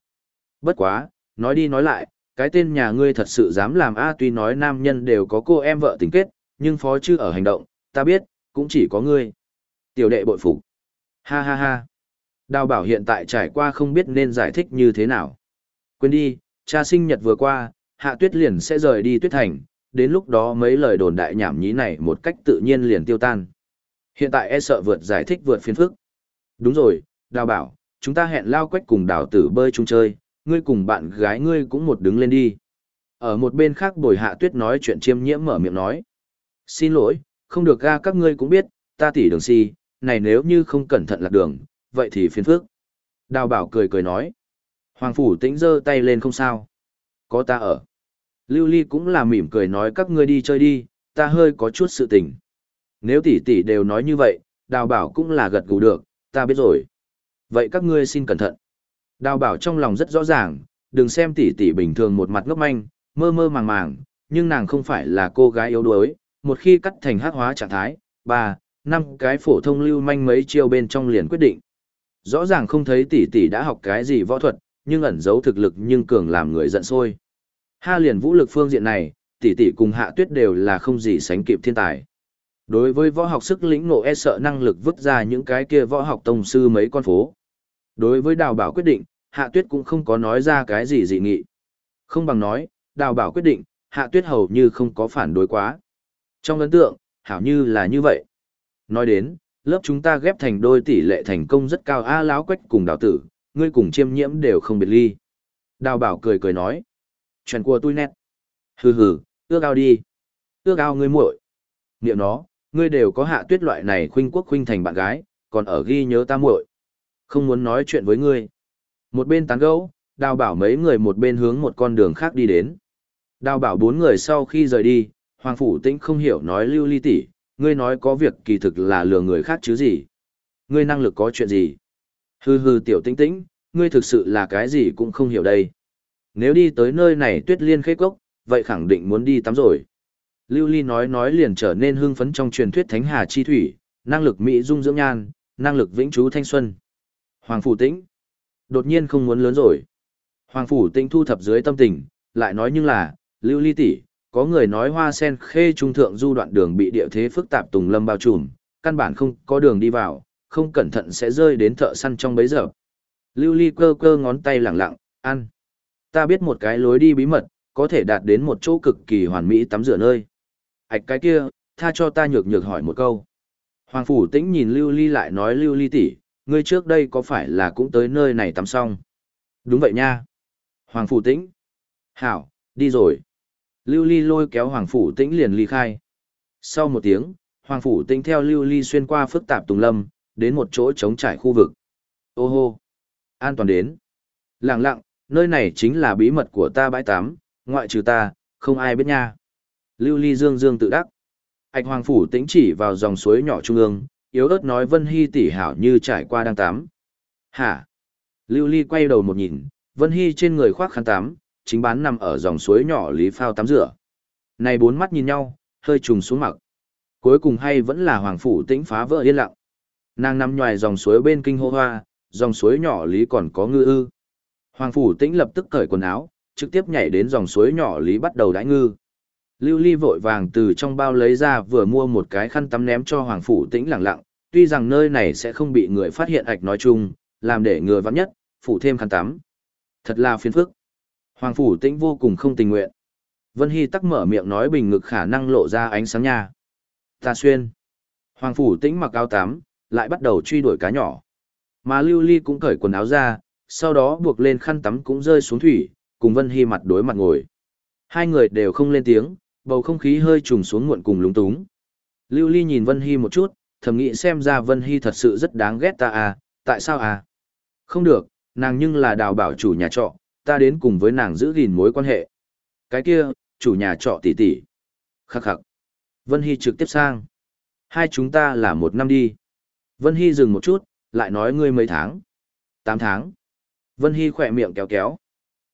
Bất quá, nói đi nói lại, cái tên nhà ngươi thật sự dám làm A tuy nói nam nhân đều có cô em vợ tình kết, nhưng phó chư ở hành động, ta biết, cũng chỉ có ngươi. Tiểu đệ bội phục. Ha ha ha. Đào bảo hiện tại trải qua không biết nên giải thích như thế nào. Quên đi, cha sinh nhật vừa qua, hạ tuyết liền sẽ rời đi tuyết thành, đến lúc đó mấy lời đồn đại nhảm nhí này một cách tự nhiên liền tiêu tan. Hiện tại e sợ vượt giải thích vượt phiền phức. Đúng rồi, đào bảo, chúng ta hẹn lao quách cùng đào tử bơi chung chơi, ngươi cùng bạn gái ngươi cũng một đứng lên đi. Ở một bên khác bồi hạ tuyết nói chuyện chiêm nhiễm mở miệng nói. Xin lỗi, không được ga các ngươi cũng biết, ta tỉ đường si, này nếu như không cẩn thận lạc đường, vậy thì phiền phức. Đào bảo cười cười nói. Hoàng phủ tĩnh giơ tay lên không sao. Có ta ở. Lưu Ly cũng là mỉm cười nói các ngươi đi chơi đi, ta hơi có chút sự tình. Nếu tỷ tỷ đều nói như vậy, đào bảo cũng là gật gù được, ta biết rồi. Vậy các ngươi xin cẩn thận. Đào bảo trong lòng rất rõ ràng, đừng xem tỷ tỷ bình thường một mặt ngốc manh, mơ mơ màng màng, nhưng nàng không phải là cô gái yếu đuối, một khi cắt thành hắc hóa trạng thái, ba, năm cái phổ thông lưu manh mấy chiêu bên trong liền quyết định. Rõ ràng không thấy tỷ tỷ đã học cái gì võ thuật, nhưng ẩn giấu thực lực nhưng cường làm người giận sôi. Ha liền vũ lực phương diện này, tỷ tỷ cùng hạ tuyết đều là không gì sánh kịp thiên tài. Đối với võ học sức lĩnh ngộ e sợ năng lực vứt ra những cái kia võ học tông sư mấy con phố. Đối với đào bảo quyết định, hạ tuyết cũng không có nói ra cái gì dị nghị. Không bằng nói, đào bảo quyết định, hạ tuyết hầu như không có phản đối quá. Trong ấn tượng, hảo như là như vậy. Nói đến, lớp chúng ta ghép thành đôi tỷ lệ thành công rất cao a láo quách cùng đào tử, ngươi cùng chiêm nhiễm đều không biệt ly. Đào bảo cười cười nói. Chuyện của tôi nét. Hừ hừ, ước ao đi. Ước ao ngươi muội. Niệm nó, ngươi đều có hạ tuyết loại này khuynh quốc khuynh thành bạn gái, còn ở ghi nhớ ta muội. Không muốn nói chuyện với ngươi. Một bên tán gẫu, đào bảo mấy người một bên hướng một con đường khác đi đến. Đào bảo bốn người sau khi rời đi, Hoàng Phủ Tĩnh không hiểu nói lưu ly tỷ, ngươi nói có việc kỳ thực là lừa người khác chứ gì. Ngươi năng lực có chuyện gì? Hừ hừ tiểu tĩnh tĩnh, ngươi thực sự là cái gì cũng không hiểu đây. Nếu đi tới nơi này tuyết liên khế cốc, vậy khẳng định muốn đi tắm rồi. Lưu Ly nói nói liền trở nên hưng phấn trong truyền thuyết Thánh Hà Chi Thủy, năng lực mỹ dung dưỡng nhan, năng lực vĩnh trú thanh xuân. Hoàng Phủ Tĩnh, đột nhiên không muốn lớn rồi. Hoàng Phủ Tĩnh thu thập dưới tâm tình, lại nói nhưng là, Lưu Ly tỷ, có người nói hoa sen khê trung thượng du đoạn đường bị địa thế phức tạp tùng lâm bao trùm, căn bản không có đường đi vào, không cẩn thận sẽ rơi đến thợ săn trong bấy giờ. Lưu Ly cơ cơ ngón tay lẳng lặng, ăn. Ta biết một cái lối đi bí mật, có thể đạt đến một chỗ cực kỳ hoàn mỹ tắm rửa nơi. Hạch cái kia, tha cho ta nhược nhược hỏi một câu. Hoàng Phủ Tĩnh nhìn Lưu Ly lại nói Lưu Ly tỷ, ngươi trước đây có phải là cũng tới nơi này tắm xong? Đúng vậy nha. Hoàng Phủ Tĩnh. Hảo, đi rồi. Lưu Ly lôi kéo Hoàng Phủ Tĩnh liền ly khai. Sau một tiếng, Hoàng Phủ Tĩnh theo Lưu Ly xuyên qua phức tạp tùng lâm, đến một chỗ trống trải khu vực. Ô hô! An toàn đến. Lặng lặng, nơi này chính là bí mật của ta bãi tắm, ngoại trừ ta, không ai biết nha. Lưu Ly dương dương tự đắc. Ảch Hoàng Phủ Tĩnh chỉ vào dòng suối nhỏ trung ương, yếu ớt nói Vân Hy tỷ hảo như trải qua đang tắm. Hả? Lưu Ly quay đầu một nhìn, Vân Hy trên người khoác khăn tắm, chính bán nằm ở dòng suối nhỏ lý phao tắm rửa. Này bốn mắt nhìn nhau, hơi trùng xuống mặt. Cuối cùng hay vẫn là Hoàng Phủ tĩnh phá vỡ yên lặng. Nàng nằm nhòi dòng suối bên kinh hô hoa, dòng suối nhỏ lý còn có ngư ư. Hoàng Phủ tĩnh lập tức cởi quần áo, trực tiếp nhảy đến dòng suối nhỏ lý bắt đầu đãi ngư. Lưu Ly vội vàng từ trong bao lấy ra vừa mua một cái khăn tắm ném cho Hoàng Phủ tĩnh lặng lặng, tuy rằng nơi này sẽ không bị người phát hiện ạch nói chung, làm để người vắng nhất, phủ thêm khăn tắm. Thật là phiền phức. Hoàng Phủ Tĩnh vô cùng không tình nguyện. Vân Hy tắc mở miệng nói bình ngực khả năng lộ ra ánh sáng nha. Ta xuyên. Hoàng Phủ Tĩnh mặc áo tắm, lại bắt đầu truy đuổi cá nhỏ. Mà Lưu Ly cũng cởi quần áo ra, sau đó buộc lên khăn tắm cũng rơi xuống thủy, cùng Vân Hy mặt đối mặt ngồi. Hai người đều không lên tiếng, bầu không khí hơi trùng xuống muộn cùng lúng túng. Lưu Ly nhìn Vân Hy một chút, thầm nghĩ xem ra Vân Hy thật sự rất đáng ghét ta à, tại sao à? Không được, nàng nhưng là đào bảo chủ nhà trọ, ta đến cùng với nàng giữ gìn mối quan hệ. Cái kia, chủ nhà trọ tỷ tỷ. Khắc khắc. Vân Hy trực tiếp sang. Hai chúng ta là một năm đi. Vân Hy dừng một chút, lại nói ngươi mấy tháng. Tám tháng. Vân Hy khỏe miệng kéo kéo.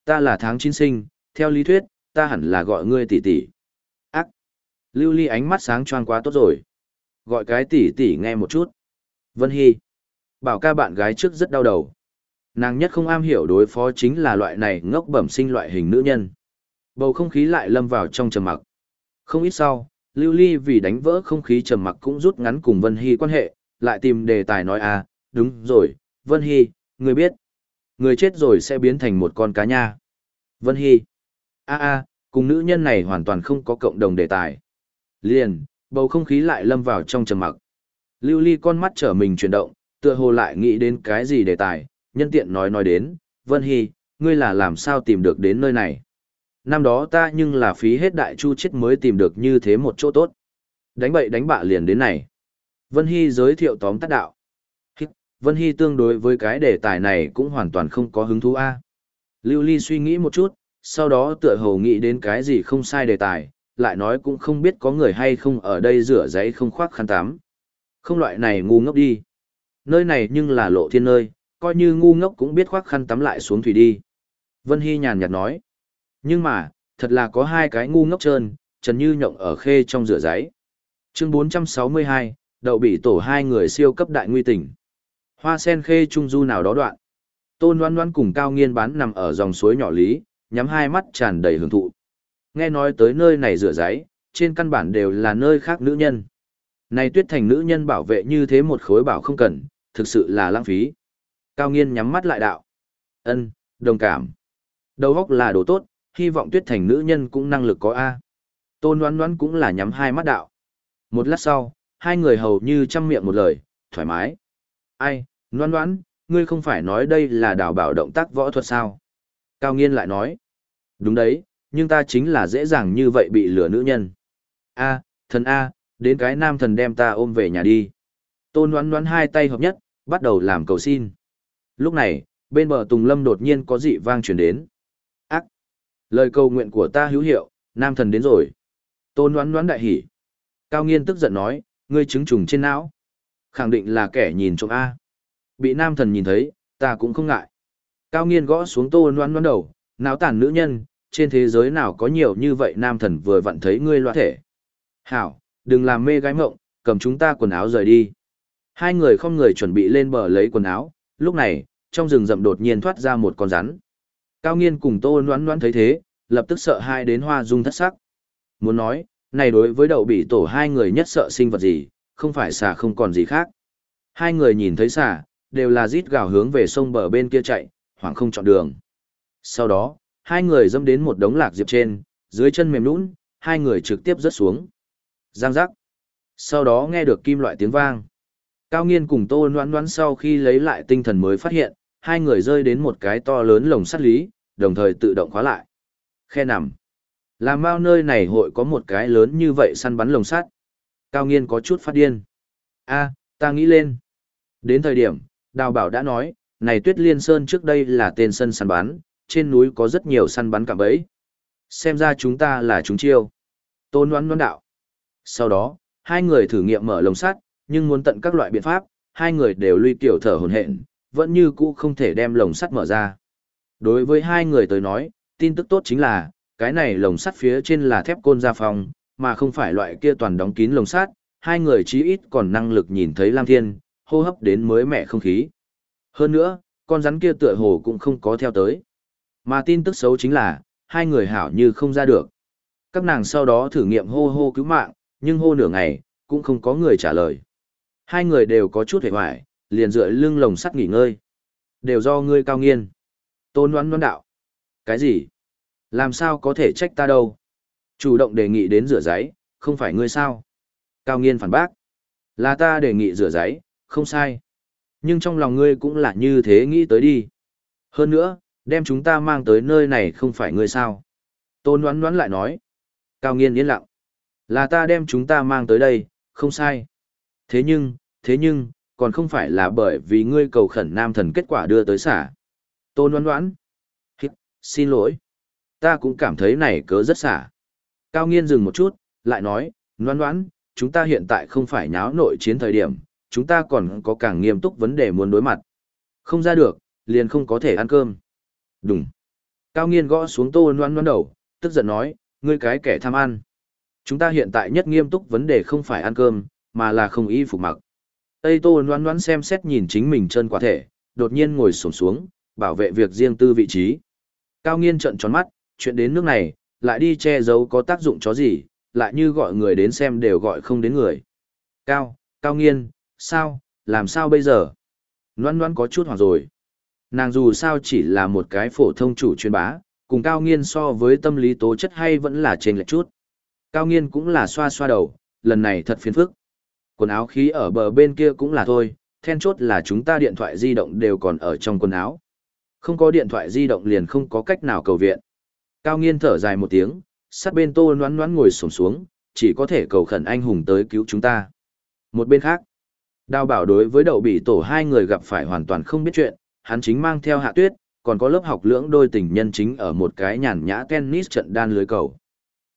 Ta là tháng chín sinh, theo lý thuyết, ta hẳn là gọi ngươi tỷ tỷ. Lưu Ly ánh mắt sáng choang quá tốt rồi. Gọi cái tỷ tỷ nghe một chút. Vân Hy. Bảo ca bạn gái trước rất đau đầu. Nàng nhất không am hiểu đối phó chính là loại này ngốc bẩm sinh loại hình nữ nhân. Bầu không khí lại lâm vào trong trầm mặc. Không ít sau, Lưu Ly vì đánh vỡ không khí trầm mặc cũng rút ngắn cùng Vân Hy quan hệ, lại tìm đề tài nói à, đúng rồi, Vân Hy, người biết, người chết rồi sẽ biến thành một con cá nha. Vân Hy, a a, cùng nữ nhân này hoàn toàn không có cộng đồng đề tài. Liền, bầu không khí lại lâm vào trong trầm mặc. Lưu Ly con mắt trở mình chuyển động, tựa hồ lại nghĩ đến cái gì đề tài, nhân tiện nói nói đến, Vân Hy, ngươi là làm sao tìm được đến nơi này. Năm đó ta nhưng là phí hết đại chu chết mới tìm được như thế một chỗ tốt. Đánh bậy đánh bạ liền đến này. Vân Hy giới thiệu tóm tắt đạo. Vân Hy tương đối với cái đề tài này cũng hoàn toàn không có hứng thú a. Lưu Ly suy nghĩ một chút, sau đó tựa hồ nghĩ đến cái gì không sai đề tài, lại nói cũng không biết có người hay không ở đây rửa giấy không khoác khăn tắm. Không loại này ngu ngốc đi. Nơi này nhưng là lộ thiên nơi, coi như ngu ngốc cũng biết khoác khăn tắm lại xuống thủy đi. Vân Hy nhàn nhạt nói. Nhưng mà, thật là có hai cái ngu ngốc trơn, Trần Như nhộng ở khê trong rửa giấy. Chương 462, đậu bị tổ hai người siêu cấp đại nguy tình. Hoa sen khê trung du nào đó đoạn. Tôn Loan Loan cùng Cao Nghiên bán nằm ở dòng suối nhỏ lý, nhắm hai mắt tràn đầy hưởng thụ. Nghe nói tới nơi này rửa giấy, trên căn bản đều là nơi khác nữ nhân. Này tuyết thành nữ nhân bảo vệ như thế một khối bảo không cần, thực sự là lãng phí. Cao nghiên nhắm mắt lại đạo. ân đồng cảm. Đầu góc là đồ tốt, hy vọng tuyết thành nữ nhân cũng năng lực có A. Tôn đoán đoán cũng là nhắm hai mắt đạo. Một lát sau, hai người hầu như chăm miệng một lời, thoải mái. Ai, đoán đoán, ngươi không phải nói đây là đào bảo động tác võ thuật sao? Cao nghiên lại nói. Đúng đấy, nhưng ta chính là dễ dàng như vậy bị lừa nữ nhân. A, thần A, đến cái nam thần đem ta ôm về nhà đi. Tôn đoán đoán hai tay hợp nhất, bắt đầu làm cầu xin. Lúc này, bên bờ Tùng Lâm đột nhiên có dị vang truyền đến. Ác! Lời cầu nguyện của ta hữu hiệu, nam thần đến rồi. Tôn đoán đoán đại hỉ. Cao nghiên tức giận nói, ngươi chứng trùng trên não. Khẳng định là kẻ nhìn trộm A. Bị nam thần nhìn thấy, ta cũng không ngại. Cao nghiên gõ xuống tôn đoán đoán đầu, náo tàn nữ nhân, trên thế giới nào có nhiều như vậy nam thần vừa vặn thấy ngươi loa thể. Hảo, đừng làm mê gái mộng, cầm chúng ta quần áo rời đi. Hai người không người chuẩn bị lên bờ lấy quần áo, lúc này, trong rừng rậm đột nhiên thoát ra một con rắn. Cao nghiên cùng tô noán noán thấy thế, lập tức sợ hai đến hoa dung thất sắc. Muốn nói, này đối với đậu bị tổ hai người nhất sợ sinh vật gì, không phải xà không còn gì khác. Hai người nhìn thấy xà, đều là rít gào hướng về sông bờ bên kia chạy, hoảng không chọn đường. Sau đó, hai người dâm đến một đống lạc diệp trên, dưới chân mềm nũng, hai người trực tiếp rớt xuống. Giang giác. Sau đó nghe được kim loại tiếng vang. Cao nghiên cùng tô noan noan sau khi lấy lại tinh thần mới phát hiện, hai người rơi đến một cái to lớn lồng sắt lý, đồng thời tự động khóa lại. Khe nằm. Làm bao nơi này hội có một cái lớn như vậy săn bắn lồng sắt. Cao nghiên có chút phát điên. a ta nghĩ lên. Đến thời điểm, Đào Bảo đã nói, này Tuyết Liên Sơn trước đây là tên sân săn bắn, trên núi có rất nhiều săn bắn cạm bẫy. Xem ra chúng ta là chúng chiêu. Tôn đoán đoán đạo. Sau đó, hai người thử nghiệm mở lồng sắt, nhưng muốn tận các loại biện pháp, hai người đều luy tiểu thở hồn hện, vẫn như cũ không thể đem lồng sắt mở ra. Đối với hai người tới nói, tin tức tốt chính là, cái này lồng sắt phía trên là thép côn gia phòng, mà không phải loại kia toàn đóng kín lồng sắt, hai người chí ít còn năng lực nhìn thấy Lam Thiên, hô hấp đến mới mẻ không khí. Hơn nữa, con rắn kia tựa hồ cũng không có theo tới. Mà tin tức xấu chính là, hai người hảo như không ra được. Các nàng sau đó thử nghiệm hô hô cứu mạng, nhưng hô nửa ngày, cũng không có người trả lời. Hai người đều có chút hề hoài, liền dựa lưng lồng sắt nghỉ ngơi. Đều do ngươi cao nghiên. Tôn đoán đoán đạo. Cái gì? Làm sao có thể trách ta đâu? Chủ động đề nghị đến rửa giấy, không phải ngươi sao? Cao nghiên phản bác. Là ta đề nghị rửa giấy, không sai. Nhưng trong lòng ngươi cũng là như thế nghĩ tới đi. Hơn nữa, đem chúng ta mang tới nơi này không phải ngươi sao? Tôn đoán đoán lại nói. Cao nghiên yên lặng. Là ta đem chúng ta mang tới đây, không sai. Thế nhưng, thế nhưng, còn không phải là bởi vì ngươi cầu khẩn nam thần kết quả đưa tới xả. Tôn đoán đoán. Hít, xin lỗi. Ta cũng cảm thấy này cớ rất xả. Cao nghiên dừng một chút, lại nói, đoán đoán, chúng ta hiện tại không phải nháo nội chiến thời điểm, chúng ta còn có càng nghiêm túc vấn đề muốn đối mặt. Không ra được, liền không có thể ăn cơm. Đúng. Cao nghiên gõ xuống tô noan noan đầu, tức giận nói, ngươi cái kẻ tham ăn. Chúng ta hiện tại nhất nghiêm túc vấn đề không phải ăn cơm, mà là không y phục mặc. Tây tô noan noan xem xét nhìn chính mình chân quả thể, đột nhiên ngồi sổm xuống, bảo vệ việc riêng tư vị trí. Cao nghiên trợn tròn mắt, chuyện đến nước này, lại đi che giấu có tác dụng chó gì, lại như gọi người đến xem đều gọi không đến người. Cao, Cao nghiên, sao, làm sao bây giờ? Loan loan có chút hoảng rồi. Nàng dù sao chỉ là một cái phổ thông chủ truyền bá, cùng Cao nghiên so với tâm lý tố chất hay vẫn là trên lệch chút. Cao nghiên cũng là xoa xoa đầu, lần này thật phiền phức. Quần áo khí ở bờ bên kia cũng là thôi, then chốt là chúng ta điện thoại di động đều còn ở trong quần áo. Không có điện thoại di động liền không có cách nào cầu viện. Cao nghiên thở dài một tiếng, sát bên tô noán noán ngồi sổm xuống, chỉ có thể cầu khẩn anh hùng tới cứu chúng ta. Một bên khác, đào bảo đối với đậu bị tổ hai người gặp phải hoàn toàn không biết chuyện, hắn chính mang theo hạ tuyết, còn có lớp học lưỡng đôi tình nhân chính ở một cái nhàn nhã tennis trận đan lưới cầu.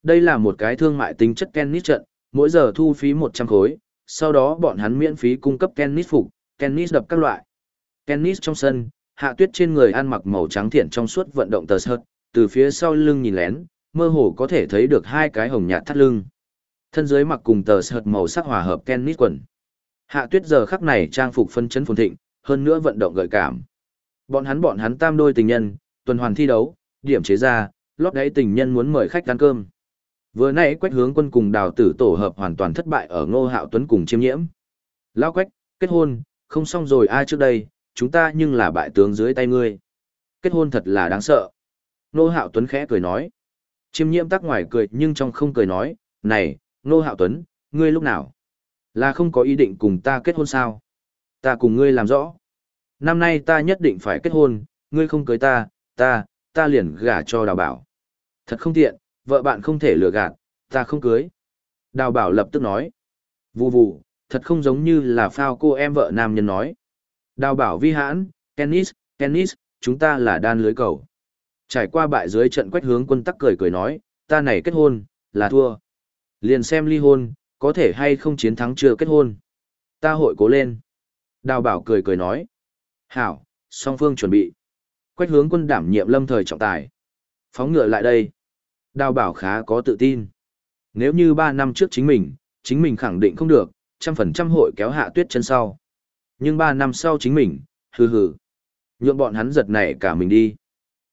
Đây là một cái thương mại tính chất tennis trận, mỗi giờ thu phí 100 khối, sau đó bọn hắn miễn phí cung cấp tennis phục, tennis đập các loại. Tennis trong sân, hạ tuyết trên người ăn mặc màu trắng thiện trong suốt vận động tờ sợt, từ phía sau lưng nhìn lén, mơ hồ có thể thấy được hai cái hồng nhạt thắt lưng. Thân dưới mặc cùng tờ sợt màu sắc hòa hợp tennis quần. Hạ tuyết giờ khắc này trang phục phân chấn phồn thịnh, hơn nữa vận động gợi cảm. Bọn hắn bọn hắn tam đôi tình nhân, tuần hoàn thi đấu, điểm chế ra, lót đáy tình nhân muốn mời khách ăn cơm. Vừa nãy quách hướng quân cùng đào tử tổ hợp hoàn toàn thất bại ở ngô hạo tuấn cùng chiêm nhiễm. Lao quách, kết hôn, không xong rồi ai trước đây, chúng ta nhưng là bại tướng dưới tay ngươi. Kết hôn thật là đáng sợ. Ngô hạo tuấn khẽ cười nói. Chiêm nhiễm tắc ngoài cười nhưng trong không cười nói, này, Ngô hạo tuấn, ngươi lúc nào? Là không có ý định cùng ta kết hôn sao? Ta cùng ngươi làm rõ. Năm nay ta nhất định phải kết hôn, ngươi không cưới ta, ta, ta liền gả cho đào bảo. Thật không tiện, vợ bạn không thể lừa gạt, ta không cưới. Đào bảo lập tức nói. Vù vù, thật không giống như là phao cô em vợ nam nhân nói. Đào bảo vi hãn, tennis, tennis, chúng ta là đan lưới cầu. Trải qua bại dưới trận quách hướng quân tắc cười cười nói, ta này kết hôn, là thua. Liền xem ly hôn, có thể hay không chiến thắng chưa kết hôn. Ta hội cố lên. Đào bảo cười cười nói. Hảo, song phương chuẩn bị. Quách hướng quân đảm nhiệm lâm thời trọng tài. Phóng ngựa lại đây. Đào bảo khá có tự tin. Nếu như 3 năm trước chính mình, chính mình khẳng định không được, trăm phần trăm hội kéo hạ tuyết chân sau. Nhưng 3 năm sau chính mình, hừ hừ. Nhượng bọn hắn giật này cả mình đi.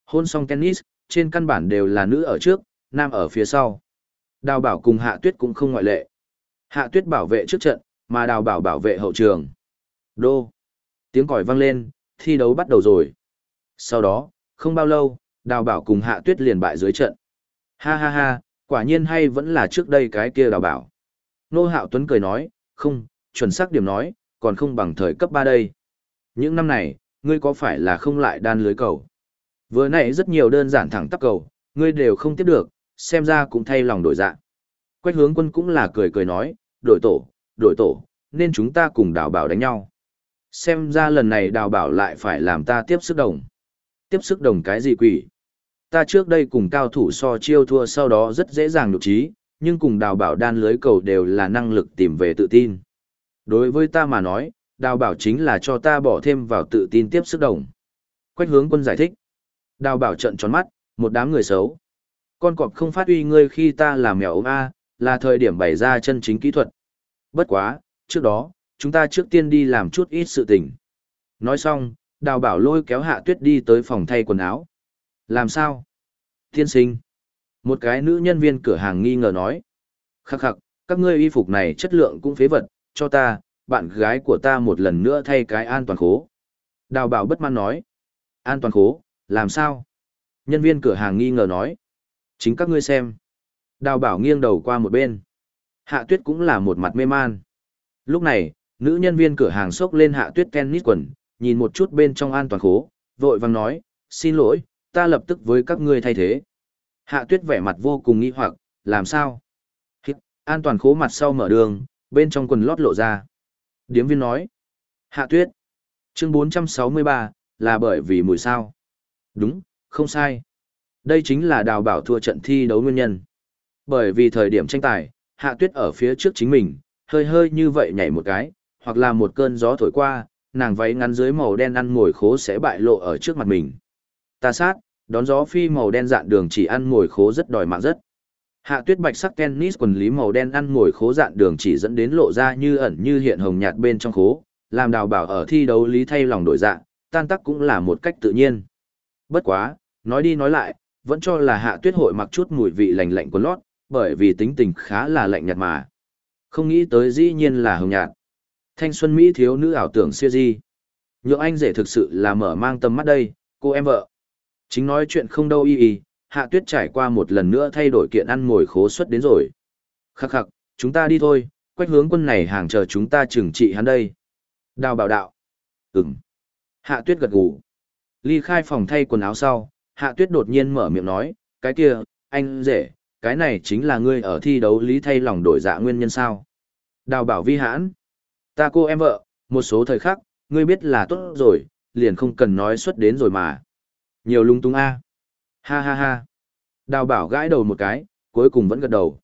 Hôn xong tennis, trên căn bản đều là nữ ở trước, nam ở phía sau. Đào bảo cùng hạ tuyết cũng không ngoại lệ. Hạ tuyết bảo vệ trước trận, mà đào bảo bảo vệ hậu trường. Đô. Tiếng còi vang lên, thi đấu bắt đầu rồi. Sau đó, không bao lâu, đào bảo cùng hạ tuyết liền bại dưới trận. Ha ha ha, quả nhiên hay vẫn là trước đây cái kia đào bảo. Nô Hạo Tuấn cười nói, không, chuẩn xác điểm nói, còn không bằng thời cấp 3 đây. Những năm này, ngươi có phải là không lại đan lưới cầu? Vừa nãy rất nhiều đơn giản thẳng tắp cầu, ngươi đều không tiếp được, xem ra cũng thay lòng đổi dạ. Quách hướng quân cũng là cười cười nói, đổi tổ, đổi tổ, nên chúng ta cùng đào bảo đánh nhau. Xem ra lần này đào bảo lại phải làm ta tiếp sức đồng. Tiếp sức đồng cái gì quỷ? Ta trước đây cùng cao thủ so chiêu thua sau đó rất dễ dàng nhục trí, nhưng cùng đào bảo đan lưới cầu đều là năng lực tìm về tự tin. Đối với ta mà nói, đào bảo chính là cho ta bỏ thêm vào tự tin tiếp sức đồng. Quách hướng quân giải thích. Đào bảo trận tròn mắt, một đám người xấu. Con cọp không phát uy ngươi khi ta là mèo ốm A, là thời điểm bày ra chân chính kỹ thuật. Bất quá, trước đó, chúng ta trước tiên đi làm chút ít sự tình. Nói xong, đào bảo lôi kéo hạ tuyết đi tới phòng thay quần áo. Làm sao? Tiên sinh. Một cái nữ nhân viên cửa hàng nghi ngờ nói. Khắc khắc, các ngươi y phục này chất lượng cũng phế vật, cho ta, bạn gái của ta một lần nữa thay cái an toàn khố. Đào bảo bất mãn nói. An toàn khố, làm sao? Nhân viên cửa hàng nghi ngờ nói. Chính các ngươi xem. Đào bảo nghiêng đầu qua một bên. Hạ tuyết cũng là một mặt mê man. Lúc này, nữ nhân viên cửa hàng xốc lên hạ tuyết tennis quần, nhìn một chút bên trong an toàn khố, vội vàng nói, xin lỗi, ta lập tức với các ngươi thay thế. Hạ tuyết vẻ mặt vô cùng nghi hoặc, làm sao? Hít, an toàn khố mặt sau mở đường, bên trong quần lót lộ ra. Điếm viên nói, hạ tuyết, chương 463, là bởi vì mùi sao. Đúng, không sai. Đây chính là đào bảo thua trận thi đấu nguyên nhân. Bởi vì thời điểm tranh tài, hạ tuyết ở phía trước chính mình, hơi hơi như vậy nhảy một cái, hoặc là một cơn gió thổi qua, nàng váy ngắn dưới màu đen ăn ngồi khố sẽ bại lộ ở trước mặt mình. Ta sát, đón gió phi màu đen dạn đường chỉ ăn ngồi khố rất đòi mạng rất. Hạ tuyết bạch sắc tennis quần lý màu đen ăn ngồi khố dạn đường chỉ dẫn đến lộ ra như ẩn như hiện hồng nhạt bên trong khố, làm đào bảo ở thi đấu lý thay lòng đổi dạng, tan tắc cũng là một cách tự nhiên. Bất quá, nói đi nói lại, vẫn cho là hạ tuyết hội mặc chút mùi vị lạnh lạnh của lót, bởi vì tính tình khá là lạnh nhạt mà. Không nghĩ tới dĩ nhiên là hồng nhạt. Thanh xuân Mỹ thiếu nữ ảo tưởng siêu di. Nhượng anh rể thực sự là mở mang tầm mắt đây, cô em vợ. Chính nói chuyện không đâu y y, hạ tuyết trải qua một lần nữa thay đổi kiện ăn ngồi khố suất đến rồi. Khắc khắc, chúng ta đi thôi, quách hướng quân này hàng chờ chúng ta trừng trị hắn đây. Đào bảo đạo. Ừm. Hạ tuyết gật gù. Ly khai phòng thay quần áo sau, hạ tuyết đột nhiên mở miệng nói, cái kia, anh rể, cái này chính là ngươi ở thi đấu lý thay lòng đổi dạ nguyên nhân sao. Đào bảo vi hãn. Ta cô em vợ, một số thời khắc, ngươi biết là tốt rồi, liền không cần nói xuất đến rồi mà. Nhiều lung tung a. Ha ha ha. Đào bảo gãi đầu một cái, cuối cùng vẫn gật đầu.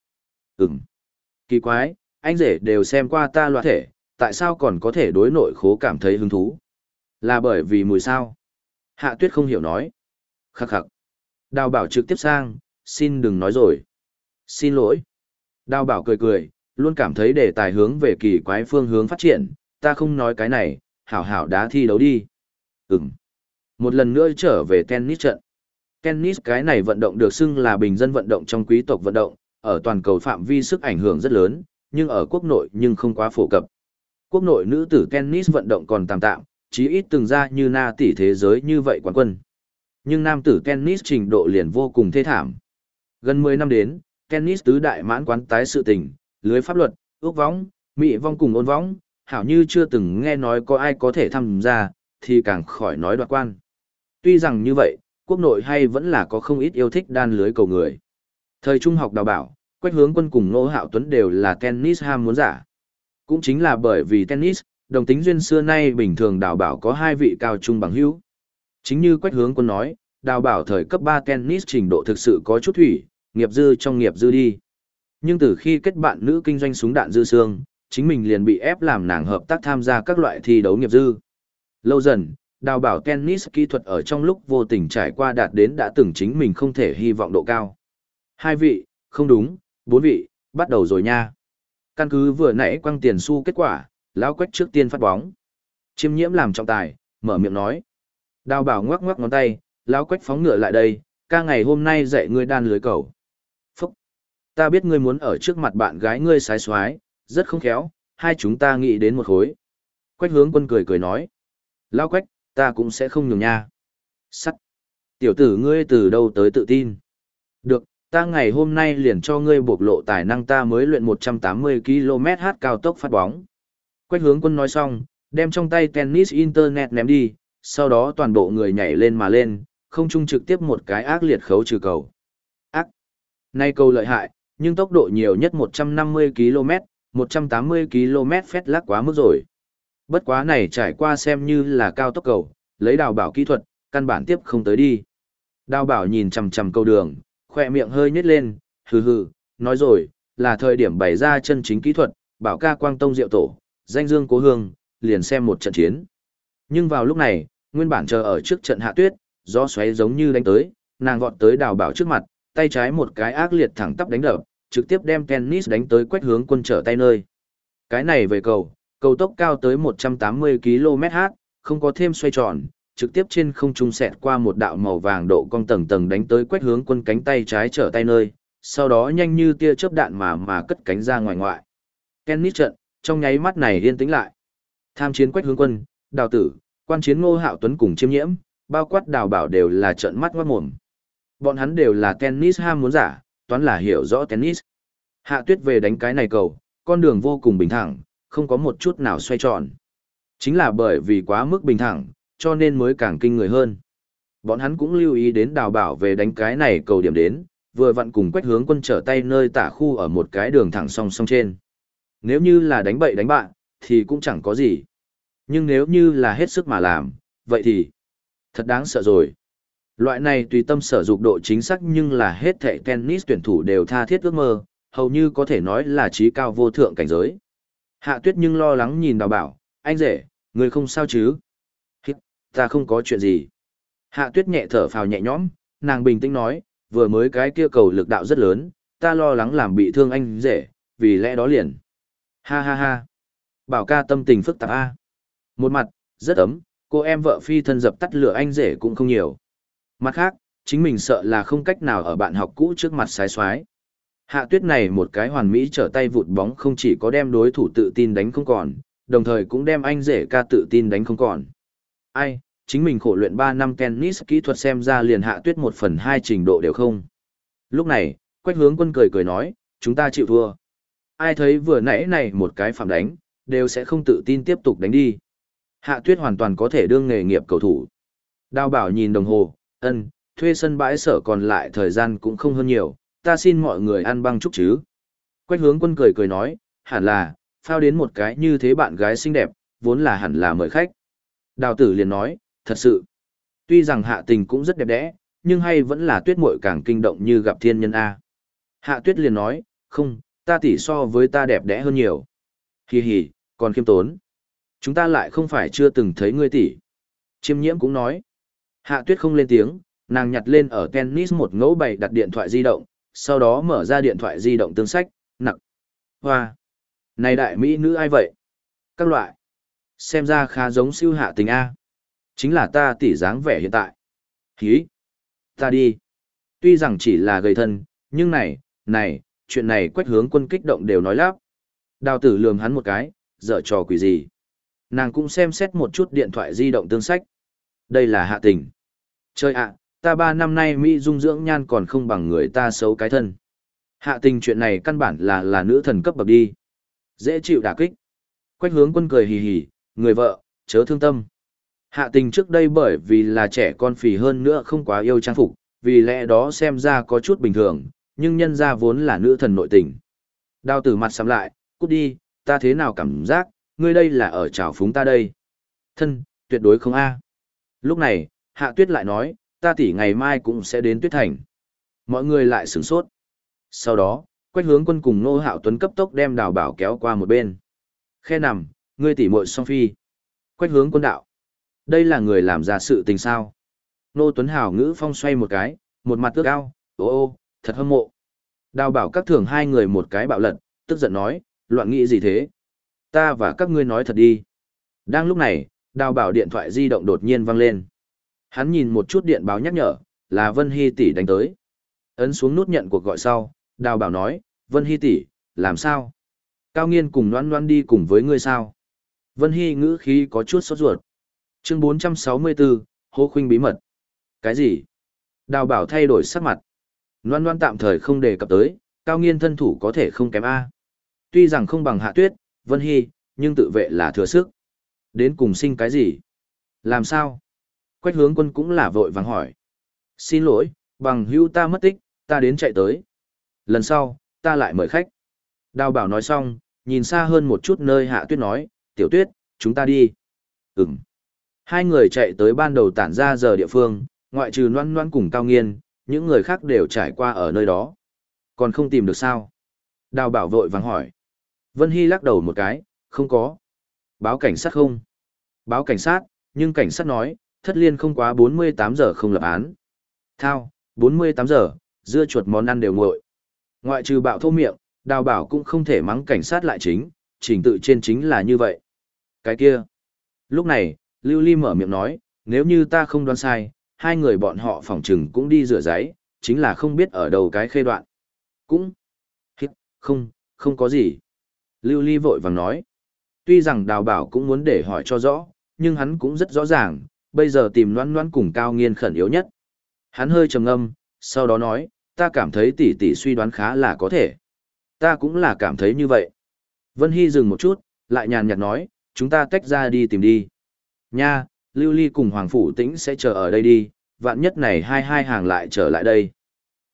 Ừm. Kỳ quái, anh rể đều xem qua ta loạt thể, tại sao còn có thể đối nội khố cảm thấy hứng thú? Là bởi vì mùi sao? Hạ tuyết không hiểu nói. Khắc khắc. Đào bảo trực tiếp sang, xin đừng nói rồi. Xin lỗi. Đào bảo cười cười, luôn cảm thấy đề tài hướng về kỳ quái phương hướng phát triển, ta không nói cái này, hảo hảo đá thi đấu đi. Ừm. Một lần nữa trở về tennis trận. Tennis cái này vận động được xưng là bình dân vận động trong quý tộc vận động, ở toàn cầu phạm vi sức ảnh hưởng rất lớn, nhưng ở quốc nội nhưng không quá phổ cập. Quốc nội nữ tử tennis vận động còn tạm tạm, chí ít từng ra như na tỷ thế giới như vậy quán quân. Nhưng nam tử tennis trình độ liền vô cùng thê thảm. Gần 10 năm đến, tennis tứ đại mãn quán tái sự tình, lưới pháp luật, ước vong, mị vong cùng ôn vong, hảo như chưa từng nghe nói có ai có thể tham gia, thì càng khỏi nói đoạt quan. Tuy rằng như vậy, quốc nội hay vẫn là có không ít yêu thích đan lưới cầu người. Thời trung học đào bảo, Quách Hướng Quân cùng Ngô Hạo Tuấn đều là tennis ham muốn giả. Cũng chính là bởi vì tennis, đồng tính duyên xưa nay bình thường đào bảo có hai vị cao trung bằng hữu. Chính như Quách Hướng Quân nói, đào bảo thời cấp 3 tennis trình độ thực sự có chút thủy, nghiệp dư trong nghiệp dư đi. Nhưng từ khi kết bạn nữ kinh doanh súng đạn dư xương, chính mình liền bị ép làm nàng hợp tác tham gia các loại thi đấu nghiệp dư. Lâu dần, đào bảo tennis kỹ thuật ở trong lúc vô tình trải qua đạt đến đã từng chính mình không thể hy vọng độ cao. Hai vị, không đúng, bốn vị, bắt đầu rồi nha. Căn cứ vừa nãy quăng tiền xu kết quả, lão quách trước tiên phát bóng. Chiêm nhiễm làm trọng tài, mở miệng nói. Đào bảo ngoắc ngoắc ngón tay, lão quách phóng ngựa lại đây, ca ngày hôm nay dạy ngươi đan lưới cầu. Ta biết ngươi muốn ở trước mặt bạn gái ngươi sái xoái, rất không khéo, hai chúng ta nghĩ đến một khối. Quách hướng quân cười cười nói. Lão quách, ta cũng sẽ không nhường nha. Sắt! Tiểu tử ngươi từ đâu tới tự tin? Được, ta ngày hôm nay liền cho ngươi bộc lộ tài năng ta mới luyện 180 km h cao tốc phát bóng. Quách hướng quân nói xong, đem trong tay tennis internet ném đi, sau đó toàn bộ người nhảy lên mà lên, không trung trực tiếp một cái ác liệt khấu trừ cầu. Ác! Nay cầu lợi hại, nhưng tốc độ nhiều nhất 150 km, 180 km phét lắc quá mức rồi. Bất quá này trải qua xem như là cao tốc cầu, lấy đào bảo kỹ thuật, căn bản tiếp không tới đi. Đào bảo nhìn chằm chằm cầu đường, khỏe miệng hơi nhếch lên, hừ hừ, nói rồi, là thời điểm bày ra chân chính kỹ thuật, bảo ca quang tông diệu tổ, danh dương cố hương, liền xem một trận chiến. Nhưng vào lúc này, nguyên bản chờ ở trước trận hạ tuyết, gió xoáy giống như đánh tới, nàng vọt tới đào bảo trước mặt, tay trái một cái ác liệt thẳng tắp đánh đập, trực tiếp đem tennis đánh tới quách hướng quân trở tay nơi. Cái này về cầu, cầu tốc cao tới 180 km/h, không có thêm xoay tròn, trực tiếp trên không trung xẹt qua một đạo màu vàng độ cong tầng tầng đánh tới quách hướng quân cánh tay trái trở tay nơi, sau đó nhanh như tia chớp đạn mà mà cất cánh ra ngoài ngoại. Tennis trận, trong nháy mắt này yên tĩnh lại. Tham chiến quách hướng quân, đào tử, quan chiến ngô hạo tuấn cùng chiêm nhiễm, bao quát đào bảo đều là trận mắt ngoát mồm. Bọn hắn đều là tennis ham muốn giả, toán là hiểu rõ tennis. Hạ tuyết về đánh cái này cầu, con đường vô cùng bình thẳng, không có một chút nào xoay tròn. Chính là bởi vì quá mức bình thẳng, cho nên mới càng kinh người hơn. Bọn hắn cũng lưu ý đến đào bảo về đánh cái này cầu điểm đến, vừa vặn cùng quách hướng quân trở tay nơi tả khu ở một cái đường thẳng song song trên. Nếu như là đánh bậy đánh bạn, thì cũng chẳng có gì. Nhưng nếu như là hết sức mà làm, vậy thì thật đáng sợ rồi. Loại này tùy tâm sở dục độ chính xác nhưng là hết thệ tennis tuyển thủ đều tha thiết ước mơ, hầu như có thể nói là trí cao vô thượng cảnh giới. Hạ tuyết nhưng lo lắng nhìn đào bảo, anh rể, người không sao chứ? Hít, ta không có chuyện gì. Hạ tuyết nhẹ thở phào nhẹ nhõm, nàng bình tĩnh nói, vừa mới cái kia cầu lực đạo rất lớn, ta lo lắng làm bị thương anh rể, vì lẽ đó liền. Ha ha ha. Bảo ca tâm tình phức tạp a. Một mặt, rất ấm, cô em vợ phi thân dập tắt lửa anh rể cũng không nhiều. Mặt khác, chính mình sợ là không cách nào ở bạn học cũ trước mặt sái xoái. Hạ tuyết này một cái hoàn mỹ trở tay vụt bóng không chỉ có đem đối thủ tự tin đánh không còn, đồng thời cũng đem anh rể ca tự tin đánh không còn. Ai, chính mình khổ luyện 3 năm tennis kỹ thuật xem ra liền hạ tuyết 1 phần 2 trình độ đều không. Lúc này, quách hướng quân cười cười nói, chúng ta chịu thua. Ai thấy vừa nãy này một cái phạm đánh, đều sẽ không tự tin tiếp tục đánh đi. Hạ tuyết hoàn toàn có thể đương nghề nghiệp cầu thủ. Đào bảo nhìn đồng hồ, ân, thuê sân bãi sở còn lại thời gian cũng không hơn nhiều, ta xin mọi người ăn băng chúc chứ. Quách hướng quân cười cười nói, hẳn là, phao đến một cái như thế bạn gái xinh đẹp, vốn là hẳn là mời khách. Đào tử liền nói, thật sự, tuy rằng hạ tình cũng rất đẹp đẽ, nhưng hay vẫn là tuyết Mội càng kinh động như gặp thiên nhân A. Hạ tuyết liền nói, không, ta tỷ so với ta đẹp đẽ hơn nhiều. Hì hì, còn khiêm tốn. Chúng ta lại không phải chưa từng thấy ngươi tỷ. Chiêm nhiễm cũng nói. Hạ tuyết không lên tiếng, nàng nhặt lên ở tennis một ngẫu bày đặt điện thoại di động, sau đó mở ra điện thoại di động tương sách, nặng. Hoa! Này đại mỹ nữ ai vậy? Các loại. Xem ra khá giống siêu hạ tình A. Chính là ta tỷ dáng vẻ hiện tại. Hí! Ta đi! Tuy rằng chỉ là gầy thân, nhưng này, này, chuyện này quách hướng quân kích động đều nói lắp. Đào tử lườm hắn một cái, dở trò quỷ gì. Nàng cũng xem xét một chút điện thoại di động tương sách. Đây là hạ tình. Chơi ạ, ta ba năm nay Mỹ dung dưỡng nhan còn không bằng người ta xấu cái thân. Hạ tình chuyện này căn bản là là nữ thần cấp bậc đi. Dễ chịu đả kích. Quách hướng quân cười hì hì, người vợ, chớ thương tâm. Hạ tình trước đây bởi vì là trẻ con phì hơn nữa không quá yêu trang phục, vì lẽ đó xem ra có chút bình thường, nhưng nhân ra vốn là nữ thần nội tình. Đao tử mặt sắm lại, cút đi, ta thế nào cảm giác, ngươi đây là ở trào phúng ta đây. Thân, tuyệt đối không a. Lúc này, hạ tuyết lại nói, ta tỷ ngày mai cũng sẽ đến tuyết thành. Mọi người lại sửng sốt. Sau đó, quách hướng quân cùng nô hạo tuấn cấp tốc đem đào bảo kéo qua một bên. Khe nằm, ngươi tỷ muội song phi. Quách hướng quân đạo. Đây là người làm ra sự tình sao. Nô tuấn hào ngữ phong xoay một cái, một mặt ước ao, ô ô, thật hâm mộ. Đào bảo các thường hai người một cái bạo lật, tức giận nói, loạn nghĩ gì thế? Ta và các ngươi nói thật đi. Đang lúc này, đào bảo điện thoại di động đột nhiên vang lên. Hắn nhìn một chút điện báo nhắc nhở, là Vân Hy tỷ đánh tới. Ấn xuống nút nhận cuộc gọi sau, đào bảo nói, Vân Hy tỷ, làm sao? Cao nghiên cùng noan noan đi cùng với ngươi sao? Vân Hy ngữ khí có chút sốt ruột. Chương 464, hô khuynh bí mật. Cái gì? Đào bảo thay đổi sắc mặt. Loan loan tạm thời không đề cập tới, cao nghiên thân thủ có thể không kém A. Tuy rằng không bằng hạ tuyết, Vân Hy, nhưng tự vệ là thừa sức. Đến cùng sinh cái gì? Làm sao? Quách hướng quân cũng là vội vàng hỏi. Xin lỗi, bằng hữu ta mất tích, ta đến chạy tới. Lần sau, ta lại mời khách. Đào bảo nói xong, nhìn xa hơn một chút nơi hạ tuyết nói, tiểu tuyết, chúng ta đi. Ừm. Hai người chạy tới ban đầu tản ra giờ địa phương, ngoại trừ noan noan cùng cao nghiên, những người khác đều trải qua ở nơi đó. Còn không tìm được sao? Đào bảo vội vàng hỏi. Vân Hy lắc đầu một cái, không có. Báo cảnh sát không? Báo cảnh sát, nhưng cảnh sát nói, thất liên không quá 48 giờ không lập án. Thao, 48 giờ, dưa chuột món ăn đều nguội. Ngoại trừ bạo thô miệng, đào bảo cũng không thể mắng cảnh sát lại chính, trình tự trên chính là như vậy. Cái kia. Lúc này, Lưu Ly mở miệng nói, nếu như ta không đoán sai, hai người bọn họ phòng trừng cũng đi rửa giấy, chính là không biết ở đầu cái khê đoạn. Cũng. Hít, không, không có gì. Lưu Ly vội vàng nói. Tuy rằng đào bảo cũng muốn để hỏi cho rõ, nhưng hắn cũng rất rõ ràng, bây giờ tìm loan loan cùng cao nghiên khẩn yếu nhất. Hắn hơi trầm ngâm, sau đó nói, ta cảm thấy tỷ tỷ suy đoán khá là có thể. Ta cũng là cảm thấy như vậy. Vân Hy dừng một chút, lại nhàn nhạt nói, chúng ta tách ra đi tìm đi. Nha, Lưu Ly cùng Hoàng Phủ Tĩnh sẽ chờ ở đây đi, vạn nhất này hai hai hàng lại trở lại đây.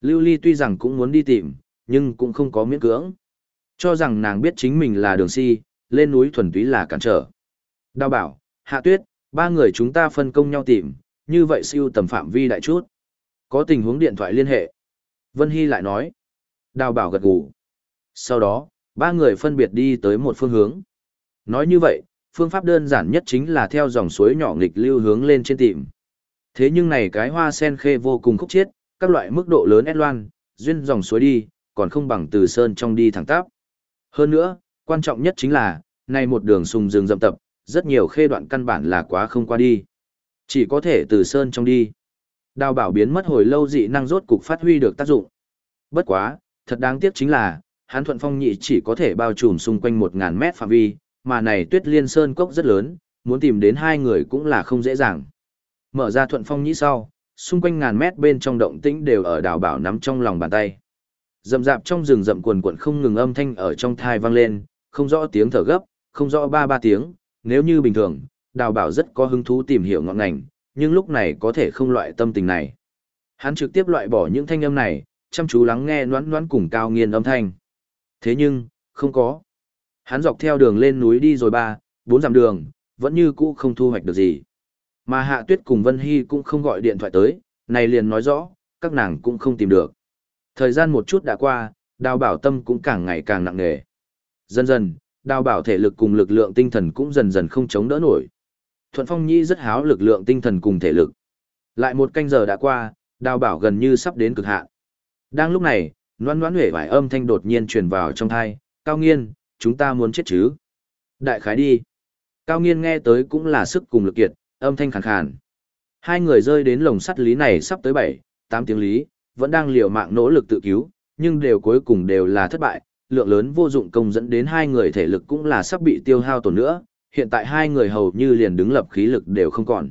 Lưu Ly tuy rằng cũng muốn đi tìm, nhưng cũng không có miễn cưỡng. Cho rằng nàng biết chính mình là đường si, lên núi thuần túy là cản trở. Đào bảo, hạ tuyết, ba người chúng ta phân công nhau tìm, như vậy siêu tầm phạm vi đại chút. Có tình huống điện thoại liên hệ. Vân Hy lại nói. Đào bảo gật gù. Sau đó, ba người phân biệt đi tới một phương hướng. Nói như vậy, phương pháp đơn giản nhất chính là theo dòng suối nhỏ nghịch lưu hướng lên trên tìm. Thế nhưng này cái hoa sen khê vô cùng khúc chiết, các loại mức độ lớn ép loan, duyên dòng suối đi, còn không bằng từ sơn trong đi thẳng tắp. Hơn nữa, quan trọng nhất chính là, nay một đường sùng rừng rậm tập, rất nhiều khê đoạn căn bản là quá không qua đi. Chỉ có thể từ sơn trong đi. Đào bảo biến mất hồi lâu dị năng rốt cục phát huy được tác dụng. Bất quá, thật đáng tiếc chính là, hán thuận phong nhị chỉ có thể bao trùm xung quanh 1.000 mét phạm vi, mà này tuyết liên sơn cốc rất lớn, muốn tìm đến hai người cũng là không dễ dàng. Mở ra thuận phong nhị sau, xung quanh ngàn mét bên trong động tĩnh đều ở đảo bảo nắm trong lòng bàn tay. Rậm rạp trong rừng rậm quần quần không ngừng âm thanh ở trong thai vang lên, không rõ tiếng thở gấp, không rõ ba ba tiếng, nếu như bình thường, đào bảo rất có hứng thú tìm hiểu ngọn ngành, nhưng lúc này có thể không loại tâm tình này. Hắn trực tiếp loại bỏ những thanh âm này, chăm chú lắng nghe noán noán cùng cao nghiên âm thanh. Thế nhưng, không có. Hắn dọc theo đường lên núi đi rồi ba, bốn dặm đường, vẫn như cũ không thu hoạch được gì. Mà Hạ Tuyết cùng Vân Hy cũng không gọi điện thoại tới, này liền nói rõ, các nàng cũng không tìm được. Thời gian một chút đã qua, đào bảo tâm cũng càng ngày càng nặng nề. Dần dần, đào bảo thể lực cùng lực lượng tinh thần cũng dần dần không chống đỡ nổi. Thuận Phong Nhi rất háo lực lượng tinh thần cùng thể lực. Lại một canh giờ đã qua, đào bảo gần như sắp đến cực hạn. Đang lúc này, noan noan huệ vài âm thanh đột nhiên truyền vào trong thai, cao nghiên, chúng ta muốn chết chứ. Đại khái đi. Cao nghiên nghe tới cũng là sức cùng lực kiệt, âm thanh khàn khàn. Hai người rơi đến lồng sắt lý này sắp tới 7, 8 tiếng lý, vẫn đang liều mạng nỗ lực tự cứu, nhưng đều cuối cùng đều là thất bại, lượng lớn vô dụng công dẫn đến hai người thể lực cũng là sắp bị tiêu hao tổn nữa, hiện tại hai người hầu như liền đứng lập khí lực đều không còn.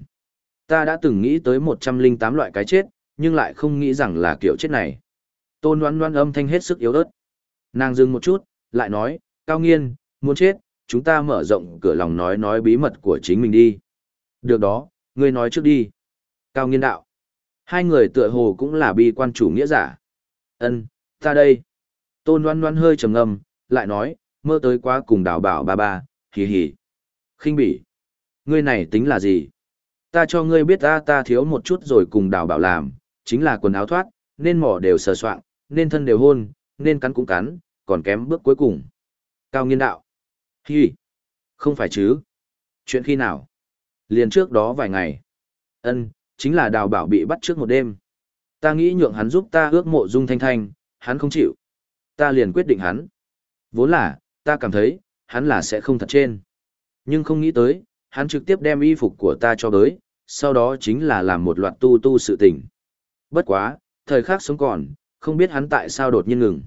Ta đã từng nghĩ tới 108 loại cái chết, nhưng lại không nghĩ rằng là kiểu chết này. Tôn đoán đoán âm thanh hết sức yếu ớt. Nàng dừng một chút, lại nói, cao nghiên, muốn chết, chúng ta mở rộng cửa lòng nói nói bí mật của chính mình đi. Được đó, ngươi nói trước đi. Cao nghiên đạo. Hai người tựa hồ cũng là bi quan chủ nghĩa giả. Ân, ta đây. Tôn Loan Loan hơi trầm ngâm, lại nói, mơ tới quá cùng đào bảo ba ba, hì hì. khinh bỉ. Ngươi này tính là gì? Ta cho ngươi biết ta ta thiếu một chút rồi cùng đào bảo làm, chính là quần áo thoát, nên mỏ đều sờ soạng, nên thân đều hôn, nên cắn cũng cắn, còn kém bước cuối cùng. Cao nghiên đạo. Hì. Không phải chứ. Chuyện khi nào? Liền trước đó vài ngày. Ân, chính là đào bảo bị bắt trước một đêm. Ta nghĩ nhượng hắn giúp ta ước mộ dung thanh thanh, hắn không chịu. Ta liền quyết định hắn. Vốn là, ta cảm thấy, hắn là sẽ không thật trên. Nhưng không nghĩ tới, hắn trực tiếp đem y phục của ta cho tới, sau đó chính là làm một loạt tu tu sự tình. Bất quá, thời khắc sống còn, không biết hắn tại sao đột nhiên ngừng.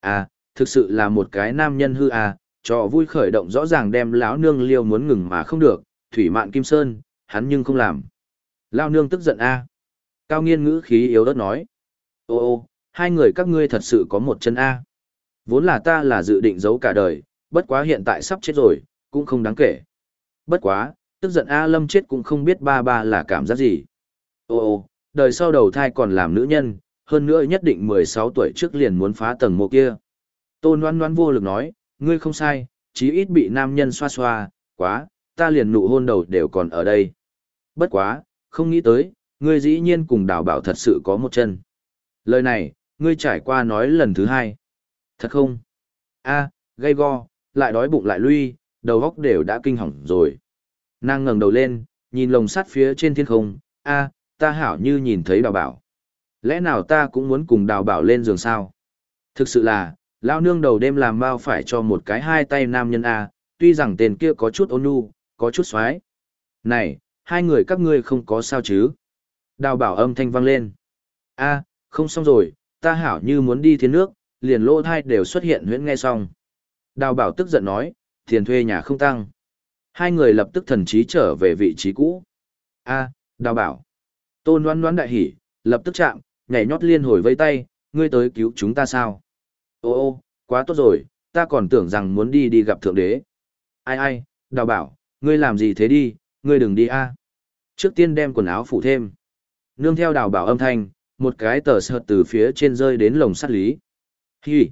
À, thực sự là một cái nam nhân hư à, trò vui khởi động rõ ràng đem lão nương liêu muốn ngừng mà không được, thủy mạn kim sơn, hắn nhưng không làm. Lao nương tức giận a Cao nghiên ngữ khí yếu đất nói. Ô ô, hai người các ngươi thật sự có một chân A. Vốn là ta là dự định giấu cả đời, bất quá hiện tại sắp chết rồi, cũng không đáng kể. Bất quá, tức giận A Lâm chết cũng không biết ba ba là cảm giác gì. Ô ô, đời sau đầu thai còn làm nữ nhân, hơn nữa nhất định 16 tuổi trước liền muốn phá tầng mộ kia. Tôn noan noan vô lực nói, ngươi không sai, chí ít bị nam nhân xoa xoa, quá, ta liền nụ hôn đầu đều còn ở đây. Bất quá, không nghĩ tới, ngươi dĩ nhiên cùng đào bảo thật sự có một chân. Lời này, ngươi trải qua nói lần thứ hai. Thật không? a gây go, lại đói bụng lại lui, đầu góc đều đã kinh hỏng rồi. Nàng ngẩng đầu lên, nhìn lồng sắt phía trên thiên không, a ta hảo như nhìn thấy đào bảo. Lẽ nào ta cũng muốn cùng đào bảo lên giường sao? Thực sự là, lao nương đầu đêm làm bao phải cho một cái hai tay nam nhân a tuy rằng tên kia có chút ôn nhu, có chút xoái. Này, hai người các ngươi không có sao chứ? Đào bảo âm thanh vang lên. a không xong rồi, ta hảo như muốn đi thiên nước, liền lỗ thai đều xuất hiện huyễn nghe xong. Đào bảo tức giận nói, tiền thuê nhà không tăng. Hai người lập tức thần trí trở về vị trí cũ. a đào bảo. Tôn đoán đoán đại hỉ, lập tức chạm, nhảy nhót liên hồi vây tay, ngươi tới cứu chúng ta sao? Ô ô, quá tốt rồi, ta còn tưởng rằng muốn đi đi gặp thượng đế. Ai ai, đào bảo, ngươi làm gì thế đi, ngươi đừng đi a. Trước tiên đem quần áo phủ thêm. Nương theo đào bảo âm thanh, một cái tờ sợt từ phía trên rơi đến lồng sắt lý. Hi!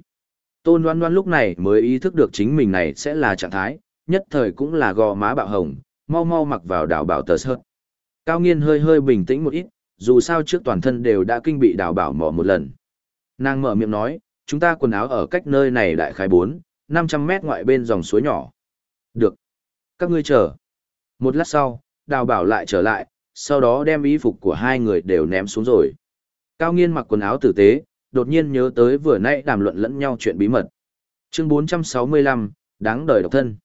Tôn đoan đoan lúc này mới ý thức được chính mình này sẽ là trạng thái, nhất thời cũng là gò má bạo hồng, mau mau mặc vào đảo bảo tờ sợt. Cao nghiên hơi hơi bình tĩnh một ít, dù sao trước toàn thân đều đã kinh bị đảo bảo mỏ một lần. Nàng mở miệng nói, chúng ta quần áo ở cách nơi này đại khái 4, 500 mét ngoại bên dòng suối nhỏ. Được. Các ngươi chờ. Một lát sau, đào bảo lại trở lại, sau đó đem y phục của hai người đều ném xuống rồi. Cao nghiên mặc quần áo tử tế, đột nhiên nhớ tới vừa nãy đàm luận lẫn nhau chuyện bí mật. Chương 465, đáng đời độc thân.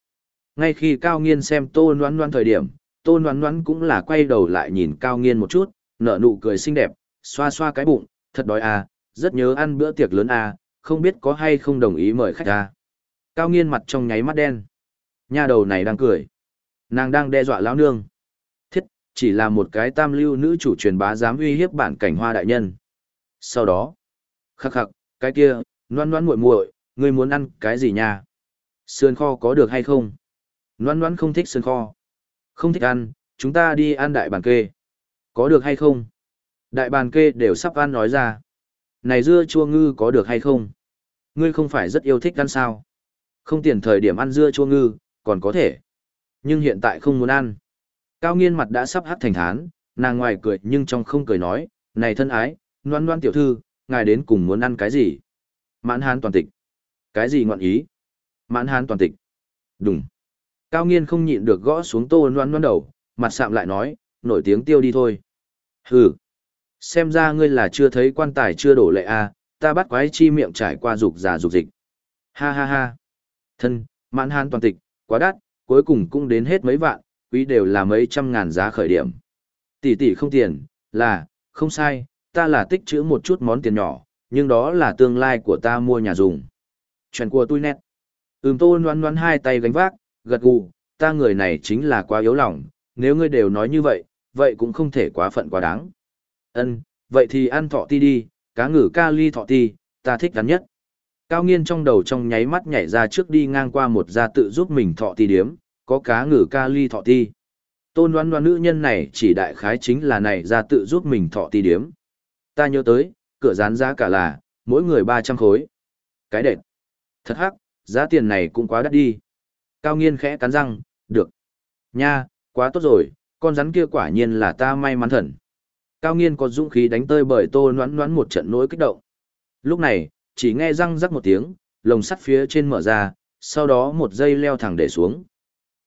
Ngay khi Cao nghiên xem tô noan noan thời điểm, tô noan noan cũng là quay đầu lại nhìn Cao nghiên một chút, nở nụ cười xinh đẹp, xoa xoa cái bụng, thật đói à, rất nhớ ăn bữa tiệc lớn à, không biết có hay không đồng ý mời khách à. Cao nghiên mặt trong nháy mắt đen. Nhà đầu này đang cười. Nàng đang đe dọa lão nương. Thiết, chỉ là một cái tam lưu nữ chủ truyền bá dám uy hiếp bản cảnh hoa đại nhân. Sau đó, khắc khắc, cái kia, loan loan muội muội, ngươi muốn ăn cái gì nha? Sườn kho có được hay không? loan loan không thích sườn kho. Không thích ăn, chúng ta đi ăn đại bàn kê. Có được hay không? Đại bàn kê đều sắp ăn nói ra. Này dưa chua ngư có được hay không? Ngươi không phải rất yêu thích ăn sao? Không tiền thời điểm ăn dưa chua ngư, còn có thể. Nhưng hiện tại không muốn ăn. Cao nghiên mặt đã sắp hắt thành thán, nàng ngoài cười nhưng trong không cười nói, này thân ái, noan noan tiểu thư, ngài đến cùng muốn ăn cái gì? Mãn hán toàn tịch. Cái gì ngọn ý? Mãn hán toàn tịch. Đúng. Cao nghiên không nhịn được gõ xuống tô noan noan đầu, mặt sạm lại nói, nổi tiếng tiêu đi thôi. Hừ. Xem ra ngươi là chưa thấy quan tài chưa đổ lệ à, ta bắt quái chi miệng trải qua dục giả dục dịch. Ha ha ha. Thân, mãn hán toàn tịch, quá đắt, cuối cùng cũng đến hết mấy vạn, quý đều là mấy trăm ngàn giá khởi điểm. Tỷ tỷ không tiền, là, không sai, ta là tích trữ một chút món tiền nhỏ, nhưng đó là tương lai của ta mua nhà dùng. Chuyện của tôi nét. Ừm tô noan noan hai tay gánh vác, gật gù, ta người này chính là quá yếu lòng, nếu ngươi đều nói như vậy, vậy cũng không thể quá phận quá đáng. Ân, vậy thì ăn thọ ti đi, cá ngừ ca ly thọ ti, ta thích gắn nhất. Cao nghiên trong đầu trong nháy mắt nhảy ra trước đi ngang qua một gia tự giúp mình thọ ti điếm, có cá ngừ ca ly thọ ti. Tôn đoán đoán nữ nhân này chỉ đại khái chính là này ra tự giúp mình thọ ti điếm. Ta nhớ tới, cửa dán giá cả là, mỗi người 300 khối. Cái đệt. Thật hắc, giá tiền này cũng quá đắt đi. Cao nghiên khẽ cắn răng, được. Nha, quá tốt rồi, con rắn kia quả nhiên là ta may mắn thần. Cao nghiên có dũng khí đánh tơi bởi tô noãn noãn một trận nỗi kích động. Lúc này, chỉ nghe răng rắc một tiếng, lồng sắt phía trên mở ra, sau đó một dây leo thẳng để xuống.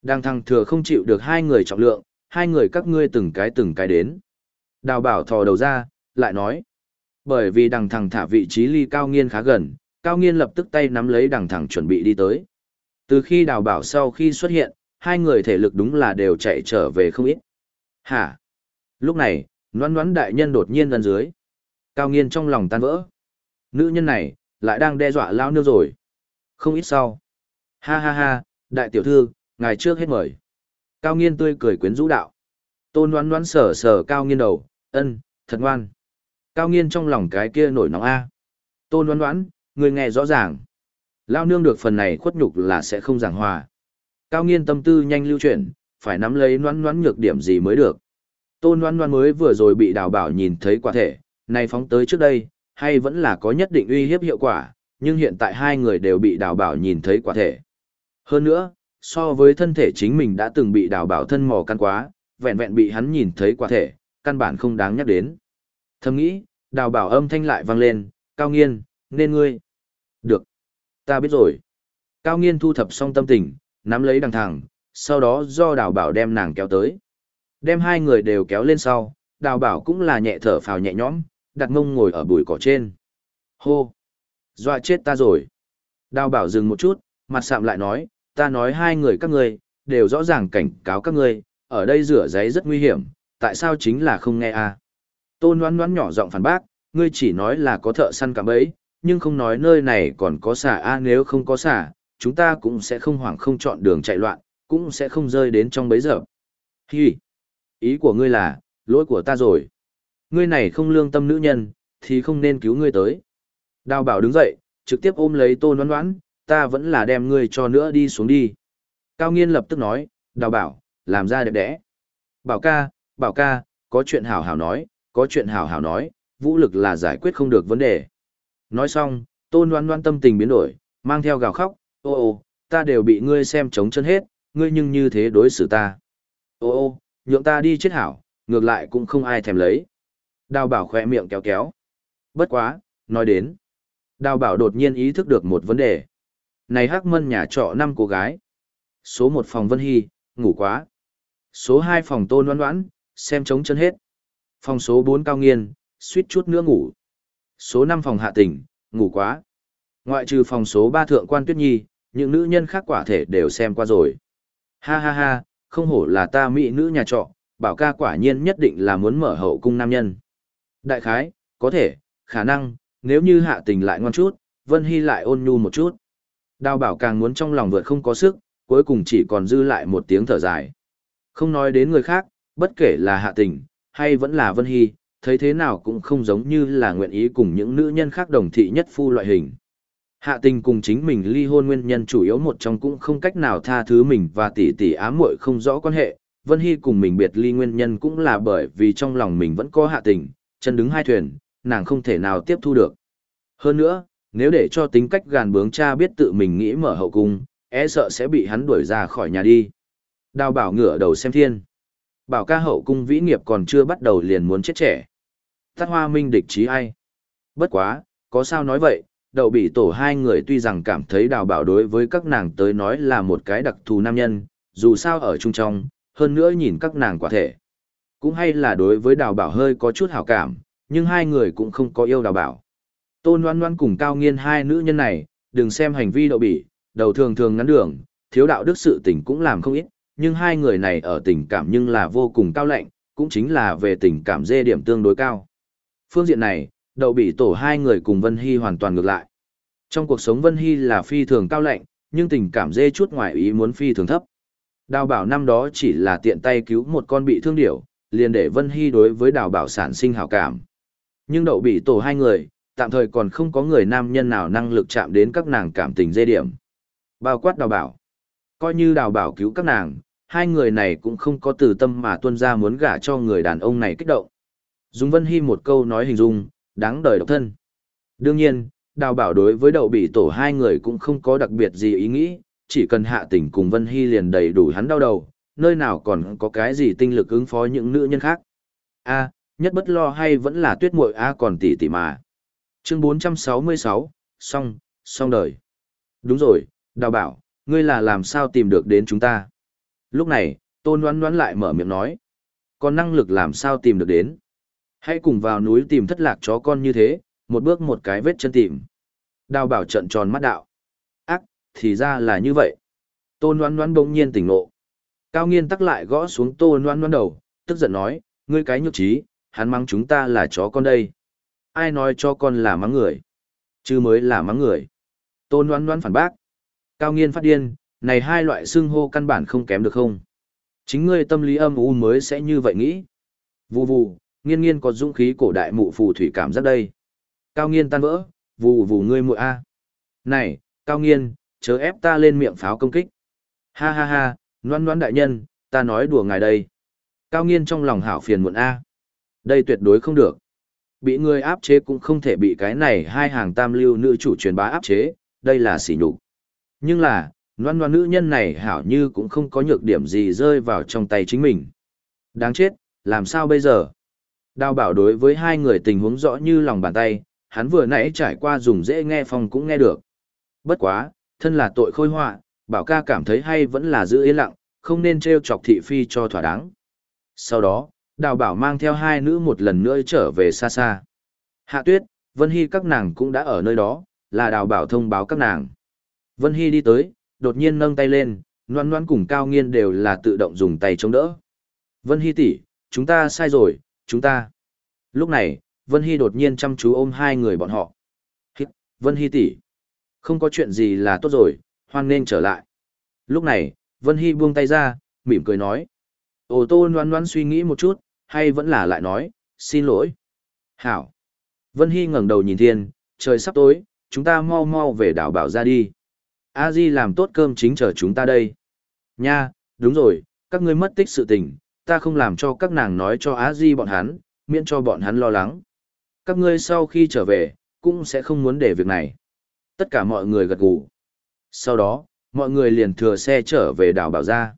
Đang thằng thừa không chịu được hai người trọng lượng, hai người các ngươi từng cái từng cái đến. Đào bảo thò đầu ra, lại nói. Bởi vì đằng thằng thả vị trí ly cao nghiên khá gần, cao nghiên lập tức tay nắm lấy đằng thằng chuẩn bị đi tới. Từ khi đào bảo sau khi xuất hiện, hai người thể lực đúng là đều chạy trở về không ít. Hả? Lúc này, noan noan đại nhân đột nhiên gần dưới. Cao nghiên trong lòng tan vỡ. Nữ nhân này, lại đang đe dọa lao nương rồi. Không ít sau. Ha ha ha, đại tiểu thư, ngài trước hết mời. Cao nghiên tươi cười quyến rũ đạo. Tôn noan noan sờ sờ cao nghiên đầu, ân, thật ngoan. Cao nghiên trong lòng cái kia nổi nóng A. Tôn đoán đoán, người nghe rõ ràng. Lao nương được phần này khuất nhục là sẽ không giảng hòa. Cao nghiên tâm tư nhanh lưu chuyển, phải nắm lấy đoán đoán nhược điểm gì mới được. Tôn đoán đoán mới vừa rồi bị đào bảo nhìn thấy quả thể, này phóng tới trước đây, hay vẫn là có nhất định uy hiếp hiệu quả, nhưng hiện tại hai người đều bị đào bảo nhìn thấy quả thể. Hơn nữa, so với thân thể chính mình đã từng bị đào bảo thân mò căn quá, vẹn vẹn bị hắn nhìn thấy quả thể, căn bản không đáng nhắc đến. Thầm nghĩ, đào bảo âm thanh lại vang lên, cao nghiên, nên ngươi. Được. Ta biết rồi. Cao nghiên thu thập xong tâm tình, nắm lấy đằng thẳng, sau đó do đào bảo đem nàng kéo tới. Đem hai người đều kéo lên sau, đào bảo cũng là nhẹ thở phào nhẹ nhõm, đặt mông ngồi ở bụi cỏ trên. Hô! Dọa chết ta rồi. Đào bảo dừng một chút, mặt sạm lại nói, ta nói hai người các ngươi, đều rõ ràng cảnh cáo các ngươi, ở đây rửa giấy rất nguy hiểm, tại sao chính là không nghe à? Tôn đoán đoán nhỏ giọng phản bác, ngươi chỉ nói là có thợ săn cạm bẫy, nhưng không nói nơi này còn có xả a nếu không có xả, chúng ta cũng sẽ không hoảng không chọn đường chạy loạn, cũng sẽ không rơi đến trong bấy giờ. Hi! Ý của ngươi là, lỗi của ta rồi. Ngươi này không lương tâm nữ nhân, thì không nên cứu ngươi tới. Đào bảo đứng dậy, trực tiếp ôm lấy tôn đoán đoán, ta vẫn là đem ngươi cho nữa đi xuống đi. Cao nghiên lập tức nói, đào bảo, làm ra đẹp đẽ. Bảo ca, bảo ca, có chuyện hảo hảo nói, có chuyện hảo hảo nói, vũ lực là giải quyết không được vấn đề. Nói xong, tôn đoán đoán tâm tình biến đổi, mang theo gào khóc, ô ô, ta đều bị ngươi xem trống chân hết, ngươi nhưng như thế đối xử ta. Ô ô, nhượng ta đi chết hảo, ngược lại cũng không ai thèm lấy. Đào bảo khỏe miệng kéo kéo. Bất quá, nói đến. Đào bảo đột nhiên ý thức được một vấn đề. Này hắc mân nhà trọ năm cô gái. Số một phòng Vân Hy, ngủ quá. Số hai phòng tôn đoán đoán, xem trống chân hết. Phòng số bốn cao nghiên, suýt chút nữa ngủ. Số năm phòng hạ tỉnh, ngủ quá. Ngoại trừ phòng số ba thượng quan tuyết nhi, những nữ nhân khác quả thể đều xem qua rồi. Ha ha ha, không hổ là ta mỹ nữ nhà trọ, bảo ca quả nhiên nhất định là muốn mở hậu cung nam nhân. Đại khái, có thể, khả năng, nếu như hạ tình lại ngon chút, Vân Hy lại ôn nhu một chút. Đào bảo càng muốn trong lòng vượt không có sức, cuối cùng chỉ còn dư lại một tiếng thở dài. Không nói đến người khác, bất kể là hạ tình, hay vẫn là Vân Hy, thấy thế nào cũng không giống như là nguyện ý cùng những nữ nhân khác đồng thị nhất phu loại hình. Hạ tình cùng chính mình ly hôn nguyên nhân chủ yếu một trong cũng không cách nào tha thứ mình và tỷ tỷ ám muội không rõ quan hệ. Vân Hy cùng mình biệt ly nguyên nhân cũng là bởi vì trong lòng mình vẫn có hạ tình, chân đứng hai thuyền, nàng không thể nào tiếp thu được. Hơn nữa, nếu để cho tính cách gàn bướng cha biết tự mình nghĩ mở hậu cung, e sợ sẽ bị hắn đuổi ra khỏi nhà đi. Đào bảo ngửa đầu xem thiên. Bảo ca hậu cung vĩ nghiệp còn chưa bắt đầu liền muốn chết trẻ. Tát hoa minh địch trí ai? Bất quá, có sao nói vậy, đậu bị tổ hai người tuy rằng cảm thấy đào bảo đối với các nàng tới nói là một cái đặc thù nam nhân, dù sao ở chung trong, hơn nữa nhìn các nàng quả thể. Cũng hay là đối với đào bảo hơi có chút hảo cảm, nhưng hai người cũng không có yêu đào bảo. Tôn Loan Loan cùng Cao Nghiên hai nữ nhân này, đừng xem hành vi đậu bỉ, đầu thường thường ngắn đường, thiếu đạo đức sự tình cũng làm không ít, nhưng hai người này ở tình cảm nhưng là vô cùng cao lạnh, cũng chính là về tình cảm dê điểm tương đối cao. Phương diện này, đậu bị tổ hai người cùng Vân Hy hoàn toàn ngược lại. Trong cuộc sống Vân Hy là phi thường cao lạnh, nhưng tình cảm dê chút ngoài ý muốn phi thường thấp. Đào bảo năm đó chỉ là tiện tay cứu một con bị thương điểu, liền để Vân Hy đối với đào bảo sản sinh hảo cảm. Nhưng đậu bị tổ hai người, tạm thời còn không có người nam nhân nào năng lực chạm đến các nàng cảm tình dê điểm. Bao quát đào bảo. Coi như đào bảo cứu các nàng, hai người này cũng không có từ tâm mà tuân ra muốn gả cho người đàn ông này kích động. Dung Vân Hy một câu nói hình dung, đáng đời độc thân. Đương nhiên, đào bảo đối với đậu bị tổ hai người cũng không có đặc biệt gì ý nghĩ, chỉ cần hạ tình cùng Vân Hy liền đầy đủ hắn đau đầu, nơi nào còn có cái gì tinh lực ứng phó những nữ nhân khác. a nhất bất lo hay vẫn là tuyết muội a còn tỷ tỷ mà. Chương 466, xong, xong đời. Đúng rồi, đào bảo, ngươi là làm sao tìm được đến chúng ta. Lúc này, tôn đoán đoán lại mở miệng nói. Còn năng lực làm sao tìm được đến. Hãy cùng vào núi tìm thất lạc chó con như thế, một bước một cái vết chân tìm. Đào bảo trận tròn mắt đạo. Ác, thì ra là như vậy. Tôn đoán đoán bỗng nhiên tỉnh ngộ. Cao nghiên tắc lại gõ xuống tôn đoán đoán đầu, tức giận nói, ngươi cái nhược trí, hắn mắng chúng ta là chó con đây. Ai nói cho con là mắng người? Chứ mới là mắng người. Tôn đoán đoán phản bác. Cao nghiên phát điên, này hai loại xưng hô căn bản không kém được không? Chính ngươi tâm lý âm u mới sẽ như vậy nghĩ. Vù vù, nghiên nghiên có dũng khí cổ đại mụ phù thủy cảm giác đây. Cao nghiên tan vỡ, vù vù ngươi muội a. Này, cao nghiên, chớ ép ta lên miệng pháo công kích. Ha ha ha, noan noan đại nhân, ta nói đùa ngài đây. Cao nghiên trong lòng hảo phiền muộn A. Đây tuyệt đối không được. Bị người áp chế cũng không thể bị cái này hai hàng tam lưu nữ chủ truyền bá áp chế, đây là sỉ nhục. Nhưng là, noan noan nữ nhân này hảo như cũng không có nhược điểm gì rơi vào trong tay chính mình. Đáng chết, làm sao bây giờ? Đào bảo đối với hai người tình huống rõ như lòng bàn tay, hắn vừa nãy trải qua dùng dễ nghe phong cũng nghe được. Bất quá, thân là tội khôi họa, bảo ca cảm thấy hay vẫn là giữ yên lặng, không nên treo chọc thị phi cho thỏa đáng. Sau đó, đào bảo mang theo hai nữ một lần nữa trở về xa xa. Hạ tuyết, Vân Hy các nàng cũng đã ở nơi đó, là đào bảo thông báo các nàng. Vân Hy đi tới, đột nhiên nâng tay lên, noan noan cùng cao nghiên đều là tự động dùng tay chống đỡ. Vân Hy tỷ, chúng ta sai rồi, chúng ta. Lúc này, Vân Hy đột nhiên chăm chú ôm hai người bọn họ. Hít, Vân Hy tỷ, không có chuyện gì là tốt rồi, hoan nên trở lại. Lúc này, Vân Hy buông tay ra, mỉm cười nói. Ô tô noan noan suy nghĩ một chút, hay vẫn là lại nói, xin lỗi. Hảo. Vân Hy ngẩng đầu nhìn thiên, trời sắp tối, chúng ta mau mau về đảo bảo ra đi. A Di làm tốt cơm chính chờ chúng ta đây. Nha, đúng rồi, các ngươi mất tích sự tình, ta không làm cho các nàng nói cho A Di bọn hắn, miễn cho bọn hắn lo lắng. Các ngươi sau khi trở về, cũng sẽ không muốn để việc này. Tất cả mọi người gật gù. Sau đó, mọi người liền thừa xe trở về đảo bảo ra.